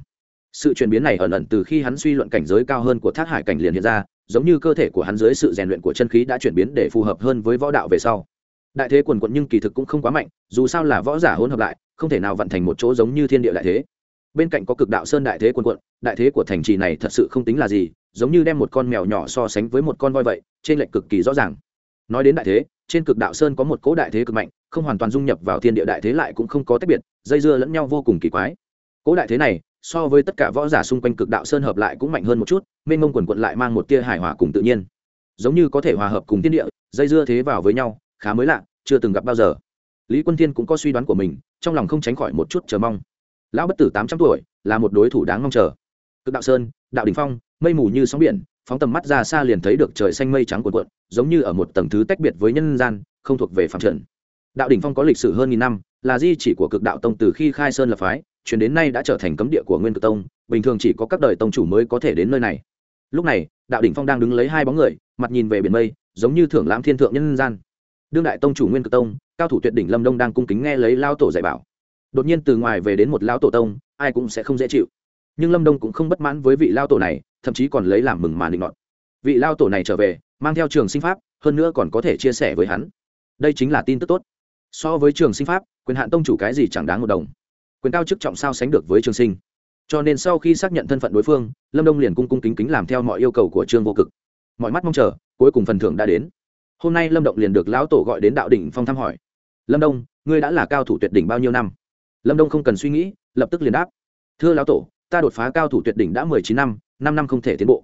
Sự chuyển biến này ẩn ẩn từ khi hắn suy luận cảnh giới cao hơn của thác hải cảnh liền hiện ra, giống như cơ thể của hắn dưới sự rèn luyện của chân khí đã chuyển biến để phù hợp hơn với võ đạo về sau. Đại thế quần quận nhưng kỳ thực cũng không quá mạnh, dù sao là võ giả hỗn hợp lại, không thể nào vận thành một chỗ giống như thiên địa đại thế. Bên cạnh có cực đạo sơn đại thế quần quận, đại thế của thành trì này thật sự không tính là gì, giống như đem một con mèo nhỏ so sánh với một con voi vậy trên lệch cực kỳ rõ ràng. Nói đến đại thế trên cực đạo sơn có một cỗ đại thế cực mạnh, không hoàn toàn dung nhập vào thiên địa đại thế lại cũng không có tách biệt, dây dưa lẫn nhau vô cùng kỳ quái. Cỗ đại thế này, so với tất cả võ giả xung quanh cực đạo sơn hợp lại cũng mạnh hơn một chút, mênh mông quần quận lại mang một tia hài hòa cùng tự nhiên. Giống như có thể hòa hợp cùng thiên địa, dây dưa thế vào với nhau, khá mới lạ, chưa từng gặp bao giờ. Lý quân thiên cũng có suy đoán của mình, trong lòng không tránh khỏi một chút chờ mong. Lão bất tử tám trăm tuổi, là một đối thủ đáng mong chờ. Cực đạo sơn, đạo đình phong, mây mù như sóng biển phóng tầm mắt ra xa liền thấy được trời xanh mây trắng cuộn cuộn, giống như ở một tầng thứ tách biệt với nhân gian, không thuộc về phạm trần. Đạo đỉnh phong có lịch sử hơn nghìn năm, là di chỉ của cực đạo tông từ khi khai sơn lập phái, chuyển đến nay đã trở thành cấm địa của nguyên cực tông, bình thường chỉ có các đời tông chủ mới có thể đến nơi này. Lúc này, đạo đỉnh phong đang đứng lấy hai bóng người, mặt nhìn về biển mây, giống như thưởng lãm thiên thượng nhân gian. Đương đại tông chủ nguyên cực tông, cao thủ tuyệt đỉnh lâm đông đang cung kính nghe lấy lao tổ dạy bảo. Đột nhiên từ ngoài về đến một lao tổ tông, ai cũng sẽ không dễ chịu. Nhưng lâm đông cũng không bất mãn với vị lao tổ này thậm chí còn lấy làm mừng mà định nọt. Vị lao tổ này trở về, mang theo trường sinh pháp, hơn nữa còn có thể chia sẻ với hắn. Đây chính là tin tức tốt. So với trường sinh pháp, quyền hạn tông chủ cái gì chẳng đáng một đồng. Quyền cao chức trọng sao sánh được với trường sinh. Cho nên sau khi xác nhận thân phận đối phương, lâm đông liền cung cung kính kính làm theo mọi yêu cầu của trương vô cực. Mọi mắt mong chờ, cuối cùng phần thưởng đã đến. Hôm nay lâm động liền được lão tổ gọi đến đạo đỉnh phong thăm hỏi. Lâm đông, ngươi đã là cao thủ tuyệt đỉnh bao nhiêu năm? Lâm đông không cần suy nghĩ, lập tức liền đáp. Thưa lão tổ, ta đột phá cao thủ tuyệt đỉnh đã mười chín năm năm năm không thể tiến bộ.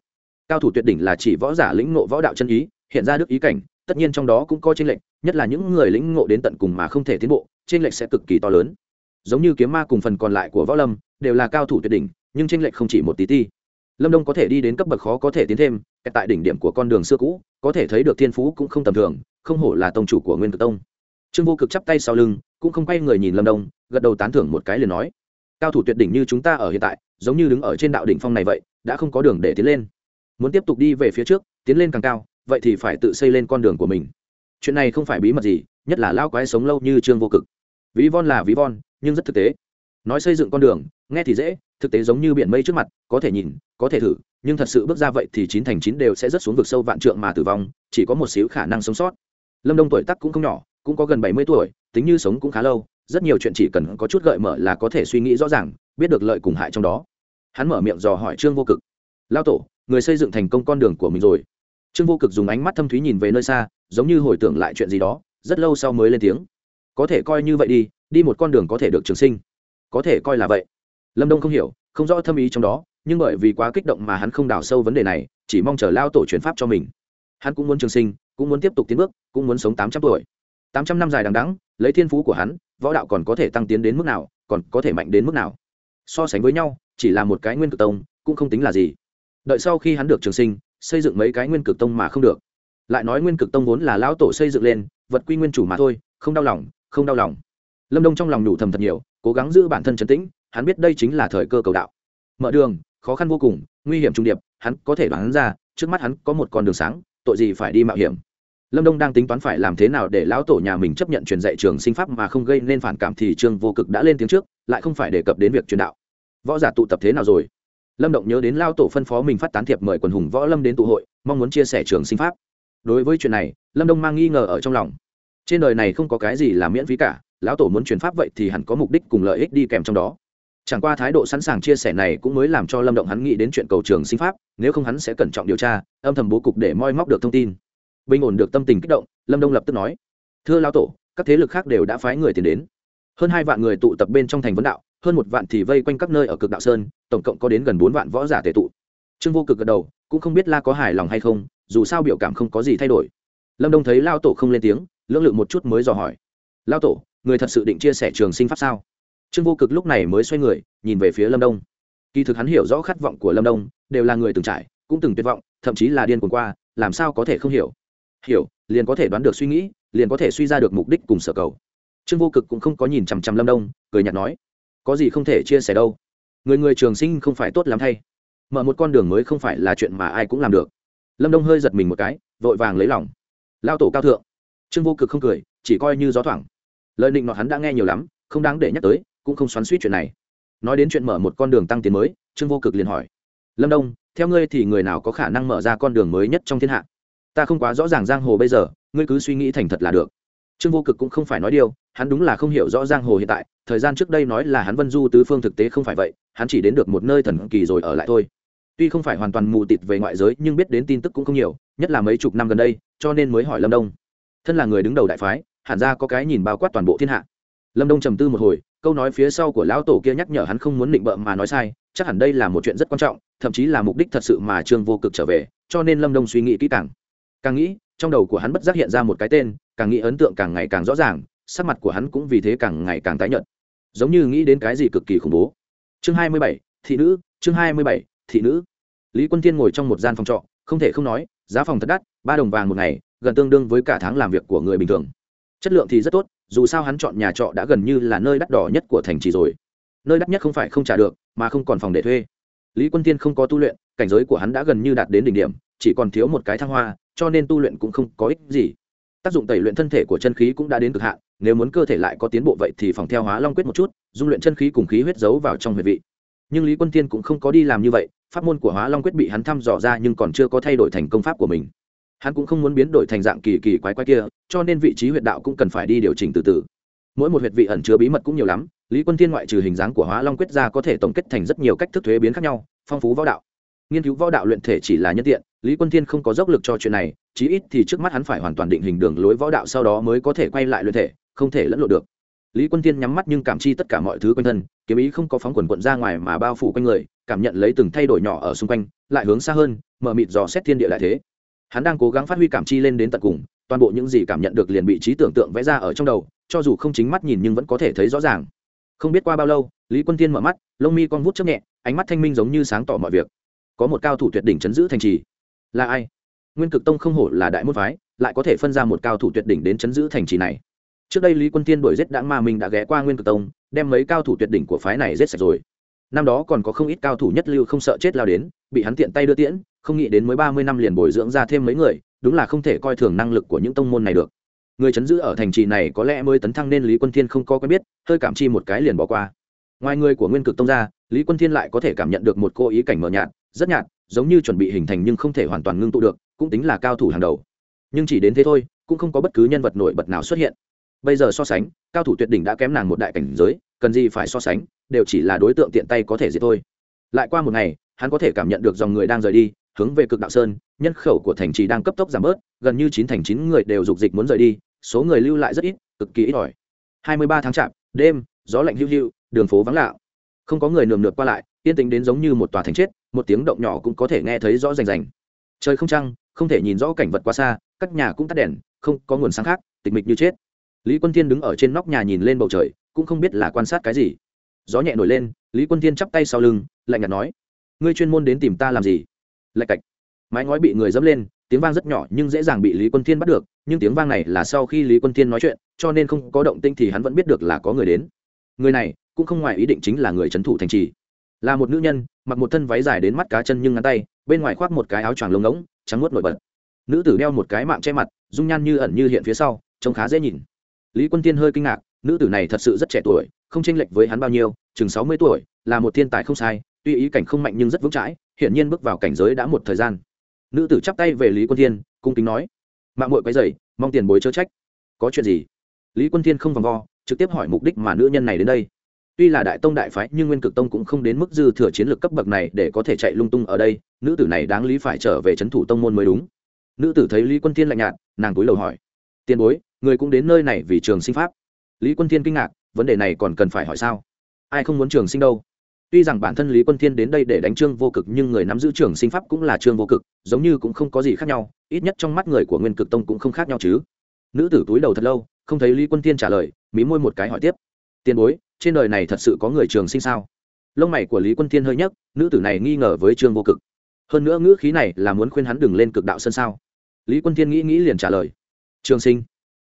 Cao thủ tuyệt đỉnh là chỉ võ giả lĩnh ngộ võ đạo chân ý, hiện ra đức ý cảnh, tất nhiên trong đó cũng có tranh lệch, nhất là những người lĩnh ngộ đến tận cùng mà không thể tiến bộ tranh lệch sẽ cực kỳ to lớn. Giống như kiếm ma cùng phần còn lại của võ lâm, đều là cao thủ tuyệt đỉnh, nhưng tranh lệch không chỉ một tí ti. Lâm đông có thể đi đến cấp bậc khó có thể tiến thêm tại đỉnh điểm của con đường xưa cũ, có thể thấy được thiên phú cũng không tầm thường, không hổ là tông chủ của nguyên cực tông. Trương vô cực chắp tay sau lưng, cũng không quay người nhìn lâm đông, gật đầu tán thưởng một cái liền nói, cao thủ tuyệt đỉnh như chúng ta ở hiện tại, giống như đứng ở trên đạo đỉnh phong này vậy đã không có đường để tiến lên. Muốn tiếp tục đi về phía trước, tiến lên càng cao, vậy thì phải tự xây lên con đường của mình. Chuyện này không phải bí mật gì, nhất là lao quái sống lâu như trương vô cực. Ví von là ví von, nhưng rất thực tế. Nói xây dựng con đường, nghe thì dễ, thực tế giống như biển mây trước mặt, có thể nhìn, có thể thử, nhưng thật sự bước ra vậy thì chín thành chín đều sẽ rớt xuống vực sâu vạn trượng mà tử vong, chỉ có một xíu khả năng sống sót. Lâm đông tuổi tắc cũng không nhỏ, cũng có gần bảy mươi tuổi, tính như sống cũng khá lâu, rất nhiều chuyện chỉ cần có chút gợi mở là có thể suy nghĩ rõ ràng, biết được lợi cùng hại trong đó hắn mở miệng dò hỏi trương vô cực. Lao tổ, người xây dựng thành công con đường của mình rồi. Trương vô cực dùng ánh mắt thâm thúy nhìn về nơi xa, giống như hồi tưởng lại chuyện gì đó, rất lâu sau mới lên tiếng. Có thể coi như vậy đi đi một con đường có thể được trường sinh. Có thể coi là vậy. Lâm đông không hiểu, không rõ thâm ý trong đó, nhưng bởi vì quá kích động mà hắn không đào sâu vấn đề này, chỉ mong chờ lao tổ chuyển pháp cho mình. Hắn cũng muốn trường sinh, cũng muốn tiếp tục tiến bước, cũng muốn sống tám trăm tuổi. Tám trăm năm dài đằng đắng lấy thiên phú của hắn, võ đạo còn có thể tăng tiến đến mức nào, còn có thể mạnh đến mức nào. So sánh với nhau chỉ là một cái nguyên cực tông, cũng không tính là gì. Đợi sau khi hắn được trường sinh, xây dựng mấy cái nguyên cực tông mà không được. Lại nói nguyên cực tông vốn là lão tổ xây dựng lên, vật quy nguyên chủ mà thôi, không đau lòng, không đau lòng. Lâm đông trong lòng nhủ thầm thật nhiều, cố gắng giữ bản thân trấn tĩnh, hắn biết đây chính là thời cơ cầu đạo. Mở đường, khó khăn vô cùng, nguy hiểm trung điệp, hắn có thể đoán ra, trước mắt hắn có một con đường sáng, tội gì phải đi mạo hiểm. Lâm đông đang tính toán phải làm thế nào để lão tổ nhà mình chấp nhận truyền dạy trường sinh pháp mà không gây nên phản cảm thì trương vô cực đã lên tiếng trước, lại không phải đề cập đến việc truyền đạo võ giả tụ tập thế nào rồi? Lâm động nhớ đến lao tổ phân phó mình phát tán thiệp mời quần hùng võ lâm đến tụ hội, mong muốn chia sẻ trường sinh pháp. Đối với chuyện này, lâm đông mang nghi ngờ ở trong lòng. Trên đời này không có cái gì là miễn phí cả, lão tổ muốn truyền pháp vậy thì hẳn có mục đích cùng lợi ích đi kèm trong đó. Chẳng qua thái độ sẵn sàng chia sẻ này cũng mới làm cho lâm động hắn nghĩ đến chuyện cầu trường sinh pháp, nếu không hắn sẽ cẩn trọng điều tra, âm thầm bố cục để moi móc được thông tin. Bình ổn được tâm tình kích động, lâm đông lập tức nói, thưa lao tổ, các thế lực khác đều đã phái người tiền đến. Hơn hai vạn người tụ tập bên trong thành vấn đạo hơn một vạn thì vây quanh các nơi ở cực đạo sơn, tổng cộng có đến gần bốn vạn võ giả tệ tụ. Trương vô cực gật đầu, cũng không biết la có hài lòng hay không, dù sao biểu cảm không có gì thay đổi. Lâm đông thấy lao tổ không lên tiếng, lưỡng lự một chút mới dò hỏi. Lao tổ, người thật sự định chia sẻ trường sinh pháp sao? Trương vô cực lúc này mới xoay người, nhìn về phía lâm đông. Kỳ thực hắn hiểu rõ khát vọng của lâm đông, đều là người từng trải, cũng từng tuyệt vọng, thậm chí là điên cuồng qua, làm sao có thể không hiểu? Hiểu, liền có thể đoán được suy nghĩ, liền có thể suy ra được mục đích cùng sở cầu. Trương vô cực cũng không có nhìn chằm chằm lâm đông, cười nhạt nói có gì không thể chia sẻ đâu. Người người trường sinh không phải tốt lắm thay. Mở một con đường mới không phải là chuyện mà ai cũng làm được. Lâm đông hơi giật mình một cái, vội vàng lấy lòng. Lao tổ cao thượng. Trương vô cực không cười, chỉ coi như gió thoảng. Lời định nói hắn đã nghe nhiều lắm, không đáng để nhắc tới, cũng không xoắn suýt chuyện này. Nói đến chuyện mở một con đường tăng tiến mới, trương vô cực liền hỏi. Lâm đông, theo ngươi thì người nào có khả năng mở ra con đường mới nhất trong thiên hạ? Ta không quá rõ ràng giang hồ bây giờ, ngươi cứ suy nghĩ thành thật là được trương vô cực cũng không phải nói điều, hắn đúng là không hiểu rõ giang hồ hiện tại, thời gian trước đây nói là hắn vân du tứ phương thực tế không phải vậy, hắn chỉ đến được một nơi thần kỳ rồi ở lại thôi. Tuy không phải hoàn toàn mù tịt về ngoại giới, nhưng biết đến tin tức cũng không nhiều, nhất là mấy chục năm gần đây, cho nên mới hỏi lâm đông. Thân là người đứng đầu đại phái, hẳn ra có cái nhìn bao quát toàn bộ thiên hạ. Lâm đông trầm tư một hồi, câu nói phía sau của lão tổ kia nhắc nhở hắn không muốn định bợ mà nói sai, chắc hẳn đây là một chuyện rất quan trọng, thậm chí là mục đích thật sự mà trương vô cực trở về, cho nên lâm đông suy nghĩ kỹ càng. Càng nghĩ, trong đầu của hắn bất giác hiện ra một cái tên càng nghĩ ấn tượng càng ngày càng rõ ràng, sắc mặt của hắn cũng vì thế càng ngày càng tái nhợt. Giống như nghĩ đến cái gì cực kỳ khủng bố. Chương hai mươi bảy, thị nữ, chương hai mươi bảy, thị nữ. Lý quân tiên ngồi trong một gian phòng trọ, không thể không nói, giá phòng thật đắt, ba đồng vàng một ngày, gần tương đương với cả tháng làm việc của người bình thường. Chất lượng thì rất tốt, dù sao hắn chọn nhà trọ đã gần như là nơi đắt đỏ nhất của thành trì rồi. Nơi đắt nhất không phải không trả được, mà không còn phòng để thuê. Lý quân tiên không có tu luyện, cảnh giới của hắn đã gần như đạt đến đỉnh điểm, chỉ còn thiếu một cái thăng hoa, cho nên tu luyện cũng không có ích gì tác dụng tẩy luyện thân thể của chân khí cũng đã đến cực hạn, nếu muốn cơ thể lại có tiến bộ vậy thì phòng theo hóa long quyết một chút, dung luyện chân khí cùng khí huyết giấu vào trong huyệt vị. Nhưng lý quân tiên cũng không có đi làm như vậy, pháp môn của hóa long quyết bị hắn thăm dò ra nhưng còn chưa có thay đổi thành công pháp của mình. Hắn cũng không muốn biến đổi thành dạng kỳ kỳ quái quái kia, cho nên vị trí huyệt đạo cũng cần phải đi điều chỉnh từ từ. Mỗi một huyệt vị ẩn chứa bí mật cũng nhiều lắm, lý quân thiên ngoại trừ hình dáng của hóa long quyết ra có thể tổng kết thành rất nhiều cách thức thuế biến khác nhau, phong phú võ đạo nghiên cứu võ đạo luyện thể chỉ là nhân tiện, lý quân thiên không có dốc lực cho chuyện này, chí ít thì trước mắt hắn phải hoàn toàn định hình đường lối võ đạo sau đó mới có thể quay lại luyện thể, không thể lẫn lộn được. Lý quân thiên nhắm mắt nhưng cảm chi tất cả mọi thứ quanh thân, kiếm ý không có phóng quần quận ra ngoài mà bao phủ quanh người, cảm nhận lấy từng thay đổi nhỏ ở xung quanh, lại hướng xa hơn, mở mịt dò xét thiên địa lại thế. Hắn đang cố gắng phát huy cảm chi lên đến tận cùng, toàn bộ những gì cảm nhận được liền bị trí tưởng tượng vẽ ra ở trong đầu, cho dù không chính mắt nhìn nhưng vẫn có thể thấy rõ ràng. Không biết qua bao lâu, lý quân tiên mở mắt, lông mi con vút chấp nhẹ, ánh mắt thanh minh giống như sáng tỏ mọi việc có một cao thủ tuyệt đỉnh chấn giữ thành trì. Là ai? Nguyên cực tông không hổ là đại môn phái, lại có thể phân ra một cao thủ tuyệt đỉnh đến chấn giữ thành trì này. Trước đây lý quân tiên đuổi giết đãng ma minh đã ghé qua nguyên cực tông, đem mấy cao thủ tuyệt đỉnh của phái này giết sạch rồi. Năm đó còn có không ít cao thủ nhất lưu không sợ chết lao đến, bị hắn tiện tay đưa tiễn, không nghĩ đến mới ba mươi năm liền bồi dưỡng ra thêm mấy người, đúng là không thể coi thường năng lực của những tông môn này được. Người chấn giữ ở thành trì này có lẽ mới tấn thăng nên lý quân thiên không có quen biết, hơi cảm chi một cái liền bỏ qua. Ngoài người của nguyên cực tông ra, lý quân thiên lại có thể cảm nhận được một cô ý cảnh mờ nhạt rất nhạt, giống như chuẩn bị hình thành nhưng không thể hoàn toàn ngưng tụ được, cũng tính là cao thủ hàng đầu. Nhưng chỉ đến thế thôi, cũng không có bất cứ nhân vật nổi bật nào xuất hiện. Bây giờ so sánh, cao thủ tuyệt đỉnh đã kém nàng một đại cảnh giới, cần gì phải so sánh, đều chỉ là đối tượng tiện tay có thể gì thôi. Lại qua một ngày, hắn có thể cảm nhận được dòng người đang rời đi, hướng về cực đạo sơn, nhân khẩu của thành trì đang cấp tốc giảm bớt, gần như chín thành chín người đều dục dịch muốn rời đi, số người lưu lại rất ít, cực kỳ ít ỏi. Hai mươi ba tháng chạp, đêm, gió lạnh hữu hữu đường phố vắng lạ không có người nườm nượp qua lại, yên tĩnh đến giống như một tòa thành chết một tiếng động nhỏ cũng có thể nghe thấy rõ rành rành. Trời không trăng, không thể nhìn rõ cảnh vật quá xa, các nhà cũng tắt đèn, không có nguồn sáng khác, tịch mịch như chết. Lý quân thiên đứng ở trên nóc nhà nhìn lên bầu trời, cũng không biết là quan sát cái gì. Gió nhẹ nổi lên, lý quân thiên chắp tay sau lưng, lạnh nhạt nói, ngươi chuyên môn đến tìm ta làm gì? Lạch cạch. Mái ngói bị người dẫm lên, tiếng vang rất nhỏ nhưng dễ dàng bị lý quân thiên bắt được, nhưng tiếng vang này là sau khi lý quân thiên nói chuyện, cho nên không có động tinh thì hắn vẫn biết được là có người đến. Người này cũng không ngoài ý định chính là người trấn thủ thành trì là một nữ nhân, mặc một thân váy dài đến mắt cá chân nhưng ngắn tay, bên ngoài khoác một cái áo choàng lông ngỗng, trắng nuốt nổi bật. Nữ tử đeo một cái mạng che mặt, dung nhan như ẩn như hiện phía sau, trông khá dễ nhìn. Lý quân tiên hơi kinh ngạc, nữ tử này thật sự rất trẻ tuổi, không chênh lệch với hắn bao nhiêu, chừng sáu mươi tuổi, là một thiên tài không sai, tuy ý cảnh không mạnh nhưng rất vững chãi, hiển nhiên bước vào cảnh giới đã một thời gian. Nữ tử chắp tay về lý quân thiên, cung kính nói, mạng mội quấy dày mong tiền bối chớ trách. Có chuyện gì? Lý quân thiên không vòng vo, trực tiếp hỏi mục đích mà nữ nhân này đến đây tuy là đại tông đại phái, nhưng nguyên cực tông cũng không đến mức dư thừa chiến lược cấp bậc này để có thể chạy lung tung ở đây. Nữ tử này đáng lý phải trở về c h ấ n thủ tông môn mới đúng. Nữ tử thấy lý quân thiên lạnh nhạt, nàng túi lầu hỏi. Tiền bối, người cũng đến nơi này vì trường sinh pháp. Lý quân thiên kinh ngạc, vấn đề này còn cần phải hỏi sao? Ai không muốn trường sinh đâu? Tuy rằng bản thân lý quân thiên đến đây để đánh trương vô cực, nhưng người nắm giữ trường sinh pháp cũng là trương vô cực, giống như cũng không có gì khác nhau, ít nhất trong mắt người của nguyên cực tông cũng không khác nhau chứ. Nữ tử túi đầu thật lâu, không thấy lý quân thiên trả lời, mí môi một cái hỏi tiếp. Tiền bối trên đời này thật sự có người trường sinh sao? Lông mày của lý quân thiên hơi nhấc, nữ tử này nghi ngờ với trương vô cực. Hơn nữa ngữ khí này là muốn khuyên hắn đừng lên cực đạo sân sao? Lý quân thiên nghĩ nghĩ liền trả lời. Trường sinh?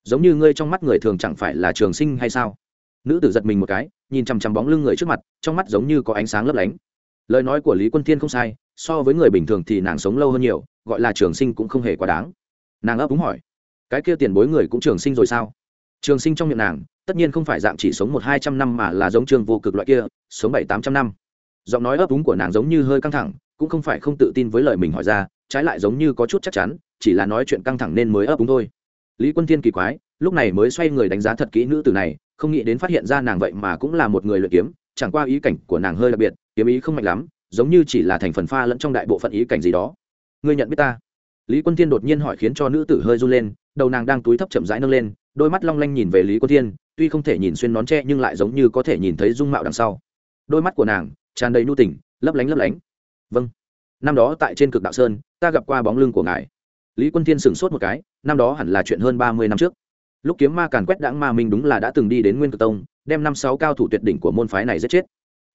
Giống như ngươi trong mắt người thường chẳng phải là trường sinh hay sao? Nữ tử giật mình một cái, nhìn chằm chằm bóng lưng người trước mặt, trong mắt giống như có ánh sáng lấp lánh. Lời nói của lý quân thiên không sai, so với người bình thường thì nàng sống lâu hơn nhiều, gọi là trường sinh cũng không hề quá đáng. Nàng ấp úng hỏi. Cái kia tiền bối người cũng trường sinh rồi sao? Trường sinh trong miệng nàng, tất nhiên không phải dạng chỉ sống một hai trăm năm mà là giống trường vô cực loại kia, sống bảy tám trăm năm. Giọng nói ấp úng của nàng giống như hơi căng thẳng, cũng không phải không tự tin với lời mình hỏi ra, trái lại giống như có chút chắc chắn, chỉ là nói chuyện căng thẳng nên mới ấp úng thôi. Lý quân thiên kỳ quái, lúc này mới xoay người đánh giá thật kỹ nữ tử này, không nghĩ đến phát hiện ra nàng vậy mà cũng là một người luyện kiếm, chẳng qua ý cảnh của nàng hơi đặc biệt, kiếm ý không mạnh lắm, giống như chỉ là thành phần pha lẫn trong đại bộ phận ý cảnh gì đó. Ngươi nhận biết ta? Lý quân thiên đột nhiên hỏi khiến cho nữ tử hơi run lên, đầu nàng đang túi thấp chậm rãi nâng lên đôi mắt long lanh nhìn về lý quân thiên, tuy không thể nhìn xuyên nón tre nhưng lại giống như có thể nhìn thấy dung mạo đằng sau. Đôi mắt của nàng tràn đầy nhu tình, lấp lánh lấp lánh. Vâng. Năm đó tại trên cực đạo sơn, ta gặp qua bóng lưng của ngài. Lý quân thiên sửng sốt một cái, năm đó hẳn là chuyện hơn ba mươi năm trước. Lúc kiếm ma càn quét đãng ma minh đúng là đã từng đi đến nguyên cực tông, đem năm sáu cao thủ tuyệt đỉnh của môn phái này giết chết.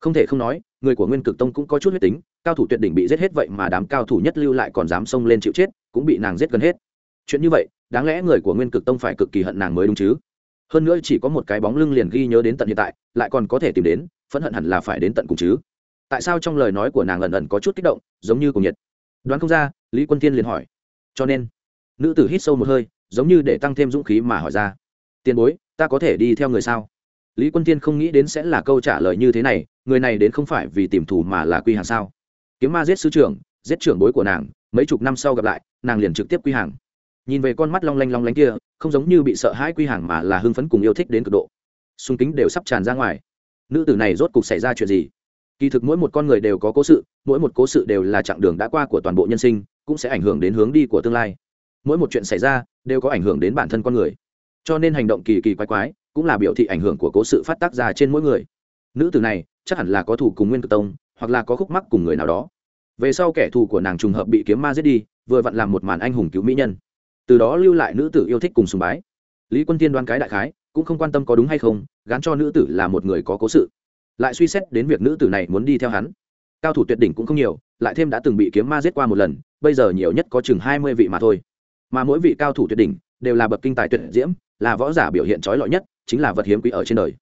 Không thể không nói, người của nguyên cực tông cũng có chút huyết tính, cao thủ tuyệt đỉnh bị giết hết vậy mà đám cao thủ nhất lưu lại còn dám xông lên chịu chết, cũng bị nàng giết gần hết. Chuyện như vậy đáng lẽ người của nguyên cực tông phải cực kỳ hận nàng mới đúng chứ? Hơn nữa chỉ có một cái bóng lưng liền ghi nhớ đến tận hiện tại, lại còn có thể tìm đến, phẫn hận hẳn là phải đến tận cùng chứ. Tại sao trong lời nói của nàng ẩn ẩn có chút kích động, giống như cùng nhiệt? Đoán không ra, lý quân tiên liền hỏi. Cho nên, nữ tử hít sâu một hơi, giống như để tăng thêm dũng khí mà hỏi ra. Tiền bối, ta có thể đi theo người sao? Lý quân tiên không nghĩ đến sẽ là câu trả lời như thế này, người này đến không phải vì tìm thù mà là quy hàng sao? Kiếm ma giết sứ trưởng, giết trưởng bối của nàng, mấy chục năm sau gặp lại, nàng liền trực tiếp quy hàng nhìn về con mắt long lanh long lanh kia, không giống như bị sợ hãi quy hàng mà là hưng phấn cùng yêu thích đến cực độ. Xung kính đều sắp tràn ra ngoài. Nữ tử này rốt cục xảy ra chuyện gì? Kỳ thực mỗi một con người đều có cố sự, mỗi một cố sự đều là chặng đường đã qua của toàn bộ nhân sinh, cũng sẽ ảnh hưởng đến hướng đi của tương lai. Mỗi một chuyện xảy ra đều có ảnh hưởng đến bản thân con người. Cho nên hành động kỳ kỳ quái quái cũng là biểu thị ảnh hưởng của cố sự phát tác ra trên mỗi người. Nữ tử này chắc hẳn là có thủ cùng nguyên cực tông, hoặc là có khúc mắc cùng người nào đó. Về sau kẻ thù của nàng trùng hợp bị kiếm ma giết đi, vừa vặn làm một màn anh hùng cứu mỹ nhân từ đó lưu lại nữ tử yêu thích cùng sùng bái. Lý quân tiên đoán cái đại khái, cũng không quan tâm có đúng hay không, gán cho nữ tử là một người có cố sự. Lại suy xét đến việc nữ tử này muốn đi theo hắn. Cao thủ tuyệt đỉnh cũng không nhiều, lại thêm đã từng bị kiếm ma giết qua một lần, bây giờ nhiều nhất có chừng hai mươi vị mà thôi. Mà mỗi vị cao thủ tuyệt đỉnh, đều là bậc kinh tài tuyệt diễm, là võ giả biểu hiện trói lọi nhất, chính là vật hiếm quý ở trên đời.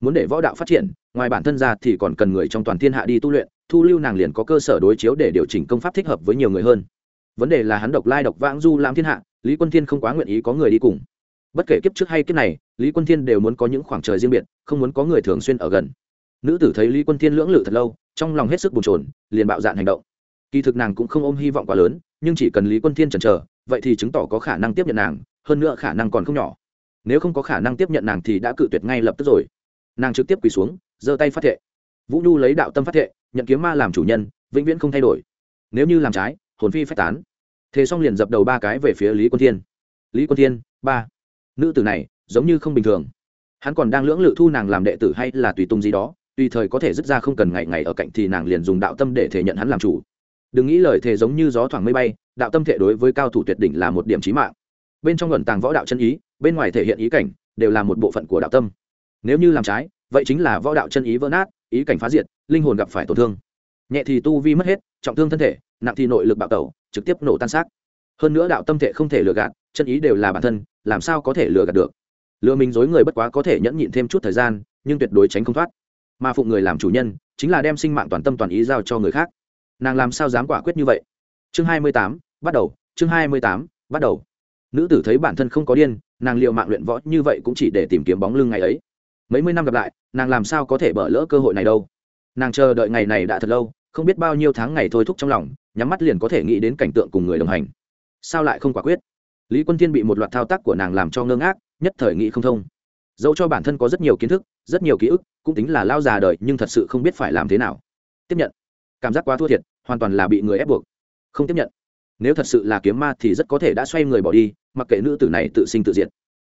Muốn để võ đạo phát triển, ngoài bản thân ra thì còn cần người trong toàn thiên hạ đi tu luyện, thu lưu nàng liền có cơ sở đối chiếu để điều chỉnh công pháp thích hợp với nhiều người hơn vấn đề là hắn độc lai độc vãng du làm thiên hạ, lý quân thiên không quá nguyện ý có người đi cùng. Bất kể kiếp trước hay kiếp này, lý quân thiên đều muốn có những khoảng trời riêng biệt, không muốn có người thường xuyên ở gần. Nữ tử thấy lý quân thiên lưỡng lự thật lâu, trong lòng hết sức bồn chồn, liền bạo dạn hành động. Kỳ thực nàng cũng không ôm hy vọng quá lớn, nhưng chỉ cần lý quân thiên chần chờ, vậy thì chứng tỏ có khả năng tiếp nhận nàng, hơn nữa khả năng còn không nhỏ. Nếu không có khả năng tiếp nhận nàng thì đã cự tuyệt ngay lập tức rồi. Nàng trực tiếp quỳ xuống, giơ tay phát thệ. Vũ nhu lấy đạo tâm phát thệ, nhận kiếm ma làm chủ nhân, vĩnh viễn không thay đổi. Nếu như làm trái hồn phi phách tán. Thế xong liền dập đầu ba cái về phía lý quân thiên. Lý quân thiên, ba. Nữ tử này, giống như không bình thường. Hắn còn đang lưỡng lự thu nàng làm đệ tử hay là tùy tung gì đó, tùy thời có thể dứt ra không cần ngày ngày ở cạnh thì nàng liền dùng đạo tâm để thể nhận hắn làm chủ. Đừng nghĩ lời thề giống như gió thoảng mây bay, đạo tâm thể đối với cao thủ tuyệt đỉnh là một điểm trí mạng. Bên trong luận tàng võ đạo chân ý, bên ngoài thể hiện ý cảnh, đều là một bộ phận của đạo tâm. Nếu như làm trái, vậy chính là võ đạo chân ý vỡ nát, ý cảnh phá diệt, linh hồn gặp phải tổn thương nhẹ thì tu vi mất hết, trọng thương thân thể, nặng thì nội lực bạo tẩu, trực tiếp nổ tan xác. Hơn nữa đạo tâm thể không thể lừa gạt, chân ý đều là bản thân, làm sao có thể lừa gạt được? Lừa mình dối người bất quá có thể nhẫn nhịn thêm chút thời gian, nhưng tuyệt đối tránh không thoát. Mà phụng người làm chủ nhân, chính là đem sinh mạng toàn tâm toàn ý giao cho người khác. Nàng làm sao dám quả quyết như vậy? Chương hai mươi tám, bắt đầu, chương hai mươi tám, bắt đầu. Nữ tử thấy bản thân không có điên, nàng liệu mạng luyện võ như vậy cũng chỉ để tìm kiếm bóng lưng ngày ấy. Mấy mươi năm gặp lại, nàng làm sao có thể bỏ lỡ cơ hội này đâu? Nàng chờ đợi ngày này đã thật lâu không biết bao nhiêu tháng ngày thôi thúc trong lòng, nhắm mắt liền có thể nghĩ đến cảnh tượng cùng người đồng hành. Sao lại không quả quyết? Lý quân Thiên bị một loạt thao tác của nàng làm cho ngơ ngác, nhất thời nghĩ không thông. Dẫu cho bản thân có rất nhiều kiến thức, rất nhiều ký ức, cũng tính là lao già đời nhưng thật sự không biết phải làm thế nào. Tiếp nhận. Cảm giác quá thua thiệt, hoàn toàn là bị người ép buộc. Không tiếp nhận. Nếu thật sự là kiếm ma thì rất có thể đã xoay người bỏ đi, mặc kệ nữ tử này tự sinh tự diệt.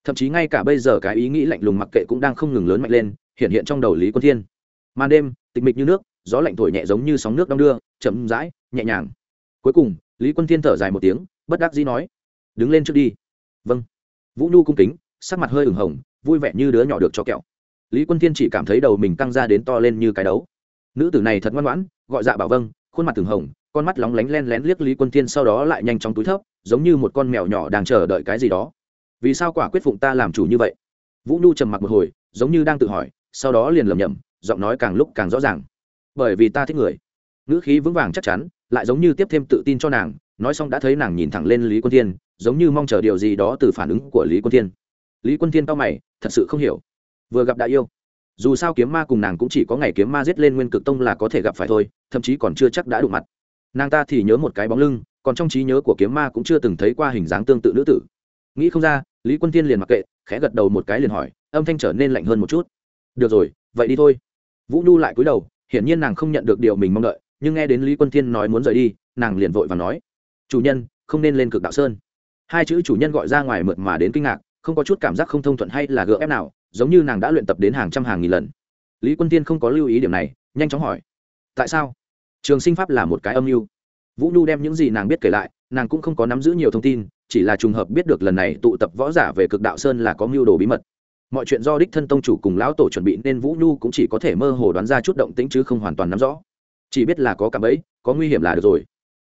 Thậm chí ngay cả bây giờ cái ý nghĩ lạnh lùng mặc kệ cũng đang không ngừng lớn mạnh lên, hiện hiện trong đầu lý quân thiên. Màn đêm, tịch mịch như nước gió lạnh thổi nhẹ giống như sóng nước đong đưa, chậm rãi, nhẹ nhàng. Cuối cùng, lý quân thiên thở dài một tiếng, bất đắc dĩ nói, đứng lên trước đi. Vâng. Vũ nhu cung kính, sắc mặt hơi ửng hồng, vui vẻ như đứa nhỏ được cho kẹo. Lý quân thiên chỉ cảm thấy đầu mình căng ra đến to lên như cái đấu. Nữ tử này thật ngoan ngoãn, gọi dạ bảo vâng khuôn mặt từng hồng, con mắt lóng lánh len lén liếc lý quân thiên sau đó lại nhanh chóng túi thấp, giống như một con mèo nhỏ đang chờ đợi cái gì đó. Vì sao quả quyết phụng ta làm chủ như vậy? Vũ nhu trầm mặc một hồi, giống như đang tự hỏi, sau đó liền lầm nhầm giọng nói càng lúc càng rõ ràng bởi vì ta thích người. Ngữ khí vững vàng chắc chắn, lại giống như tiếp thêm tự tin cho nàng, nói xong đã thấy nàng nhìn thẳng lên lý quân thiên, giống như mong chờ điều gì đó từ phản ứng của lý quân thiên. Lý quân thiên cao mày, thật sự không hiểu. Vừa gặp đã yêu, dù sao kiếm ma cùng nàng cũng chỉ có ngày kiếm ma giết lên nguyên cực tông là có thể gặp phải thôi, thậm chí còn chưa chắc đã đụng mặt. Nàng ta thì nhớ một cái bóng lưng, còn trong trí nhớ của kiếm ma cũng chưa từng thấy qua hình dáng tương tự nữ tử. Nghĩ không ra, lý quân tiên liền mặc kệ, khẽ gật đầu một cái liền hỏi, âm thanh trở nên lạnh hơn một chút. Được rồi, vậy đi thôi. Vũ nhu lại cúi đầu hiển nhiên nàng không nhận được điều mình mong đợi, nhưng nghe đến lý quân thiên nói muốn rời đi, nàng liền vội và nói, chủ nhân, không nên lên cực đạo sơn. Hai chữ chủ nhân gọi ra ngoài mượt mà đến kinh ngạc, không có chút cảm giác không thông thuận hay là gượng ép nào, giống như nàng đã luyện tập đến hàng trăm hàng nghìn lần. Lý quân tiên không có lưu ý điểm này, nhanh chóng hỏi, tại sao? Trường sinh pháp là một cái âm mưu. Vũ nhu đem những gì nàng biết kể lại, nàng cũng không có nắm giữ nhiều thông tin, chỉ là trùng hợp biết được lần này tụ tập võ giả về cực đạo sơn là có mưu đồ bí mật mọi chuyện do đích thân tông chủ cùng lão tổ chuẩn bị nên vũ nhu cũng chỉ có thể mơ hồ đoán ra chút động tĩnh chứ không hoàn toàn nắm rõ. Chỉ biết là có cảm ấy, có nguy hiểm là được rồi.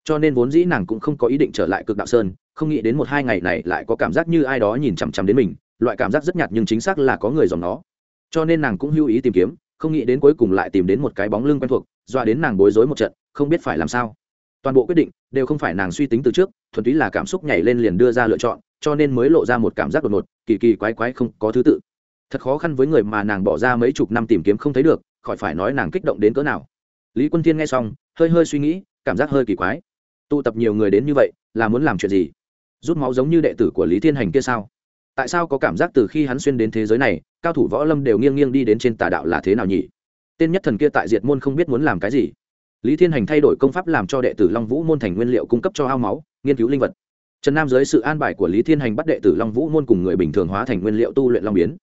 Cho nên vốn dĩ nàng cũng không có ý định trở lại cực đạo sơn, không nghĩ đến một hai ngày này lại có cảm giác như ai đó nhìn chằm chằm đến mình, loại cảm giác rất nhạt nhưng chính xác là có người dòng nó. Cho nên nàng cũng hưu ý tìm kiếm, không nghĩ đến cuối cùng lại tìm đến một cái bóng lưng quen thuộc, dọa đến nàng bối rối một trận, không biết phải làm sao. Toàn bộ quyết định đều không phải nàng suy tính từ trước, thuần túy là cảm xúc nhảy lên liền đưa ra lựa chọn, cho nên mới lộ ra một cảm giác đột ngột, kỳ kỳ quái quái không có thứ tự thật khó khăn với người mà nàng bỏ ra mấy chục năm tìm kiếm không thấy được, khỏi phải nói nàng kích động đến cỡ nào. Lý quân thiên nghe xong, hơi hơi suy nghĩ, cảm giác hơi kỳ quái. Tụ tập nhiều người đến như vậy, là muốn làm chuyện gì? Rút máu giống như đệ tử của lý thiên hành kia sao? Tại sao có cảm giác từ khi hắn xuyên đến thế giới này, cao thủ võ lâm đều nghiêng nghiêng đi đến trên tà đạo là thế nào nhỉ? Tên nhất thần kia tại diệt môn không biết muốn làm cái gì. Lý thiên hành thay đổi công pháp làm cho đệ tử long vũ môn thành nguyên liệu cung cấp cho ao máu, nghiên cứu linh vật. Trần nam dưới sự an bài của lý thiên hành bắt đệ tử long vũ môn cùng người bình thường hóa thành nguyên liệu tu luyện long biến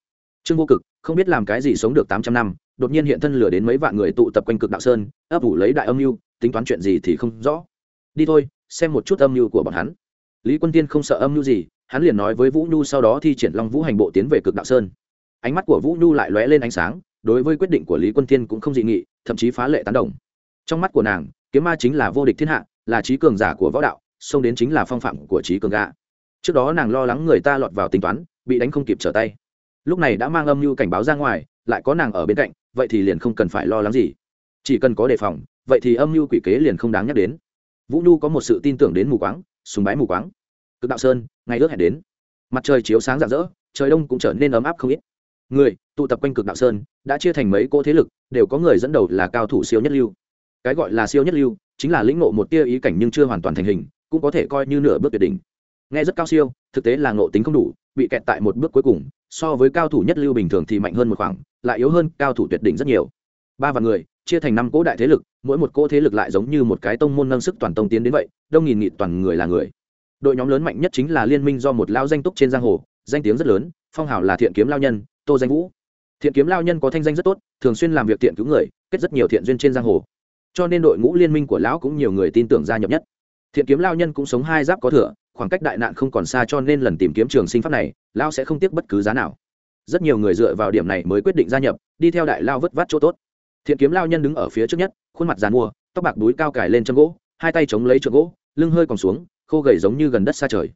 trương vô cực, không biết làm cái gì sống được tám trăm năm, đột nhiên hiện thân lửa đến mấy vạn người tụ tập quanh cực đạo sơn, ấp ủ lấy đại âm mưu, tính toán chuyện gì thì không rõ. Đi thôi, xem một chút âm mưu của bọn hắn. Lý quân tiên không sợ âm mưu gì, hắn liền nói với vũ nhu sau đó thi triển long vũ hành bộ tiến về cực đạo sơn. Ánh mắt của vũ nhu lại lóe lên ánh sáng, đối với quyết định của lý quân tiên cũng không dị nghị, thậm chí phá lệ tán đồng. Trong mắt của nàng, kiếm ma chính là vô địch thiên hạ, là trí cường giả của võ đạo, xông đến chính là phong phạm của trí cường gạ trước đó nàng lo lắng người ta lọt vào tính toán, bị đánh không kịp trở tay lúc này đã mang âm mưu cảnh báo ra ngoài, lại có nàng ở bên cạnh, vậy thì liền không cần phải lo lắng gì. Chỉ cần có đề phòng, vậy thì âm mưu quỷ kế liền không đáng nhắc đến. Vũ nhu có một sự tin tưởng đến mù quáng súng bái mù quáng. Cực đạo sơn, ngày ước hẹn đến. Mặt trời chiếu sáng rạng rỡ, trời đông cũng trở nên ấm áp không ít. Người, tụ tập quanh cực đạo sơn, đã chia thành mấy cô thế lực, đều có người dẫn đầu là cao thủ siêu nhất lưu. Cái gọi là siêu nhất lưu, chính là lĩnh ngộ một tia ý cảnh nhưng chưa hoàn toàn thành hình, cũng có thể coi như nửa bước tuyệt đỉnh. Nghe rất cao siêu, thực tế là ngộ tính không đủ bị kẹt tại một bước cuối cùng, so với cao thủ nhất lưu bình thường thì mạnh hơn một khoảng, lại yếu hơn cao thủ tuyệt đỉnh rất nhiều. Ba vạn người, chia thành năm cỗ đại thế lực, mỗi một cỗ thế lực lại giống như một cái tông môn nâng sức toàn tông tiến đến vậy, đông nghìn nghị toàn người là người. Đội nhóm lớn mạnh nhất chính là liên minh do một lao danh túc trên giang hồ, danh tiếng rất lớn, phong hào là thiện kiếm lao nhân, tô danh vũ. Thiện kiếm lao nhân có thanh danh rất tốt, thường xuyên làm việc thiện cứu người, kết rất nhiều thiện duyên trên giang hồ. Cho nên đội ngũ liên minh của lão cũng nhiều người tin tưởng gia nhập nhất. Thiện kiếm lao nhân cũng sống hai giáp có thừa khoảng cách đại nạn không còn xa cho nên lần tìm kiếm trường sinh pháp này lao sẽ không tiếc bất cứ giá nào. Rất nhiều người dựa vào điểm này mới quyết định gia nhập, đi theo đại lao vất vát chỗ tốt. Thiện kiếm lao nhân đứng ở phía trước nhất, khuôn mặt dàn mua, tóc bạc đuối cao cài lên chân gỗ, hai tay chống lấy chỗ gỗ, lưng hơi còn xuống, khô gầy giống như gần đất xa trời.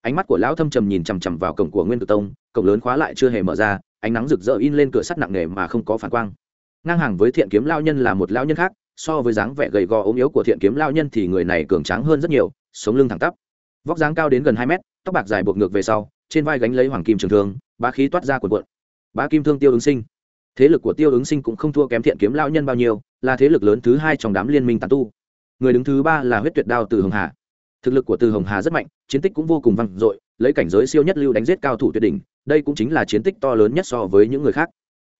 Ánh mắt của lão thâm trầm nhìn chằm chằm vào cổng của nguyên Tử tông, cổng lớn khóa lại chưa hề mở ra, ánh nắng rực rỡ in lên cửa sắt nặng nề mà không có phản quang. Ngang hàng với thiện kiếm lao nhân là một lao nhân khác, so với dáng vẻ gầy gò ốm yếu của thiện kiếm lao nhân thì người này cường tráng hơn rất nhiều, sống lưng thẳng tắp vóc dáng cao đến gần hai mét, tóc bạc dài buộc ngược về sau, trên vai gánh lấy hoàng kim trường thương, bá khí toát ra quần quận bá kim thương tiêu ứng sinh. Thế lực của tiêu ứng sinh cũng không thua kém thiện kiếm lao nhân bao nhiêu, là thế lực lớn thứ hai trong đám liên minh tàn tu. Người đứng thứ ba là huyết tuyệt đao từ hồng hà. Thực lực của từ hồng hà rất mạnh, chiến tích cũng vô cùng vang dội, lấy cảnh giới siêu nhất lưu đánh giết cao thủ tuyệt đỉnh, đây cũng chính là chiến tích to lớn nhất so với những người khác.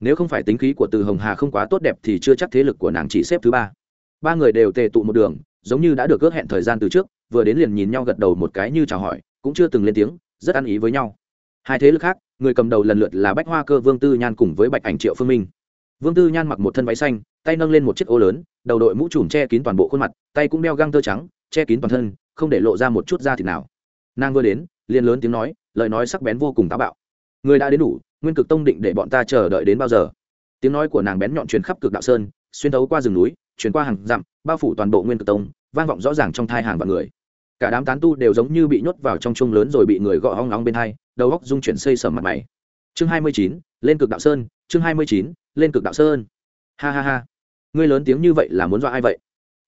Nếu không phải tính khí của từ hồng hà không quá tốt đẹp thì chưa chắc thế lực của nàng chỉ xếp thứ ba. Ba người đều tề tụ một đường, giống như đã được ước hẹn thời gian từ trước vừa đến liền nhìn nhau gật đầu một cái như chào hỏi, cũng chưa từng lên tiếng, rất ăn ý với nhau. Hai thế lực khác, người cầm đầu lần lượt là bách hoa cơ, vương tư nhan cùng với bạch ảnh triệu phương minh. Vương tư nhan mặc một thân váy xanh, tay nâng lên một chiếc ô lớn, đầu đội mũ trùm che kín toàn bộ khuôn mặt, tay cũng đeo găng tơ trắng, che kín toàn thân, không để lộ ra một chút da thịt nào. Nàng vừa đến, liền lớn tiếng nói, lời nói sắc bén vô cùng táo bạo. Người đã đến đủ, nguyên cực tông định để bọn ta chờ đợi đến bao giờ? Tiếng nói của nàng bén nhọn truyền khắp cực đạo sơn, xuyên thấu qua rừng núi chuyển qua hàng dặm, bao phủ toàn bộ nguyên cực tông, vang vọng rõ ràng trong thai hàng vạn người cả đám tán tu đều giống như bị nhốt vào trong chung lớn rồi bị người gõ hong nóng bên hai, đầu góc dung chuyển xây sầm mặt mày. Chương hai mươi chín, lên cực đạo sơn, chương hai mươi chín, lên cực đạo sơn. Ha ha ha. Ngươi lớn tiếng như vậy là muốn dọa ai vậy?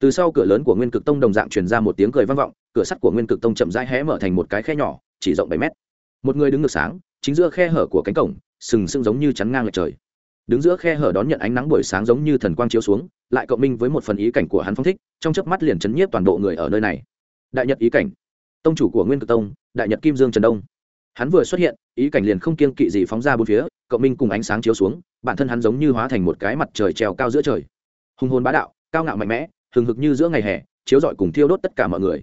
Từ sau cửa lớn của nguyên cực tông đồng dạng truyền ra một tiếng cười vang vọng, cửa sắt của nguyên cực tông chậm rãi hé mở thành một cái khe nhỏ, chỉ rộng bảy mét. Một người đứng ngược sáng, chính giữa khe hở của cánh cổng, sừng sững giống như chắn ngang lệch trời. Đứng giữa khe hở đón nhận ánh nắng buổi sáng giống như thần quang chiếu xuống, lại cộng minh với một phần ý cảnh của hắn phong thích, trong chớp mắt liền chấn nhiếp toàn bộ người ở nơi này đại nhật ý cảnh. Tông chủ của nguyên cực tông, đại nhật kim dương trần đông. Hắn vừa xuất hiện, ý cảnh liền không kiêng kỵ gì phóng ra bốn phía, cộng minh cùng ánh sáng chiếu xuống, bản thân hắn giống như hóa thành một cái mặt trời treo cao giữa trời. Hùng hồn bá đạo, cao ngạo mạnh mẽ, hừng hực như giữa ngày hè, chiếu rọi cùng thiêu đốt tất cả mọi người.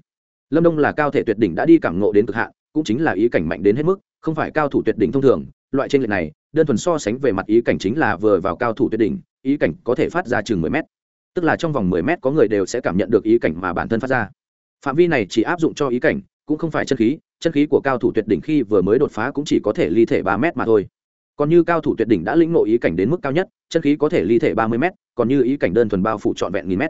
Lâm đông là cao thể tuyệt đỉnh đã đi cảm ngộ đến cực hạn, cũng chính là ý cảnh mạnh đến hết mức, không phải cao thủ tuyệt đỉnh thông thường, loại trên lệch này, đơn thuần so sánh về mặt ý cảnh chính là vừa vào cao thủ tuyệt đỉnh, ý cảnh có thể phát ra chừng mười mét. Tức là trong vòng mười mét có người đều sẽ cảm nhận được ý cảnh mà bản thân phát ra phạm vi này chỉ áp dụng cho ý cảnh, cũng không phải chân khí chân khí của cao thủ tuyệt đỉnh khi vừa mới đột phá cũng chỉ có thể ly thể ba mét mà thôi. Còn như cao thủ tuyệt đỉnh đã lĩnh ngộ ý cảnh đến mức cao nhất, chân khí có thể ly thể ba mươi m còn như ý cảnh đơn thuần bao phủ trọn vẹn nghìn m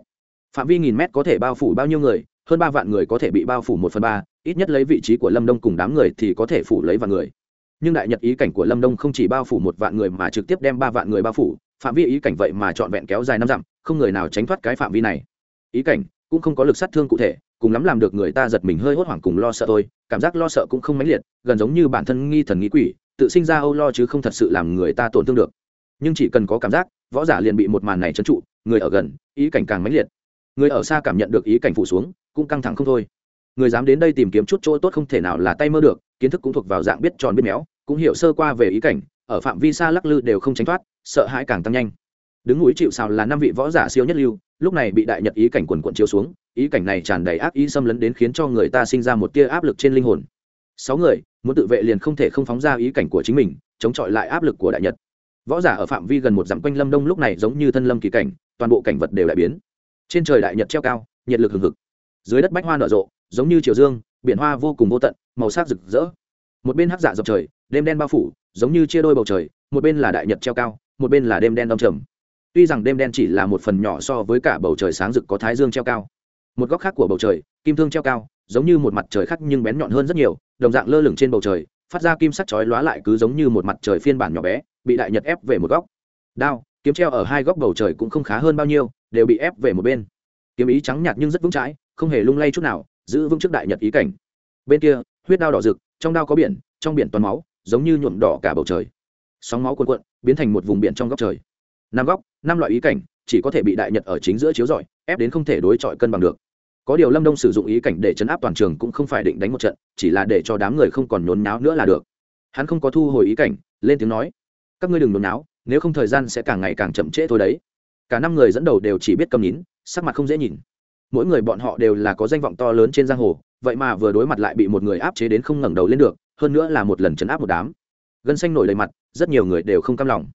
phạm vi nghìn m có thể bao phủ bao nhiêu người, hơn ba vạn người có thể bị bao phủ một phần ba, ít nhất lấy vị trí của lâm đông cùng đám người thì có thể phủ lấy vạn người. Nhưng đại nhật ý cảnh của lâm đông không chỉ bao phủ một vạn người mà trực tiếp đem ba vạn người bao phủ, phạm vi ý cảnh vậy mà trọn vẹn kéo dài năm dặm, không người nào tránh thoát cái phạm vi này. Ý cảnh cũng không có lực sát thương cụ thể cùng lắm làm được người ta giật mình hơi hốt hoảng cùng lo sợ thôi, cảm giác lo sợ cũng không mãnh liệt, gần giống như bản thân nghi thần nghi quỷ, tự sinh ra âu lo chứ không thật sự làm người ta tổn thương được. Nhưng chỉ cần có cảm giác, võ giả liền bị một màn này trấn trụ, người ở gần, ý cảnh càng mãnh liệt. Người ở xa cảm nhận được ý cảnh phủ xuống, cũng căng thẳng không thôi. Người dám đến đây tìm kiếm chút chỗ tốt không thể nào là tay mơ được, kiến thức cũng thuộc vào dạng biết tròn biết méo, cũng hiểu sơ qua về ý cảnh, ở phạm vi xa lắc lư đều không tránh thoát, sợ hãi càng tăng nhanh đứng núi chịu sào là năm vị võ giả siêu nhất lưu, lúc này bị đại nhật ý cảnh quần quận chiếu xuống, ý cảnh này tràn đầy ác ý xâm lấn đến khiến cho người ta sinh ra một tia áp lực trên linh hồn. Sáu người, muốn tự vệ liền không thể không phóng ra ý cảnh của chính mình, chống chọi lại áp lực của đại nhật. Võ giả ở phạm vi gần một dặm quanh lâm đông lúc này giống như thân lâm kỳ cảnh, toàn bộ cảnh vật đều đại biến. Trên trời đại nhật treo cao, nhiệt lực hừng hực. Dưới đất bách hoa nở rộ, giống như chiều dương, biển hoa vô cùng vô tận, màu sắc rực rỡ. Một bên hắc dạ dọc trời, đêm đen bao phủ, giống như chia đôi bầu trời, một bên là đại nhật treo cao, một bên là đêm đen đông trầm tuy rằng đêm đen chỉ là một phần nhỏ so với cả bầu trời sáng rực có thái dương treo cao. Một góc khác của bầu trời, kim thương treo cao, giống như một mặt trời khác nhưng bén nhọn hơn rất nhiều, đồng dạng lơ lửng trên bầu trời, phát ra kim sắc chói lóa lại cứ giống như một mặt trời phiên bản nhỏ bé, bị đại nhật ép về một góc. Đao, kiếm treo ở hai góc bầu trời cũng không khá hơn bao nhiêu, đều bị ép về một bên. Kiếm ý trắng nhạt nhưng rất vững chãi, không hề lung lay chút nào, giữ vững trước đại nhật ý cảnh. Bên kia, huyết đao đỏ rực, trong đao có biển, trong biển toàn máu, giống như nhuộm đỏ cả bầu trời. Sóng máu cuồn cuộn, biến thành một vùng biển trong góc trời năm góc, năm loại ý cảnh, chỉ có thể bị đại nhật ở chính giữa chiếu rọi, ép đến không thể đối chọi cân bằng được. Có điều lâm đông sử dụng ý cảnh để chấn áp toàn trường cũng không phải định đánh một trận, chỉ là để cho đám người không còn nhốn náo nữa là được. Hắn không có thu hồi ý cảnh, lên tiếng nói, các ngươi đừng nhốn náo nếu không thời gian sẽ càng ngày càng chậm trễ thôi đấy. Cả năm người dẫn đầu đều chỉ biết cầm nhín sắc mặt không dễ nhìn. Mỗi người bọn họ đều là có danh vọng to lớn trên giang hồ, vậy mà vừa đối mặt lại bị một người áp chế đến không ngẩng đầu lên được, hơn nữa là một lần chấn áp một đám. Gân xanh nổi đầy mặt, rất nhiều người đều không cam lòng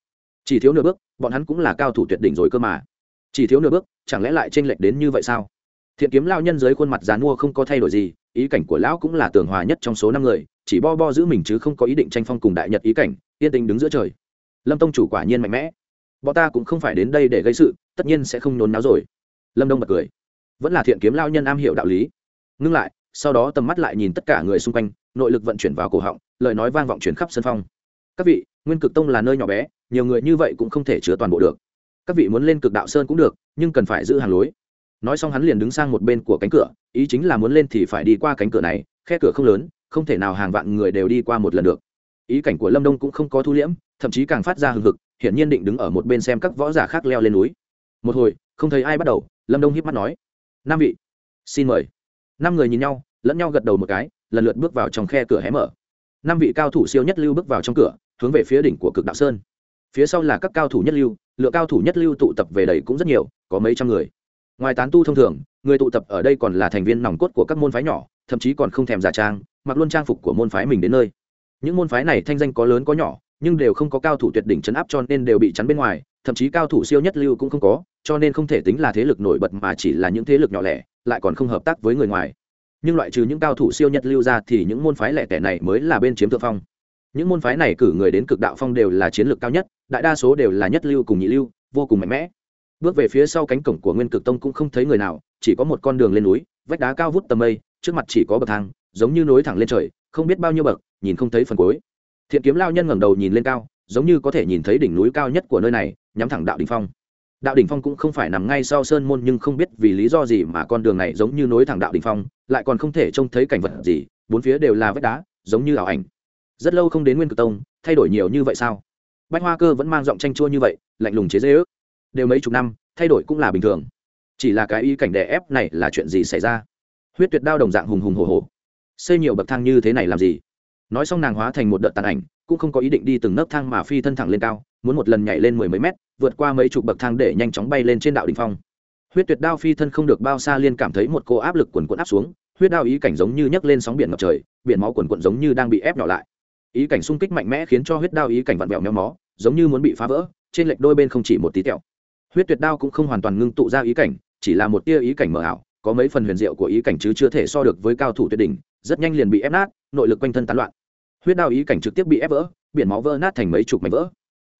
chỉ thiếu nửa bước, bọn hắn cũng là cao thủ tuyệt đỉnh rồi cơ mà. Chỉ thiếu nửa bước, chẳng lẽ lại t r ê n lệch đến như vậy sao? Thiện kiếm lao nhân dưới khuôn mặt dán mua không có thay đổi gì, ý cảnh của lão cũng là tường hòa nhất trong số năm người, chỉ bo bo giữ mình chứ không có ý định tranh phong cùng đại nhật ý cảnh, yên tình đứng giữa trời. Lâm tông chủ quả nhiên mạnh mẽ. Bọn ta cũng không phải đến đây để gây sự, tất nhiên sẽ không nôn náo rồi. Lâm đông bật cười. Vẫn là thiện kiếm lao nhân am hiểu đạo lý. Ngưng lại, sau đó tầm mắt lại nhìn tất cả người xung quanh, nội lực vận chuyển vào cổ họng, lời nói vang vọng chuyển khắp sân phong các vị, nguyên cực tông là nơi nhỏ bé, nhiều người như vậy cũng không thể chứa toàn bộ được. Các vị muốn lên cực đạo sơn cũng được, nhưng cần phải giữ hàng lối. Nói xong hắn liền đứng sang một bên của cánh cửa, ý chính là muốn lên thì phải đi qua cánh cửa này, khe cửa không lớn, không thể nào hàng vạn người đều đi qua một lần được. Ý cảnh của lâm đông cũng không có thu liễm, thậm chí càng phát ra hừng hực, hiển nhiên định đứng ở một bên xem các võ giả khác leo lên núi. Một hồi, không thấy ai bắt đầu, lâm đông hiếp mắt nói năm vị, xin mời. Năm người nhìn nhau, lẫn nhau gật đầu một cái, lần lượt bước vào trong khe cửa hé mở năm vị cao thủ siêu nhất lưu bước vào trong cửa, hướng về phía đỉnh của cực đạo sơn. Phía sau là các cao thủ nhất lưu, lượng cao thủ nhất lưu tụ tập về đây cũng rất nhiều, có mấy trăm người. Ngoài tán tu thông thường, người tụ tập ở đây còn là thành viên nòng cốt của các môn phái nhỏ, thậm chí còn không thèm giả trang, mặc luôn trang phục của môn phái mình đến nơi. Những môn phái này thanh danh có lớn có nhỏ, nhưng đều không có cao thủ tuyệt đỉnh chấn áp cho nên đều bị chắn bên ngoài, thậm chí cao thủ siêu nhất lưu cũng không có, cho nên không thể tính là thế lực nổi bật mà chỉ là những thế lực nhỏ lẻ, lại còn không hợp tác với người ngoài nhưng loại trừ những cao thủ siêu nhất lưu ra thì những môn phái lẻ tẻ này mới là bên chiếm thượng phong. Những môn phái này cử người đến cực đạo phong đều là chiến lược cao nhất, đại đa số đều là nhất lưu cùng nhị lưu, vô cùng mạnh mẽ. Bước về phía sau cánh cổng của nguyên cực tông cũng không thấy người nào, chỉ có một con đường lên núi, vách đá cao vút tầm mây, trước mặt chỉ có bậc thang, giống như nối thẳng lên trời, không biết bao nhiêu bậc, nhìn không thấy phần cuối. Thiện kiếm lao nhân ngẩng đầu nhìn lên cao, giống như có thể nhìn thấy đỉnh núi cao nhất của nơi này, nhắm thẳng đạo đỉnh phong đạo đỉnh phong cũng không phải nằm ngay sau sơn môn nhưng không biết vì lý do gì mà con đường này giống như nối thẳng đạo đỉnh phong, lại còn không thể trông thấy cảnh vật gì, bốn phía đều là vách đá, giống như ảo ảnh. Rất lâu không đến nguyên cực tông, thay đổi nhiều như vậy sao? Bách hoa cơ vẫn mang giọng tranh chua như vậy, lạnh lùng chế dễ ước đều mấy chục năm, thay đổi cũng là bình thường. Chỉ là cái y cảnh đè ép này là chuyện gì xảy ra? Huyết tuyệt đao đồng dạng hùng hùng hồ hồ xây nhiều bậc thang như thế này làm gì? Nói xong nàng hóa thành một đợt tàn ảnh, cũng không có ý định đi từng nấc thang mà phi thân thẳng lên cao, muốn một lần nhảy lên mười mấy mét, vượt qua mấy chục bậc thang để nhanh chóng bay lên trên đạo đ ỉ n h phong. Huyết tuyệt đao phi thân không được bao xa liên cảm thấy một cô áp lực quần quận áp xuống, huyết đao ý cảnh giống như nhấc lên sóng biển ngập trời, biển máu quần quận giống như đang bị ép nhỏ lại. Ý cảnh xung kích mạnh mẽ khiến cho huyết đao ý cảnh vặn vẹo méo mó, giống như muốn bị phá vỡ, trên lệch đôi bên không chỉ một tí tẹo. Huyết tuyệt đao cũng không hoàn toàn ngưng tụ ra ý cảnh, chỉ là một tia ý cảnh mờ ảo, có mấy phần huyền diệu của ý cảnh chứ chưa thể so được với cao thủ tuyệt đỉnh, rất nhanh liền bị ép nát, nội lực quanh thân tán loạn huyết đao ý cảnh trực tiếp bị ép vỡ, biển máu vỡ nát thành mấy chục mảnh vỡ.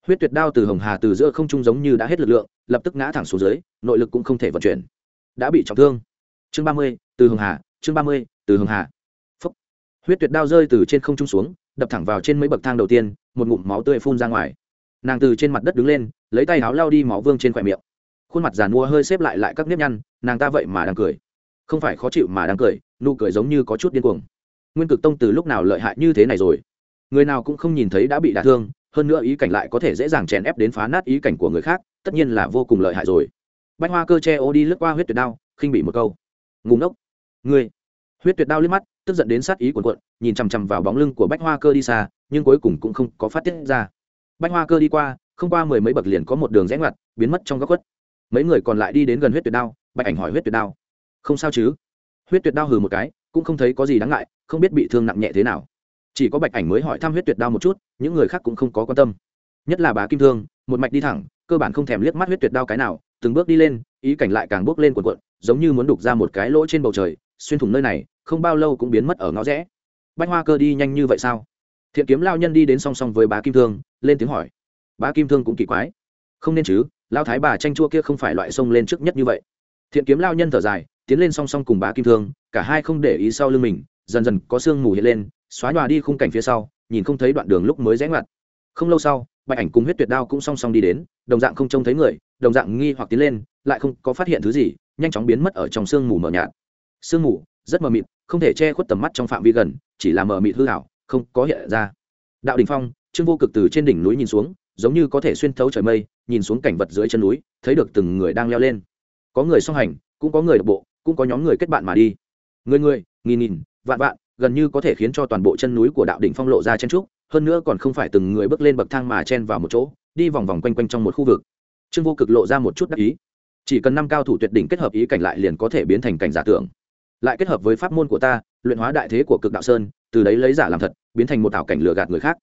Huyết tuyệt đao từ hồng hà từ giữa không trung giống như đã hết lực lượng, lập tức ngã thẳng xuống dưới, nội lực cũng không thể vận chuyển. Đã bị trọng thương. Chương ba mươi, từ hồng hà, chương ba mươi, từ hồng hà. Phúc. huyết tuyệt đao rơi từ trên không trung xuống, đập thẳng vào trên mấy bậc thang đầu tiên, một ngụm máu tươi phun ra ngoài. Nàng từ trên mặt đất đứng lên, lấy tay áo lao đi máu vương trên khoe miệng. Khuôn mặt giàn mua hơi xếp lại lại các nếp nhăn, nàng ta vậy mà đang cười. Không phải khó chịu mà đang cười, nụ cười giống như có chút điên cuồng nguyên cực tông từ lúc nào lợi hại như thế này rồi? Người nào cũng không nhìn thấy đã bị đả thương, hơn nữa ý cảnh lại có thể dễ dàng chèn ép đến phá nát ý cảnh của người khác, tất nhiên là vô cùng lợi hại rồi. Bách hoa cơ che ô đi lướt qua huyết tuyệt đao, khinh bị một câu. Ngủ ngốc! Ngươi! Huyết tuyệt đao liếc mắt, tức giận đến sát ý quần quận nhìn chằm chằm vào bóng lưng của bách hoa cơ đi xa, nhưng cuối cùng cũng không có phát tiết ra. Bách hoa cơ đi qua, không qua mười mấy bậc liền có một đường rẽ ngoặt, biến mất trong góc khuất. Mấy người còn lại đi đến gần huyết tuyệt đao, bạch ảnh hỏi huyết tuyệt đao. Không sao chứ? Huyết tuyệt đao hừ một cái cũng không thấy có gì đáng ngại, không biết bị thương nặng nhẹ thế nào. Chỉ có bạch ảnh mới hỏi thăm huyết tuyệt đao một chút, những người khác cũng không có quan tâm. Nhất là bà kim thương, một mạch đi thẳng, cơ bản không thèm liếc mắt huyết tuyệt đao cái nào, từng bước đi lên, ý cảnh lại càng bước lên quần quận giống như muốn đục ra một cái lỗ trên bầu trời, xuyên thủng nơi này, không bao lâu cũng biến mất ở ngõ rẽ. Bách hoa cơ đi nhanh như vậy sao? Thiện kiếm lao nhân đi đến song song với bá kim thương, lên tiếng hỏi. Bá kim thương cũng kỳ quái. Không nên chứ, lao thái bà tranh chua kia không phải loại sông lên trước nhất như vậy. Thiện kiếm lao nhân thở dài, tiến lên song song cùng bá kim thương cả hai không để ý sau lưng mình, dần dần có sương mù hiện lên, xóa nhòa đi khung cảnh phía sau, nhìn không thấy đoạn đường lúc mới rẽ ngoặt. Không lâu sau, bạch ảnh cùng huyết tuyệt đao cũng song song đi đến, đồng dạng không trông thấy người, đồng dạng nghi hoặc tiến lên, lại không có phát hiện thứ gì, nhanh chóng biến mất ở trong sương mù mờ nhạt. Sương mù, rất mờ mịt, không thể che khuất tầm mắt trong phạm vi gần, chỉ là mờ mịt hư hảo không có hiện ra. Đạo đình phong, trương vô cực từ trên đỉnh núi nhìn xuống, giống như có thể xuyên thấu trời mây, nhìn xuống cảnh vật dưới chân núi, thấy được từng người đang leo lên. Có người song hành, cũng có người độc bộ, cũng có nhóm người kết bạn mà đi người người, nghìn nghìn, vạn vạn, gần như có thể khiến cho toàn bộ chân núi của đạo đỉnh phong lộ ra chen trúc, hơn nữa còn không phải từng người bước lên bậc thang mà chen vào một chỗ, đi vòng vòng quanh quanh trong một khu vực. Trương vô cực lộ ra một chút đắc ý. Chỉ cần năm cao thủ tuyệt đỉnh kết hợp ý cảnh lại liền có thể biến thành cảnh giả tưởng lại kết hợp với pháp môn của ta, luyện hóa đại thế của cực đạo sơn, từ đấy lấy giả làm thật, biến thành một ảo cảnh lừa gạt người khác.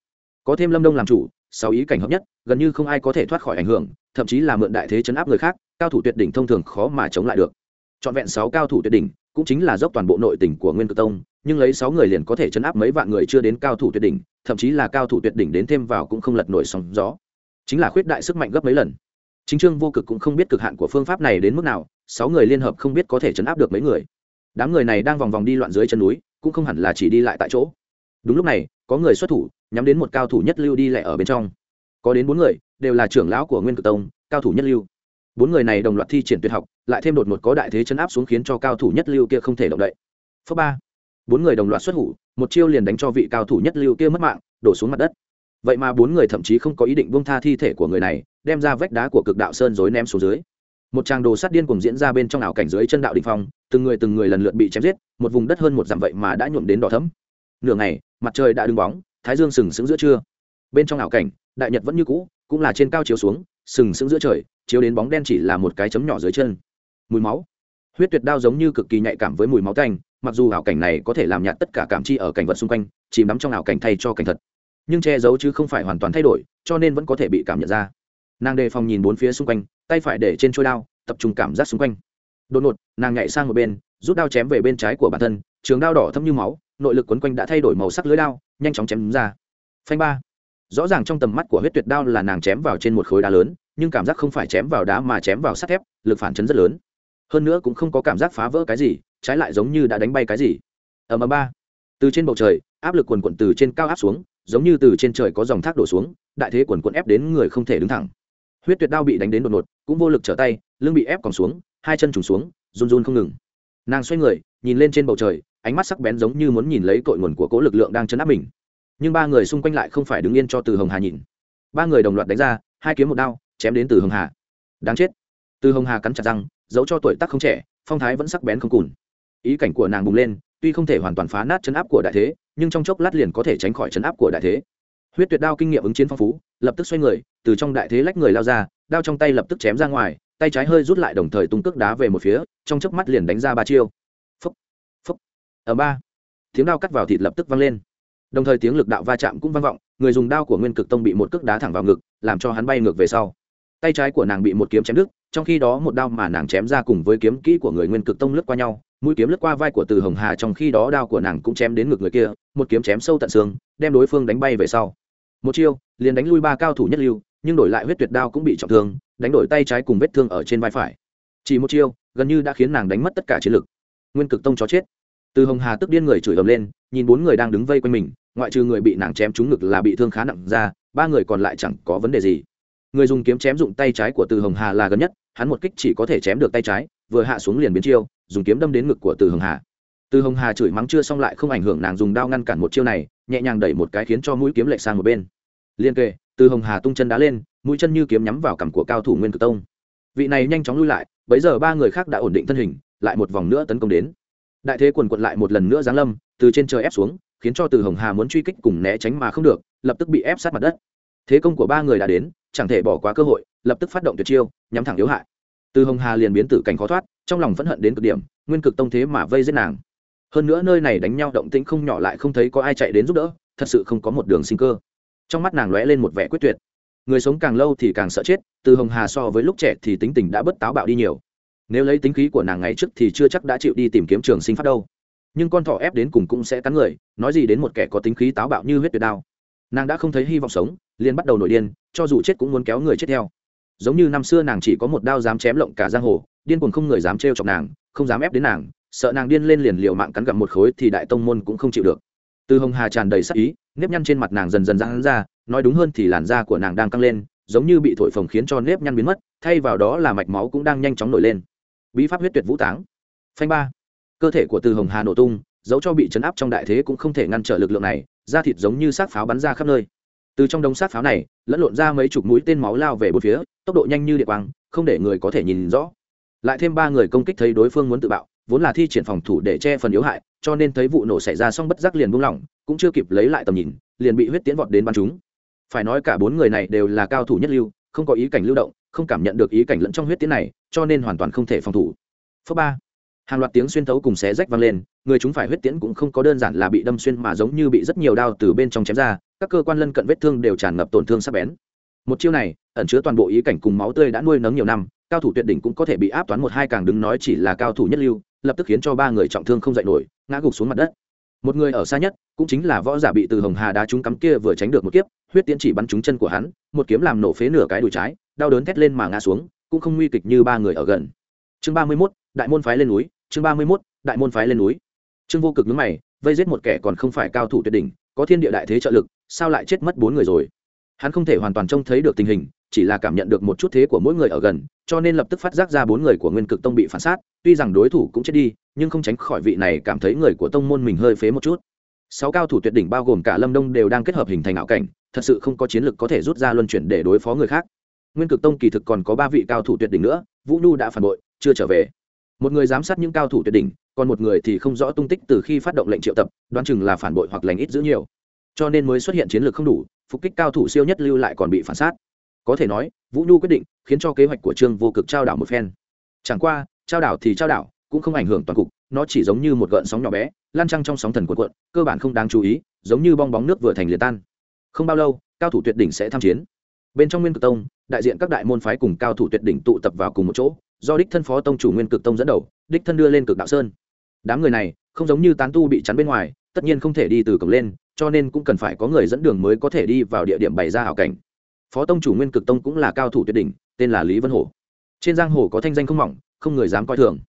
Có thêm lâm đông làm chủ, sáu ý cảnh hợp nhất, gần như không ai có thể thoát khỏi ảnh hưởng, thậm chí là mượn đại thế chấn áp người khác, cao thủ tuyệt đỉnh thông thường khó mà chống lại được. Trọn vẹn sáu cao thủ tuyệt đỉnh cũng chính là dốc toàn bộ nội tình của nguyên cơ tông, nhưng lấy sáu người liền có thể chấn áp mấy vạn người chưa đến cao thủ tuyệt đỉnh, thậm chí là cao thủ tuyệt đỉnh đến thêm vào cũng không lật nổi sóng gió. Chính là khuyết đại sức mạnh gấp mấy lần. Chính trương vô cực cũng không biết cực hạn của phương pháp này đến mức nào, sáu người liên hợp không biết có thể chấn áp được mấy người. Đám người này đang vòng vòng đi loạn dưới chân núi, cũng không hẳn là chỉ đi lại tại chỗ. Đúng lúc này, có người xuất thủ, nhắm đến một cao thủ nhất lưu đi lại ở bên trong. Có đến bốn người, đều là trưởng lão của nguyên cực tông, cao thủ nhất lưu bốn người này đồng loạt thi triển tuyệt học, lại thêm đột một có đại thế chấn áp xuống khiến cho cao thủ nhất lưu kia không thể động đậy. Phớ ba. Bốn người đồng loạt xuất thủ một chiêu liền đánh cho vị cao thủ nhất lưu kia mất mạng, đổ xuống mặt đất. Vậy mà bốn người thậm chí không có ý định buông tha thi thể của người này, đem ra vách đá của cực đạo sơn dối ném xuống dưới. Một tràng đồ sắt điên cùng diễn ra bên trong ảo cảnh dưới chân đạo đình phong, từng người từng người lần lượt bị chém giết, một vùng đất hơn một dặm vậy mà đã nhuộm đến đỏ thấm nửa ngày, mặt trời đã đứng bóng, thái dương sừng sững giữa trưa. Bên trong ảo cảnh, đại nhật vẫn như cũ, cũng là trên cao chiếu xuống sừng sững giữa trời, chiếu đến bóng đen chỉ là một cái chấm nhỏ dưới chân. Mùi máu. Huyết tuyệt đao giống như cực kỳ nhạy cảm với mùi máu tanh, mặc dù ảo cảnh này có thể làm nhạt tất cả cảm chi ở cảnh vật xung quanh, chìm đắm trong ảo cảnh thay cho cảnh thật. Nhưng che giấu chứ không phải hoàn toàn thay đổi, cho nên vẫn có thể bị cảm nhận ra. Nàng đề phòng nhìn bốn phía xung quanh, tay phải để trên trôi đao, tập trung cảm giác xung quanh. Đột ngột, nàng nhảy sang một bên, rút đao chém về bên trái của bản thân, trường đao đỏ thâm như máu, nội lực quấn quanh đã thay đổi màu sắc lưới đao, nhanh chóng chém ra. Phanh ba rõ ràng trong tầm mắt của huyết tuyệt đao là nàng chém vào trên một khối đá lớn, nhưng cảm giác không phải chém vào đá mà chém vào sắt thép, lực phản chấn rất lớn. Hơn nữa cũng không có cảm giác phá vỡ cái gì, trái lại giống như đã đánh bay cái gì. Ầm ầm ba. Từ trên bầu trời, áp lực quần quận từ trên cao áp xuống, giống như từ trên trời có dòng thác đổ xuống, đại thế quần quận ép đến người không thể đứng thẳng. Huyết tuyệt đao bị đánh đến đột ngột, cũng vô lực trở tay, lưng bị ép còn xuống, hai chân trùng xuống, run run không ngừng. Nàng xoay người, nhìn lên trên bầu trời, ánh mắt sắc bén giống như muốn nhìn lấy cội nguồn của cỗ lực lượng đang chấn áp mình nhưng ba người xung quanh lại không phải đứng yên cho từ hồng hà nhìn. Ba người đồng loạt đánh ra, hai kiếm một đao, chém đến từ hồng hà. Đáng chết. Từ hồng hà cắn chặt răng, giấu cho tuổi tác không trẻ, phong thái vẫn sắc bén không cùn. Ý cảnh của nàng bùng lên, tuy không thể hoàn toàn phá nát chấn áp của đại thế, nhưng trong chốc lát liền có thể tránh khỏi chấn áp của đại thế. Huyết tuyệt đao kinh nghiệm ứng chiến phong phú, lập tức xoay người, từ trong đại thế lách người lao ra, đao trong tay lập tức chém ra ngoài, tay trái hơi rút lại đồng thời tung cước đá về một phía, trong chớp mắt liền đánh ra ba chiêu. Phúc. Phúc. Ở ba. Tiếng đao cắt vào thịt lập tức văng lên đồng thời tiếng lực đạo va chạm cũng vang vọng, người dùng đao của nguyên cực tông bị một cước đá thẳng vào ngực, làm cho hắn bay ngược về sau. Tay trái của nàng bị một kiếm chém đứt, trong khi đó một đao mà nàng chém ra cùng với kiếm kỹ của người nguyên cực tông lướt qua nhau, mũi kiếm lướt qua vai của từ hồng hà trong khi đó đao của nàng cũng chém đến ngực người kia, một kiếm chém sâu tận xương, đem đối phương đánh bay về sau. Một chiêu, liền đánh lui ba cao thủ nhất lưu, nhưng đổi lại huyết tuyệt đao cũng bị trọng thương, đánh đổi tay trái cùng vết thương ở trên vai phải. Chỉ một chiêu, gần như đã khiến nàng đánh mất tất cả chiến lực. Nguyên cực tông chó chết. Từ hồng hà tức điên người chửi ầm lên nhìn bốn người đang đứng vây quanh mình, ngoại trừ người bị nàng chém trúng ngực là bị thương khá nặng ra, ba người còn lại chẳng có vấn đề gì. Người dùng kiếm chém dụng tay trái của từ hồng hà là gần nhất, hắn một kích chỉ có thể chém được tay trái, vừa hạ xuống liền biến chiêu, dùng kiếm đâm đến ngực của từ hồng hà. Từ hồng hà chửi mắng chưa xong lại không ảnh hưởng nàng dùng đao ngăn cản một chiêu này, nhẹ nhàng đẩy một cái khiến cho mũi kiếm lệch sang một bên. Liên kề, từ hồng hà tung chân đá lên, mũi chân như kiếm nhắm vào cằm của cao thủ nguyên cực tông. Vị này nhanh chóng lui lại, bấy giờ ba người khác đã ổn định thân hình, lại một vòng nữa tấn công đến. Đại thế quần quật lại một lần nữa giáng lâm từ trên trời ép xuống, khiến cho từ hồng hà muốn truy kích cùng né tránh mà không được, lập tức bị ép sát mặt đất. Thế công của ba người đã đến, chẳng thể bỏ qua cơ hội, lập tức phát động tuyệt chiêu, nhắm thẳng yếu hại. Từ hồng hà liền biến tử cảnh khó thoát, trong lòng phẫn hận đến cực điểm, nguyên cực tông thế mà vây giết nàng. Hơn nữa nơi này đánh nhau động tĩnh không nhỏ lại không thấy có ai chạy đến giúp đỡ, thật sự không có một đường sinh cơ. Trong mắt nàng lóe lên một vẻ quyết tuyệt. Người sống càng lâu thì càng sợ chết, từ hồng hà so với lúc trẻ thì tính tình đã bất táo bạo đi nhiều. Nếu lấy tính khí của nàng ngày trước thì chưa chắc đã chịu đi tìm kiếm trường sinh pháp đâu nhưng con thỏ ép đến cùng cũng sẽ cắn người, nói gì đến một kẻ có tính khí táo bạo như huyết tuyệt đao. Nàng đã không thấy hy vọng sống, liền bắt đầu nổi điên, cho dù chết cũng muốn kéo người chết theo. Giống như năm xưa nàng chỉ có một đao dám chém lộng cả giang hồ, điên cuồng không người dám trêu chọc nàng, không dám ép đến nàng, sợ nàng điên lên liền liều mạng cắn gặm một khối thì đại tông môn cũng không chịu được. Từ hồng hà tràn đầy sắc ý, nếp nhăn trên mặt nàng dần dần giãn ra, nói đúng hơn thì làn da của nàng đang căng lên, giống như bị thổi phồng khiến cho nếp nhăn biến mất, thay vào đó là mạch máu cũng đang nhanh chóng nổi lên. Bí pháp huyết tuyệt vũ táng. Phanh ba cơ thể của từ hồng hà nổ tung dẫu cho bị chấn áp trong đại thế cũng không thể ngăn trở lực lượng này, da thịt giống như sát pháo bắn ra khắp nơi. Từ trong đống sát pháo này, lẫn lộn ra mấy chục mũi tên máu lao về bốn phía, tốc độ nhanh như địa quang, không để người có thể nhìn rõ. Lại thêm ba người công kích thấy đối phương muốn tự bạo, vốn là thi triển phòng thủ để che phần yếu hại, cho nên thấy vụ nổ xảy ra xong bất giác liền buông lỏng, cũng chưa kịp lấy lại tầm nhìn, liền bị huyết tiễn vọt đến bắn chúng. Phải nói cả bốn người này đều là cao thủ nhất lưu, không có ý cảnh lưu động, không cảm nhận được ý cảnh lẫn trong huyết tiễn này, cho nên hoàn toàn không thể phòng thủ. Phớ ba hàng loạt tiếng xuyên thấu cùng xé rách vang lên, người chúng phải huyết tiễn cũng không có đơn giản là bị đâm xuyên mà giống như bị rất nhiều đao từ bên trong chém ra, các cơ quan lân cận vết thương đều tràn ngập tổn thương sắc bén. Một chiêu này, ẩn chứa toàn bộ ý cảnh cùng máu tươi đã nuôi nấng nhiều năm, cao thủ tuyệt đỉnh cũng có thể bị áp toán một hai càng đứng nói chỉ là cao thủ nhất lưu, lập tức khiến cho ba người trọng thương không dậy nổi, ngã gục xuống mặt đất. Một người ở xa nhất, cũng chính là võ giả bị từ hồng hà đá trúng cắm kia vừa tránh được một kiếp, huyết tiễn chỉ bắn trúng chân của hắn, một kiếm làm nổ phế nửa cái đùi trái, đau đớn thét lên mà ngã xuống, cũng không nguy kịch như ba người ở gần. Chương ba mươi mốt, đại môn phái lên núi chương ba mươi mốt, đại môn phái lên núi. Trương vô cực nhướng mày, vây giết một kẻ còn không phải cao thủ tuyệt đỉnh, có thiên địa đại thế trợ lực, sao lại chết mất bốn người rồi? Hắn không thể hoàn toàn trông thấy được tình hình, chỉ là cảm nhận được một chút thế của mỗi người ở gần, cho nên lập tức phát giác ra bốn người của nguyên cực tông bị phản sát, tuy rằng đối thủ cũng chết đi, nhưng không tránh khỏi vị này cảm thấy người của tông môn mình hơi phế một chút. Sáu cao thủ tuyệt đỉnh bao gồm cả lâm đông đều đang kết hợp hình thành ảo cảnh, thật sự không có chiến lực có thể rút ra luân chuyển để đối phó người khác. Nguyên cực tông kỳ thực còn có ba vị cao thủ tuyệt đỉnh nữa, vũ nhu đã phản bội, chưa trở về một người giám sát những cao thủ tuyệt đỉnh, còn một người thì không rõ tung tích từ khi phát động lệnh triệu tập, đoán chừng là phản bội hoặc lành ít giữ nhiều. Cho nên mới xuất hiện chiến lược không đủ, phục kích cao thủ siêu nhất lưu lại còn bị phản sát. Có thể nói, vũ nhu quyết định, khiến cho kế hoạch của trương vô cực trao đảo một phen. Chẳng qua, trao đảo thì trao đảo, cũng không ảnh hưởng toàn cục, nó chỉ giống như một gợn sóng nhỏ bé, lan trăng trong sóng thần cuộn cuộn, cơ bản không đáng chú ý, giống như bong bóng nước vừa thành liền tan. Không bao lâu, cao thủ tuyệt đỉnh sẽ tham chiến. Bên trong nguyên cực tông, đại diện các đại môn phái cùng cao thủ tuyệt đỉnh tụ tập vào cùng một chỗ do đích thân phó tông chủ nguyên cực tông dẫn đầu, đích thân đưa lên cực đạo sơn. Đám người này, không giống như tán tu bị chắn bên ngoài, tất nhiên không thể đi từ cổng lên, cho nên cũng cần phải có người dẫn đường mới có thể đi vào địa điểm bày ra hảo cảnh. Phó tông chủ nguyên cực tông cũng là cao thủ tuyệt đỉnh, tên là lý vân hổ. Trên giang hồ có thanh danh không mỏng, không người dám coi thường.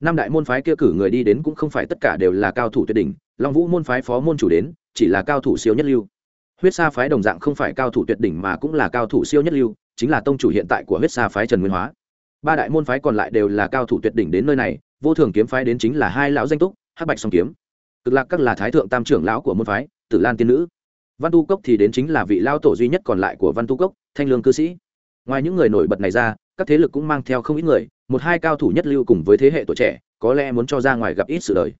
Năm đại môn phái kia cử người đi đến cũng không phải tất cả đều là cao thủ tuyệt đỉnh, long vũ môn phái phó môn chủ đến, chỉ là cao thủ siêu nhất lưu. Huyết sa phái đồng dạng không phải cao thủ tuyệt đỉnh mà cũng là cao thủ siêu nhất lưu, chính là tông chủ hiện tại của huyết sa phái trần nguyên hóa ba đại môn phái còn lại đều là cao thủ tuyệt đỉnh đến nơi này, vô thường kiếm phái đến chính là hai lão danh túc, hắc bạch song kiếm. Cực lạc các là thái thượng tam trưởng lão của môn phái, tử lan tiên nữ. Văn tu cốc thì đến chính là vị lao tổ duy nhất còn lại của văn tu cốc, thanh lương cư sĩ. Ngoài những người nổi bật này ra, các thế lực cũng mang theo không ít người, một hai cao thủ nhất lưu cùng với thế hệ tuổi trẻ, có lẽ muốn cho ra ngoài gặp ít sự đời.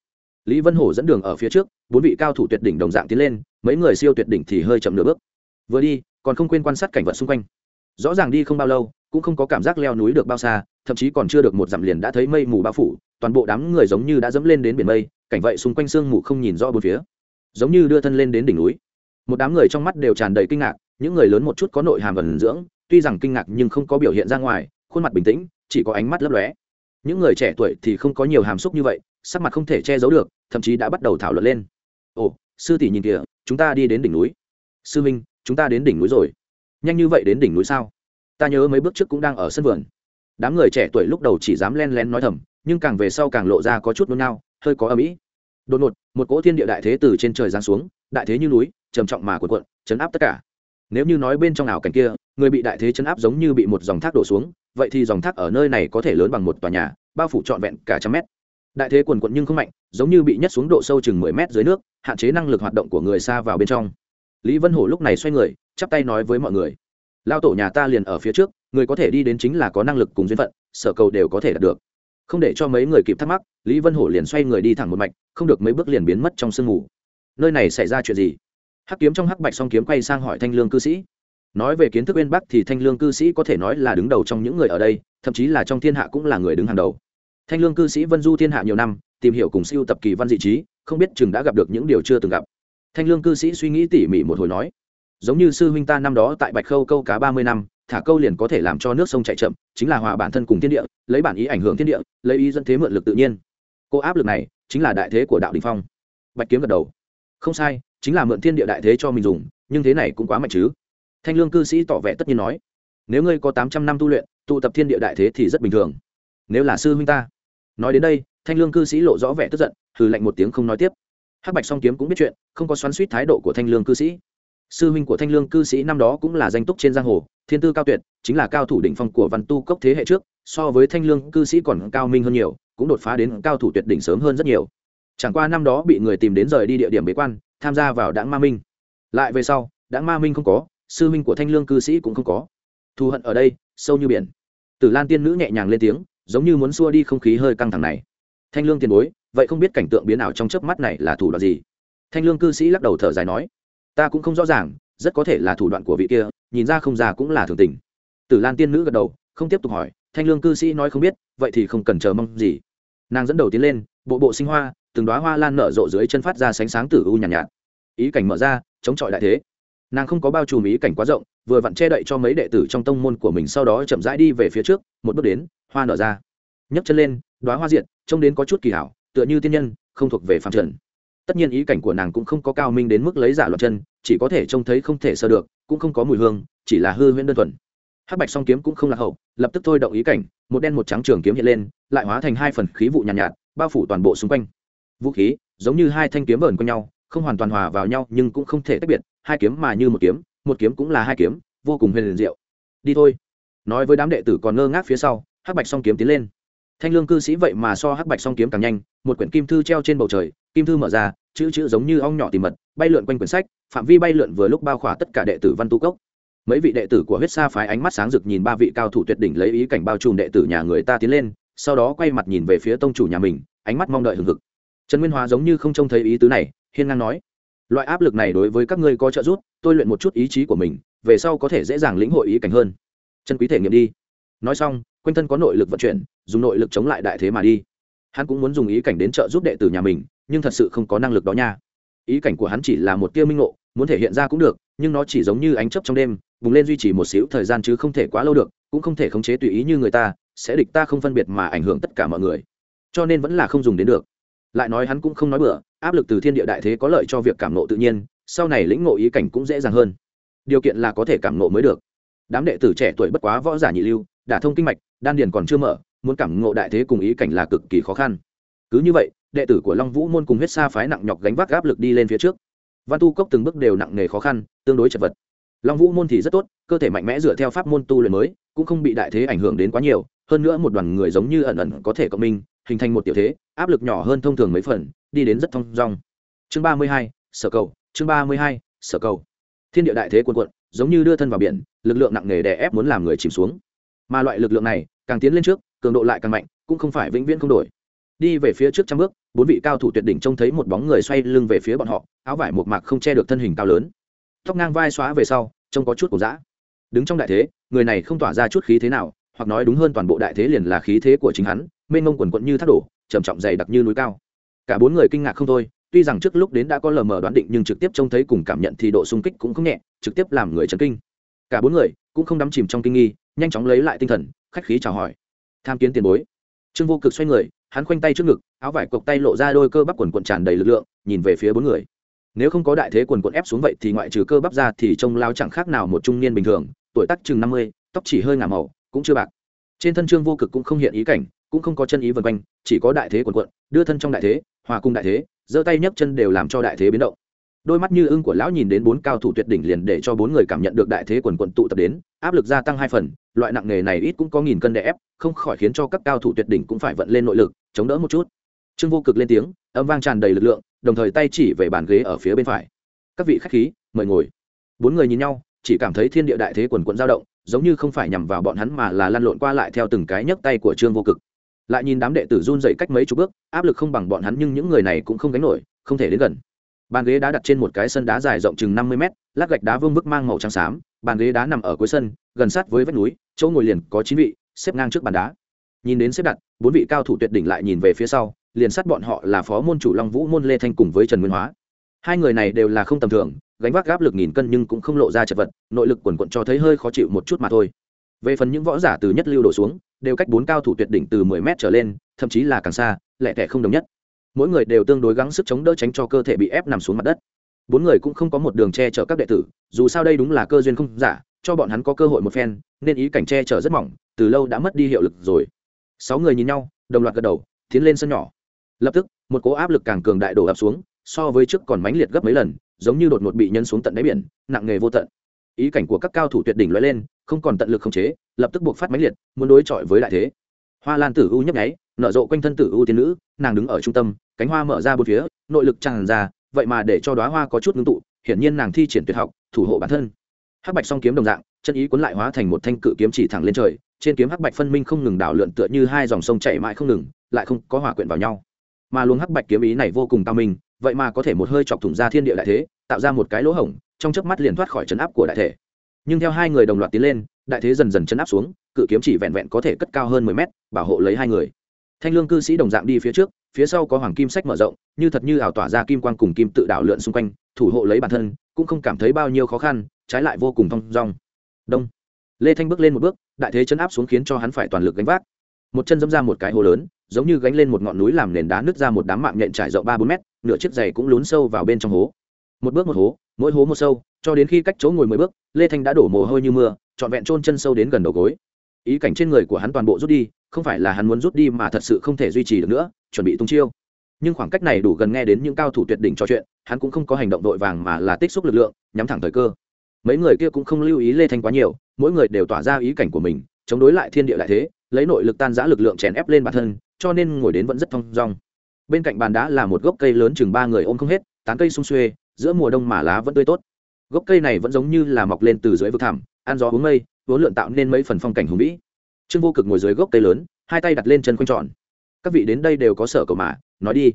Lý vân hổ dẫn đường ở phía trước, bốn vị cao thủ tuyệt đỉnh đồng dạng tiến lên, mấy người siêu tuyệt đỉnh thì hơi chậm nửa bước. Vừa đi, còn không quên quan sát cảnh vật xung quanh. Rõ ràng đi không bao lâu cũng không có cảm giác leo núi được bao xa, thậm chí còn chưa được một dặm liền đã thấy mây mù bao phủ, toàn bộ đám người giống như đã dẫm lên đến biển mây, cảnh vậy xung quanh sương mù không nhìn rõ bốn phía. Giống như đưa thân lên đến đỉnh núi. Một đám người trong mắt đều tràn đầy kinh ngạc, những người lớn một chút có nội hàm gần dưỡng, tuy rằng kinh ngạc nhưng không có biểu hiện ra ngoài, khuôn mặt bình tĩnh, chỉ có ánh mắt lấp lóe. Những người trẻ tuổi thì không có nhiều hàm xúc như vậy, sắc mặt không thể che giấu được, thậm chí đã bắt đầu thảo luận lên. Ồ, sư tỷ nhìn kìa, chúng ta đi đến đỉnh núi. Sư minh, chúng ta đến đỉnh núi rồi. Nhanh như vậy đến đỉnh núi sao? Ta nhớ mấy bước trước cũng đang ở sân vườn. Đám người trẻ tuổi lúc đầu chỉ dám len lén nói thầm, nhưng càng về sau càng lộ ra có chút nôn nao, hơi có âm ỉ đột ngột, một cỗ thiên địa đại thế từ trên trời giáng xuống, đại thế như núi, trầm trọng mà cuộn cuộn, chấn áp tất cả. Nếu như nói bên trong ảo cảnh kia, người bị đại thế chấn áp giống như bị một dòng thác đổ xuống, vậy thì dòng thác ở nơi này có thể lớn bằng một tòa nhà, bao phủ trọn vẹn cả trăm mét. Đại thế quần quận nhưng không mạnh, giống như bị nhét xuống độ sâu chừng mười mét dưới nước, hạn chế năng lực hoạt động của người xa vào bên trong. Lý vân hổ lúc này xoay người, chắp tay nói với mọi người lao tổ nhà ta liền ở phía trước, người có thể đi đến chính là có năng lực cùng duyên phận, sở cầu đều có thể đạt được. Không để cho mấy người kịp thắc mắc, lý vân hổ liền xoay người đi thẳng một mạch, không được mấy bước liền biến mất trong sương mù. Nơi này xảy ra chuyện gì? Hắc kiếm trong hắc bạch song kiếm quay sang hỏi thanh lương cư sĩ. Nói về kiến thức bên bắc thì thanh lương cư sĩ có thể nói là đứng đầu trong những người ở đây, thậm chí là trong thiên hạ cũng là người đứng hàng đầu. Thanh lương cư sĩ vân du thiên hạ nhiều năm, tìm hiểu cùng siêu tập kỳ văn dị trí, không biết chừng đã gặp được những điều chưa từng gặp. Thanh lương cư sĩ suy nghĩ tỉ mỉ một hồi nói giống như sư huynh ta năm đó tại bạch khâu câu cá ba mươi năm, thả câu liền có thể làm cho nước sông chạy chậm, chính là hòa bản thân cùng thiên địa, lấy bản ý ảnh hưởng thiên địa, lấy ý dẫn thế mượn lực tự nhiên. Cô áp lực này chính là đại thế của đạo đình phong. Bạch kiếm gật đầu. Không sai, chính là mượn thiên địa đại thế cho mình dùng, nhưng thế này cũng quá mạnh chứ. Thanh lương cư sĩ tỏ vẻ tất nhiên nói, nếu ngươi có tám trăm năm tu luyện, tụ tập thiên địa đại thế thì rất bình thường. Nếu là sư huynh ta. Nói đến đây, thanh lương cư sĩ lộ rõ vẻ tức giận thử lạnh một tiếng không nói tiếp. Hắc bạch song kiếm cũng biết chuyện, không có xoắn suýt thái độ của thanh lương cư sĩ sư huynh của thanh lương cư sĩ năm đó cũng là danh túc trên giang hồ, thiên tư cao tuyệt, chính là cao thủ đỉnh phong của văn tu cốc thế hệ trước, so với thanh lương cư sĩ còn cao minh hơn nhiều, cũng đột phá đến cao thủ tuyệt đỉnh sớm hơn rất nhiều. Chẳng qua năm đó bị người tìm đến rời đi địa điểm bế quan, tham gia vào đảng ma minh. Lại về sau đảng ma minh không có, sư huynh của thanh lương cư sĩ cũng không có. Thù hận ở đây, sâu như biển. Tử lan tiên nữ nhẹ nhàng lên tiếng, giống như muốn xua đi không khí hơi căng thẳng này. Thanh lương tiền bối, vậy không biết cảnh tượng biến ảo trong chớp mắt này là thủ đoạn gì? Thanh lương cư sĩ lắc đầu thở dài nói ta cũng không rõ ràng rất có thể là thủ đoạn của vị kia nhìn ra không ra cũng là thường tình. Tử lan tiên nữ gật đầu không tiếp tục hỏi thanh lương cư sĩ nói không biết vậy thì không cần chờ mong gì. Nàng dẫn đầu tiến lên bộ bộ sinh hoa từng đoá hoa lan nở rộ dưới chân phát ra sánh sáng tử u nhàn nhạt, nhạt. Ý cảnh mở ra chống chọi đại thế. Nàng không có bao trùm ý cảnh quá rộng vừa vặn che đậy cho mấy đệ tử trong tông môn của mình sau đó chậm rãi đi về phía trước một bước đến hoa nở ra. Nhấc chân lên đoá hoa diện trông đến có chút kỳ hảo tựa như tiên nhân không thuộc về phạm trần tất nhiên ý cảnh của nàng cũng không có cao minh đến mức lấy giả loạt chân chỉ có thể trông thấy không thể sơ được cũng không có mùi hương chỉ là hư huyễn đơn thuần. Hắc bạch song kiếm cũng không lạc hậu lập tức thôi động ý cảnh một đen một trắng trường kiếm hiện lên lại hóa thành hai phần khí vụ nhàn nhạt, nhạt bao phủ toàn bộ xung quanh. Vũ khí giống như hai thanh kiếm vờn quanh nhau không hoàn toàn hòa vào nhau nhưng cũng không thể tách biệt hai kiếm mà như một kiếm một kiếm cũng là hai kiếm vô cùng huyền diệu. Đi thôi. Nói với đám đệ tử còn ngơ ngác phía sau hắc bạch song kiếm tiến lên thanh lương cư sĩ vậy mà so hắc bạch song kiếm càng nhanh, một quyển kim thư treo trên bầu trời, kim thư mở ra, chữ chữ giống như ong nhỏ tìm mật, bay lượn quanh quyển sách, phạm vi bay lượn vừa lúc bao khỏa tất cả đệ tử văn tu cốc. Mấy vị đệ tử của huyết sa phái ánh mắt sáng rực nhìn ba vị cao thủ tuyệt đỉnh lấy ý cảnh bao trùm đệ tử nhà người ta tiến lên, sau đó quay mặt nhìn về phía tông chủ nhà mình, ánh mắt mong đợi hừng hực. Trần nguyên hóa giống như không trông thấy ý tứ này, hiên ngang nói, loại áp lực này đối với các ngươi có trợ giúp, tôi luyện một chút ý chí của mình, về sau có thể dễ dàng lĩnh hội ý cảnh hơn. Chân quý thể nghiệm đi. Nói xong quanh thân có nội lực vận chuyển, dùng nội lực chống lại đại thế mà đi. Hắn cũng muốn dùng ý cảnh đến trợ giúp đệ tử nhà mình, nhưng thật sự không có năng lực đó nha. Ý cảnh của hắn chỉ là một tia minh ngộ, muốn thể hiện ra cũng được, nhưng nó chỉ giống như ánh chấp trong đêm, bùng lên duy trì một xíu thời gian chứ không thể quá lâu được, cũng không thể khống chế tùy ý như người ta, sẽ địch ta không phân biệt mà ảnh hưởng tất cả mọi người. Cho nên vẫn là không dùng đến được. Lại nói hắn cũng không nói bừa, áp lực từ thiên địa đại thế có lợi cho việc cảm nộ tự nhiên, sau này lĩnh ngộ ý cảnh cũng dễ dàng hơn. Điều kiện là có thể cảm nộ mới được. Đám đệ tử trẻ tuổi bất quá võ giả nhị lưu đả thông kinh mạch đan điền còn chưa mở, muốn cảm ngộ đại thế cùng ý cảnh là cực kỳ khó khăn. Cứ như vậy, đệ tử của long vũ môn cùng huyết sa phái nặng nhọc gánh vác áp lực đi lên phía trước. Văn tu cốc từng bước đều nặng nề khó khăn, tương đối chật vật. Long vũ môn thì rất tốt, cơ thể mạnh mẽ dựa theo pháp môn tu luyện mới, cũng không bị đại thế ảnh hưởng đến quá nhiều, hơn nữa một đoàn người giống như ẩn ẩn có thể cộng minh, hình thành một tiểu thế, áp lực nhỏ hơn thông thường mấy phần, đi đến rất thong dong. Chương ba mươi hai, sở cầu, chương ba mươi hai, sở cầu. Thiên địa đại thế quân quận giống như đưa thân vào biển, lực lượng nặng nề đè ép muốn làm người chìm xuống. Mà loại lực lượng này càng tiến lên trước, cường độ lại càng mạnh, cũng không phải vĩnh viễn không đổi. Đi về phía trước trăm bước, bốn vị cao thủ tuyệt đỉnh trông thấy một bóng người xoay lưng về phía bọn họ, áo vải một mạc không che được thân hình cao lớn. Tóc ngang vai xóa về sau, trông có chút cổ dã. Đứng trong đại thế, người này không tỏa ra chút khí thế nào, hoặc nói đúng hơn toàn bộ đại thế liền là khí thế của chính hắn, mênh mông quần quận như thác đổ, trầm trọng dày đặc như núi cao. Cả bốn người kinh ngạc không thôi, tuy rằng trước lúc đến đã có lờ mờ đoán định nhưng trực tiếp trông thấy cùng cảm nhận thì độ sung kích cũng không nhẹ, trực tiếp làm người chấn kinh. Cả bốn người cũng không đắm chìm trong kinh nghi, nhanh chóng lấy lại tinh thần khách khí chào hỏi. Tham kiến tiền bối. Trương vô cực xoay người, hắn khoanh tay trước ngực, áo vải cộc tay lộ ra đôi cơ bắp quần quần tràn đầy lực lượng, nhìn về phía bốn người. Nếu không có đại thế quần quần ép xuống vậy thì ngoại trừ cơ bắp ra thì trông lao chẳng khác nào một trung niên bình thường, tuổi tác chừng năm mươi, tóc chỉ hơi ngả màu, cũng chưa bạc. Trên thân trương vô cực cũng không hiện ý cảnh, cũng không có chân ý vân quanh, chỉ có đại thế quần quận, đưa thân trong đại thế, hòa cung đại thế, giơ tay nhấc chân đều làm cho đại thế biến động đôi mắt như ưng của lão nhìn đến bốn cao thủ tuyệt đỉnh liền để cho bốn người cảm nhận được đại thế quần quận tụ tập đến, áp lực gia tăng hai phần, loại nặng nghề này ít cũng có nghìn cân đè ép, không khỏi khiến cho các cao thủ tuyệt đỉnh cũng phải vận lên nội lực, chống đỡ một chút. Trương vô cực lên tiếng, âm vang tràn đầy lực lượng, đồng thời tay chỉ về bàn ghế ở phía bên phải. Các vị khách khí, mời ngồi. Bốn người nhìn nhau, chỉ cảm thấy thiên địa đại thế quần quận dao động, giống như không phải nhằm vào bọn hắn mà là lăn lộn qua lại theo từng cái nhấc tay của trương vô cực. Lại nhìn đám đệ tử run dậy cách mấy chục bước, áp lực không bằng bọn hắn nhưng những người này cũng không gánh nổi, không thể đến gần bàn ghế đá đặt trên một cái sân đá dài rộng chừng năm mươi mét, lát gạch đá vương bức mang màu trắng xám, bàn ghế đá nằm ở cuối sân, gần sát với vách núi, chỗ ngồi liền có chín vị, xếp ngang trước bàn đá. Nhìn đến xếp đặt, bốn vị cao thủ tuyệt đỉnh lại nhìn về phía sau, liền sát bọn họ là phó môn chủ long vũ, môn lê thanh cùng với trần nguyên hóa. Hai người này đều là không tầm thường, gánh vác gáp lực nghìn cân nhưng cũng không lộ ra chật vật, nội lực quần quận cho thấy hơi khó chịu một chút mà thôi. Về phần những võ giả từ nhất lưu đổ xuống, đều cách bốn cao thủ tuyệt đỉnh từ mười m trở lên, thậm chí là càng xa lẹ tẻ không đồng nhất mỗi người đều tương đối gắng sức chống đỡ tránh cho cơ thể bị ép nằm xuống mặt đất. Bốn người cũng không có một đường che chở các đệ tử, dù sao đây đúng là cơ duyên không giả, cho bọn hắn có cơ hội một phen, nên ý cảnh che chở rất mỏng, từ lâu đã mất đi hiệu lực rồi. Sáu người nhìn nhau, đồng loạt gật đầu, tiến lên sân nhỏ. Lập tức, một cố áp lực càng cường đại đổ ập xuống, so với trước còn mãnh liệt gấp mấy lần, giống như đột ngột bị nhân xuống tận đáy biển, nặng nghề vô tận. Ý cảnh của các cao thủ tuyệt đỉnh lóe lên, không còn tận lực khống chế, lập tức buộc phát mãnh liệt, muốn đối chọi với đại thế. Hoa lan tử u nhấp nháy nở rộ quanh thân tử u tiên nữ, nàng đứng ở trung tâm, cánh hoa mở ra bốn phía, nội lực tràn ra, vậy mà để cho đóa hoa có chút ngưng tụ, hiển nhiên nàng thi triển tuyệt học, thủ hộ bản thân. Hắc bạch song kiếm đồng dạng, chân ý cuốn lại hóa thành một thanh cự kiếm chỉ thẳng lên trời, trên kiếm hắc bạch phân minh không ngừng đảo lượn tựa như hai dòng sông chảy mãi không ngừng, lại không có hòa quyện vào nhau. Mà luồng hắc bạch kiếm ý này vô cùng cao minh, vậy mà có thể một hơi chọc thủng ra thiên địa đại thế, tạo ra một cái lỗ hổng, trong chớp mắt liền thoát khỏi chấn áp của đại thể. Nhưng theo hai người đồng loạt tiến lên, đại thế dần dần chấn áp xuống, cự kiếm chỉ vẹn vẹn có thể cất cao hơn mười mét, bảo hộ lấy hai người thanh lương cư sĩ đồng dạng đi phía trước, phía sau có hoàng kim sách mở rộng, như thật như ảo tỏa ra kim quang cùng kim tự đảo lượn xung quanh, thủ hộ lấy bản thân, cũng không cảm thấy bao nhiêu khó khăn, trái lại vô cùng thong dong. Đông. Lê thanh bước lên một bước, đại thế chấn áp xuống khiến cho hắn phải toàn lực gánh vác. Một chân dẫm ra một cái hồ lớn, giống như gánh lên một ngọn núi làm nền đá nứt ra một đám mạng nhện trải rộng ba bốn mét, nửa chiếc giày cũng lún sâu vào bên trong hố. Một bước một hố, mỗi hố một sâu, cho đến khi cách chỗ ngồi mười bước, lê thanh đã đổ mồ hôi như mưa, trọn vẹn trôn chân sâu đến gần đầu gối. Ý cảnh trên người của hắn toàn bộ rút đi không phải là hắn muốn rút đi mà thật sự không thể duy trì được nữa, chuẩn bị tung chiêu. Nhưng khoảng cách này đủ gần nghe đến những cao thủ tuyệt đỉnh trò chuyện, hắn cũng không có hành động vội vàng mà là tích xúc lực lượng, nhắm thẳng thời cơ. Mấy người kia cũng không lưu ý lê thanh quá nhiều, mỗi người đều tỏa ra ý cảnh của mình, chống đối lại thiên địa lại thế, lấy nội lực tan giã lực lượng chèn ép lên bản thân, cho nên ngồi đến vẫn rất thong dong. Bên cạnh bàn đá là một gốc cây lớn chừng ba người ôm không hết, tán cây sung xuê, giữa mùa đông mà lá vẫn tươi tốt. Gốc cây này vẫn giống như là mọc lên từ dưới vực thảm ăn gió uống mây, vốn lượn tạo nên mấy phần phong cảnh hùng vĩ trương vô cực ngồi dưới gốc cây lớn, hai tay đặt lên chân quanh tròn. Các vị đến đây đều có sở cầu mà, nói đi.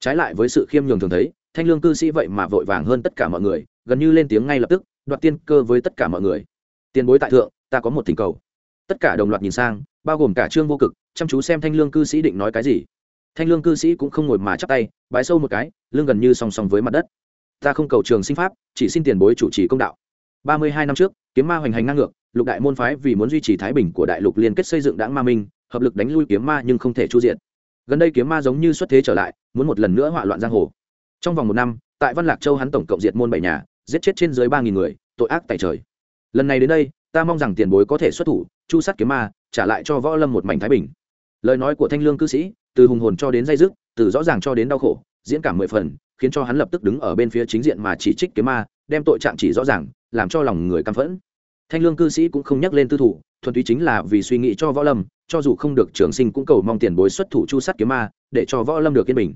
Trái lại với sự khiêm nhường thường thấy, thanh lương cư sĩ vậy mà vội vàng hơn tất cả mọi người, gần như lên tiếng ngay lập tức, đoạt tiên cơ với tất cả mọi người. Tiền bối tại thượng, ta có một thỉnh cầu. Tất cả đồng loạt nhìn sang, bao gồm cả trương vô cực, chăm chú xem thanh lương cư sĩ định nói cái gì. Thanh lương cư sĩ cũng không ngồi mà chắp tay, bái sâu một cái, lưng gần như song song với mặt đất. Ta không cầu trường sinh pháp, chỉ xin tiền bối chủ trì công đạo. Ba mươi hai năm trước, kiếm ma hoành hành ngang ngược lục đại môn phái vì muốn duy trì thái bình của đại lục liên kết xây dựng đảng ma minh, hợp lực đánh lui kiếm ma nhưng không thể chu diện gần đây kiếm ma giống như xuất thế trở lại, muốn một lần nữa hỏa loạn giang hồ. Trong vòng một năm, tại văn lạc châu hắn tổng cộng diệt môn bảy nhà, giết chết trên dưới ba nghìn người, tội ác tại trời. Lần này đến đây, ta mong rằng tiền bối có thể xuất thủ, chu sát kiếm ma, trả lại cho võ lâm một mảnh thái bình. Lời nói của thanh lương cư sĩ, từ hùng hồn cho đến dây dứt, từ rõ ràng cho đến đau khổ, diễn cảm mười phần, khiến cho hắn lập tức đứng ở bên phía chính diện mà chỉ trích kiếm ma, đem tội trạng chỉ rõ ràng, làm cho lòng người căm phẫn thanh lương cư sĩ cũng không nhắc lên tư thủ, thuần túy chính là vì suy nghĩ cho võ lâm, cho dù không được trường sinh cũng cầu mong tiền bối xuất thủ chu sát kiếm ma, để cho võ lâm được yên bình.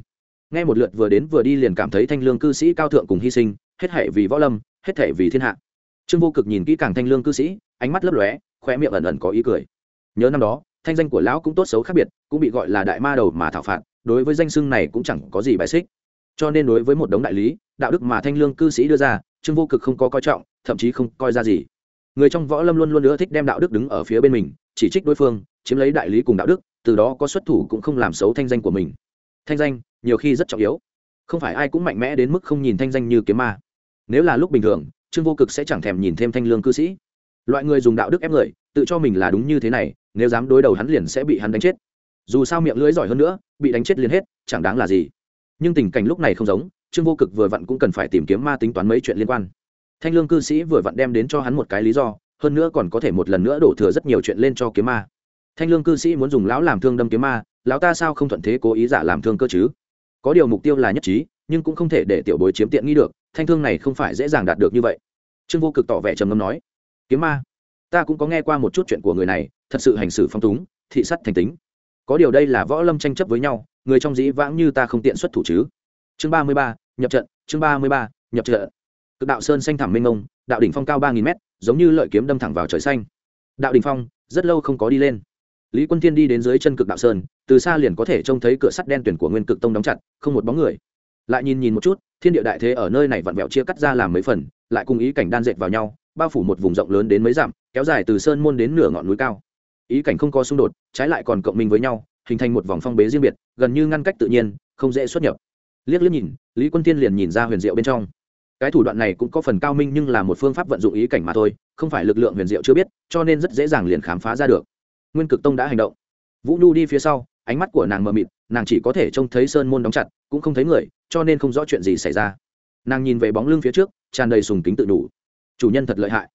Nghe một lượt vừa đến vừa đi liền cảm thấy thanh lương cư sĩ cao thượng cùng hy sinh, hết hệ vì võ lâm, hết thể vì thiên hạ. Trương vô cực nhìn kỹ càng thanh lương cư sĩ, ánh mắt lấp lóe khoe miệng ẩn ẩn có ý cười. Nhớ năm đó, thanh danh của lão cũng tốt xấu khác biệt, cũng bị gọi là đại ma đầu mà thảo phạt, đối với danh xưng này cũng chẳng có gì bài xích. Cho nên đối với một đống đại lý, đạo đức mà thanh lương cư sĩ đưa ra, trương vô cực không có coi trọng, thậm chí không coi ra gì người trong võ lâm luôn luôn nữa thích đem đạo đức đứng ở phía bên mình, chỉ trích đối phương, chiếm lấy đại lý cùng đạo đức, từ đó có xuất thủ cũng không làm xấu thanh danh của mình. Thanh danh, nhiều khi rất trọng yếu. Không phải ai cũng mạnh mẽ đến mức không nhìn thanh danh như kiếm ma. Nếu là lúc bình thường, trương vô cực sẽ chẳng thèm nhìn thêm thanh lương cư sĩ. Loại người dùng đạo đức ép người, tự cho mình là đúng như thế này, nếu dám đối đầu hắn liền sẽ bị hắn đánh chết. Dù sao miệng lưỡi giỏi hơn nữa, bị đánh chết liền hết, chẳng đáng là gì. Nhưng tình cảnh lúc này không giống, trương vô cực vừa vặn cũng cần phải tìm kiếm ma tính toán mấy chuyện liên quan thanh lương cư sĩ vừa vặn đem đến cho hắn một cái lý do, hơn nữa còn có thể một lần nữa đổ thừa rất nhiều chuyện lên cho kiếm ma. Thanh lương cư sĩ muốn dùng lão làm thương đâm kiếm ma, lão ta sao không thuận thế cố ý giả làm thương cơ chứ? Có điều mục tiêu là nhất trí, nhưng cũng không thể để tiểu bối chiếm tiện nghi được, thanh thương này không phải dễ dàng đạt được như vậy. Trương vô cực tỏ vẻ trầm ngâm nói, kiếm ma, ta cũng có nghe qua một chút chuyện của người này, thật sự hành xử phong túng, thị sắt thành tính. Có điều đây là võ lâm tranh chấp với nhau, người trong dĩ vãng như ta không tiện xuất thủ chứ. Chương ba mươi ba, nhập trận, chương ba mươi ba, nhập trận cực đạo sơn xanh thẳm mênh mông, đạo đỉnh phong cao ba nghìn mét, giống như lợi kiếm đâm thẳng vào trời xanh. Đạo đỉnh phong, rất lâu không có đi lên. Lý quân thiên đi đến dưới chân cực đạo sơn, từ xa liền có thể trông thấy cửa sắt đen tuyển của nguyên cực tông đóng chặt, không một bóng người. Lại nhìn nhìn một chút, thiên địa đại thế ở nơi này vặn vẹo chia cắt ra làm mấy phần, lại cùng ý cảnh đan dệt vào nhau, bao phủ một vùng rộng lớn đến mấy dặm, kéo dài từ sơn môn đến nửa ngọn núi cao. Ý cảnh không có xung đột, trái lại còn cộng minh với nhau, hình thành một vòng phong bế riêng biệt, gần như ngăn cách tự nhiên, không dễ xuất nhập. Liếc liếc nhìn, lý quân tiên liền nhìn ra huyền diệu bên trong cái thủ đoạn này cũng có phần cao minh nhưng là một phương pháp vận dụng ý cảnh mà thôi, không phải lực lượng huyền diệu chưa biết, cho nên rất dễ dàng liền khám phá ra được. Nguyên cực tông đã hành động. Vũ nhu đi phía sau, ánh mắt của nàng mờ mịt, nàng chỉ có thể trông thấy sơn môn đóng chặt, cũng không thấy người, cho nên không rõ chuyện gì xảy ra. Nàng nhìn về bóng lưng phía trước, tràn đầy sùng kính tự đủ. Chủ nhân thật lợi hại.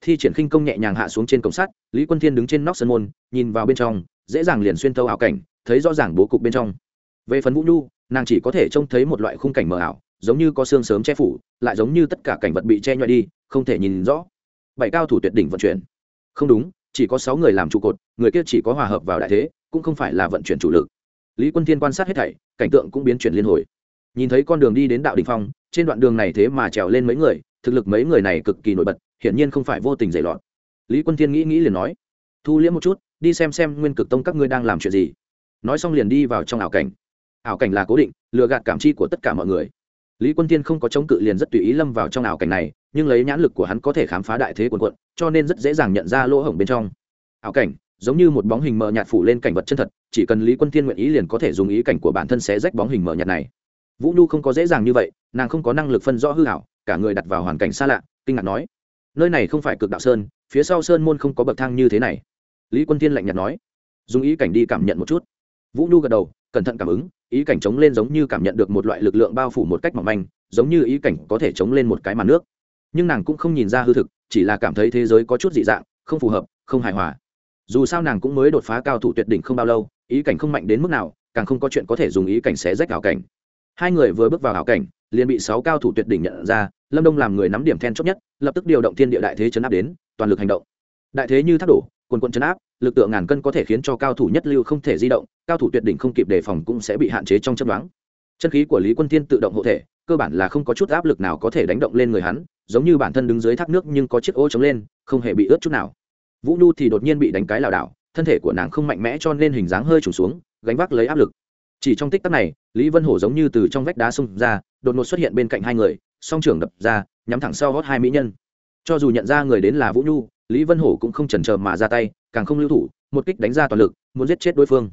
Thi triển khinh công nhẹ nhàng hạ xuống trên cổng sắt, lý quân thiên đứng trên nóc sân môn, nhìn vào bên trong, dễ dàng liền xuyên thâu ảo cảnh, thấy rõ ràng bố cục bên trong. Về phần vũ nhu, nàng chỉ có thể trông thấy một loại khung cảnh mờ ảo giống như có xương sớm che phủ, lại giống như tất cả cảnh vật bị che nhọi đi, không thể nhìn rõ. Bảy cao thủ tuyệt đỉnh vận chuyển. Không đúng, chỉ có sáu người làm trụ cột, người kia chỉ có hòa hợp vào đại thế, cũng không phải là vận chuyển chủ lực. Lý quân thiên quan sát hết thảy, cảnh tượng cũng biến chuyển liên hồi. Nhìn thấy con đường đi đến đạo đình phong, trên đoạn đường này thế mà trèo lên mấy người, thực lực mấy người này cực kỳ nổi bật, hiển nhiên không phải vô tình dày lọt. Lý quân thiên nghĩ nghĩ liền nói, thu liễm một chút, đi xem xem nguyên cực tông các ngươi đang làm chuyện gì. Nói xong liền đi vào trong ảo cảnh. Ảo cảnh là cố định, lừa gạt cảm chi của tất cả mọi người lý quân tiên không có chống cự liền rất tùy ý lâm vào trong ảo cảnh này, nhưng lấy nhãn lực của hắn có thể khám phá đại thế quần quận, cho nên rất dễ dàng nhận ra lỗ hổng bên trong. Ảo cảnh, giống như một bóng hình mờ nhạt phủ lên cảnh vật chân thật, chỉ cần lý quân tiên nguyện ý liền có thể dùng ý cảnh của bản thân xé rách bóng hình mờ nhạt này. Vũ nhu không có dễ dàng như vậy, nàng không có năng lực phân rõ hư hảo cả người đặt vào hoàn cảnh xa lạ, kinh ngạc nói, nơi này không phải cực đạo sơn, phía sau sơn môn không có bậc thang như thế này. Lý quân tiên lạnh nhạt nói, dùng ý cảnh đi cảm nhận một chút. Vũ nhu gật đầu cẩn thận cảm ứng, ý cảnh chống lên giống như cảm nhận được một loại lực lượng bao phủ một cách mỏng manh, giống như ý cảnh có thể chống lên một cái màn nước. Nhưng nàng cũng không nhìn ra hư thực, chỉ là cảm thấy thế giới có chút dị dạng, không phù hợp, không hài hòa. Dù sao nàng cũng mới đột phá cao thủ tuyệt đỉnh không bao lâu, ý cảnh không mạnh đến mức nào, càng không có chuyện có thể dùng ý cảnh xé rách ảo cảnh. Hai người vừa bước vào ảo cảnh, liền bị sáu cao thủ tuyệt đỉnh nhận ra, lâm đông làm người nắm điểm then chốt nhất, lập tức điều động thiên địa đại thế chấn áp đến, toàn lực hành động. Đại thế như thác đổ, quần quận chấn áp lực tượng ngàn cân có thể khiến cho cao thủ nhất lưu không thể di động, cao thủ tuyệt đỉnh không kịp đề phòng cũng sẽ bị hạn chế trong chấp đoán. Chân khí của lý quân Thiên tự động hộ thể, cơ bản là không có chút áp lực nào có thể đánh động lên người hắn, giống như bản thân đứng dưới thác nước nhưng có chiếc ô chống lên, không hề bị ướt chút nào. Vũ nhu thì đột nhiên bị đánh cái lảo đảo, thân thể của nàng không mạnh mẽ cho nên hình dáng hơi trùng xuống, gánh vác lấy áp lực. Chỉ trong tích tắc này, lý vân hổ giống như từ trong vách đá xông ra, đột ngột xuất hiện bên cạnh hai người, song trưởng đập ra, nhắm thẳng sau hót hai mỹ nhân. Cho dù nhận ra người đến là vũ nhu, lý vân hổ cũng không chần chờ mà ra tay càng không lưu thủ, một kích đánh ra toàn lực, muốn giết chết đối phương.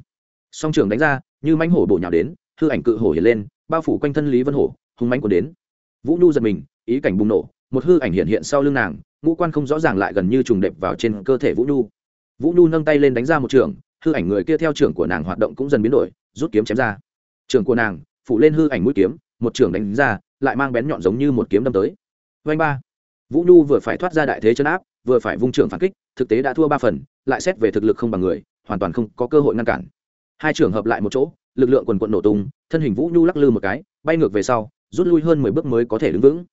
Song trưởng đánh ra, như mánh hổ bổ nhào đến, hư ảnh cự hổ hiện lên, bao phủ quanh thân lý vân hổ, hung mánh của đến. Vũ nhu giật mình, ý cảnh bùng nổ, một hư ảnh hiện hiện sau lưng nàng, ngũ quan không rõ ràng lại gần như trùng đệp vào trên cơ thể vũ nhu. Vũ nhu nâng tay lên đánh ra một trường hư ảnh người kia theo trưởng của nàng hoạt động cũng dần biến đổi, rút kiếm chém ra. Trường của nàng, phủ lên hư ảnh mũi kiếm, một trường đánh ra, lại mang bén nhọn giống như một kiếm đâm tới. Vanh ba. Vũ nhu vừa phải thoát ra đại thế chân áp vừa phải vung trưởng phản kích, thực tế đã thua ba phần, lại xét về thực lực không bằng người, hoàn toàn không có cơ hội ngăn cản. Hai trường hợp lại một chỗ, lực lượng quần quận nổ tung, thân hình vũ nhu lắc lư một cái, bay ngược về sau, rút lui hơn mười bước mới có thể đứng vững.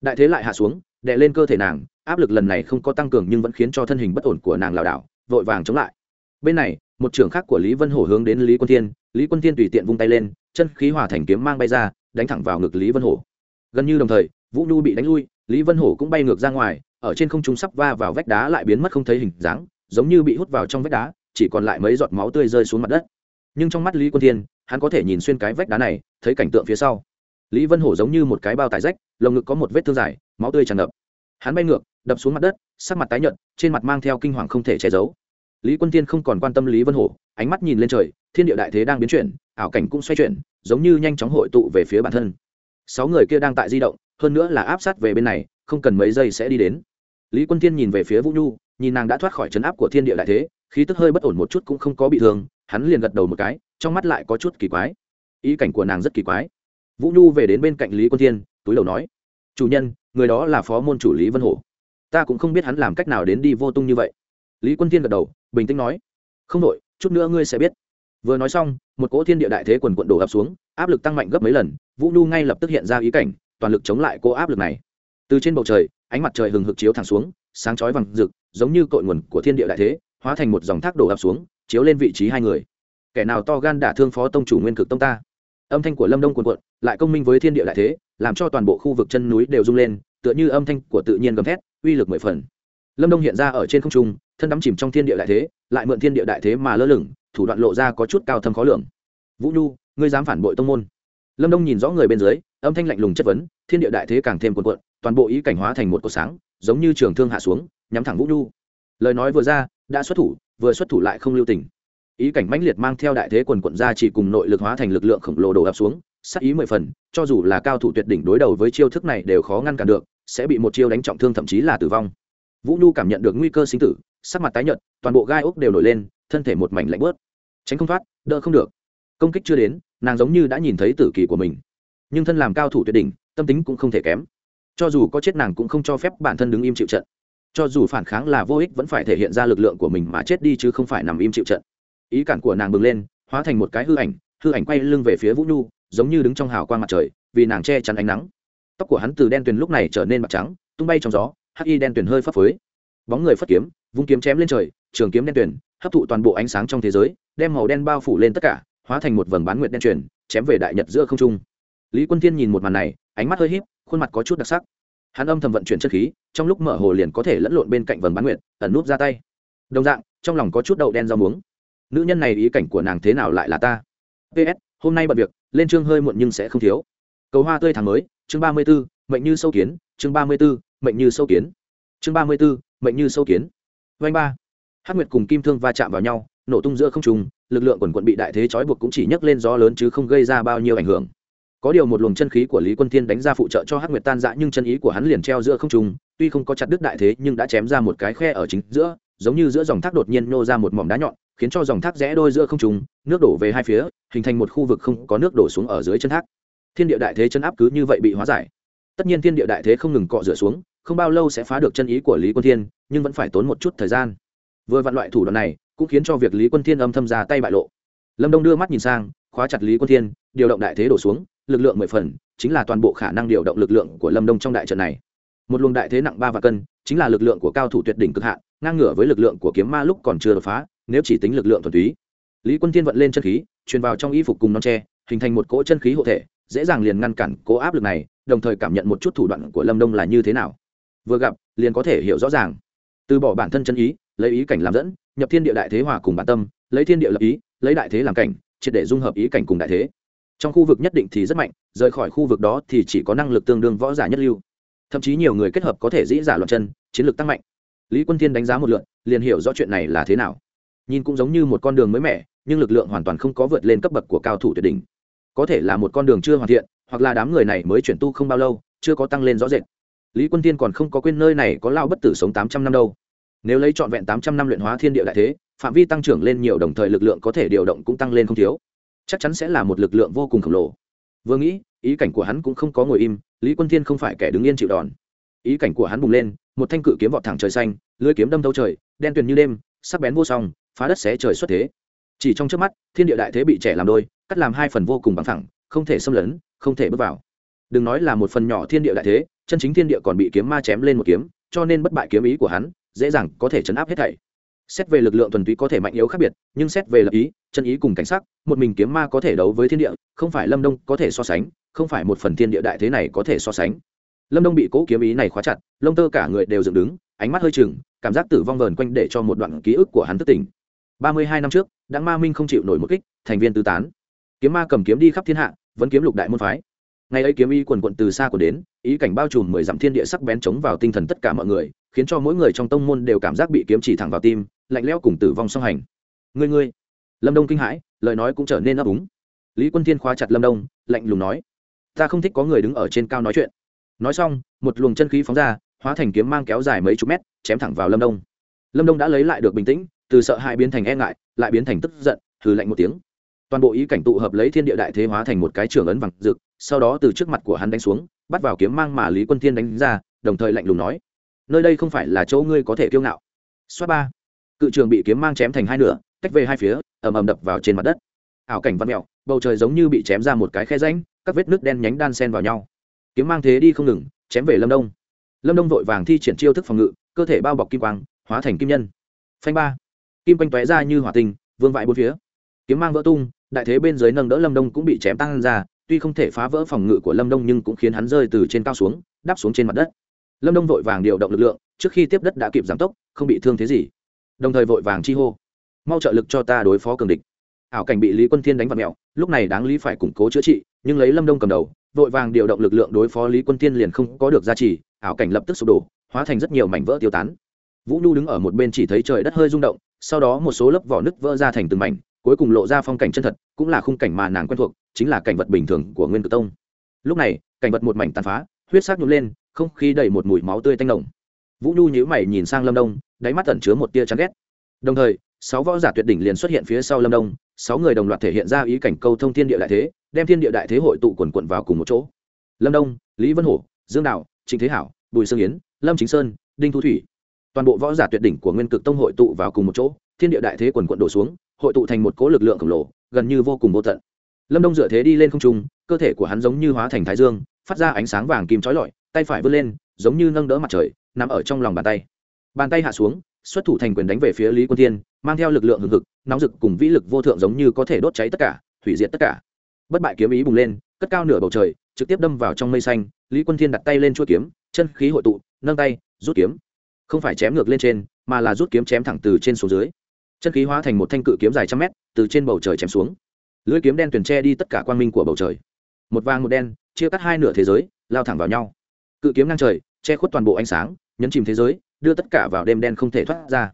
Đại thế lại hạ xuống, đè lên cơ thể nàng, áp lực lần này không có tăng cường nhưng vẫn khiến cho thân hình bất ổn của nàng lảo đảo, vội vàng chống lại. Bên này, một trưởng khác của lý vân hổ hướng đến lý quân thiên, lý quân thiên tùy tiện vung tay lên, chân khí hòa thành kiếm mang bay ra, đánh thẳng vào ngực lý vân hổ. Gần như đồng thời, vũ nhu bị đánh lui, lý vân hổ cũng bay ngược ra ngoài ở trên không trung sắp va vào vách đá lại biến mất không thấy hình dáng, giống như bị hút vào trong vách đá, chỉ còn lại mấy giọt máu tươi rơi xuống mặt đất. Nhưng trong mắt lý quân thiên, hắn có thể nhìn xuyên cái vách đá này, thấy cảnh tượng phía sau. Lý vân hổ giống như một cái bao tải rách, lồng ngực có một vết thương dài, máu tươi tràn ngập. Hắn bay ngược, đập xuống mặt đất, sắc mặt tái nhợt, trên mặt mang theo kinh hoàng không thể che giấu. Lý quân tiên không còn quan tâm lý vân hổ, ánh mắt nhìn lên trời, thiên địa đại thế đang biến chuyển, ảo cảnh cũng xoay chuyển, giống như nhanh chóng hội tụ về phía bản thân. Sáu người kia đang tại di động, hơn nữa là áp sát về bên này, không cần mấy giây sẽ đi đến lý quân Thiên nhìn về phía vũ nhu nhìn nàng đã thoát khỏi chấn áp của thiên địa đại thế khí tức hơi bất ổn một chút cũng không có bị thương hắn liền gật đầu một cái trong mắt lại có chút kỳ quái. Ý cảnh của nàng rất kỳ quái. Vũ nhu về đến bên cạnh lý quân Thiên, túi đầu nói chủ nhân người đó là phó môn chủ lý vân hổ. Ta cũng không biết hắn làm cách nào đến đi vô tung như vậy. Lý quân Thiên gật đầu bình tĩnh nói không đội chút nữa ngươi sẽ biết. Vừa nói xong một cỗ thiên địa đại thế quần quận đổ ập xuống áp lực tăng mạnh gấp mấy lần vũ nhu ngay lập tức hiện ra ý cảnh toàn lực chống lại cô áp lực này. Từ trên bầu trời ánh mặt trời hừng hực chiếu thẳng xuống, sáng chói vàng rực, giống như cội nguồn của thiên địa đại thế, hóa thành một dòng thác đổ ập xuống, chiếu lên vị trí hai người. Kẻ nào to gan đả thương phó tông chủ nguyên cực tông ta? Âm thanh của lâm đông quần quận lại công minh với thiên địa đại thế, làm cho toàn bộ khu vực chân núi đều rung lên, tựa như âm thanh của tự nhiên gầm thét, uy lực mười phần. Lâm đông hiện ra ở trên không trung, thân đắm chìm trong thiên địa đại thế, lại mượn thiên địa đại thế mà lơ lửng, thủ đoạn lộ ra có chút cao thâm khó lường. Vũ nhu, ngươi dám phản bội tông môn? Lâm đông nhìn rõ người bên dưới, âm thanh lạnh lùng chất vấn, thiên địa đại thế càng thêm cuồn cuộn toàn bộ ý cảnh hóa thành một cột sáng, giống như trường thương hạ xuống, nhắm thẳng vũ nhu. Lời nói vừa ra, đã xuất thủ, vừa xuất thủ lại không lưu tình. Ý cảnh mãnh liệt mang theo đại thế quần quận ra chỉ cùng nội lực hóa thành lực lượng khổng lồ đổ ập xuống sắc ý mười phần, cho dù là cao thủ tuyệt đỉnh đối đầu với chiêu thức này đều khó ngăn cản được, sẽ bị một chiêu đánh trọng thương thậm chí là tử vong. Vũ nhu cảm nhận được nguy cơ sinh tử, sắc mặt tái nhợt, toàn bộ gai ốc đều nổi lên, thân thể một mảnh lạnh bớt tránh không thoát, đỡ không được. Công kích chưa đến, nàng giống như đã nhìn thấy tử kỳ của mình. Nhưng thân làm cao thủ tuyệt đỉnh, tâm tính cũng không thể kém cho dù có chết nàng cũng không cho phép bản thân đứng im chịu trận. Cho dù phản kháng là vô ích vẫn phải thể hiện ra lực lượng của mình mà chết đi chứ không phải nằm im chịu trận. Ý cản của nàng bừng lên, hóa thành một cái hư ảnh hư ảnh quay lưng về phía vũ nhu, giống như đứng trong hào quang mặt trời, vì nàng che chắn ánh nắng. Tóc của hắn từ đen tuyền lúc này trở nên mặt trắng, tung bay trong gió, hắc y đen tuyền hơi phấp phới. Bóng người phất kiếm, vung kiếm chém lên trời, trường kiếm đen tuyền, hấp thụ toàn bộ ánh sáng trong thế giới, đem màu đen bao phủ lên tất cả, hóa thành một vầng bán nguyệt đen truyền chém về đại nhật giữa không trung. Lý quân thiên nhìn một màn này, ánh mắt hơi híp khuôn mặt có chút đặc sắc. Hắn âm thầm vận chuyển chất khí trong lúc mở hồ liền có thể lẫn lộn bên cạnh vầng bán nguyệt ẩn núp ra tay. Đồng dạng trong lòng có chút đậu đen rau muống. Nữ nhân này ý cảnh của nàng thế nào lại là ta? Ps hôm nay bận việc lên chương hơi muộn nhưng sẽ không thiếu. Cầu hoa tươi tháng mới chương ba mươi 34, mệnh như sâu kiến chương ba mươi 34, mệnh như sâu kiến. Chương ba mươi 34, mệnh như sâu kiến. Vanh ba. Hắc nguyệt cùng kim thương va chạm vào nhau nổ tung giữa không trung lực lượng quần quận bị đại thế trói buộc cũng chỉ nhấc lên gió lớn chứ không gây ra bao nhiêu ảnh hưởng có điều một luồng chân khí của lý quân thiên đánh ra phụ trợ cho hắc nguyệt tan dã nhưng chân ý của hắn liền treo giữa không trung, tuy không có chặt đứt đại thế, nhưng đã chém ra một cái khe ở chính giữa, giống như giữa dòng thác đột nhiên nô ra một mỏm đá nhọn, khiến cho dòng thác rẽ đôi giữa không trung, nước đổ về hai phía, hình thành một khu vực không có nước đổ xuống ở dưới chân thác. Thiên địa đại thế chân áp cứ như vậy bị hóa giải. Tất nhiên thiên địa đại thế không ngừng cọ rửa xuống, không bao lâu sẽ phá được chân ý của lý quân thiên, nhưng vẫn phải tốn một chút thời gian. Vừa vặn loại thủ đoạn này, cũng khiến cho việc lý quân thiên âm thầm ra tay bại lộ. Lâm đông đưa mắt nhìn sang, khóa chặt lý quân thiên, điều động đại thế đổ xuống lực lượng mười phần, chính là toàn bộ khả năng điều động lực lượng của lâm đông trong đại trận này. Một luồng đại thế nặng ba và cân, chính là lực lượng của cao thủ tuyệt đỉnh cực hạn, ngang ngửa với lực lượng của kiếm ma lúc còn chưa đột phá, nếu chỉ tính lực lượng thuần túy. Lý quân thiên vận lên chân khí, truyền vào trong y phục cùng non tre, hình thành một cỗ chân khí hộ thể, dễ dàng liền ngăn cản cố áp lực này, đồng thời cảm nhận một chút thủ đoạn của lâm đông là như thế nào. Vừa gặp, liền có thể hiểu rõ ràng. Từ bỏ bản thân chân ý, lấy ý cảnh làm dẫn, nhập thiên địa đại thế hòa cùng bản tâm, lấy thiên địa lập ý, lấy đại thế làm cảnh, triệt để dung hợp ý cảnh cùng đại thế trong khu vực nhất định thì rất mạnh, rời khỏi khu vực đó thì chỉ có năng lực tương đương võ giả nhất lưu. Thậm chí nhiều người kết hợp có thể dĩ giả loạn chân, chiến lược tăng mạnh. Lý quân thiên đánh giá một lượn liền hiểu rõ chuyện này là thế nào. Nhìn cũng giống như một con đường mới mẻ, nhưng lực lượng hoàn toàn không có vượt lên cấp bậc của cao thủ tuyệt đỉnh. Có thể là một con đường chưa hoàn thiện, hoặc là đám người này mới chuyển tu không bao lâu, chưa có tăng lên rõ rệt. Lý quân tiên còn không có quên nơi này có lao bất tử sống tám trăm năm đâu. Nếu lấy trọn vẹn tám trăm năm luyện hóa thiên địa đại thế, phạm vi tăng trưởng lên nhiều đồng thời lực lượng có thể điều động cũng tăng lên không thiếu chắc chắn sẽ là một lực lượng vô cùng khổng lồ. Vừa nghĩ, ý cảnh của hắn cũng không có ngồi im, lý quân thiên không phải kẻ đứng yên chịu đòn. Ý cảnh của hắn bùng lên, một thanh cự kiếm vọt thẳng trời xanh, lưới kiếm đâm thâu trời, đen tuyền như đêm, sắc bén vô song, phá đất xé trời xuất thế. Chỉ trong trước mắt, thiên địa đại thế bị trẻ làm đôi, cắt làm hai phần vô cùng bằng thẳng không thể xâm lấn, không thể bước vào. Đừng nói là một phần nhỏ thiên địa đại thế, chân chính thiên địa còn bị kiếm ma chém lên một kiếm, cho nên bất bại kiếm ý của hắn, dễ dàng có thể chấn áp hết thảy xét về lực lượng thuần túy có thể mạnh yếu khác biệt, nhưng xét về lập ý, chân ý cùng cảnh sắc, một mình kiếm ma có thể đấu với thiên địa, không phải lâm đông có thể so sánh, không phải một phần thiên địa đại thế này có thể so sánh. Lâm đông bị cố kiếm ý này khóa chặt, lông tơ cả người đều dựng đứng, ánh mắt hơi chừng, cảm giác tử vong vờn quanh để cho một đoạn ký ức của hắn thức tỉnh. Ba mươi hai năm trước, đặng ma minh không chịu nổi một kích, thành viên tứ tán. Kiếm ma cầm kiếm đi khắp thiên hạ, vẫn kiếm lục đại môn phái. Ngày ấy kiếm ý quần quận từ xa của đến, ý cảnh bao trùm mười dặm thiên địa sắc bén chống vào tinh thần tất cả mọi người, khiến cho mỗi người trong tông môn đều cảm giác bị kiếm chỉ thẳng vào tim lạnh lẽo cùng tử vong song hành. Ngươi ngươi. Lâm đông kinh hãi, lời nói cũng trở nên ấp úng. Lý quân thiên khóa chặt lâm đông, lạnh lùng nói, ta không thích có người đứng ở trên cao nói chuyện. Nói xong, một luồng chân khí phóng ra, hóa thành kiếm mang kéo dài mấy chục mét, chém thẳng vào lâm đông. Lâm đông đã lấy lại được bình tĩnh, từ sợ hãi biến thành e ngại, lại biến thành tức giận thử lạnh một tiếng. Toàn bộ ý cảnh tụ hợp lấy thiên địa đại thế hóa thành một cái trường ấn vàng rực, sau đó từ trước mặt của hắn đánh xuống, bắt vào kiếm mang mà lý quân thiên đánh ra, đồng thời lạnh lùng nói, nơi đây không phải là chỗ ngươi có thể kiêu ngạo. Xoát ba cự trường bị kiếm mang chém thành hai nửa tách về hai phía, ầm ầm đập vào trên mặt đất. Ảo cảnh văn mẹo, bầu trời giống như bị chém ra một cái khe ránh các vết nước đen nhánh đan sen vào nhau. Kiếm mang thế đi không ngừng, chém về lâm đông. Lâm đông vội vàng thi triển chiêu thức phòng ngự, cơ thể bao bọc kim quang, hóa thành kim nhân. Phanh ba. Kim quanh tóe ra như hỏa tinh, vương vãi bốn phía. Kiếm mang vỡ tung, đại thế bên dưới nâng đỡ lâm đông cũng bị chém tăng ra, tuy không thể phá vỡ phòng ngự của lâm đông nhưng cũng khiến hắn rơi từ trên cao xuống, đáp xuống trên mặt đất. Lâm đông vội vàng điều động lực lượng, trước khi tiếp đất đã kịp giảm tốc, không bị thương thế gì đồng thời vội vàng chi hô. Mau trợ lực cho ta đối phó cường địch. Ảo cảnh bị lý quân thiên đánh vật mẹo, lúc này đáng lý phải củng cố chữa trị, nhưng lấy lâm đông cầm đầu, vội vàng điều động lực lượng đối phó lý quân thiên liền không có được gia trì, ảo cảnh lập tức sụp đổ, hóa thành rất nhiều mảnh vỡ tiêu tán. Vũ nhu đứng ở một bên chỉ thấy trời đất hơi rung động, sau đó một số lớp vỏ nứt vỡ ra thành từng mảnh, cuối cùng lộ ra phong cảnh chân thật, cũng là khung cảnh mà nàng quen thuộc, chính là cảnh vật bình thường của nguyên Cử tông. Lúc này, cảnh vật một mảnh tàn phá, huyết sắc nhún lên, không khí đầy một mùi máu tươi tanh nồng vũ nhu nhíu mày nhìn sang lâm đông, đáy mắt tẩn chứa một tia chán ghét. Đồng thời, sáu võ giả tuyệt đỉnh liền xuất hiện phía sau lâm đông, sáu người đồng loạt thể hiện ra ý cảnh câu thông thiên địa đại thế, đem thiên địa đại thế hội tụ quần quận vào cùng một chỗ. Lâm đông, lý vân hổ, dương đạo, trịnh thế hảo, bùi sương yến, lâm chính sơn, đinh thu thủy. Toàn bộ võ giả tuyệt đỉnh của nguyên cực tông hội tụ vào cùng một chỗ, thiên địa đại thế quần quận đổ xuống, hội tụ thành một cỗ lực lượng khổng lồ, gần như vô cùng vô tận. Lâm đông dựa thế đi lên không trung, cơ thể của hắn giống như hóa thành thái dương, phát ra ánh sáng vàng kim trói lọi, tay phải vươn lên giống như nâng đỡ mặt trời, nằm ở trong lòng bàn tay. Bàn tay hạ xuống, xuất thủ thành quyền đánh về phía lý quân thiên, mang theo lực lượng hừng hực, nóng rực cùng vĩ lực vô thượng giống như có thể đốt cháy tất cả, hủy diệt tất cả. Bất bại kiếm ý bùng lên, cất cao nửa bầu trời, trực tiếp đâm vào trong mây xanh, lý quân thiên đặt tay lên chuôi kiếm, chân khí hội tụ, nâng tay, rút kiếm. Không phải chém ngược lên trên, mà là rút kiếm chém thẳng từ trên xuống dưới. Chân khí hóa thành một thanh cự kiếm dài trăm mét, từ trên bầu trời chém xuống. Lưỡi kiếm đen tuyển che đi tất cả quang minh của bầu trời. Một vàng một đen, chia cắt hai nửa thế giới, lao thẳng vào nhau. Cự kiếm ngang trời che khuất toàn bộ ánh sáng, nhấn chìm thế giới, đưa tất cả vào đêm đen không thể thoát ra.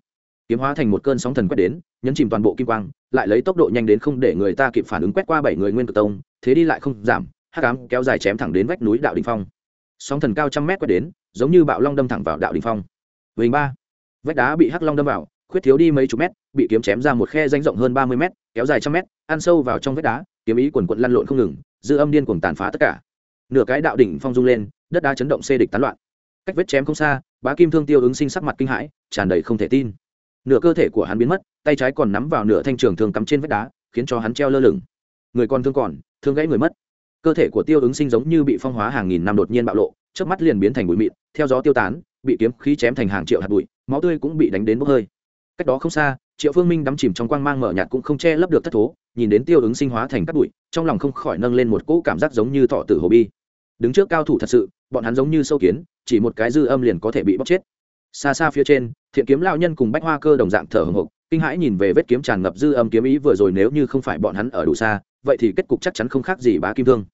Kiếm hóa thành một cơn sóng thần quét đến, nhấn chìm toàn bộ kim quang, lại lấy tốc độ nhanh đến không để người ta kịp phản ứng quét qua bảy người nguyên cực tông, thế đi lại không giảm, hắc ám kéo dài chém thẳng đến vách núi đạo đình phong. Sóng thần cao trăm mét quét đến, giống như bạo long đâm thẳng vào đạo đình phong. Vành ba. Vách đá bị hắc long đâm vào, khuyết thiếu đi mấy chục mét, bị kiếm chém ra một khe danh rộng hơn ba mươi mét, kéo dài trăm mét, ăn sâu vào trong vách đá, kiếm ý quần quận lăn lộn không ngừng, dư âm điên cuồng tàn phá tất cả. Nửa cái đạo đỉnh phong rung lên, đất đá chấn động xê địch tán loạn cách vết chém không xa, bá kim thương tiêu ứng sinh sắc mặt kinh hãi, tràn đầy không thể tin. Nửa cơ thể của hắn biến mất, tay trái còn nắm vào nửa thanh trường thương cắm trên vách đá, khiến cho hắn treo lơ lửng. Người còn thương còn, thương gãy người mất. Cơ thể của tiêu ứng sinh giống như bị phong hóa hàng nghìn năm đột nhiên bạo lộ trước mắt liền biến thành bụi mịn, theo gió tiêu tán, bị kiếm khí chém thành hàng triệu hạt bụi, máu tươi cũng bị đánh đến bốc hơi. Cách đó không xa, triệu phương minh đắm chìm trong quang mang mở nhạt cũng không che lấp được thất thố, nhìn đến tiêu ứng sinh hóa thành cắt bụi, trong lòng không khỏi nâng lên một cỗ cảm giác giống như thọ tử hồ bi. Đứng trước cao thủ thật sự, bọn hắn giống như sâu kiến chỉ một cái dư âm liền có thể bị bóc chết. Xa xa phía trên, thiện kiếm lao nhân cùng bách hoa cơ đồng dạng thở hồng hộc, kinh hãi nhìn về vết kiếm tràn ngập dư âm kiếm ý vừa rồi nếu như không phải bọn hắn ở đủ xa, vậy thì kết cục chắc chắn không khác gì bá kim thương.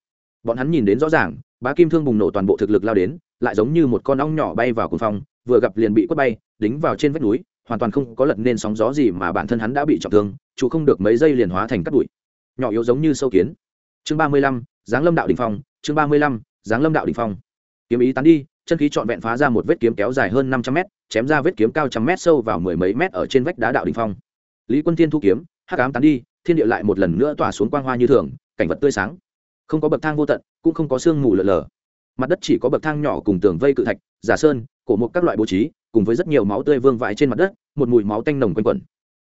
Bọn hắn nhìn đến rõ ràng, bá kim thương bùng nổ toàn bộ thực lực lao đến, lại giống như một con ong nhỏ bay vào cồn phong, vừa gặp liền bị quất bay, đính vào trên vách núi, hoàn toàn không có lật nên sóng gió gì mà bản thân hắn đã bị trọng thương chú không được mấy giây liền hóa thành cát bụi. Nhỏ yếu giống như sâu kiến. Chương ba mươi lăm, giáng lâm đạo đình phong, chương ba mươi lăm, giáng lâm đạo đình phong. Kiếm ý tán đi chân khí trọn vẹn phá ra một vết kiếm kéo dài hơn năm trăm mét, chém ra vết kiếm cao trăm mét sâu vào mười mấy mét ở trên vách đá đạo đình phong. Lý quân thiên thu kiếm, hắc ám tán đi, thiên địa lại một lần nữa tỏa xuống quang hoa như thường, cảnh vật tươi sáng. Không có bậc thang vô tận, cũng không có sương mù lờ lờ mặt đất chỉ có bậc thang nhỏ cùng tường vây cự thạch, giả sơn, cổ một các loại bố trí, cùng với rất nhiều máu tươi vương vãi trên mặt đất, một mùi máu tanh nồng quanh quẩn.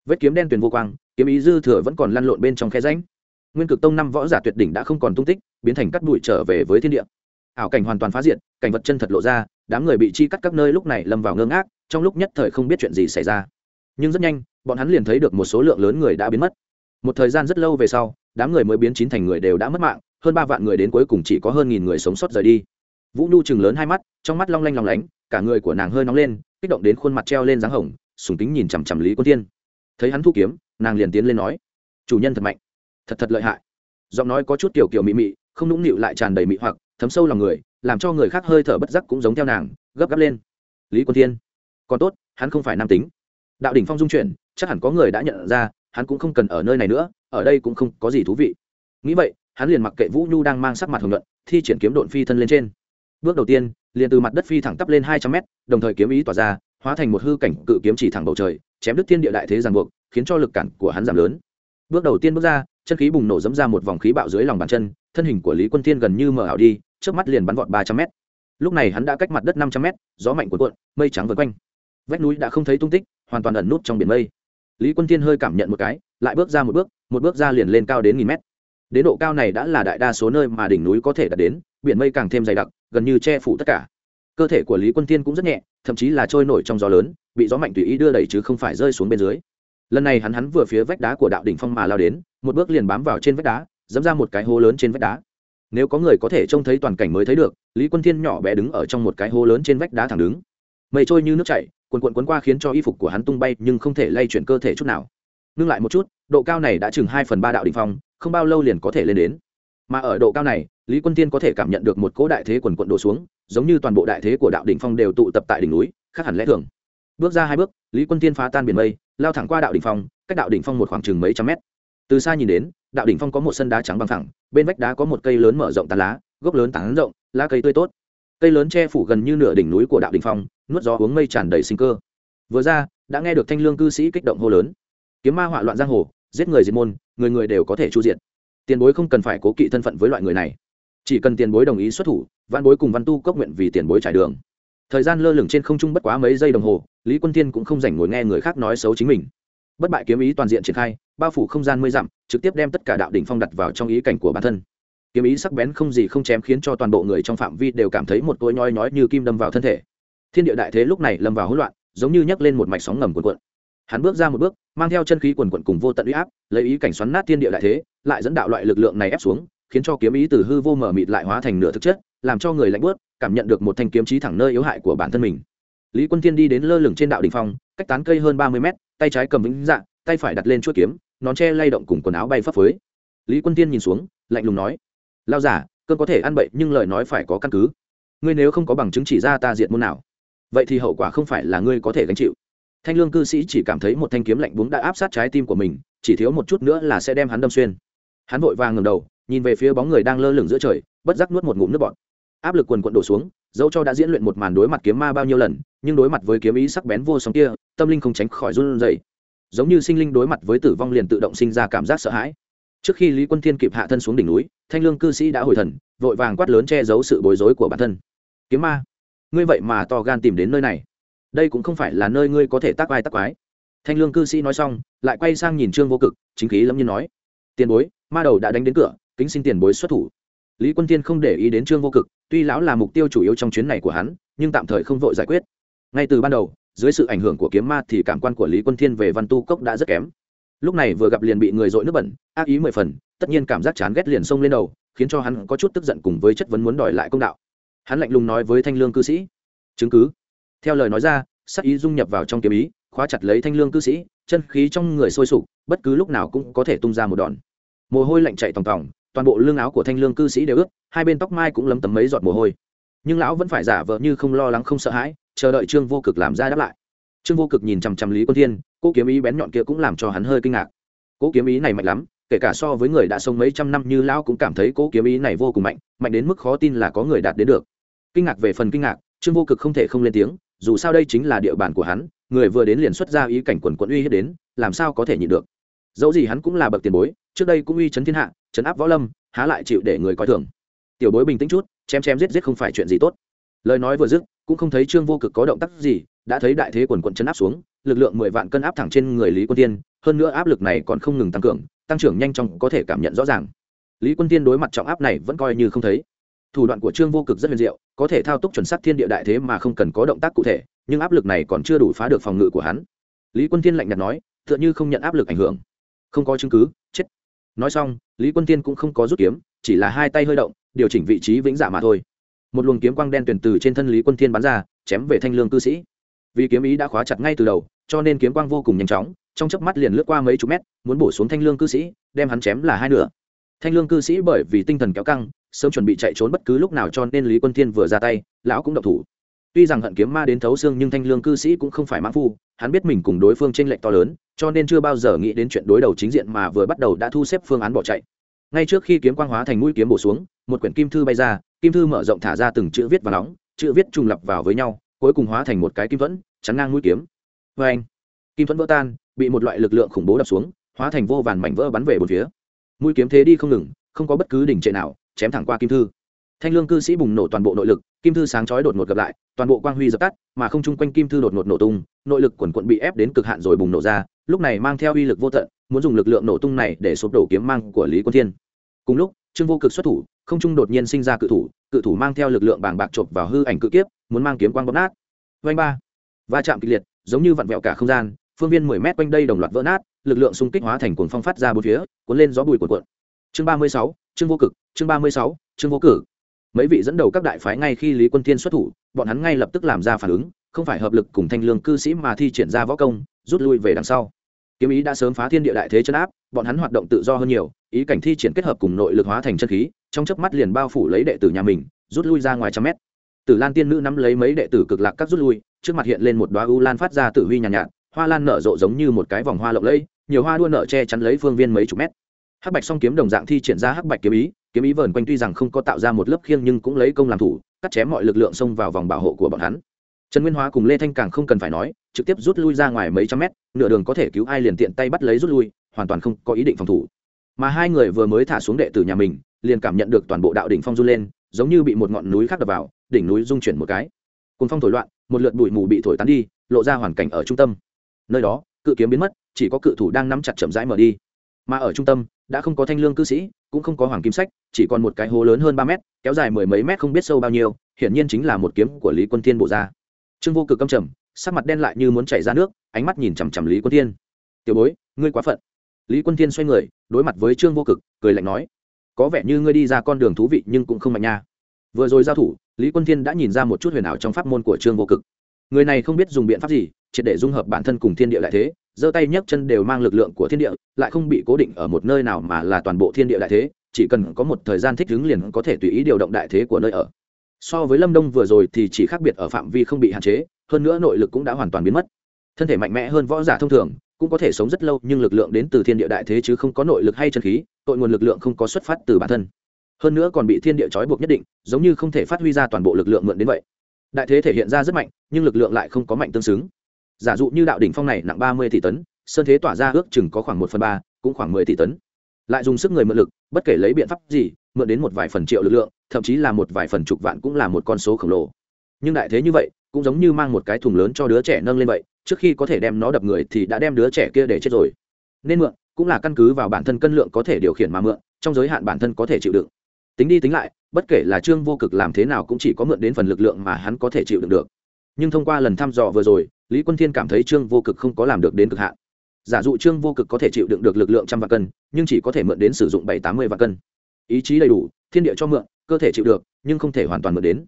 Vết kiếm đen tuyền vô quang, kiếm ý dư thừa vẫn còn lăn lộn bên trong khe ránh nguyên cực tông năm võ giả tuyệt đỉnh đã không còn tung tích, biến thành cắt bụi trở về với thiên địa ảo cảnh hoàn toàn phá diện cảnh vật chân thật lộ ra, đám người bị chi cắt các nơi lúc này lâm vào ngơ ngác, trong lúc nhất thời không biết chuyện gì xảy ra. Nhưng rất nhanh, bọn hắn liền thấy được một số lượng lớn người đã biến mất. Một thời gian rất lâu về sau, đám người mới biến chín thành người đều đã mất mạng, hơn ba vạn người đến cuối cùng chỉ có hơn nghìn người sống sót rời đi. Vũ nhu chừng lớn hai mắt, trong mắt long lanh lòng lánh, cả người của nàng hơi nóng lên, kích động đến khuôn mặt treo lên dáng hồng, sùng tính nhìn chằm chằm lý quân tiên thấy hắn thu kiếm, nàng liền tiến lên nói, chủ nhân thật mạnh, thật thật lợi hại. Giọng nói có chút kiểu kiểu mị mị, không nũng nịu lại tràn đầy mị hoặc thấm sâu lòng người làm cho người khác hơi thở bất giác cũng giống theo nàng gấp gáp lên. Lý quân Thiên, còn tốt hắn không phải nam tính. Đạo đỉnh phong dung chuyển chắc hẳn có người đã nhận ra hắn cũng không cần ở nơi này nữa ở đây cũng không có gì thú vị. Nghĩ vậy hắn liền mặc kệ vũ nhu đang mang sắc mặt hưởng luận thi triển kiếm độn phi thân lên trên. Bước đầu tiên liền từ mặt đất phi thẳng tắp lên hai trăm mét đồng thời kiếm ý tỏa ra hóa thành một hư cảnh cự kiếm chỉ thẳng bầu trời chém đứt thiên địa đại thế giàn buộc khiến cho lực cản của hắn giảm lớn. Bước đầu tiên bước ra chân khí bùng nổ dẫm ra một vòng khí bạo dưới lòng bàn chân, thân hình của lý quân thiên gần như mở ảo đi trước mắt liền bắn vọt ba trăm mét. Lúc này hắn đã cách mặt đất năm trăm mét, gió mạnh cuộn cuộn, mây trắng vượt quanh. Vách núi đã không thấy tung tích, hoàn toàn ẩn nút trong biển mây. Lý quân thiên hơi cảm nhận một cái, lại bước ra một bước một bước ra liền lên cao đến nghìn mét. Đến độ cao này đã là đại đa số nơi mà đỉnh núi có thể đạt đến, biển mây càng thêm dày đặc, gần như che phủ tất cả. Cơ thể của lý quân thiên cũng rất nhẹ, thậm chí là trôi nổi trong gió lớn, bị gió mạnh tùy ý đưa đẩy chứ không phải rơi xuống bên dưới lần này hắn hắn vừa phía vách đá của đạo đỉnh phong mà lao đến, một bước liền bám vào trên vách đá, dẫm ra một cái hố lớn trên vách đá. Nếu có người có thể trông thấy toàn cảnh mới thấy được, lý quân thiên nhỏ bé đứng ở trong một cái hố lớn trên vách đá thẳng đứng. Mây trôi như nước chảy quần quần quấn qua khiến cho y phục của hắn tung bay nhưng không thể lay chuyển cơ thể chút nào. Ngưng lại một chút, độ cao này đã chừng hai phần ba đạo đỉnh phong, không bao lâu liền có thể lên đến. Mà ở độ cao này, lý quân tiên có thể cảm nhận được một cỗ đại thế quần quận đổ xuống, giống như toàn bộ đại thế của đạo đỉnh phong đều tụ tập tại đỉnh núi, khác hẳn lẽ thường. Bước ra hai bước, lý quân tiên phá tan biển mây lao thẳng qua đạo đỉnh phong, cách đạo đỉnh phong một khoảng chừng mấy trăm mét. Từ xa nhìn đến, đạo đỉnh phong có một sân đá trắng bằng thẳng bên vách đá có một cây lớn mở rộng tán lá, gốc lớn tán rộng, lá cây tươi tốt. Cây lớn che phủ gần như nửa đỉnh núi của đạo đỉnh phong, nuốt gió uống mây tràn đầy sinh cơ. Vừa ra, đã nghe được thanh lương cư sĩ kích động hô lớn. Kiếm ma họa loạn giang hồ, giết người diệt môn, người người đều có thể chu diệt. Tiền bối không cần phải cố kỵ thân phận với loại người này. Chỉ cần tiền bối đồng ý xuất thủ văn bối cùng văn tu cốc nguyện vì tiền bối trải đường thời gian lơ lửng trên không trung bất quá mấy giây đồng hồ, lý quân tiên cũng không rảnh ngồi nghe người khác nói xấu chính mình. Bất bại kiếm ý toàn diện triển khai, bao phủ không gian mươi dặm, trực tiếp đem tất cả đạo đỉnh phong đặt vào trong ý cảnh của bản thân. Kiếm ý sắc bén không gì không chém khiến cho toàn bộ người trong phạm vi đều cảm thấy một tối nhói nhói như kim đâm vào thân thể. Thiên địa đại thế lúc này lâm vào hỗn loạn, giống như nhấc lên một mạch sóng ngầm cuộn cuộn. Hắn bước ra một bước, mang theo chân khí quần quận cùng vô tận uy áp, lấy ý cảnh xoắn nát thiên địa đại thế, lại dẫn đạo loại lực lượng này ép xuống, khiến cho kiếm ý từ hư vô mở mịt lại hóa thành nửa thực chất làm cho người lạnh bớt cảm nhận được một thanh kiếm chí thẳng nơi yếu hại của bản thân mình. Lý quân thiên đi đến lơ lửng trên đạo đình phong cách tán cây hơn ba mươi mét tay trái cầm vĩnh dạng, tay phải đặt lên chuỗi kiếm nón tre lay động cùng quần áo bay phấp phới. Lý quân thiên nhìn xuống lạnh lùng nói lao giả cơn có thể ăn bậy nhưng lời nói phải có căn cứ. Ngươi nếu không có bằng chứng chỉ ra ta diệt môn nào vậy thì hậu quả không phải là ngươi có thể gánh chịu. Thanh lương cư sĩ chỉ cảm thấy một thanh kiếm lạnh búng đã áp sát trái tim của mình chỉ thiếu một chút nữa là sẽ đem hắn đâm xuyên. Hắn vội vàng ngầm đầu nhìn về phía bóng người đang lơ lửng giữa trời bất giác nuốt một ngụm nước bọt áp lực quần quận đổ xuống, dẫu cho đã diễn luyện một màn đối mặt kiếm ma bao nhiêu lần, nhưng đối mặt với kiếm ý sắc bén vô song kia, tâm linh không tránh khỏi run rẩy. Giống như sinh linh đối mặt với tử vong liền tự động sinh ra cảm giác sợ hãi. Trước khi lý quân thiên kịp hạ thân xuống đỉnh núi, thanh lương cư sĩ đã hồi thần, vội vàng quát lớn che giấu sự bối rối của bản thân. Kiếm ma, ngươi vậy mà to gan tìm đến nơi này. Đây cũng không phải là nơi ngươi có thể tác vai tác quái. Thanh lương cư sĩ nói xong, lại quay sang nhìn trương vô cực, chính khí lâm nhiên nói, tiền bối, ma đầu đã đánh đến cửa, kính xin tiền bối xuất thủ lý quân tiên không để ý đến trương vô cực, tuy lão là mục tiêu chủ yếu trong chuyến này của hắn, nhưng tạm thời không vội giải quyết. Ngay từ ban đầu, dưới sự ảnh hưởng của kiếm ma thì cảm quan của lý quân thiên về văn tu cốc đã rất kém. Lúc này vừa gặp liền bị người dội nước bẩn, ác ý mười phần, tất nhiên cảm giác chán ghét liền xông lên đầu, khiến cho hắn có chút tức giận cùng với chất vấn muốn đòi lại công đạo. Hắn lạnh lùng nói với thanh lương cư sĩ, chứng cứ. Theo lời nói ra sắc ý dung nhập vào trong kiếm ý, khóa chặt lấy thanh lương cư sĩ, chân khí trong người sôi sục, bất cứ lúc nào cũng có thể tung ra một đòn. Mồ hôi lạnh chạy tòng tòng toàn bộ lương áo của thanh lương cư sĩ đều ướt, hai bên tóc mai cũng lấm tấm mấy giọt mồ hôi. Nhưng lão vẫn phải giả vờ như không lo lắng không sợ hãi, chờ đợi trương vô cực làm ra đáp lại. Trương vô cực nhìn chằm chằm lý quân thiên, cô kiếm ý bén nhọn kia cũng làm cho hắn hơi kinh ngạc. Cô kiếm ý này mạnh lắm, kể cả so với người đã sống mấy trăm năm như lão cũng cảm thấy cô kiếm ý này vô cùng mạnh mạnh đến mức khó tin là có người đạt đến được. Kinh ngạc về phần kinh ngạc, trương vô cực không thể không lên tiếng, dù sao đây chính là địa bàn của hắn, người vừa đến liền xuất ra ý cảnh quần quận uy hiếp đến, làm sao có thể nhịn được. Dẫu gì hắn cũng là bậc tiền bối trước đây cũng uy chấn thiên hạ, chấn áp võ lâm, há lại chịu để người coi thường. Tiểu bối bình tĩnh chút, chém chém giết giết không phải chuyện gì tốt. Lời nói vừa dứt, cũng không thấy trương vô cực có động tác gì, đã thấy đại thế quần quận chấn áp xuống, lực lượng mười vạn cân áp thẳng trên người lý quân tiên hơn nữa áp lực này còn không ngừng tăng cường, tăng trưởng nhanh chóng có thể cảm nhận rõ ràng. Lý quân tiên đối mặt trọng áp này vẫn coi như không thấy. Thủ đoạn của trương vô cực rất huyền diệu, có thể thao túc chuẩn sắc thiên địa đại thế mà không cần có động tác cụ thể, nhưng áp lực này còn chưa đủ phá được phòng ngự của hắn. Lý quân tiên lạnh nhạt nói, tựa như không nhận áp lực ảnh hưởng. Không có chứng cứ nói xong, lý quân tiên cũng không có rút kiếm, chỉ là hai tay hơi động, điều chỉnh vị trí vĩnh dạ mà thôi. Một luồng kiếm quang đen tuyển từ trên thân lý quân tiên bắn ra, chém về thanh lương cư sĩ. Vì kiếm ý đã khóa chặt ngay từ đầu, cho nên kiếm quang vô cùng nhanh chóng, trong chớp mắt liền lướt qua mấy chục mét, muốn bổ xuống thanh lương cư sĩ, đem hắn chém là hai nửa. Thanh lương cư sĩ bởi vì tinh thần kéo căng, sớm chuẩn bị chạy trốn bất cứ lúc nào cho nên lý quân thiên vừa ra tay, lão cũng độc thủ. Tuy rằng hận kiếm ma đến thấu xương nhưng thanh lương cư sĩ cũng không phải mãn phu, hắn biết mình cùng đối phương t r ê n lệch to lớn cho nên chưa bao giờ nghĩ đến chuyện đối đầu chính diện mà vừa bắt đầu đã thu xếp phương án bỏ chạy. Ngay trước khi kiếm quang hóa thành mũi kiếm bổ xuống, một quyển kim thư bay ra, kim thư mở rộng thả ra từng chữ viết và nóng, chữ viết trùng lập vào với nhau, cuối cùng hóa thành một cái kim thuẫn, chắn ngang mũi kiếm. Vê anh, kim thuẫn vỡ tan, bị một loại lực lượng khủng bố đập xuống, hóa thành vô vàn mảnh vỡ bắn về bốn phía. Mũi kiếm thế đi không ngừng, không có bất cứ đỉnh trệ nào, chém thẳng qua kim thư. Thanh lương cư sĩ bùng nổ toàn bộ nội lực, kim thư sáng chói đột ngột gặp lại, toàn bộ quang huy dập tắt, mà không chung quanh kim thư đột ngột nổ tung, nội lực quần quận bị ép đến cực hạn rồi bùng nổ ra lúc này mang theo uy lực vô tận, muốn dùng lực lượng nổ tung này để sụp đổ kiếm mang của lý quân thiên. Cùng lúc, trương vô cực xuất thủ, không trung đột nhiên sinh ra cự thủ cự thủ mang theo lực lượng bàng bạc chộp vào hư ảnh cự kiếp, muốn mang kiếm quang bóp nát. Vanh ba. Va chạm kịch liệt, giống như vặn vẹo cả không gian, phương viên mười mét quanh đây đồng loạt vỡ nát, lực lượng xung kích hóa thành cuồng phong phát ra bốn phía, cuốn lên gió bùi cuộn cuộn. Chương ba mươi sáu chương vô cực, chương ba mươi sáu chương vô cử mấy vị dẫn đầu các đại phái ngay khi lý quân thiên xuất thủ, bọn hắn ngay lập tức làm ra phản ứng, không phải hợp lực cùng thanh lương cư sĩ mà thi triển ra võ công rút lui về đằng sau. Kiếm ý đã sớm phá thiên địa đại thế chân áp bọn hắn hoạt động tự do hơn nhiều ý cảnh thi triển kết hợp cùng nội lực hóa thành chân khí trong chớp mắt liền bao phủ lấy đệ tử nhà mình rút lui ra ngoài trăm mét. Tử lan tiên nữ nắm lấy mấy đệ tử cực lạc các rút lui trước mặt hiện lên một đoá u lan phát ra tử huy nhàn nhạt, nhạt hoa lan nở rộ giống như một cái vòng hoa lộng lẫy nhiều hoa đua nở che chắn lấy phương viên mấy chục mét. Hắc bạch song kiếm đồng dạng thi triển ra hắc bạch kiếm ý kiếm ý vờn quanh tuy rằng không có tạo ra một lớp khiêng nhưng cũng lấy công làm thủ cắt chém mọi lực lượng xông vào vòng bảo hộ của bọn hắn trần nguyên hóa cùng lê thanh càng không cần phải nói, trực tiếp rút lui ra ngoài mấy trăm mét, nửa đường có thể cứu ai liền tiện tay bắt lấy rút lui, hoàn toàn không có ý định phòng thủ. Mà hai người vừa mới thả xuống đệ tử nhà mình, liền cảm nhận được toàn bộ đạo đỉnh phong run lên, giống như bị một ngọn núi khác đập vào, đỉnh núi rung chuyển một cái. Cùng phong thổi loạn, một lượt bụi mù bị thổi tán đi, lộ ra hoàn cảnh ở trung tâm. Nơi đó, cự kiếm biến mất, chỉ có cự thủ đang nắm chặt chậm rãi mở đi. Mà ở trung tâm, đã không có thanh lương cư sĩ, cũng không có hoàng kim sách, chỉ còn một cái hố lớn hơn ba mét, kéo dài mười mấy mét không biết sâu bao nhiêu, hiển nhiên chính là một kiếm của lý quân thiên bổ ra trương vô cực căm trầm, sắc mặt đen lại như muốn chảy ra nước, ánh mắt nhìn chằm chằm lý quân thiên. Tiểu bối, ngươi quá phận. Lý quân thiên xoay người, đối mặt với trương vô cực, cười lạnh nói, có vẻ như ngươi đi ra con đường thú vị nhưng cũng không mạnh nha. Vừa rồi giao thủ, lý quân thiên đã nhìn ra một chút huyền ảo trong pháp môn của trương vô cực. Người này không biết dùng biện pháp gì, triệt để dung hợp bản thân cùng thiên địa lại thế, giơ tay nhấc chân đều mang lực lượng của thiên địa, lại không bị cố định ở một nơi nào mà là toàn bộ thiên địa đại thế, chỉ cần có một thời gian thích ứng liền có thể tùy ý điều động đại thế của nơi ở so với lâm đông vừa rồi thì chỉ khác biệt ở phạm vi không bị hạn chế, hơn nữa nội lực cũng đã hoàn toàn biến mất. Thân thể mạnh mẽ hơn võ giả thông thường, cũng có thể sống rất lâu, nhưng lực lượng đến từ thiên địa đại thế chứ không có nội lực hay chân khí, tội nguồn lực lượng không có xuất phát từ bản thân. Hơn nữa còn bị thiên địa trói buộc nhất định, giống như không thể phát huy ra toàn bộ lực lượng mượn đến vậy. Đại thế thể hiện ra rất mạnh, nhưng lực lượng lại không có mạnh tương xứng. Giả dụ như đạo đỉnh phong này nặng ba mươi tỷ tấn, sơn thế tỏa ra ước chừng có khoảng một phần ba, cũng khoảng mười tỷ tấn. Lại dùng sức người mượn lực, bất kể lấy biện pháp gì, mượn đến một vài phần triệu lực lượng thậm chí là một vài phần chục vạn cũng là một con số khổng lồ. Nhưng đại thế như vậy, cũng giống như mang một cái thùng lớn cho đứa trẻ nâng lên vậy, trước khi có thể đem nó đập người thì đã đem đứa trẻ kia để chết rồi. Nên mượn, cũng là căn cứ vào bản thân cân lượng có thể điều khiển mà mượn, trong giới hạn bản thân có thể chịu đựng. Tính đi tính lại, bất kể là trương vô cực làm thế nào cũng chỉ có mượn đến phần lực lượng mà hắn có thể chịu đựng được. Nhưng thông qua lần thăm dò vừa rồi, lý quân thiên cảm thấy trương vô cực không có làm được đến cực hạn. Giả dụ trương vô cực có thể chịu đựng được lực lượng trăm vạn cân, nhưng chỉ có thể mượn đến sử dụng bảy tám mươi vạn cân. Ý chí đầy đủ, thiên địa cho mượn cơ thể chịu được, nhưng không thể hoàn toàn mượn đến.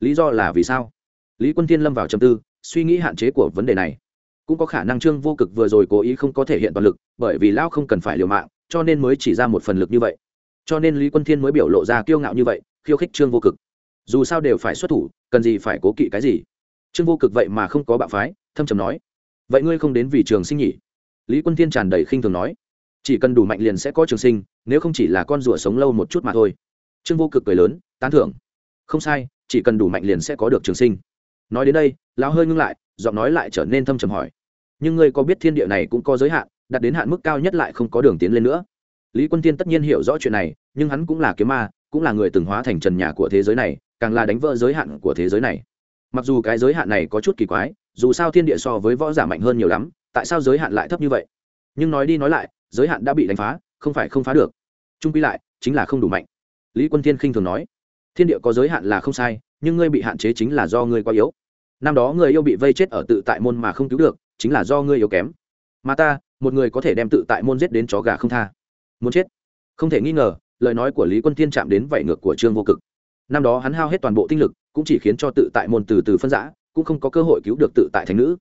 Lý do là vì sao? Lý quân thiên lâm vào trầm tư, suy nghĩ hạn chế của vấn đề này. Cũng có khả năng trương vô cực vừa rồi cố ý không có thể hiện toàn lực, bởi vì lão không cần phải liều mạng, cho nên mới chỉ ra một phần lực như vậy. Cho nên lý quân thiên mới biểu lộ ra kiêu ngạo như vậy, khiêu khích trương vô cực. Dù sao đều phải xuất thủ, cần gì phải cố kỵ cái gì? Trương vô cực vậy mà không có bạo phái, thâm trầm nói. Vậy ngươi không đến vì trường sinh nhỉ? Lý quân thiên tràn đầy khinh thường nói. Chỉ cần đủ mạnh liền sẽ có trường sinh, nếu không chỉ là con rùa sống lâu một chút mà thôi trương vô cực cười lớn, tán thưởng. Không sai, chỉ cần đủ mạnh liền sẽ có được trường sinh. Nói đến đây, lão hơi ngưng lại, giọng nói lại trở nên thâm trầm hỏi. Nhưng ngươi có biết thiên địa này cũng có giới hạn đặt đến hạn mức cao nhất lại không có đường tiến lên nữa. Lý quân tiên tất nhiên hiểu rõ chuyện này, nhưng hắn cũng là kiếm ma, cũng là người từng hóa thành trần nhà của thế giới này, càng là đánh vỡ giới hạn của thế giới này. Mặc dù cái giới hạn này có chút kỳ quái, dù sao thiên địa so với võ giả mạnh hơn nhiều lắm, tại sao giới hạn lại thấp như vậy? Nhưng nói đi nói lại, giới hạn đã bị đánh phá, không phải không phá được. Trung quy lại, chính là không đủ mạnh lý quân thiên khinh thường nói, thiên địa có giới hạn là không sai, nhưng ngươi bị hạn chế chính là do ngươi quá yếu. Năm đó người yêu bị vây chết ở tự tại môn mà không cứu được, chính là do ngươi yếu kém. Mà ta, một người có thể đem tự tại môn giết đến chó gà không tha. Muốn chết. Không thể nghi ngờ, lời nói của lý quân thiên chạm đến vảy ngược của trương vô cực. Năm đó hắn hao hết toàn bộ tinh lực, cũng chỉ khiến cho tự tại môn từ từ phân giã, cũng không có cơ hội cứu được tự tại thánh nữ.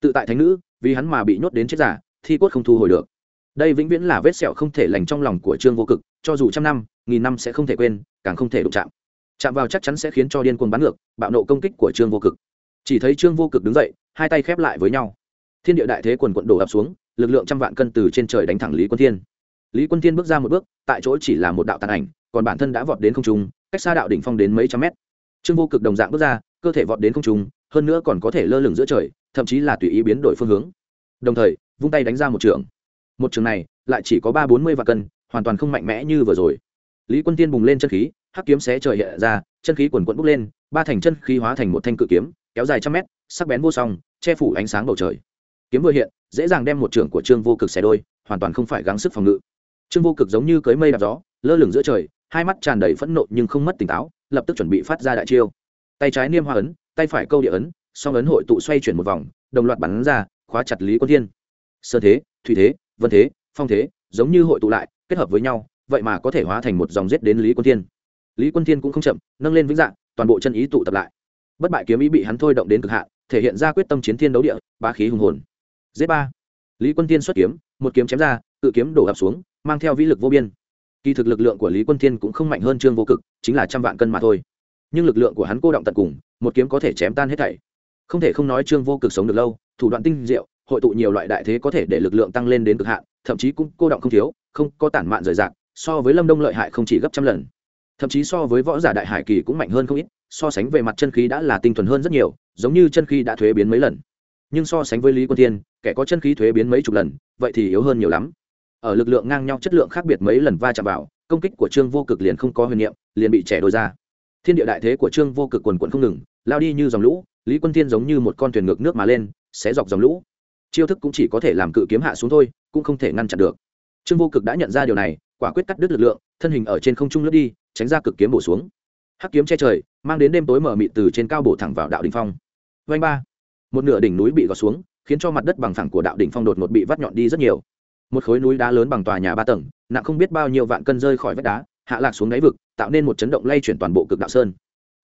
Tự tại thánh nữ, vì hắn mà bị nhốt đến chết giả, thi cốt không thu hồi được đây vĩnh viễn là vết sẹo không thể lành trong lòng của trương vô cực, cho dù trăm năm, nghìn năm sẽ không thể quên, càng không thể đụng chạm. Chạm vào chắc chắn sẽ khiến cho điên cuồng bắn ngược, bạo nộ công kích của trương vô cực. Chỉ thấy trương vô cực đứng dậy, hai tay khép lại với nhau. Thiên địa đại thế quần quận đổ ập xuống, lực lượng trăm vạn cân từ trên trời đánh thẳng lý quân thiên. Lý quân thiên bước ra một bước, tại chỗ chỉ là một đạo tàn ảnh, còn bản thân đã vọt đến không trung, cách xa đạo đỉnh phong đến mấy trăm mét. Trương vô cực đồng dạng bước ra, cơ thể vọt đến không trung, hơn nữa còn có thể lơ lửng giữa trời, thậm chí là tùy ý biến đổi phương hướng. Đồng thời, vung tay đánh ra một trường một trường này, lại chỉ có ba bốn mươi vạn cân, hoàn toàn không mạnh mẽ như vừa rồi. Lý quân tiên bùng lên chân khí, hắc kiếm xé trời hiện ra, chân khí quần quận bốc lên, ba thành chân khí hóa thành một thanh cự kiếm, kéo dài trăm mét, sắc bén vô song, che phủ ánh sáng bầu trời. Kiếm vừa hiện, dễ dàng đem một trưởng của trương vô cực xé đôi, hoàn toàn không phải gắng sức phòng ngự. Trương vô cực giống như cưới mây đạp gió, lơ lửng giữa trời, hai mắt tràn đầy phẫn nộ nhưng không mất tỉnh táo, lập tức chuẩn bị phát ra đại chiêu. Tay trái niêm hoa ấn, tay phải câu địa ấn, song ấn hội tụ xoay chuyển một vòng, đồng loạt bắn ra, khóa chặt lý quân thiên sơ thế, thủy thế vân thế, phong thế, giống như hội tụ lại, kết hợp với nhau, vậy mà có thể hóa thành một dòng giết đến lý quân thiên. Lý quân thiên cũng không chậm, nâng lên vĩnh dạng, toàn bộ chân ý tụ tập lại. Bất bại kiếm ý bị hắn thôi động đến cực hạn, thể hiện ra quyết tâm chiến thiên đấu địa ba khí hùng hồn. Giết ba. Lý quân thiên xuất kiếm, một kiếm chém ra tự kiếm đổ ập xuống, mang theo vĩ lực vô biên. Kỳ thực lực lượng của lý quân thiên cũng không mạnh hơn trương vô cực, chính là trăm vạn cân mà thôi. Nhưng lực lượng của hắn cô động tận cùng, một kiếm có thể chém tan hết thảy. Không thể không nói trương vô cực sống được lâu, thủ đoạn tinh diệu hội tụ nhiều loại đại thế có thể để lực lượng tăng lên đến cực hạn, thậm chí cũng cô động không thiếu, không có tản mạn rời rạc, so với lâm đông lợi hại không chỉ gấp trăm lần. Thậm chí so với võ giả đại hải kỳ cũng mạnh hơn không ít, so sánh về mặt chân khí đã là tinh thuần hơn rất nhiều, giống như chân khí đã thuế biến mấy lần. Nhưng so sánh với lý quân thiên, kẻ có chân khí thuế biến mấy chục lần, vậy thì yếu hơn nhiều lắm. Ở lực lượng ngang nhau chất lượng khác biệt mấy lần va chạm vào, công kích của trương vô cực liền không có huyền niệm, liền bị trẻ đôi ra. Thiên địa đại thế của trương vô cực quần quận không ngừng, lao đi như dòng lũ, lý quân thiên giống như một con thuyền ngược nước mà lên sẽ dọc dòng lũ chiêu thức cũng chỉ có thể làm cự kiếm hạ xuống thôi, cũng không thể ngăn chặn được. Trương vô cực đã nhận ra điều này, quả quyết cắt đứt lực lượng, thân hình ở trên không trung lướt đi, tránh ra cực kiếm bổ xuống. Hắc kiếm che trời, mang đến đêm tối mở mịt từ trên cao bổ thẳng vào đạo đình phong. Vanh ba. Một nửa đỉnh núi bị gọt xuống, khiến cho mặt đất bằng thẳng của đạo đỉnh phong đột ngột bị vắt nhọn đi rất nhiều. Một khối núi đá lớn bằng tòa nhà ba tầng, nặng không biết bao nhiêu vạn cân rơi khỏi vách đá, hạ lạc xuống đáy vực, tạo nên một chấn động lay chuyển toàn bộ cực đạo sơn.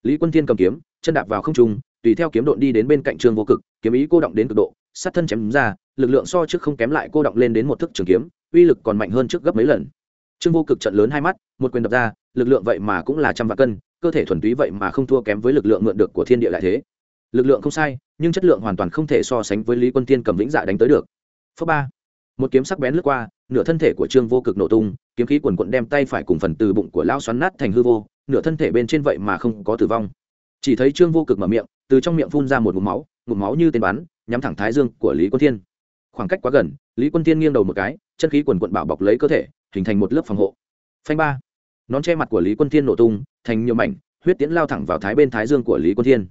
Lý quân thiên cầm kiếm, chân đạp vào không trung, tùy theo kiếm độn đi đến bên cạnh trương vô cực, kiếm ý cô động đến cực độ sát thân chém ra, lực lượng so trước không kém lại cô động lên đến một thức trường kiếm, uy lực còn mạnh hơn trước gấp mấy lần. Trương vô cực trận lớn hai mắt, một quyền đập ra, lực lượng vậy mà cũng là trăm vạn cân, cơ thể thuần túy vậy mà không thua kém với lực lượng mượn được của thiên địa lại thế. Lực lượng không sai, nhưng chất lượng hoàn toàn không thể so sánh với lý quân tiên cầm vĩnh dạ đánh tới được. Phớ ba, một kiếm sắc bén lướt qua, nửa thân thể của trương vô cực nổ tung, kiếm khí quần quận đem tay phải cùng phần từ bụng của Lão xoắn nát thành hư vô, nửa thân thể bên trên vậy mà không có tử vong. Chỉ thấy trương vô cực mở miệng, từ trong miệng phun ra một ngụm máu ngụm máu như tên bắn nhắm thẳng thái dương của lý quân thiên. Khoảng cách quá gần, lý quân thiên nghiêng đầu một cái, chân khí quần quận bảo bọc lấy cơ thể, hình thành một lớp phòng hộ. Phanh ba. Nón che mặt của lý quân thiên nổ tung, thành nhiều mảnh, huyết tiễn lao thẳng vào thái bên thái dương của lý quân thiên.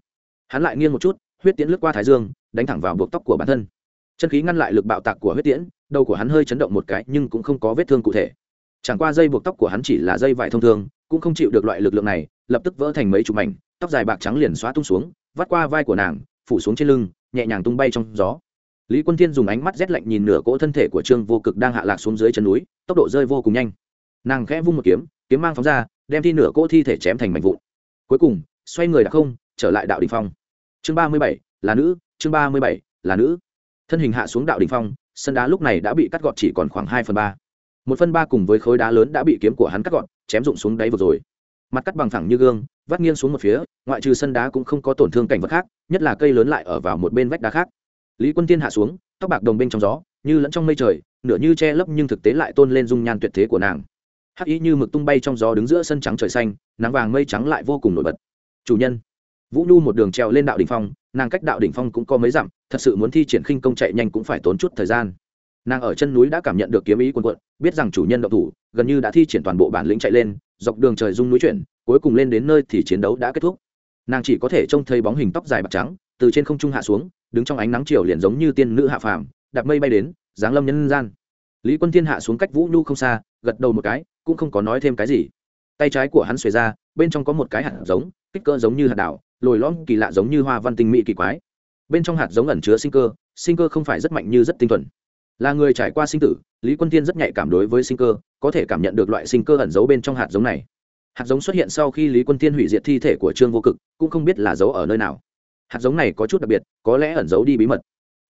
Hắn lại nghiêng một chút, huyết tiễn lướt qua thái dương, đánh thẳng vào buộc tóc của bản thân. Chân khí ngăn lại lực bạo tạc của huyết tiễn, đầu của hắn hơi chấn động một cái nhưng cũng không có vết thương cụ thể. Chẳng qua dây buộc tóc của hắn chỉ là dây vải thông thường, cũng không chịu được loại lực lượng này, lập tức vỡ thành mấy chục mảnh, tóc dài bạc trắng liền xóa tung xuống, vắt qua vai của nàng, phủ xuống trên lưng nhẹ nhàng tung bay trong gió. Lý quân thiên dùng ánh mắt rét lạnh nhìn nửa cỗ thân thể của trương vô cực đang hạ lạc xuống dưới chân núi, tốc độ rơi vô cùng nhanh. Nàng khẽ vung một kiếm kiếm mang phóng ra, đem thi nửa cỗ thi thể chém thành mảnh vụn. Cuối cùng, xoay người đã không, trở lại đạo đình phong. Chương ba mươi bảy, là nữ, chương ba mươi bảy, là nữ. Thân hình hạ xuống đạo đình phong, sân đá lúc này đã bị cắt gọt chỉ còn khoảng hai phần ba. Một phần ba cùng với khối đá lớn đã bị kiếm của hắn cắt gọt, chém rụng xuống đáy vừa rồi. Mặt cắt bằng thẳng như gương vắt nghiêng xuống một phía, ngoại trừ sân đá cũng không có tổn thương cảnh vật khác, nhất là cây lớn lại ở vào một bên vách đá khác. Lý quân tiên hạ xuống, tóc bạc đồng bên trong gió, như lẫn trong mây trời, nửa như che lấp nhưng thực tế lại tôn lên dung nhan tuyệt thế của nàng. Hắc ý như mực tung bay trong gió đứng giữa sân trắng trời xanh, nắng vàng mây trắng lại vô cùng nổi bật. Chủ nhân, vũ nhu một đường trèo lên đạo đỉnh phong, nàng cách đạo đỉnh phong cũng có mấy dặm, thật sự muốn thi triển khinh công chạy nhanh cũng phải tốn chút thời gian. Nàng ở chân núi đã cảm nhận được kiếm ý quân quận biết rằng chủ nhân độc thủ, gần như đã thi triển toàn bộ bản lĩnh chạy lên, dọc đường trời dung núi chuyển cuối cùng lên đến nơi thì chiến đấu đã kết thúc. Nàng chỉ có thể trông thấy bóng hình tóc dài bạc trắng, từ trên không trung hạ xuống, đứng trong ánh nắng chiều liền giống như tiên nữ hạ phàm, đạp mây bay đến, giáng lâm nhân gian. Lý quân thiên hạ xuống cách vũ nhu không xa, gật đầu một cái, cũng không có nói thêm cái gì. Tay trái của hắn xuề ra, bên trong có một cái hạt giống, kích cỡ giống như hạt đảo, lồi lõm kỳ lạ giống như hoa văn tinh mỹ kỳ quái. Bên trong hạt giống ẩn chứa sinh cơ sinh cơ không phải rất mạnh như rất tinh thuần. Là người trải qua sinh tử, lý quân tiên rất nhạy cảm đối với sinh cơ, có thể cảm nhận được loại sinh cơ ẩn giấu bên trong hạt giống này hạt giống xuất hiện sau khi lý quân tiên hủy diệt thi thể của trương vô cực, cũng không biết là giấu ở nơi nào. Hạt giống này có chút đặc biệt, có lẽ ẩn giấu đi bí mật.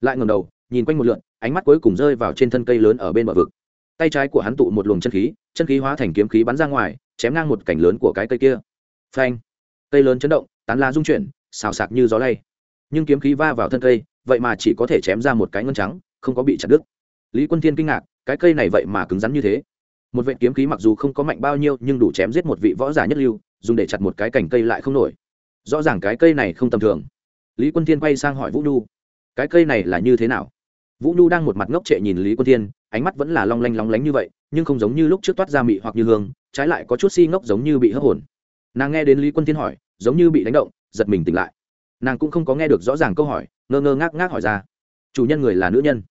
Lại ngầm đầu, nhìn quanh một lượn, ánh mắt cuối cùng rơi vào trên thân cây lớn ở bên bờ vực. Tay trái của hắn tụ một luồng chân khí chân khí hóa thành kiếm khí bắn ra ngoài, chém ngang một cảnh lớn của cái cây kia. Phanh! Cây lớn chấn động, tán lá rung chuyển, xào sạc như gió lay. Nhưng kiếm khí va vào thân cây, vậy mà chỉ có thể chém ra một cái ngân trắng, không có bị chặt đứt. Lý quân thiên kinh ngạc, cái cây này vậy mà cứng rắn như thế một vệ kiếm khí mặc dù không có mạnh bao nhiêu, nhưng đủ chém giết một vị võ giả nhất lưu, dùng để chặt một cái cành cây lại không nổi. Rõ ràng cái cây này không tầm thường. Lý quân thiên quay sang hỏi vũ nhu, cái cây này là như thế nào? Vũ nhu đang một mặt ngốc trệ nhìn lý quân thiên, ánh mắt vẫn là long lanh lóng lánh như vậy, nhưng không giống như lúc trước toát ra mị hoặc như hương, trái lại có chút si ngốc giống như bị hấp hồn. Nàng nghe đến lý quân thiên hỏi, giống như bị đánh động, giật mình tỉnh lại. Nàng cũng không có nghe được rõ ràng câu hỏi, ngơ ngơ ngác ngác hỏi ra, chủ nhân người là nữ nhân?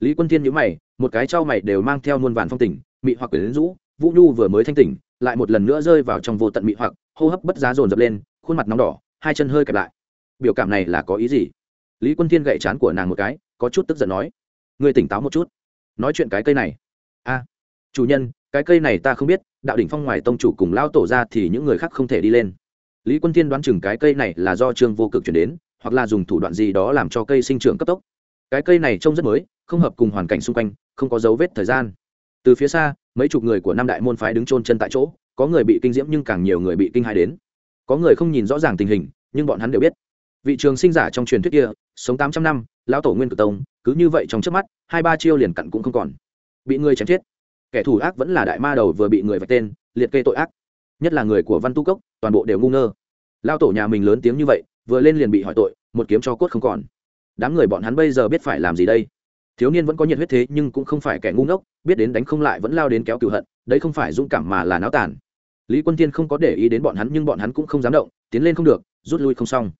Lý quân thiên nhữ mày, một cái trao mày đều mang theo muôn vàn phong tình mị hoặc quyển rũ, vũ nhu vừa mới thanh tỉnh, lại một lần nữa rơi vào trong vô tận mị hoặc, hô hấp bất giá dồn dập lên, khuôn mặt nóng đỏ, hai chân hơi kẹp lại. Biểu cảm này là có ý gì? Lý quân thiên gậy chán của nàng một cái, có chút tức giận nói. Người tỉnh táo một chút. Nói chuyện cái cây này. A. À, chủ nhân, cái cây này ta không biết, đạo đỉnh phong ngoài tông chủ cùng lao tổ ra thì những người khác không thể đi lên. Lý quân thiên đoán chừng cái cây này là do trương vô cực chuyển đến, hoặc là dùng thủ đoạn gì đó làm cho cây sinh trưởng cấp tốc. Cái cây này trông rất mới, không hợp cùng hoàn cảnh xung quanh, không có dấu vết thời gian từ phía xa, mấy chục người của năm đại môn phái đứng chôn chân tại chỗ, có người bị kinh diễm nhưng càng nhiều người bị kinh hai đến. Có người không nhìn rõ ràng tình hình, nhưng bọn hắn đều biết. Vị trường sinh giả trong truyền thuyết kia, sống tám trăm năm, lão tổ nguyên cử tông, cứ như vậy trong trước mắt, hai ba chiêu liền cặn cũng không còn. Bị người chém chết. Kẻ thù ác vẫn là đại ma đầu vừa bị người vạch tên, liệt kê tội ác. Nhất là người của văn tu cốc, toàn bộ đều ngu ngơ. Lao tổ nhà mình lớn tiếng như vậy, vừa lên liền bị hỏi tội, một kiếm cho cốt không còn. Đám người bọn hắn bây giờ biết phải làm gì đây? Thiếu niên vẫn có nhiệt huyết thế nhưng cũng không phải kẻ ngu ngốc, biết đến đánh không lại vẫn lao đến kéo cựu hận, đấy không phải dũng cảm mà là náo tàn. Lý quân tiên không có để ý đến bọn hắn nhưng bọn hắn cũng không dám động, tiến lên không được, rút lui không xong.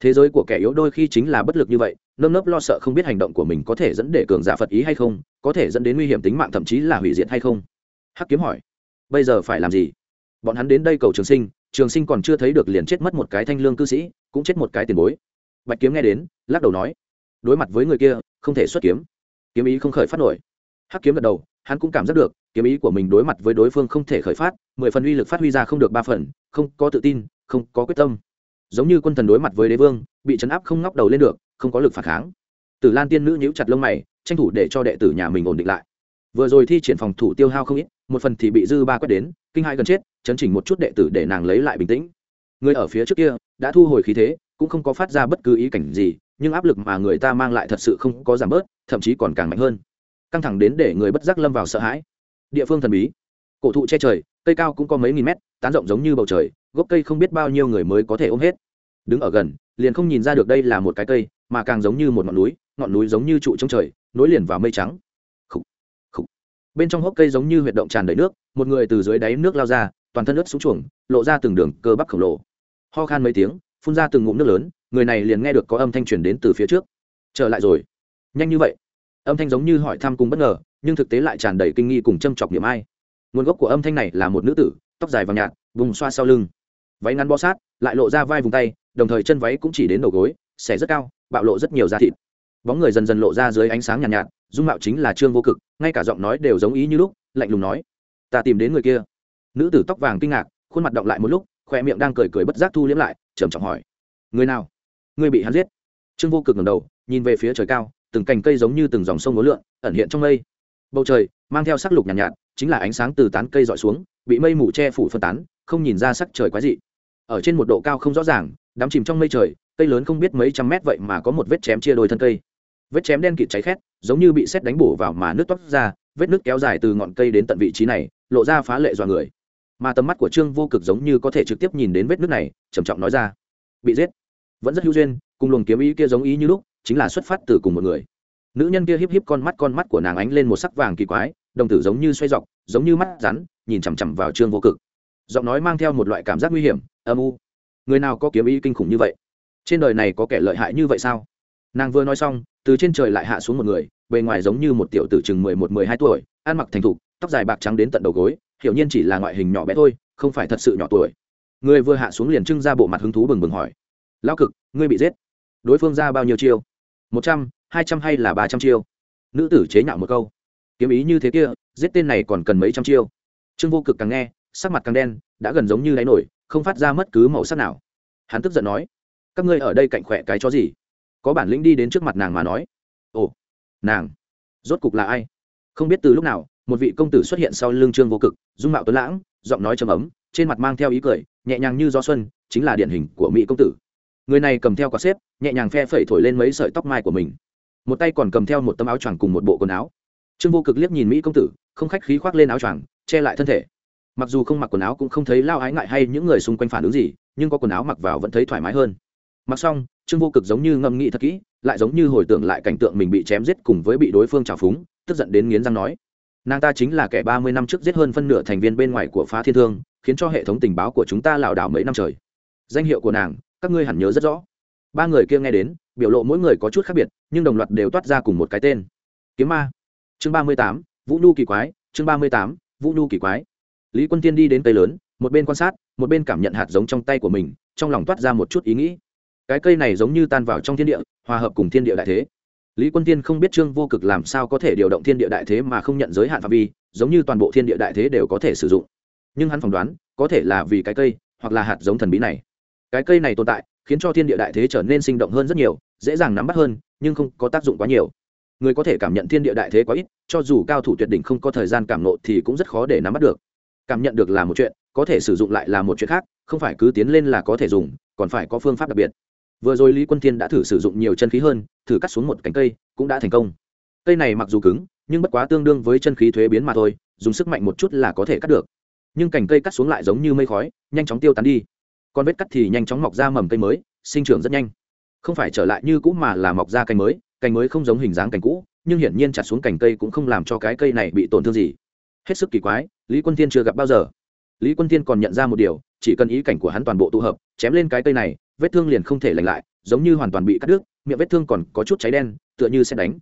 Thế giới của kẻ yếu đôi khi chính là bất lực như vậy, nơm nớp lo sợ không biết hành động của mình có thể dẫn để cường giả phật ý hay không, có thể dẫn đến nguy hiểm tính mạng thậm chí là hủy diệt hay không? Hắc kiếm hỏi, bây giờ phải làm gì? Bọn hắn đến đây cầu trường sinh trường sinh còn chưa thấy được liền chết mất một cái thanh lương cư sĩ, cũng chết một cái tiền bối. Bạch kiếm nghe đến, lắc đầu nói, đối mặt với người kia, không thể xuất kiếm kiếm ý không khởi phát nổi. Hắc kiếm gật đầu, hắn cũng cảm giác được, kiếm ý của mình đối mặt với đối phương không thể khởi phát, mười phần uy lực phát huy ra không được ba phần, không có tự tin, không có quyết tâm. Giống như quân thần đối mặt với đế vương, bị chấn áp không ngóc đầu lên được, không có lực phản kháng. Tử lan tiên nữ nhíu chặt lông mày, tranh thủ để cho đệ tử nhà mình ổn định lại. Vừa rồi thi triển phòng thủ tiêu hao không ít, một phần thì bị dư ba quét đến, kinh hai gần chết, chấn chỉnh một chút đệ tử để nàng lấy lại bình tĩnh. Người ở phía trước kia, đã thu hồi khí thế, cũng không có phát ra bất cứ ý cảnh gì nhưng áp lực mà người ta mang lại thật sự không có giảm bớt thậm chí còn càng mạnh hơn. Căng thẳng đến để người bất giác lâm vào sợ hãi. Địa phương thần bí. Cổ thụ che trời cây cao cũng có mấy nghìn mét tán rộng giống như bầu trời gốc cây không biết bao nhiêu người mới có thể ôm hết. Đứng ở gần liền không nhìn ra được đây là một cái cây mà càng giống như một ngọn núi ngọn núi giống như trụ trong trời nối liền vào mây trắng. Khủ, khủ. bên trong hốc cây giống như huyệt động tràn đầy nước một người từ dưới đáy nước lao ra toàn thân ướt xuống chuồng lộ ra từng đường cơ bắp khổng lồ. Ho khan mấy tiếng phun ra từng ngụm nước lớn người này liền nghe được có âm thanh truyền đến từ phía trước. Trở lại rồi. Nhanh như vậy. Âm thanh giống như hỏi thăm cùng bất ngờ nhưng thực tế lại tràn đầy kinh nghi cùng châm chọc niệm ai. Nguồn gốc của âm thanh này là một nữ tử tóc dài và nhạt vùng xoa sau lưng. Váy ngắn bó sát lại lộ ra vai vùng tay đồng thời chân váy cũng chỉ đến đầu gối xẻ rất cao bạo lộ rất nhiều da thịt. Bóng người dần dần lộ ra dưới ánh sáng nhàn nhạt, nhạt dung mạo chính là trương vô cực ngay cả giọng nói đều giống ý như lúc lạnh lùng nói ta tìm đến người kia. Nữ tử tóc vàng kinh ngạc khuôn mặt động lại một lúc khoe miệng đang cười cười bất giác thu liếm lại trầm trọng hỏi người nào? Người bị hắn giết. Trương vô cực ngầm đầu nhìn về phía trời cao từng cành cây giống như từng dòng sông ngố lượn ẩn hiện trong mây. Bầu trời mang theo sắc lục nhàn nhạt, nhạt chính là ánh sáng từ tán cây dọi xuống bị mây mù che phủ phân tán không nhìn ra sắc trời quái dị. Ở trên một độ cao không rõ ràng đám chìm trong mây trời cây lớn không biết mấy trăm mét vậy mà có một vết chém chia đôi thân cây. Vết chém đen kịt cháy khét giống như bị xét đánh bổ vào mà nước toát ra vết nước kéo dài từ ngọn cây đến tận vị trí này lộ ra phá lệ dọa người. Mà tầm mắt của trương vô cực giống như có thể trực tiếp nhìn đến vết nước này trầm trọng nói ra. Bị giết vẫn rất hữu duyên, cùng luồng kiếm ý kia giống ý như lúc, chính là xuất phát từ cùng một người. Nữ nhân kia híp híp con mắt con mắt của nàng ánh lên một sắc vàng kỳ quái, đồng tử giống như xoay dọc, giống như mắt rắn, nhìn chằm chằm vào trương vô cực. Giọng nói mang theo một loại cảm giác nguy hiểm, âm u. Người nào có kiếm ý kinh khủng như vậy? Trên đời này có kẻ lợi hại như vậy sao? Nàng vừa nói xong, từ trên trời lại hạ xuống một người, bề ngoài giống như một tiểu tử chừng mười một, mười hai tuổi, ăn mặc thành thục, tóc dài bạc trắng đến tận đầu gối, hiểu nhiên chỉ là ngoại hình nhỏ bé thôi, không phải thật sự nhỏ tuổi. Người vừa hạ xuống liền trưng ra bộ mặt hứng thú bừng bừng hỏi lao cực, ngươi bị giết. Đối phương ra bao nhiêu chiêu? Một trăm, hai trăm hay là ba trăm chiêu? Nữ tử chế nhạo một câu. Kiếm ý như thế kia, giết tên này còn cần mấy trăm chiêu? Trương vô cực càng nghe, sắc mặt càng đen, đã gần giống như đáy nổi, không phát ra mất cứ màu sắc nào. Hắn tức giận nói, các ngươi ở đây cạnh khỏe cái chó gì? Có bản lĩnh đi đến trước mặt nàng mà nói, ồ, nàng, rốt cục là ai? Không biết từ lúc nào, một vị công tử xuất hiện sau lưng trương vô cực, dung mạo tuấn lãng, giọng nói trầm ấm, trên mặt mang theo ý cười, nhẹ nhàng như gió xuân, chính là điển hình của mỹ công tử người này cầm theo quả xếp, nhẹ nhàng phe phẩy thổi lên mấy sợi tóc mai của mình. Một tay còn cầm theo một tấm áo choàng cùng một bộ quần áo. Trương vô cực liếc nhìn mỹ công tử, không khách khí khoác lên áo choàng, che lại thân thể. Mặc dù không mặc quần áo cũng không thấy lao ái ngại hay những người xung quanh phản ứng gì, nhưng có quần áo mặc vào vẫn thấy thoải mái hơn. Mặc xong, trương vô cực giống như ngâm nghĩ thật kỹ, lại giống như hồi tưởng lại cảnh tượng mình bị chém giết cùng với bị đối phương trào phúng, tức giận đến nghiến răng nói. Nàng ta chính là kẻ ba mươi năm trước giết hơn phân nửa thành viên bên ngoài của phá thiên thương, khiến cho hệ thống tình báo của chúng ta lảo đảo mấy năm trời. Danh hiệu của nàng các ngươi hẳn nhớ rất rõ. Ba người kia nghe đến, biểu lộ mỗi người có chút khác biệt, nhưng đồng loạt đều toát ra cùng một cái tên. Kiếm ma. Chương ba mươi tám, vũ nhu kỳ quái, chương ba mươi tám, vũ nhu kỳ quái. Lý quân tiên đi đến cây lớn, một bên quan sát, một bên cảm nhận hạt giống trong tay của mình, trong lòng toát ra một chút ý nghĩ. Cái cây này giống như tan vào trong thiên địa, hòa hợp cùng thiên địa đại thế. Lý quân tiên không biết trương vô cực làm sao có thể điều động thiên địa đại thế mà không nhận giới hạn phạm vi, giống như toàn bộ thiên địa đại thế đều có thể sử dụng. Nhưng hắn phỏng đoán, có thể là vì cái cây, hoặc là hạt giống thần bí này cái cây này tồn tại, khiến cho thiên địa đại thế trở nên sinh động hơn rất nhiều, dễ dàng nắm bắt hơn, nhưng không có tác dụng quá nhiều. Người có thể cảm nhận thiên địa đại thế quá ít, cho dù cao thủ tuyệt đỉnh không có thời gian cảm nộ thì cũng rất khó để nắm bắt được. Cảm nhận được là một chuyện, có thể sử dụng lại là một chuyện khác, không phải cứ tiến lên là có thể dùng, còn phải có phương pháp đặc biệt. Vừa rồi lý quân thiên đã thử sử dụng nhiều chân khí hơn, thử cắt xuống một cánh cây, cũng đã thành công. Cây này mặc dù cứng, nhưng bất quá tương đương với chân khí thuế biến mà thôi, dùng sức mạnh một chút là có thể cắt được. Nhưng cành cây cắt xuống lại giống như mây khói, nhanh chóng tiêu tán đi. Con vết cắt thì nhanh chóng mọc ra mầm cây mới, sinh trưởng rất nhanh. Không phải trở lại như cũ mà là mọc ra cành mới cành mới không giống hình dáng cành cũ, nhưng hiển nhiên chặt xuống cành cây cũng không làm cho cái cây này bị tổn thương gì. Hết sức kỳ quái, lý quân thiên chưa gặp bao giờ. Lý quân thiên còn nhận ra một điều, chỉ cần ý cảnh của hắn toàn bộ tụ hợp, chém lên cái cây này, vết thương liền không thể lành lại, giống như hoàn toàn bị cắt đứt, miệng vết thương còn có chút cháy đen, tựa như sẽ đánh.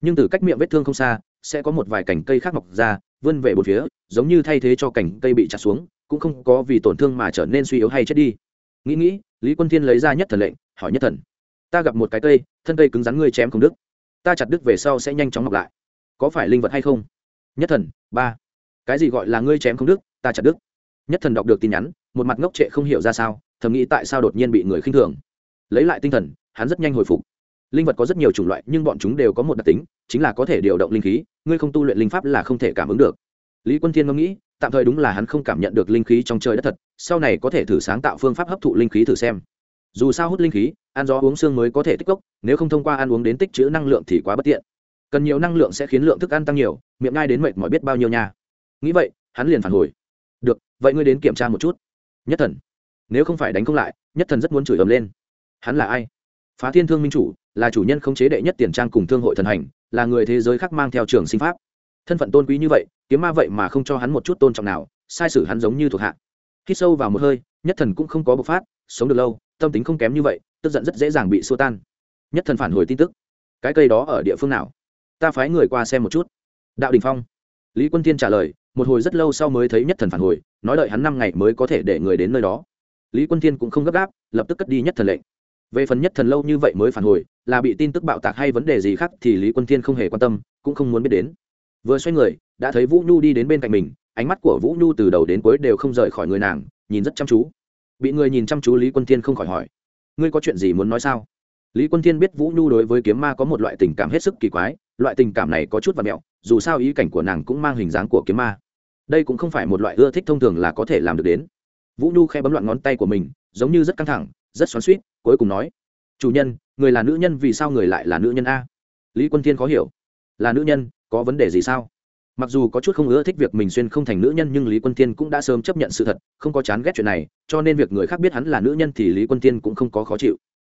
Nhưng từ cách miệng vết thương không xa, sẽ có một vài cành cây khác mọc ra, vươn về một phía, giống như thay thế cho cành cây bị chặt xuống cũng không có vì tổn thương mà trở nên suy yếu hay chết đi. Nghĩ nghĩ, lý quân thiên lấy ra nhất thần lệnh, hỏi nhất thần, ta gặp một cái cây, thân cây cứng rắn ngươi chém không đứt. Ta chặt đứt về sau sẽ nhanh chóng mọc lại. Có phải linh vật hay không? Nhất thần, ba. Cái gì gọi là ngươi chém không đứt, ta chặt đứt? Nhất thần đọc được tin nhắn, một mặt ngốc trệ không hiểu ra sao, thầm nghĩ tại sao đột nhiên bị người khinh thường. Lấy lại tinh thần, hắn rất nhanh hồi phục. Linh vật có rất nhiều chủng loại, nhưng bọn chúng đều có một đặc tính, chính là có thể điều động linh khí, ngươi không tu luyện linh pháp là không thể cảm ứng được. Lý quân thiên ngẫm nghĩ tạm thời đúng là hắn không cảm nhận được linh khí trong trời đất thật, sau này có thể thử sáng tạo phương pháp hấp thụ linh khí thử xem. Dù sao hút linh khí, ăn gió uống xương mới có thể tích cốc, nếu không thông qua ăn uống đến tích chữ năng lượng thì quá bất tiện. Cần nhiều năng lượng sẽ khiến lượng thức ăn tăng nhiều, miệng ngay đến mệt mỏi biết bao nhiêu nha. Nghĩ vậy, hắn liền phản hồi. Được, vậy ngươi đến kiểm tra một chút. Nhất thần. Nếu không phải đánh không lại, nhất thần rất muốn chửi ầm lên. Hắn là ai? Phá thiên thương minh chủ, là chủ nhân không chế đệ nhất tiền trang cùng thương hội thần hành, là người thế giới khác mang theo trường sinh pháp thân phận tôn quý như vậy, kiếm ma vậy mà không cho hắn một chút tôn trọng nào, sai sử hắn giống như thuộc hạ. Khi sâu vào một hơi, nhất thần cũng không có bộc phát, sống được lâu, tâm tính không kém như vậy, tức giận rất dễ dàng bị xua tan. Nhất thần phản hồi tin tức. Cái cây đó ở địa phương nào? Ta phái người qua xem một chút. Đạo đình phong. Lý quân tiên trả lời, một hồi rất lâu sau mới thấy nhất thần phản hồi, nói đợi hắn năm ngày mới có thể để người đến nơi đó. Lý quân thiên cũng không gấp gáp, lập tức cất đi nhất thần lệnh. Về phần nhất thần lâu như vậy mới phản hồi, là bị tin tức bạo tạc hay vấn đề gì khác thì lý quân thiên không hề quan tâm, cũng không muốn biết đến vừa xoay người, đã thấy vũ nhu đi đến bên cạnh mình, ánh mắt của vũ nhu từ đầu đến cuối đều không rời khỏi người nàng, nhìn rất chăm chú. Bị người nhìn chăm chú lý quân thiên không khỏi hỏi, ngươi có chuyện gì muốn nói sao? Lý quân thiên biết vũ nhu đối với kiếm ma có một loại tình cảm hết sức kỳ quái, loại tình cảm này có chút và mẹo, dù sao ý cảnh của nàng cũng mang hình dáng của kiếm ma. Đây cũng không phải một loại ưa thích thông thường là có thể làm được đến. Vũ nhu khe bấm loạn ngón tay của mình, giống như rất căng thẳng, rất xoắn suýt cuối cùng nói, chủ nhân, người là nữ nhân vì sao người lại là nữ nhân a? Lý quân thiên khó hiểu, là nữ nhân có vấn đề gì sao? Mặc dù có chút không ưa thích việc mình xuyên không thành nữ nhân, nhưng lý quân tiên cũng đã sớm chấp nhận sự thật, không có chán ghét chuyện này, cho nên việc người khác biết hắn là nữ nhân thì lý quân tiên cũng không có khó chịu.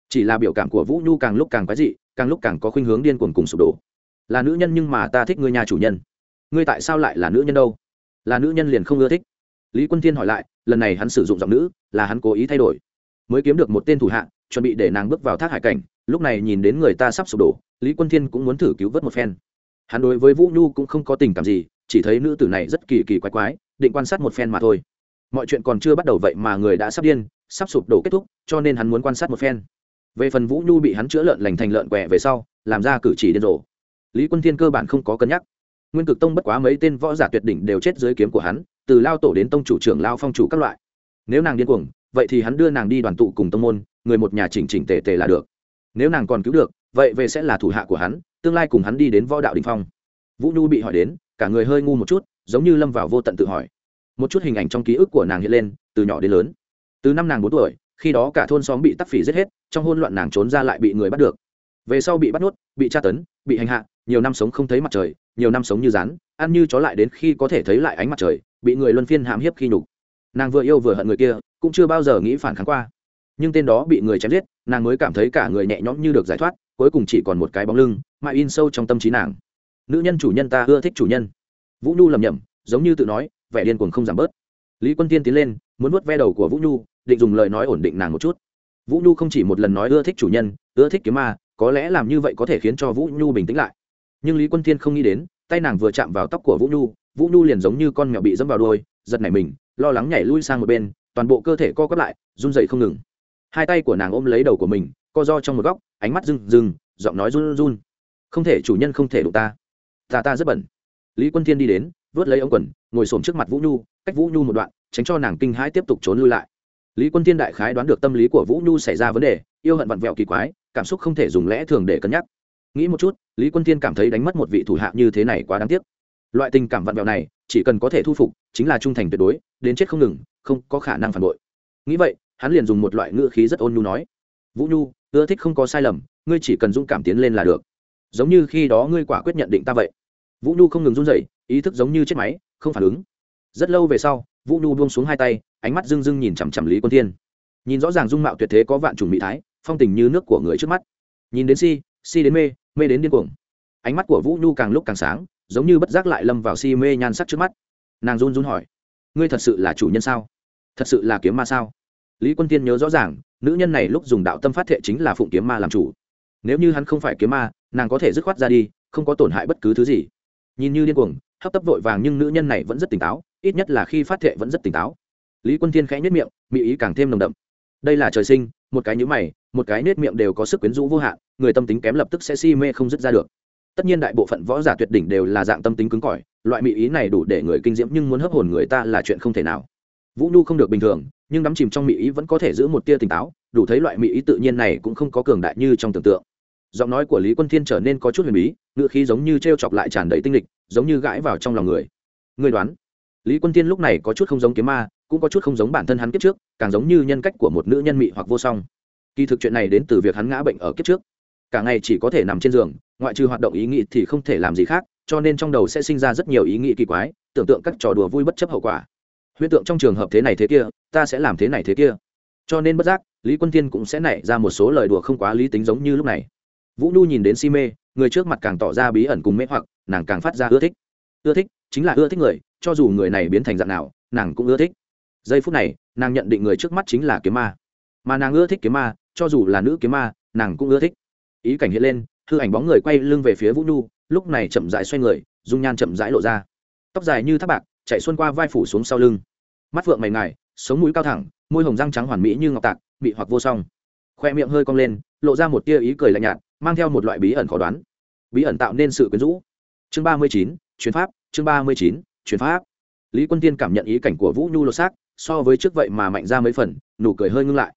Chỉ là biểu cảm của vũ nhu càng lúc càng quái dị, càng lúc càng có khuynh hướng điên cuồng cùng sụp đổ. Là nữ nhân nhưng mà ta thích người nhà chủ nhân. Ngươi tại sao lại là nữ nhân đâu? Là nữ nhân liền không ưa thích. Lý quân tiên hỏi lại, lần này hắn sử dụng giọng nữ, là hắn cố ý thay đổi. Mới kiếm được một tên thủ hạ, chuẩn bị để nàng bước vào thác hải cảnh, lúc này nhìn đến người ta sắp sụp đổ, lý quân thiên cũng muốn thử cứu vớt một phen hắn đối với vũ nhu cũng không có tình cảm gì, chỉ thấy nữ tử này rất kỳ kỳ quái quái, định quan sát một phen mà thôi. Mọi chuyện còn chưa bắt đầu vậy mà người đã sắp điên, sắp sụp đổ kết thúc, cho nên hắn muốn quan sát một phen. Về phần vũ nhu bị hắn chữa lợn lành thành lợn què về sau, làm ra cử chỉ điên rồ. Lý quân thiên cơ bản không có cân nhắc. Nguyên cực tông bất quá mấy tên võ giả tuyệt đỉnh đều chết dưới kiếm của hắn, từ lao tổ đến tông chủ trưởng, lao phong chủ các loại. Nếu nàng điên cuồng, vậy thì hắn đưa nàng đi đoàn tụ cùng tông môn, người một nhà chỉnh chỉnh tề tề là được. Nếu nàng còn cứu được, vậy về sẽ là thủ hạ của hắn tương lai cùng hắn đi đến võ đạo đình phong. Vũ nhu bị hỏi đến, cả người hơi ngu một chút, giống như lâm vào vô tận tự hỏi. Một chút hình ảnh trong ký ức của nàng hiện lên, từ nhỏ đến lớn. Từ năm nàng bốn tuổi, khi đó cả thôn xóm bị tắc phỉ giết hết, trong hôn loạn nàng trốn ra lại bị người bắt được. Về sau bị bắt nuốt, bị tra tấn, bị hành hạ, nhiều năm sống không thấy mặt trời, nhiều năm sống như rắn, ăn như chó lại đến khi có thể thấy lại ánh mặt trời, bị người luân phiên hãm hiếp khi nhục. Nàng vừa yêu vừa hận người kia, cũng chưa bao giờ nghĩ phản kháng qua. Nhưng tên đó bị người chém giết, nàng mới cảm thấy cả người nhẹ nhõm như được giải thoát, cuối cùng chỉ còn một cái bóng lưng mãi in sâu trong tâm trí nàng. Nữ nhân chủ nhân ta ưa thích chủ nhân. Vũ nhu lầm nhầm giống như tự nói, vẻ điên cuồng không giảm bớt. Lý quân tiên tiến lên, muốn vuốt ve đầu của vũ nhu, định dùng lời nói ổn định nàng một chút. Vũ nhu không chỉ một lần nói ưa thích chủ nhân, ưa thích kiếm ma, có lẽ làm như vậy có thể khiến cho vũ nhu bình tĩnh lại. Nhưng lý quân thiên không nghĩ đến, tay nàng vừa chạm vào tóc của vũ nhu vũ nhu liền giống như con mèo bị dẫm vào đôi giật nảy mình, lo lắng nhảy lui sang một bên, toàn bộ cơ thể co quắp lại, run dậy không ngừng. Hai tay của nàng ôm lấy đầu của mình, co do trong một góc, ánh mắt rừng rừng giọng nói run run không thể chủ nhân không thể đụng ta. Ta ta rất bẩn. Lý quân thiên đi đến, vớt lấy ống quần, ngồi xổm trước mặt vũ nhu, cách vũ nhu một đoạn, tránh cho nàng kinh hãi tiếp tục trốn lui lại. Lý quân thiên đại khái đoán được tâm lý của vũ nhu xảy ra vấn đề, yêu hận vặn vẹo kỳ quái, cảm xúc không thể dùng lẽ thường để cân nhắc. Nghĩ một chút, lý quân thiên cảm thấy đánh mất một vị thủ hạ như thế này quá đáng tiếc. Loại tình cảm vặn vẹo này, chỉ cần có thể thu phục, chính là trung thành tuyệt đối, đến chết không ngừng, không có khả năng phản bội. Nghĩ vậy, hắn liền dùng một loại ngữ khí rất ôn nhu nói, vũ nhu, ưa thích không có sai lầm, ngươi chỉ cần dũng cảm tiến lên là được giống như khi đó ngươi quả quyết nhận định ta vậy. Vũ nhu không ngừng run rẩy, ý thức giống như chết máy, không phản ứng. Rất lâu về sau, vũ nhu buông xuống hai tay, ánh mắt rưng rưng nhìn chằm chằm lý quân thiên. Nhìn rõ ràng dung mạo tuyệt thế có vạn trùng mỹ thái, phong tình như nước của người trước mắt. Nhìn đến si si đến mê mê đến điên cuồng. Ánh mắt của vũ nhu càng lúc càng sáng, giống như bất giác lại lâm vào si mê nhan sắc trước mắt. Nàng run run hỏi, ngươi thật sự là chủ nhân sao? Thật sự là kiếm ma sao? Lý quân tiên nhớ rõ ràng, nữ nhân này lúc dùng đạo tâm phát thệ chính là phụng kiếm ma làm chủ. Nếu như hắn không phải kiếm ma nàng có thể dứt khoát ra đi, không có tổn hại bất cứ thứ gì. Nhìn như điên cuồng, hấp tấp vội vàng nhưng nữ nhân này vẫn rất tỉnh táo, ít nhất là khi phát thệ vẫn rất tỉnh táo. Lý quân thiên khẽ nhất miệng mỹ ý càng thêm nồng đậm. Đây là trời sinh, một cái nhữ mày, một cái nết miệng đều có sức quyến rũ vô hạn, người tâm tính kém lập tức sẽ si mê không dứt ra được. Tất nhiên đại bộ phận võ giả tuyệt đỉnh đều là dạng tâm tính cứng cỏi, loại mỹ ý này đủ để người kinh diễm nhưng muốn hấp hồn người ta là chuyện không thể nào. Vũ nhu không được bình thường, nhưng đắm chìm trong mỹ ý vẫn có thể giữ một tia tỉnh táo, đủ thấy loại mỹ ý tự nhiên này cũng không có cường đại như trong tưởng tượng giọng nói của lý quân thiên trở nên có chút huyền bí ngựa khí giống như t r e o chọc lại tràn đầy tinh lịch giống như gãi vào trong lòng người. Người đoán, lý quân thiên lúc này có chút không giống kiếm ma, cũng có chút không giống bản thân hắn kiếp trước, càng giống như nhân cách của một nữ nhân mị hoặc vô song. Kỳ thực chuyện này đến từ việc hắn ngã bệnh ở kiếp trước. Cả ngày chỉ có thể nằm trên giường, ngoại trừ hoạt động ý nghĩ thì không thể làm gì khác, cho nên trong đầu sẽ sinh ra rất nhiều ý nghĩ kỳ quái, tưởng tượng các trò đùa vui bất chấp hậu quả. Huyễn tượng trong trường hợp thế này thế kia, ta sẽ làm thế này thế kia. Cho nên bất giác, lý quân thiên cũng sẽ nảy ra một số lời đùa không quá lý tính giống như lúc này vũ nhu nhìn đến si mê, người trước mặt càng tỏ ra bí ẩn cùng mê hoặc, nàng càng phát ra ưa thích. Ưa thích chính là ưa thích người, cho dù người này biến thành dạng nào, nàng cũng ưa thích. Giây phút này, nàng nhận định người trước mắt chính là kiếm ma. Mà nàng ưa thích kiếm ma, cho dù là nữ kiếm ma, nàng cũng ưa thích. Ý cảnh hiện lên, hư ảnh bóng người quay lưng về phía vũ nhu, lúc này chậm rãi xoay người, dung nhan chậm rãi lộ ra. Tóc dài như thác bạc, chạy xuân qua vai phủ xuống sau lưng. Mắt vượng mày ngài, sống mũi cao thẳng, môi hồng răng trắng hoàn mỹ như ngọc tạc bị hoặc vô song. Khoe miệng hơi cong lên lộ ra một tia ý cười lạnh nhạt, mang theo một loại bí ẩn khó đoán. Bí ẩn tạo nên sự quyến rũ. Chương ba mươi chín chuyến pháp, chương ba mươi chín chuyến pháp. Lý quân tiên cảm nhận ý cảnh của vũ nhu lột xác, so với trước vậy mà mạnh ra mấy phần, nụ cười hơi ngưng lại.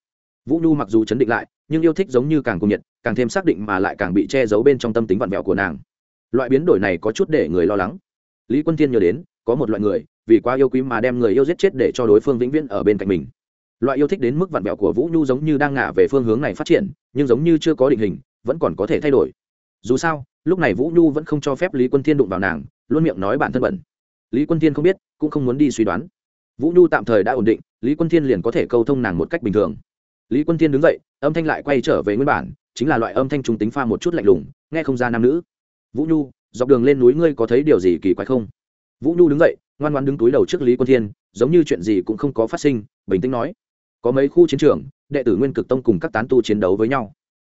Vũ nhu mặc dù chấn định lại, nhưng yêu thích giống như càng cung nhiệt, càng thêm xác định mà lại càng bị che giấu bên trong tâm tính vặn vẹo của nàng. Loại biến đổi này có chút để người lo lắng. Lý quân tiên nhớ đến, có một loại người, vì quá yêu quý mà đem người yêu giết chết để cho đối phương vĩnh viễn ở bên cạnh mình. Loại yêu thích đến mức vặn vẹo của vũ nhu giống như đang ngả về phương hướng này phát triển nhưng giống như chưa có định hình, vẫn còn có thể thay đổi. Dù sao, lúc này vũ nhu vẫn không cho phép lý quân thiên đụng vào nàng, luôn miệng nói bản thân bẩn. Lý quân thiên không biết, cũng không muốn đi suy đoán. Vũ nhu tạm thời đã ổn định, lý quân thiên liền có thể câu thông nàng một cách bình thường. Lý quân thiên đứng dậy, âm thanh lại quay trở về nguyên bản, chính là loại âm thanh trùng tính pha một chút lạnh lùng, nghe không ra nam nữ. Vũ nhu, dọc đường lên núi ngươi có thấy điều gì kỳ quái không? Vũ nhu đứng dậy, ngoan ngoan đứng túi đầu trước lý quân thiên, giống như chuyện gì cũng không có phát sinh, bình tĩnh nói có mấy khu chiến trường, đệ tử nguyên cực tông cùng các tán tu chiến đấu với nhau.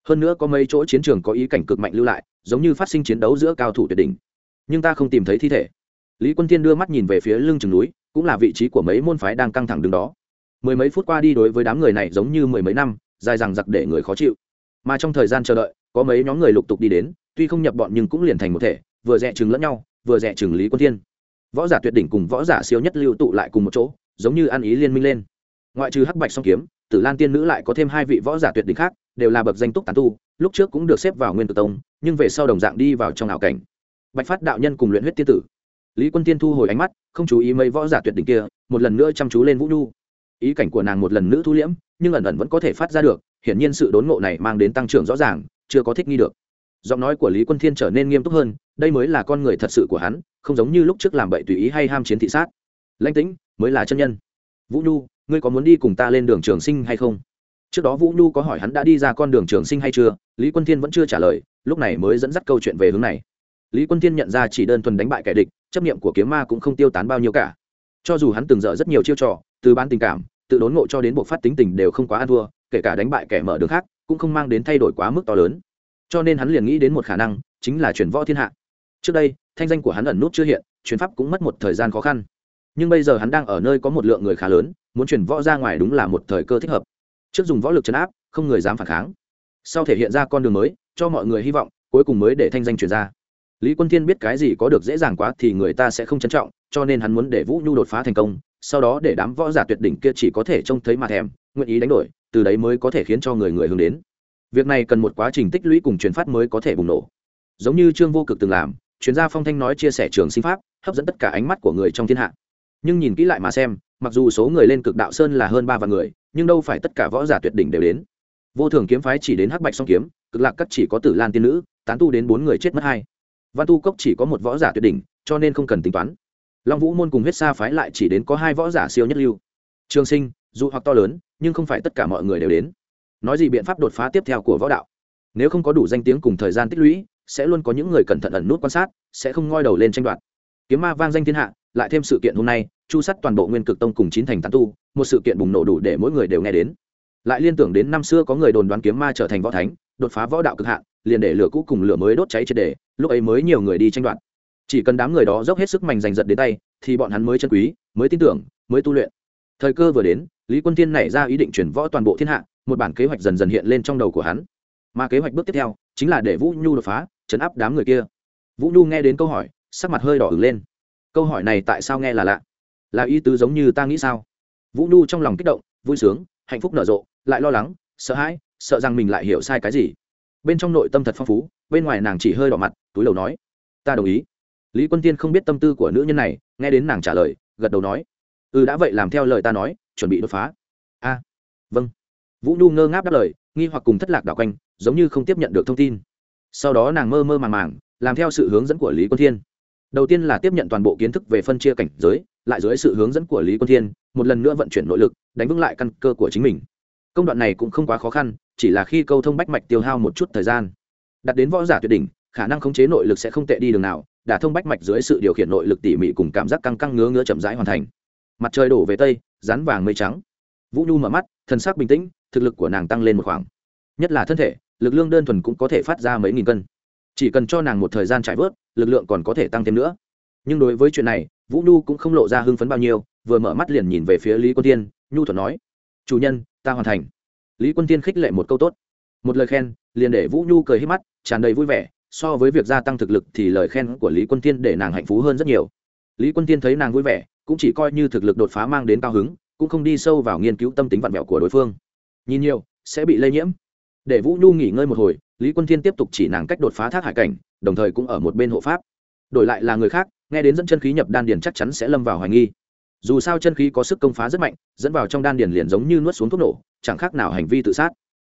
Hơn nữa có mấy chỗ chiến trường có ý cảnh cực mạnh lưu lại, giống như phát sinh chiến đấu giữa cao thủ tuyệt đỉnh. Nhưng ta không tìm thấy thi thể. Lý quân thiên đưa mắt nhìn về phía lưng chừng núi, cũng là vị trí của mấy môn phái đang căng thẳng đứng đó. Mười mấy phút qua đi đối với đám người này giống như mười mấy năm, dài dằng dặc để người khó chịu. Mà trong thời gian chờ đợi, có mấy nhóm người lục tục đi đến, tuy không nhập bọn nhưng cũng liền thành một thể, vừa rẻ chừng lẫn nhau, vừa rẻ chừng lý quân thiên. Võ giả tuyệt đỉnh cùng võ giả siêu nhất lưu tụ lại cùng một chỗ, giống như ăn ý liên minh lên ngoại trừ hắc bạch song kiếm, tử lan tiên nữ lại có thêm hai vị võ giả tuyệt đỉnh khác, đều là bậc danh túc tán tu, lúc trước cũng được xếp vào nguyên tử tông, nhưng về sau đồng dạng đi vào trong ảo cảnh. Bạch phát đạo nhân cùng luyện huyết tiên tử. Lý quân tiên thu hồi ánh mắt, không chú ý mấy võ giả tuyệt đỉnh kia, một lần nữa chăm chú lên vũ nhu. Ý cảnh của nàng một lần nữa thu liễm, nhưng ẩn ẩn vẫn có thể phát ra được, hiển nhiên sự đốn ngộ này mang đến tăng trưởng rõ ràng, chưa có thích nghi được. Giọng nói của lý quân thiên trở nên nghiêm túc hơn, đây mới là con người thật sự của hắn, không giống như lúc trước làm bậy tùy ý hay ham chiến thị sát. Lãnh tĩnh, mới là chân nhân. Vũ nhu ngươi có muốn đi cùng ta lên đường trường sinh hay không? Trước đó vũ nhu có hỏi hắn đã đi ra con đường trường sinh hay chưa? Lý quân thiên vẫn chưa trả lời, lúc này mới dẫn dắt câu chuyện về hướng này. Lý quân thiên nhận ra chỉ đơn thuần đánh bại kẻ địch, chấp nghiệm của kiếm ma cũng không tiêu tán bao nhiêu cả. Cho dù hắn từng dở rất nhiều chiêu trò, từ bán tình cảm, tự đốn ngộ cho đến bộ phát tính tình đều không quá ăn thua, kể cả đánh bại kẻ mở đường khác, cũng không mang đến thay đổi quá mức to lớn. Cho nên hắn liền nghĩ đến một khả năng, chính là chuyển võ thiên hạ. Trước đây, thanh danh của hắn ẩn nút chưa hiện, chuyển pháp cũng mất một thời gian khó khăn nhưng bây giờ hắn đang ở nơi có một lượng người khá lớn, muốn chuyển võ ra ngoài đúng là một thời cơ thích hợp. Trước dùng võ lực chấn áp, không người dám phản kháng. Sau thể hiện ra con đường mới, cho mọi người hy vọng, cuối cùng mới để thanh danh chuyển ra. Lý quân thiên biết cái gì có được dễ dàng quá thì người ta sẽ không trân trọng, cho nên hắn muốn để vũ nhu đột phá thành công, sau đó để đám võ giả tuyệt đỉnh kia chỉ có thể trông thấy mà thèm, nguyện ý đánh đổi, từ đấy mới có thể khiến cho người người hướng đến. Việc này cần một quá trình tích lũy cùng truyền phát mới có thể bùng nổ. Giống như trương vô cực từng làm, chuyên gia phong thanh nói chia sẻ trường sinh pháp, hấp dẫn tất cả ánh mắt của người trong thiên hạ nhưng nhìn kỹ lại mà xem, mặc dù số người lên cực đạo sơn là hơn ba vạn người, nhưng đâu phải tất cả võ giả tuyệt đỉnh đều đến. Vô thường kiếm phái chỉ đến hắc bạch song kiếm, cực lạc cắt chỉ có tử lan tiên nữ, tán tu đến bốn người chết mất hai. Văn tu cốc chỉ có một võ giả tuyệt đỉnh, cho nên không cần tính toán. Long vũ môn cùng huyết sa phái lại chỉ đến có hai võ giả siêu nhất lưu. Trường sinh, dù hoặc to lớn, nhưng không phải tất cả mọi người đều đến. Nói gì biện pháp đột phá tiếp theo của võ đạo? Nếu không có đủ danh tiếng cùng thời gian tích lũy, sẽ luôn có những người cẩn thận ẩn nút quan sát, sẽ không ngoi đầu lên tranh đoạt. Kiếm ma vang danh thiên hạ lại thêm sự kiện hôm nay, chu sắt toàn bộ nguyên cực tông cùng chín thành tán tu, một sự kiện bùng nổ đủ để mỗi người đều nghe đến. Lại liên tưởng đến năm xưa có người đồn đoán kiếm ma trở thành võ thánh, đột phá võ đạo cực hạn, liền để lửa cũ cùng lửa mới đốt cháy triệt đề lúc ấy mới nhiều người đi tranh đoạt. Chỉ cần đám người đó dốc hết sức mạnh giành giật đến tay, thì bọn hắn mới chân quý, mới tin tưởng, mới tu luyện. Thời cơ vừa đến, lý quân tiên nảy ra ý định chuyển võ toàn bộ thiên hạ, một bản kế hoạch dần dần hiện lên trong đầu của hắn. Mà kế hoạch bước tiếp theo, chính là để vũ nhu đột phá, chấn áp đám người kia. Vũ nhu nghe đến câu hỏi, sắc mặt hơi đỏ ửng lên câu hỏi này tại sao nghe là lạ? Là ý tứ giống như ta nghĩ sao? Vũ nhu trong lòng kích động, vui sướng, hạnh phúc nở rộ, lại lo lắng, sợ hãi, sợ rằng mình lại hiểu sai cái gì. Bên trong nội tâm thật phong phú, bên ngoài nàng chỉ hơi đỏ mặt, túi đầu nói, ta đồng ý. Lý quân tiên không biết tâm tư của nữ nhân này, nghe đến nàng trả lời, gật đầu nói ừ đã vậy làm theo lời ta nói, chuẩn bị đột phá. A vâng. Vũ nhu ngơ ngáp đáp lời, nghi hoặc cùng thất lạc đảo quanh, giống như không tiếp nhận được thông tin. Sau đó nàng mơ mơ màng màng, làm theo sự hướng dẫn của lý quân thiên đầu tiên là tiếp nhận toàn bộ kiến thức về phân chia cảnh giới, lại dưới sự hướng dẫn của lý quân thiên, một lần nữa vận chuyển nội lực, đánh vững lại căn cơ của chính mình. Công đoạn này cũng không quá khó khăn, chỉ là khi câu thông bách mạch tiêu hao một chút thời gian. Đặt đến võ giả tuyệt đỉnh, khả năng khống chế nội lực sẽ không tệ đi đường nào đã thông bách mạch dưới sự điều khiển nội lực tỉ mỉ cùng cảm giác căng căng ngứa ngứa chậm rãi hoàn thành. Mặt trời đổ về tây, rán vàng mây trắng. Vũ nhu mở mắt thân xác bình tĩnh, thực lực của nàng tăng lên một khoảng. Nhất là thân thể, lực lượng đơn thuần cũng có thể phát ra mấy nghìn cân chỉ cần cho nàng một thời gian trải vớt, lực lượng còn có thể tăng thêm nữa. Nhưng đối với chuyện này, vũ nhu cũng không lộ ra hưng phấn bao nhiêu, vừa mở mắt liền nhìn về phía lý quân tiên nhu thuận nói, chủ nhân, ta hoàn thành. Lý quân tiên khích lệ một câu tốt. Một lời khen, liền để vũ nhu cười hết mắt, tràn đầy vui vẻ, so với việc gia tăng thực lực thì lời khen của lý quân tiên để nàng hạnh phú hơn rất nhiều. Lý quân tiên thấy nàng vui vẻ, cũng chỉ coi như thực lực đột phá mang đến cao hứng, cũng không đi sâu vào nghiên cứu tâm tính vặn vẹo của đối phương. Nhìn nhiều, sẽ bị lây nhiễm. Để vũ nhu nghỉ ngơi một hồi lý quân thiên tiếp tục chỉ nàng cách đột phá thác hải cảnh, đồng thời cũng ở một bên hộ pháp. Đổi lại là người khác, nghe đến dẫn chân khí nhập đan điền chắc chắn sẽ lâm vào hoài nghi. Dù sao chân khí có sức công phá rất mạnh, dẫn vào trong đan điền liền giống như nuốt xuống thuốc nổ, chẳng khác nào hành vi tự sát.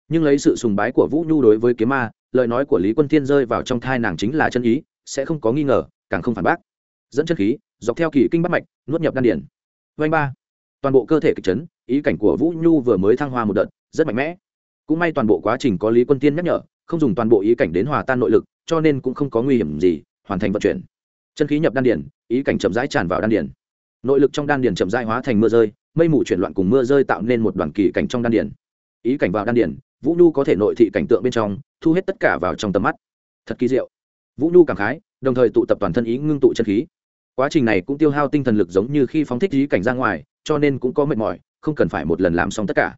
Nhưng lấy sự sùng bái của vũ nhu đối với kiếm ma, lời nói của lý quân thiên rơi vào trong thai nàng chính là chân ý, sẽ không có nghi ngờ, càng không phản bác. Dẫn chân khí, dọc theo kỳ kinh bắt mạch, nuốt nhập đan điền. Vanh ba. Toàn bộ cơ thể kịch chấn, ý cảnh của vũ nhu vừa mới thăng hoa một đợt, rất mạnh mẽ. Cũng may toàn bộ quá trình có lý quân tiên nhắc nhở không dùng toàn bộ ý cảnh đến hòa tan nội lực, cho nên cũng không có nguy hiểm gì, hoàn thành vận chuyển. Chân khí nhập đan điền, ý cảnh chậm rãi tràn vào đan điền. Nội lực trong đan điền chậm rãi hóa thành mưa rơi, mây mù chuyển loạn cùng mưa rơi tạo nên một đoàn kỳ cảnh trong đan điền. Ý cảnh vào đan điền, vũ nhu có thể nội thị cảnh tượng bên trong, thu hết tất cả vào trong tầm mắt. Thật kỳ diệu. Vũ nhu cảm khái, đồng thời tụ tập toàn thân ý ngưng tụ chân khí. Quá trình này cũng tiêu hao tinh thần lực giống như khi phóng thích ý cảnh ra ngoài, cho nên cũng có mệt mỏi, không cần phải một lần làm xong tất cả.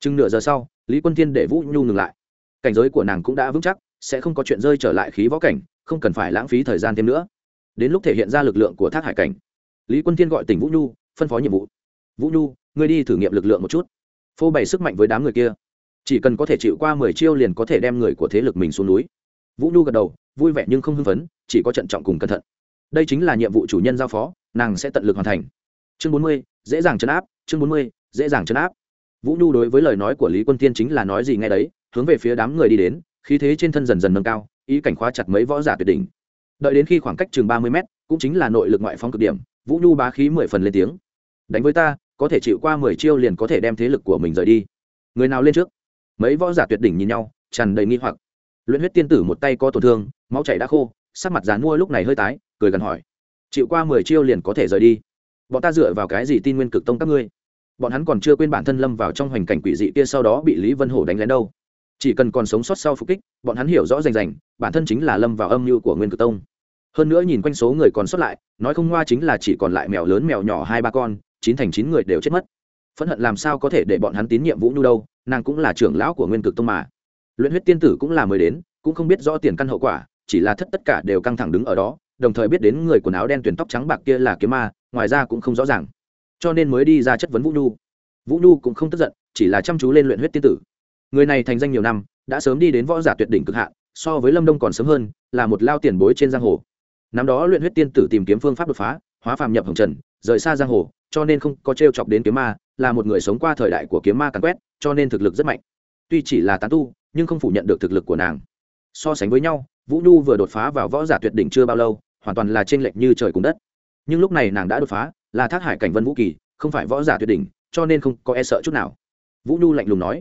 Chừng nửa giờ sau, lý quân thiên để vũ nhu ngừng lại cảnh giới của nàng cũng đã vững chắc, sẽ không có chuyện rơi trở lại khí võ cảnh, không cần phải lãng phí thời gian thêm nữa. Đến lúc thể hiện ra lực lượng của thác hải cảnh, lý quân thiên gọi tỉnh vũ nhu, phân phó nhiệm vụ. Vũ nhu, ngươi đi thử nghiệm lực lượng một chút. Phô bày sức mạnh với đám người kia. Chỉ cần có thể chịu qua mười chiêu liền có thể đem người của thế lực mình xuống núi. Vũ nhu gật đầu, vui vẻ nhưng không hưng phấn, chỉ có trận trọng cùng cẩn thận. Đây chính là nhiệm vụ chủ nhân giao phó, nàng sẽ tận lực hoàn thành. Chương bốn mươi, dễ dàng chấn áp, chương bốn mươi, dễ dàng chấn áp. Vũ nhu đối với lời nói của lý quân tiên chính là nói gì ngay đấy hướng về phía đám người đi đến, khí thế trên thân dần dần nâng cao, ý cảnh khóa chặt mấy võ giả tuyệt đỉnh. Đợi đến khi khoảng cách chừng ba mươi m cũng chính là nội lực ngoại phong cực điểm, vũ nhu bá khí mười phần lên tiếng. Đánh với ta, có thể chịu qua mười chiêu liền có thể đem thế lực của mình rời đi. Người nào lên trước? Mấy võ giả tuyệt đỉnh nhìn nhau, tràn đầy nghi hoặc. Luyện huyết tiên tử một tay có tổn thương, máu chảy đã khô, sắc mặt dán mua lúc này hơi tái, cười gần hỏi. Chịu qua mười chiêu liền có thể rời đi. Bọn ta dựa vào cái gì tin nguyên cực tông các ngươi? Bọn hắn còn chưa quên bản thân lâm vào trong hoành cảnh quỷ dị kia sau đó bị lý vân hổ đánh lén đâu chỉ cần còn sống sót sau phục kích, bọn hắn hiểu rõ rành rành, bản thân chính là lâm vào âm mưu của nguyên cực tông. Hơn nữa nhìn quanh số người còn sót lại, nói không ngoa chính là chỉ còn lại mèo lớn mèo nhỏ hai ba con, chín thành chín người đều chết mất. Phẫn hận làm sao có thể để bọn hắn tín nhiệm vũ nhu đâu, nàng cũng là trưởng lão của nguyên cực tông mà. Luyện huyết tiên tử cũng là mới đến, cũng không biết rõ tiền căn hậu quả, chỉ là thất tất cả đều căng thẳng đứng ở đó, đồng thời biết đến người quần áo đen tuyển tóc trắng bạc kia là kiếm ma, ngoài ra cũng không rõ ràng. Cho nên mới đi ra chất vấn vũ nhu. Vũ nhu cũng không tức giận, chỉ là chăm chú lên luyện huyết tiên tử người này thành danh nhiều năm, đã sớm đi đến võ giả tuyệt đỉnh cực hạn, so với lâm đông còn sớm hơn, là một lao tiền bối trên giang hồ. Năm đó luyện huyết tiên tử tìm kiếm phương pháp đột phá, hóa phàm nhập hồng trần, rời xa giang hồ, cho nên không có t r e o chọc đến kiếm ma, là một người sống qua thời đại của kiếm ma càn quét, cho nên thực lực rất mạnh. Tuy chỉ là tán tu, nhưng không phủ nhận được thực lực của nàng. So sánh với nhau, vũ nhu vừa đột phá vào võ giả tuyệt đỉnh chưa bao lâu, hoàn toàn là t r ê n lệch như trời cùng đất. Nhưng lúc này nàng đã đột phá, là thác hải cảnh vân vũ kỳ, không phải võ giả tuyệt đỉnh, cho nên không có e sợ chút nào. Vũ nhu lạnh lùng nói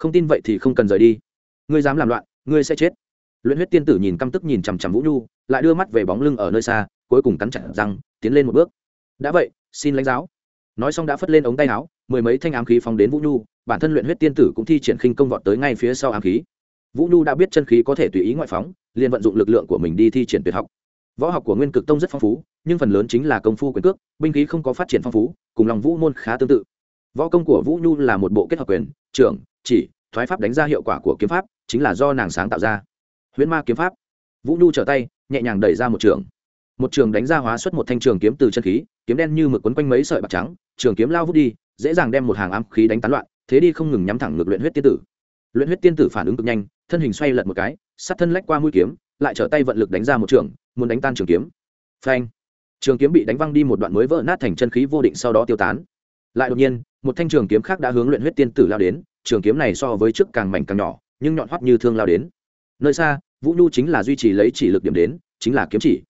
không tin vậy thì không cần rời đi. Ngươi dám làm loạn, ngươi sẽ chết. Luyện huyết tiên tử nhìn căm tức nhìn chằm chằm vũ nhu, lại đưa mắt về bóng lưng ở nơi xa, cuối cùng cắn chặt răng, tiến lên một bước. Đã vậy, xin lãnh giáo. Nói xong đã phất lên ống tay áo, mười mấy thanh ám khí phóng đến vũ nhu, bản thân luyện huyết tiên tử cũng thi triển khinh công vọt tới ngay phía sau ám khí. Vũ nhu đã biết chân khí có thể tùy ý ngoại phóng, liền vận dụng lực lượng của mình đi thi triển tuyệt học. Võ học của nguyên cực tông rất phong phú, nhưng phần lớn chính là công phu quyền cước, binh khí không có phát triển phong phú, cùng lòng vũ môn khá tương tự võ công của vũ nhu là một bộ kết hợp quyền, trưởng, chỉ, thoái pháp đánh ra hiệu quả của kiếm pháp, chính là do nàng sáng tạo ra. Huyễn ma kiếm pháp. Vũ nhu trở tay, nhẹ nhàng đẩy ra một trường. Một trường đánh ra hóa xuất một thanh trường kiếm từ chân khí, kiếm đen như mực quấn quanh mấy sợi bạc trắng, trường kiếm lao vút đi, dễ dàng đem một hàng ám khí đánh tán loạn, thế đi không ngừng nhắm thẳng ngược luyện huyết tiên tử. Luyện huyết tiên tử phản ứng cực nhanh, thân hình xoay lật một cái, sát thân lách qua mũi kiếm, lại trở tay vận lực đánh ra một trường, muốn đánh tan trường kiếm. Phanh. Trường kiếm bị đánh văng đi một đoạn mới vỡ nát thành chân khí vô định sau đó tiêu tán. Lại đột nhiên một thanh trường kiếm khác đã hướng luyện huyết tiên tử lao đến, trường kiếm này so với trước càng mảnh càng nhỏ, nhưng nhọn hoắt như thương lao đến. Nơi xa, vũ nhu chính là duy trì lấy chỉ lực điểm đến, chính là kiếm chỉ.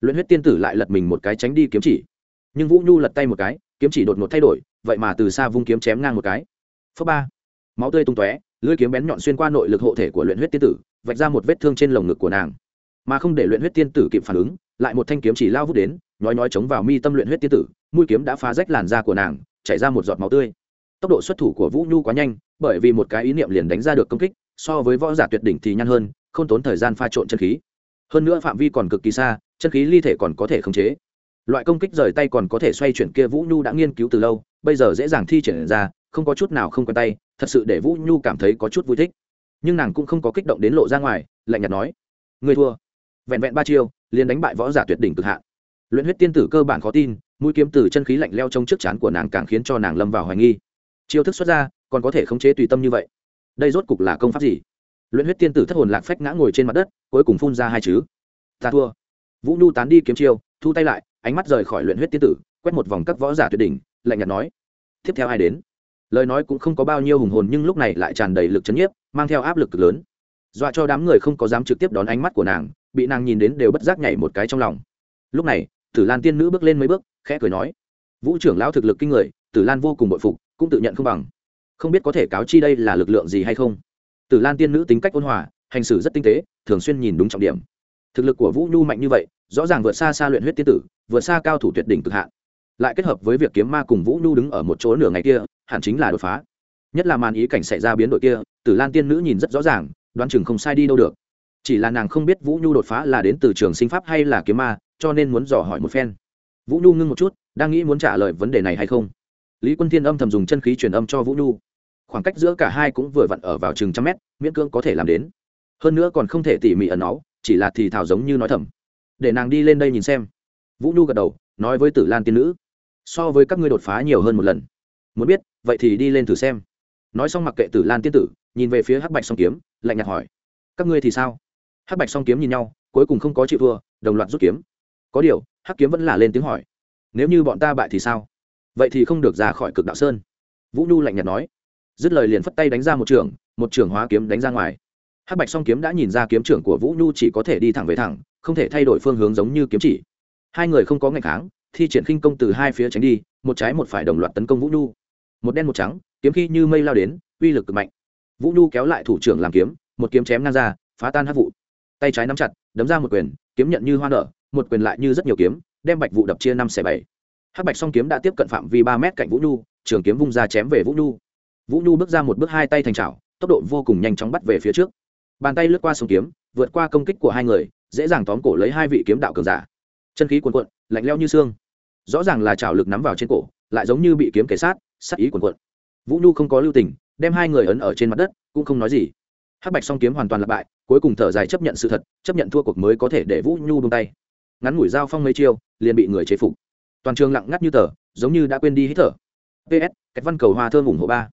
Luyện huyết tiên tử lại lật mình một cái tránh đi kiếm chỉ. Nhưng vũ nhu lật tay một cái, kiếm chỉ đột ngột thay đổi, vậy mà từ xa vung kiếm chém ngang một cái. Phớ ba. Máu tươi tung tóe, lưỡi kiếm bén nhọn xuyên qua nội lực hộ thể của luyện huyết tiên tử, vạch ra một vết thương trên lồng ngực của nàng. Mà không để luyện huyết tiên tử kịp phản ứng, lại một thanh kiếm chỉ lao vút đến, nhói nhói chống vào mi tâm luyện huyết tiên tử, mũi kiếm đã phá rách làn da của nàng chảy ra một giọt máu tươi. Tốc độ xuất thủ của vũ nhu quá nhanh, bởi vì một cái ý niệm liền đánh ra được công kích, so với võ giả tuyệt đỉnh thì nhanh hơn, không tốn thời gian pha trộn chân khí. Hơn nữa phạm vi còn cực kỳ xa, chân khí ly thể còn có thể khống chế. Loại công kích rời tay còn có thể xoay chuyển kia vũ nhu đã nghiên cứu từ lâu, bây giờ dễ dàng thi triển ra, không có chút nào không quen tay, thật sự để vũ nhu cảm thấy có chút vui thích. Nhưng nàng cũng không có kích động đến lộ ra ngoài, lạnh nhạt nói người thua. Vẹn vẹn ba chiêu, liền đánh bại võ giả tuyệt đỉnh cực hạn. Luyện huyết tiên tử cơ bản khó tin mũi kiếm từ chân khí lạnh leo trong trước chán của nàng càng khiến cho nàng lâm vào hoài nghi. Chiêu thức xuất ra, còn có thể khống chế tùy tâm như vậy. Đây rốt cục là công pháp gì? Luyện huyết tiên tử thất hồn lạc phách ngã ngồi trên mặt đất, cuối cùng phun ra hai chứ ta thua. Vũ nhu tán đi kiếm chiêu, thu tay lại, ánh mắt rời khỏi luyện huyết tiên tử, quét một vòng các võ giả tuyệt đỉnh, lạnh nhạt nói, tiếp theo ai đến? Lời nói cũng không có bao nhiêu hùng hồn, nhưng lúc này lại tràn đầy lực chấn nhiếp, mang theo áp lực cực lớn. Dọa cho đám người không có dám trực tiếp đón ánh mắt của nàng, bị nàng nhìn đến đều bất giác nhảy một cái trong lòng. Lúc này, tử lan tiên nữ bước lên mấy bước khẽ cười nói. Vũ trưởng lão thực lực kinh người, tử lan vô cùng bội phục, cũng tự nhận không bằng. Không biết có thể cáo chi đây là lực lượng gì hay không. Tử lan tiên nữ tính cách ôn hòa, hành xử rất tinh tế, thường xuyên nhìn đúng trọng điểm. Thực lực của vũ nhu mạnh như vậy, rõ ràng vượt xa xa luyện huyết tiên tử, vượt xa cao thủ tuyệt đỉnh cực hạn. Lại kết hợp với việc kiếm ma cùng vũ nhu đứng ở một chỗ nửa ngày kia, hẳn chính là đột phá. Nhất là màn ý cảnh xảy ra biến đổi kia, tử lan tiên nữ nhìn rất rõ ràng, đoán chừng không sai đi đâu được. Chỉ là nàng không biết vũ nhu đột phá là đến từ trường sinh pháp hay là kiếm ma, cho nên muốn dò hỏi một phen vũ nhu ngưng một chút, đang nghĩ muốn trả lời vấn đề này hay không. Lý quân thiên âm thầm dùng chân khí truyền âm cho vũ nhu. Khoảng cách giữa cả hai cũng vừa vặn ở vào chừng trăm mét, miễn cưỡng có thể làm đến. Hơn nữa còn không thể tỉ mỉ ẩn náu, chỉ là thì thảo giống như nói thầm. Để nàng đi lên đây nhìn xem. Vũ nhu gật đầu, nói với tử lan tiên nữ, so với các ngươi đột phá nhiều hơn một lần. Muốn biết, vậy thì đi lên thử xem. Nói xong mặc kệ tử lan tiên tử, nhìn về phía hắc bạch song kiếm, lạnh nhạt hỏi, các ngươi thì sao? Hắc bạch song kiếm nhìn nhau, cuối cùng không có chịu thua, đồng loạt rút kiếm. Có điều hắc kiếm vẫn là lên tiếng hỏi, nếu như bọn ta bại thì sao? Vậy thì không được ra khỏi cực đạo sơn. Vũ nhu lạnh nhạt nói. Dứt lời liền phất tay đánh ra một trường một trường hóa kiếm đánh ra ngoài. Hắc bạch song kiếm đã nhìn ra kiếm trưởng của vũ nhu chỉ có thể đi thẳng về thẳng, không thể thay đổi phương hướng giống như kiếm chỉ. Hai người không có ngày kháng, thi triển khinh công từ hai phía tránh đi, một trái một phải đồng loạt tấn công vũ nhu. Một đen một trắng, kiếm khi như mây lao đến, uy lực cực mạnh. Vũ nhu kéo lại thủ trưởng làm kiếm, một kiếm chém ngang ra, phá tan hát vụ. Tay trái nắm chặt, đấm ra một quyền, kiếm nhận như hoa nở một quyền lại như rất nhiều kiếm, đem bạch vụ đập chia năm xẻ bảy. Hắc bạch song kiếm đã tiếp cận phạm vi ba mét cạnh vũ nhu, trường kiếm vung ra chém về vũ nhu. Vũ nhu bước ra một bước hai tay thành trào tốc độ vô cùng nhanh chóng bắt về phía trước. Bàn tay lướt qua sông kiếm, vượt qua công kích của hai người, dễ dàng tóm cổ lấy hai vị kiếm đạo cường giả. Chân khí cuồn cuộn, lạnh leo như xương. Rõ ràng là trào lực nắm vào trên cổ, lại giống như bị kiếm kể sát sát ý cuồn cuộn. Vũ nhu không có lưu tình, đem hai người ấn ở trên mặt đất, cũng không nói gì. Hắc bạch song kiếm hoàn toàn là bại cuối cùng thở dài chấp nhận sự thật, chấp nhận thua cuộc mới có thể để vũ nhu buông tay ngắn ngủi giao phong mấy chiêu, liền bị người chế phục. Toàn trường lặng ngắt như tờ, giống như đã quên đi hít thở. Ps cách văn cầu hoa thơm ủng hộ ba.